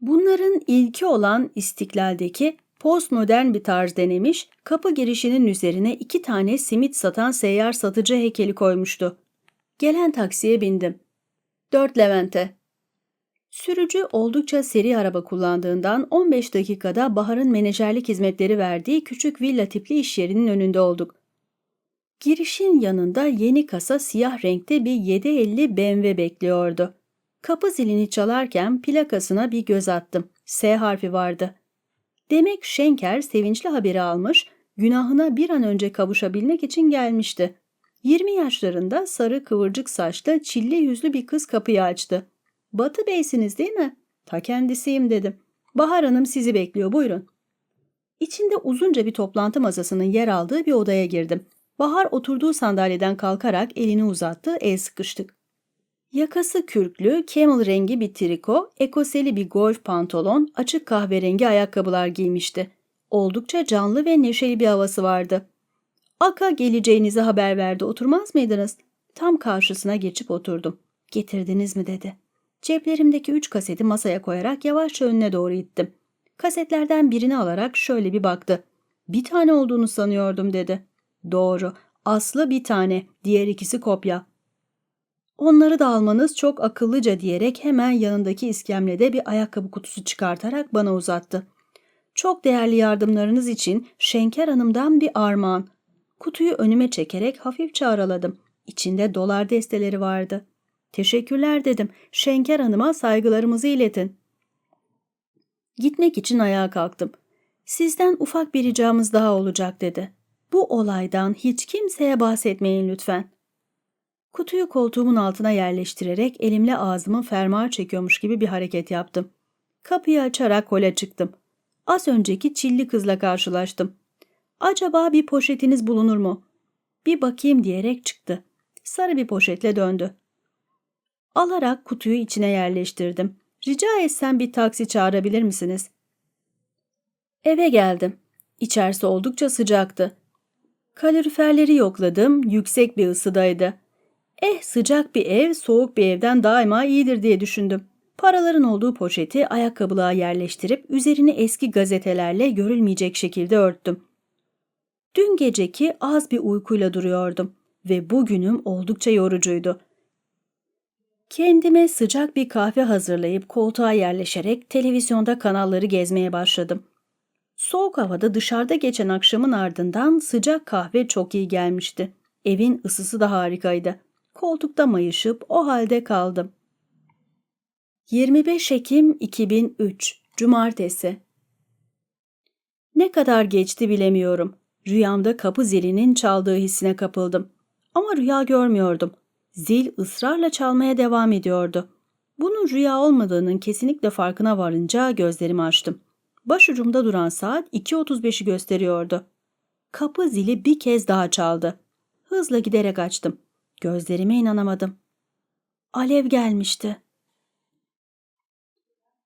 Bunların ilki olan İstiklal'deki postmodern bir tarz denemiş, kapı girişinin üzerine iki tane simit satan seyyar satıcı heykeli koymuştu. Gelen taksiye bindim. Dört Levent'e. Sürücü oldukça seri araba kullandığından 15 dakikada Bahar'ın menajerlik hizmetleri verdiği küçük villa tipli iş yerinin önünde olduk. Girişin yanında yeni kasa siyah renkte bir 750 BMW bekliyordu. Kapı zilini çalarken plakasına bir göz attım. S harfi vardı. Demek Şenker sevinçli haberi almış, günahına bir an önce kavuşabilmek için gelmişti. 20 yaşlarında sarı kıvırcık saçlı, çilli yüzlü bir kız kapıyı açtı. Batı Bey'siniz değil mi? Ta kendisiyim dedim. Bahar Hanım sizi bekliyor buyurun. İçinde uzunca bir toplantı masasının yer aldığı bir odaya girdim. Bahar oturduğu sandalyeden kalkarak elini uzattı, el sıkıştık. Yakası kürklü, camel rengi bir triko, ekoseli bir golf pantolon, açık kahverengi ayakkabılar giymişti. Oldukça canlı ve neşeli bir havası vardı. Aka geleceğinizi haber verdi, oturmaz mıydınız? Tam karşısına geçip oturdum. Getirdiniz mi dedi. Ceplerimdeki üç kaseti masaya koyarak yavaşça önüne doğru ittim. Kasetlerden birini alarak şöyle bir baktı. Bir tane olduğunu sanıyordum dedi. Doğru. Aslı bir tane, diğer ikisi kopya. Onları da almanız çok akıllıca diyerek hemen yanındaki iskemlede bir ayakkabı kutusu çıkartarak bana uzattı. Çok değerli yardımlarınız için Şenker Hanım'dan bir armağan. Kutuyu önüme çekerek hafifçe araladım. İçinde dolar desteleri vardı. Teşekkürler dedim. Şenker Hanım'a saygılarımızı iletin. Gitmek için ayağa kalktım. Sizden ufak bir ricamız daha olacak dedi. Bu olaydan hiç kimseye bahsetmeyin lütfen. Kutuyu koltuğumun altına yerleştirerek elimle ağzımı fermuar çekiyormuş gibi bir hareket yaptım. Kapıyı açarak hole çıktım. Az önceki çilli kızla karşılaştım. Acaba bir poşetiniz bulunur mu? Bir bakayım diyerek çıktı. Sarı bir poşetle döndü. Alarak kutuyu içine yerleştirdim. Rica etsem bir taksi çağırabilir misiniz? Eve geldim. İçerisi oldukça sıcaktı. Kaloriferleri yokladım, yüksek bir ısıdaydı. Eh sıcak bir ev soğuk bir evden daima iyidir diye düşündüm. Paraların olduğu poşeti ayakkabılığa yerleştirip üzerini eski gazetelerle görülmeyecek şekilde örttüm. Dün geceki az bir uykuyla duruyordum ve bugünüm oldukça yorucuydu. Kendime sıcak bir kahve hazırlayıp koltuğa yerleşerek televizyonda kanalları gezmeye başladım. Soğuk havada dışarıda geçen akşamın ardından sıcak kahve çok iyi gelmişti. Evin ısısı da harikaydı. Koltukta mayışıp o halde kaldım. 25 Ekim 2003 Cumartesi Ne kadar geçti bilemiyorum. Rüyamda kapı zilinin çaldığı hissine kapıldım. Ama rüya görmüyordum. Zil ısrarla çalmaya devam ediyordu. Bunun rüya olmadığının kesinlikle farkına varınca gözlerimi açtım. Başucumda duran saat 2.35'i gösteriyordu. Kapı zili bir kez daha çaldı. Hızla giderek açtım. Gözlerime inanamadım. Alev gelmişti.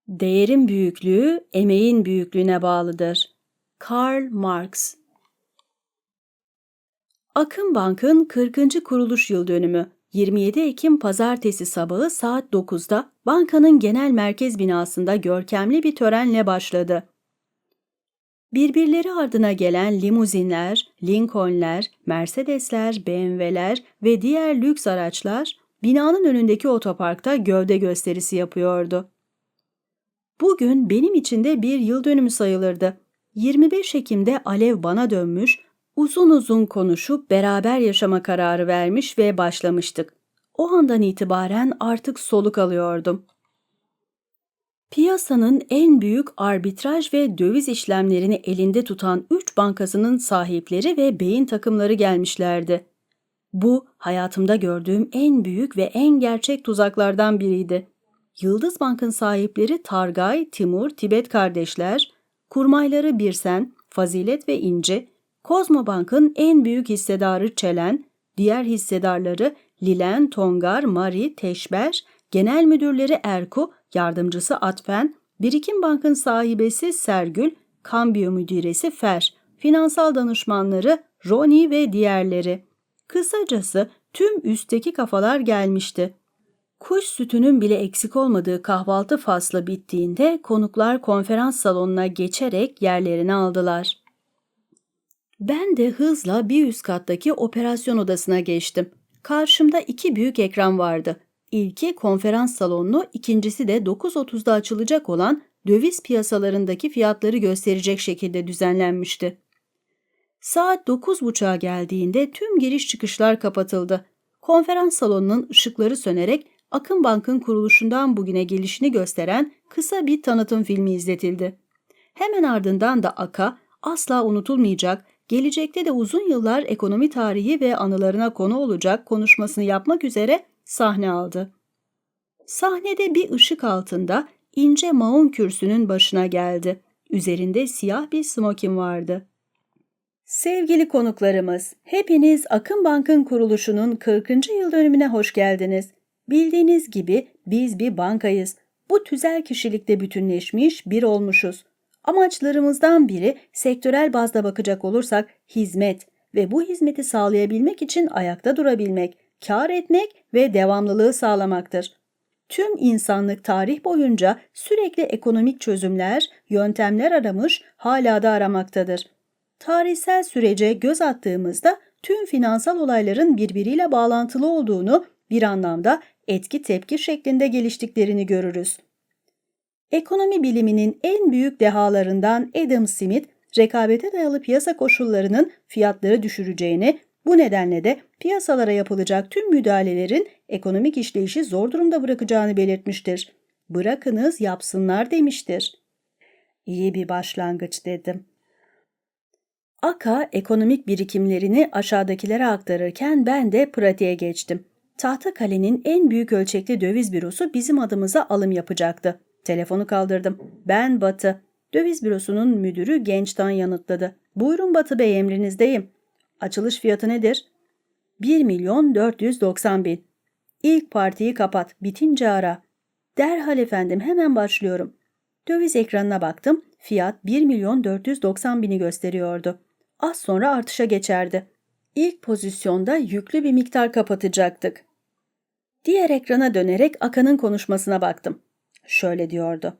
Değerin büyüklüğü emeğin büyüklüğüne bağlıdır. Karl Marx Akın Bank'ın 40. kuruluş yıl dönümü 27 Ekim pazartesi sabahı saat 9'da bankanın genel merkez binasında görkemli bir törenle başladı. Birbirleri ardına gelen limuzinler, Lincoln'ler, Mercedes'ler, BMW'ler ve diğer lüks araçlar binanın önündeki otoparkta gövde gösterisi yapıyordu. Bugün benim için de bir yıl dönümü sayılırdı. 25 Ekim'de Alev bana dönmüş, uzun uzun konuşup beraber yaşama kararı vermiş ve başlamıştık. O andan itibaren artık soluk alıyordum. Piyasanın en büyük arbitraj ve döviz işlemlerini elinde tutan 3 bankasının sahipleri ve beyin takımları gelmişlerdi. Bu hayatımda gördüğüm en büyük ve en gerçek tuzaklardan biriydi. Yıldız Bank'ın sahipleri Targay, Timur, Tibet kardeşler, kurmayları Birsen, Fazilet ve İnci, Kozmo Bank'ın en büyük hissedarı Çelen, diğer hissedarları Lilen, Tongar, Mari, Teşber, genel müdürleri Erku, yardımcısı Atfen, Birikim Bank'ın sahibesi Sergül, kambiyo müdiresi Fer, finansal danışmanları Roni ve diğerleri. Kısacası tüm üstteki kafalar gelmişti. Kuş sütünün bile eksik olmadığı kahvaltı faslı bittiğinde konuklar konferans salonuna geçerek yerlerini aldılar. Ben de hızla bir üst kattaki operasyon odasına geçtim. Karşımda iki büyük ekran vardı. İlki konferans salonunu, ikincisi de 9.30'da açılacak olan döviz piyasalarındaki fiyatları gösterecek şekilde düzenlenmişti. Saat 9.30'a geldiğinde tüm giriş çıkışlar kapatıldı. Konferans salonunun ışıkları sönerek Akın Bank'ın kuruluşundan bugüne gelişini gösteren kısa bir tanıtım filmi izletildi. Hemen ardından da AKA asla unutulmayacak, gelecekte de uzun yıllar ekonomi tarihi ve anılarına konu olacak konuşmasını yapmak üzere sahne aldı. Sahnede bir ışık altında ince maun kürsünün başına geldi. Üzerinde siyah bir smokin vardı. Sevgili konuklarımız, hepiniz Akın Bank'ın kuruluşunun 40. yıl dönümüne hoş geldiniz. Bildiğiniz gibi biz bir bankayız. Bu tüzel kişilikte bütünleşmiş bir olmuşuz. Amaçlarımızdan biri sektörel bazda bakacak olursak hizmet ve bu hizmeti sağlayabilmek için ayakta durabilmek, kar etmek ve devamlılığı sağlamaktır. Tüm insanlık tarih boyunca sürekli ekonomik çözümler, yöntemler aramış, hala da aramaktadır. Tarihsel sürece göz attığımızda tüm finansal olayların birbiriyle bağlantılı olduğunu bir anlamda etki tepki şeklinde geliştiklerini görürüz. Ekonomi biliminin en büyük dehalarından Adam Smith, rekabete dayalı piyasa koşullarının fiyatları düşüreceğini, bu nedenle de piyasalara yapılacak tüm müdahalelerin ekonomik işleyişi zor durumda bırakacağını belirtmiştir. Bırakınız yapsınlar demiştir. İyi bir başlangıç dedim. Aka ekonomik birikimlerini aşağıdakilere aktarırken ben de pratiğe geçtim. Tahtakale'nin en büyük ölçekli döviz bürosu bizim adımıza alım yapacaktı. Telefonu kaldırdım. Ben Batı. Döviz bürosunun müdürü Genç'ten yanıtladı. Buyurun Batı Bey emrinizdeyim. Açılış fiyatı nedir? 1 milyon 490 bin. İlk partiyi kapat, bitince ara. Derhal efendim hemen başlıyorum. Döviz ekranına baktım. Fiyat 1 milyon 490 bini gösteriyordu. Az sonra artışa geçerdi. İlk pozisyonda yüklü bir miktar kapatacaktık. Diğer ekrana dönerek Akan'ın konuşmasına baktım. Şöyle diyordu.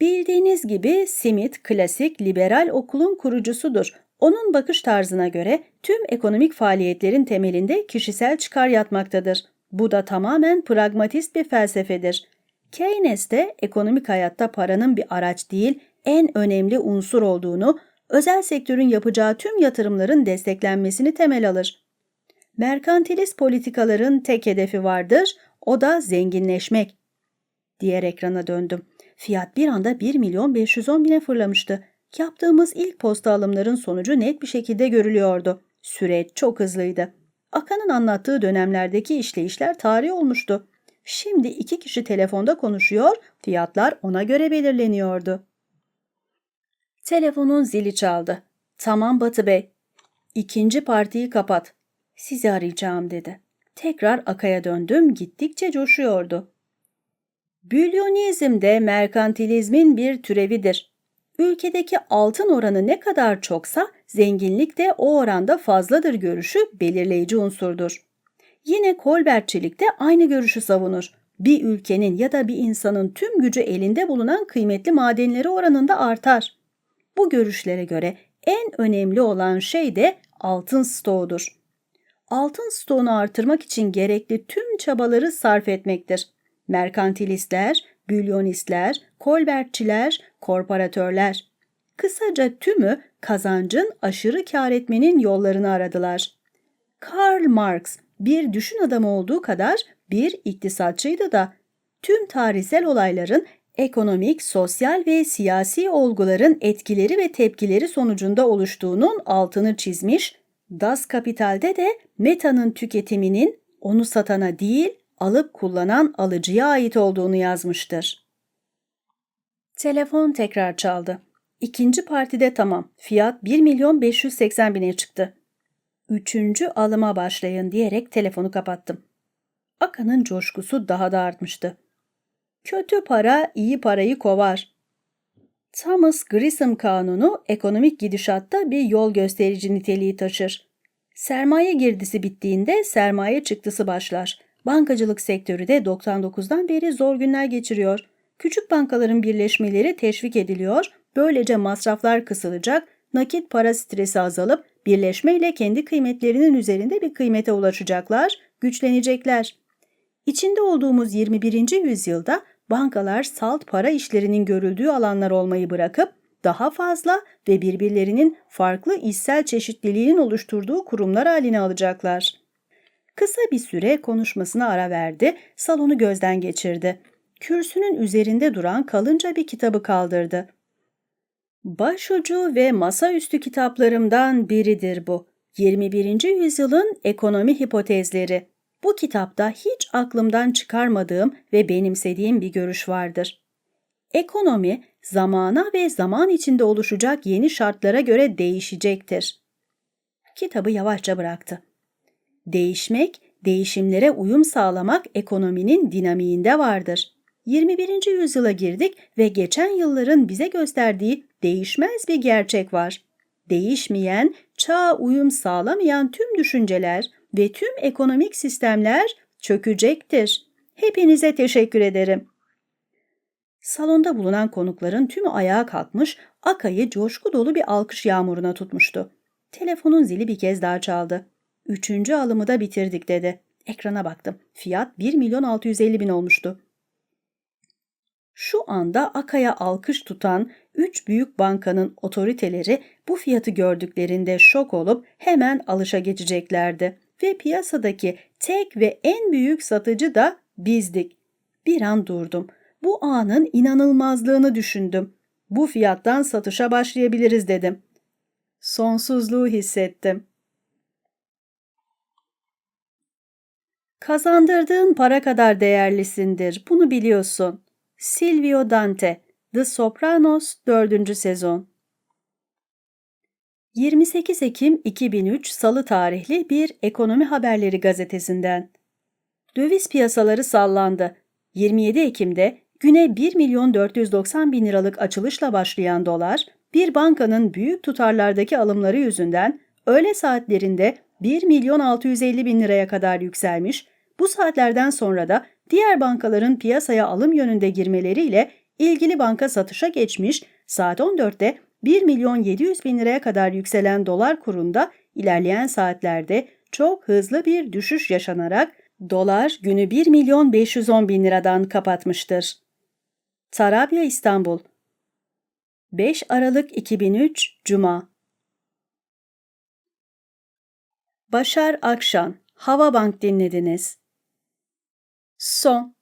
Bildiğiniz gibi Smith klasik liberal okulun kurucusudur. Onun bakış tarzına göre tüm ekonomik faaliyetlerin temelinde kişisel çıkar yatmaktadır. Bu da tamamen pragmatist bir felsefedir. Keynes de ekonomik hayatta paranın bir araç değil, en önemli unsur olduğunu, özel sektörün yapacağı tüm yatırımların desteklenmesini temel alır. Merkantilist politikaların tek hedefi vardır, o da zenginleşmek. Diğer ekrana döndüm. Fiyat bir anda 1 milyon 510 bine fırlamıştı. Yaptığımız ilk posta alımların sonucu net bir şekilde görülüyordu. Süreç çok hızlıydı. Akan'ın anlattığı dönemlerdeki işleyişler tarih olmuştu. Şimdi iki kişi telefonda konuşuyor, fiyatlar ona göre belirleniyordu. Telefonun zili çaldı. Tamam Batı Bey. İkinci partiyi kapat. Sizi arayacağım dedi. Tekrar Akay'a döndüm, gittikçe coşuyordu. Bülyonizm de merkantilizmin bir türevidir. Ülkedeki altın oranı ne kadar çoksa zenginlik de o oranda fazladır görüşü belirleyici unsurdur. Yine Kolbertçilik de aynı görüşü savunur. Bir ülkenin ya da bir insanın tüm gücü elinde bulunan kıymetli madenleri oranında artar. Bu görüşlere göre en önemli olan şey de altın stoğudur. Altın stoğunu artırmak için gerekli tüm çabaları sarf etmektir. Merkantilistler, bülyonistler, kolbertçiler, korporatörler. Kısaca tümü kazancın aşırı kar etmenin yollarını aradılar. Karl Marx bir düşün adamı olduğu kadar bir iktisatçıydı da tüm tarihsel olayların ekonomik, sosyal ve siyasi olguların etkileri ve tepkileri sonucunda oluştuğunun altını çizmiş, Das Kapital'de de metanın tüketiminin onu satana değil, alıp kullanan alıcıya ait olduğunu yazmıştır. Telefon tekrar çaldı. İkinci partide tamam. Fiyat 1 milyon 580 bine çıktı. Üçüncü alıma başlayın diyerek telefonu kapattım. Akan'ın coşkusu daha da artmıştı. Kötü para iyi parayı kovar. Thomas Grissom kanunu ekonomik gidişatta bir yol gösterici niteliği taşır. Sermaye girdisi bittiğinde sermaye çıktısı başlar. Bankacılık sektörü de 99'dan beri zor günler geçiriyor. Küçük bankaların birleşmeleri teşvik ediliyor, böylece masraflar kısılacak, nakit para stresi azalıp birleşmeyle kendi kıymetlerinin üzerinde bir kıymete ulaşacaklar, güçlenecekler. İçinde olduğumuz 21. yüzyılda bankalar salt para işlerinin görüldüğü alanlar olmayı bırakıp daha fazla ve birbirlerinin farklı işsel çeşitliliğinin oluşturduğu kurumlar haline alacaklar. Kısa bir süre konuşmasına ara verdi, salonu gözden geçirdi. Kürsünün üzerinde duran kalınca bir kitabı kaldırdı. Başucu ve masaüstü kitaplarımdan biridir bu. 21. yüzyılın ekonomi hipotezleri. Bu kitapta hiç aklımdan çıkarmadığım ve benimsediğim bir görüş vardır. Ekonomi zamana ve zaman içinde oluşacak yeni şartlara göre değişecektir. Kitabı yavaşça bıraktı. Değişmek, değişimlere uyum sağlamak ekonominin dinamiğinde vardır. 21. yüzyıla girdik ve geçen yılların bize gösterdiği değişmez bir gerçek var. Değişmeyen, çağa uyum sağlamayan tüm düşünceler ve tüm ekonomik sistemler çökecektir. Hepinize teşekkür ederim. Salonda bulunan konukların tümü ayağa kalkmış, Akay'ı coşku dolu bir alkış yağmuruna tutmuştu. Telefonun zili bir kez daha çaldı. Üçüncü alımı da bitirdik dedi. Ekrana baktım. Fiyat 1 milyon 650 bin olmuştu. Şu anda Akay'a alkış tutan üç büyük bankanın otoriteleri bu fiyatı gördüklerinde şok olup hemen alışa geçeceklerdi. Ve piyasadaki tek ve en büyük satıcı da bizdik. Bir an durdum. Bu anın inanılmazlığını düşündüm. Bu fiyattan satışa başlayabiliriz dedim. Sonsuzluğu hissettim. Kazandırdığın para kadar değerlisindir. Bunu biliyorsun. Silvio Dante, The Sopranos 4. sezon. 28 Ekim 2003 Salı tarihli bir Ekonomi Haberleri gazetesinden. Döviz piyasaları sallandı. 27 Ekim'de güne 1 milyon 490 bin liralık açılışla başlayan dolar, bir bankanın büyük tutarlardaki alımları yüzünden öğle saatlerinde 1 milyon 650 bin liraya kadar yükselmiş, bu saatlerden sonra da diğer bankaların piyasaya alım yönünde girmeleriyle ilgili banka satışa geçmiş, saat 14'te 1 milyon 700 bin liraya kadar yükselen dolar kurunda ilerleyen saatlerde çok hızlı bir düşüş yaşanarak dolar günü 1 milyon 510 bin liradan kapatmıştır. Tarabya İstanbul 5 Aralık 2003 Cuma Başar Akşan Hava Bank dinlediniz. Son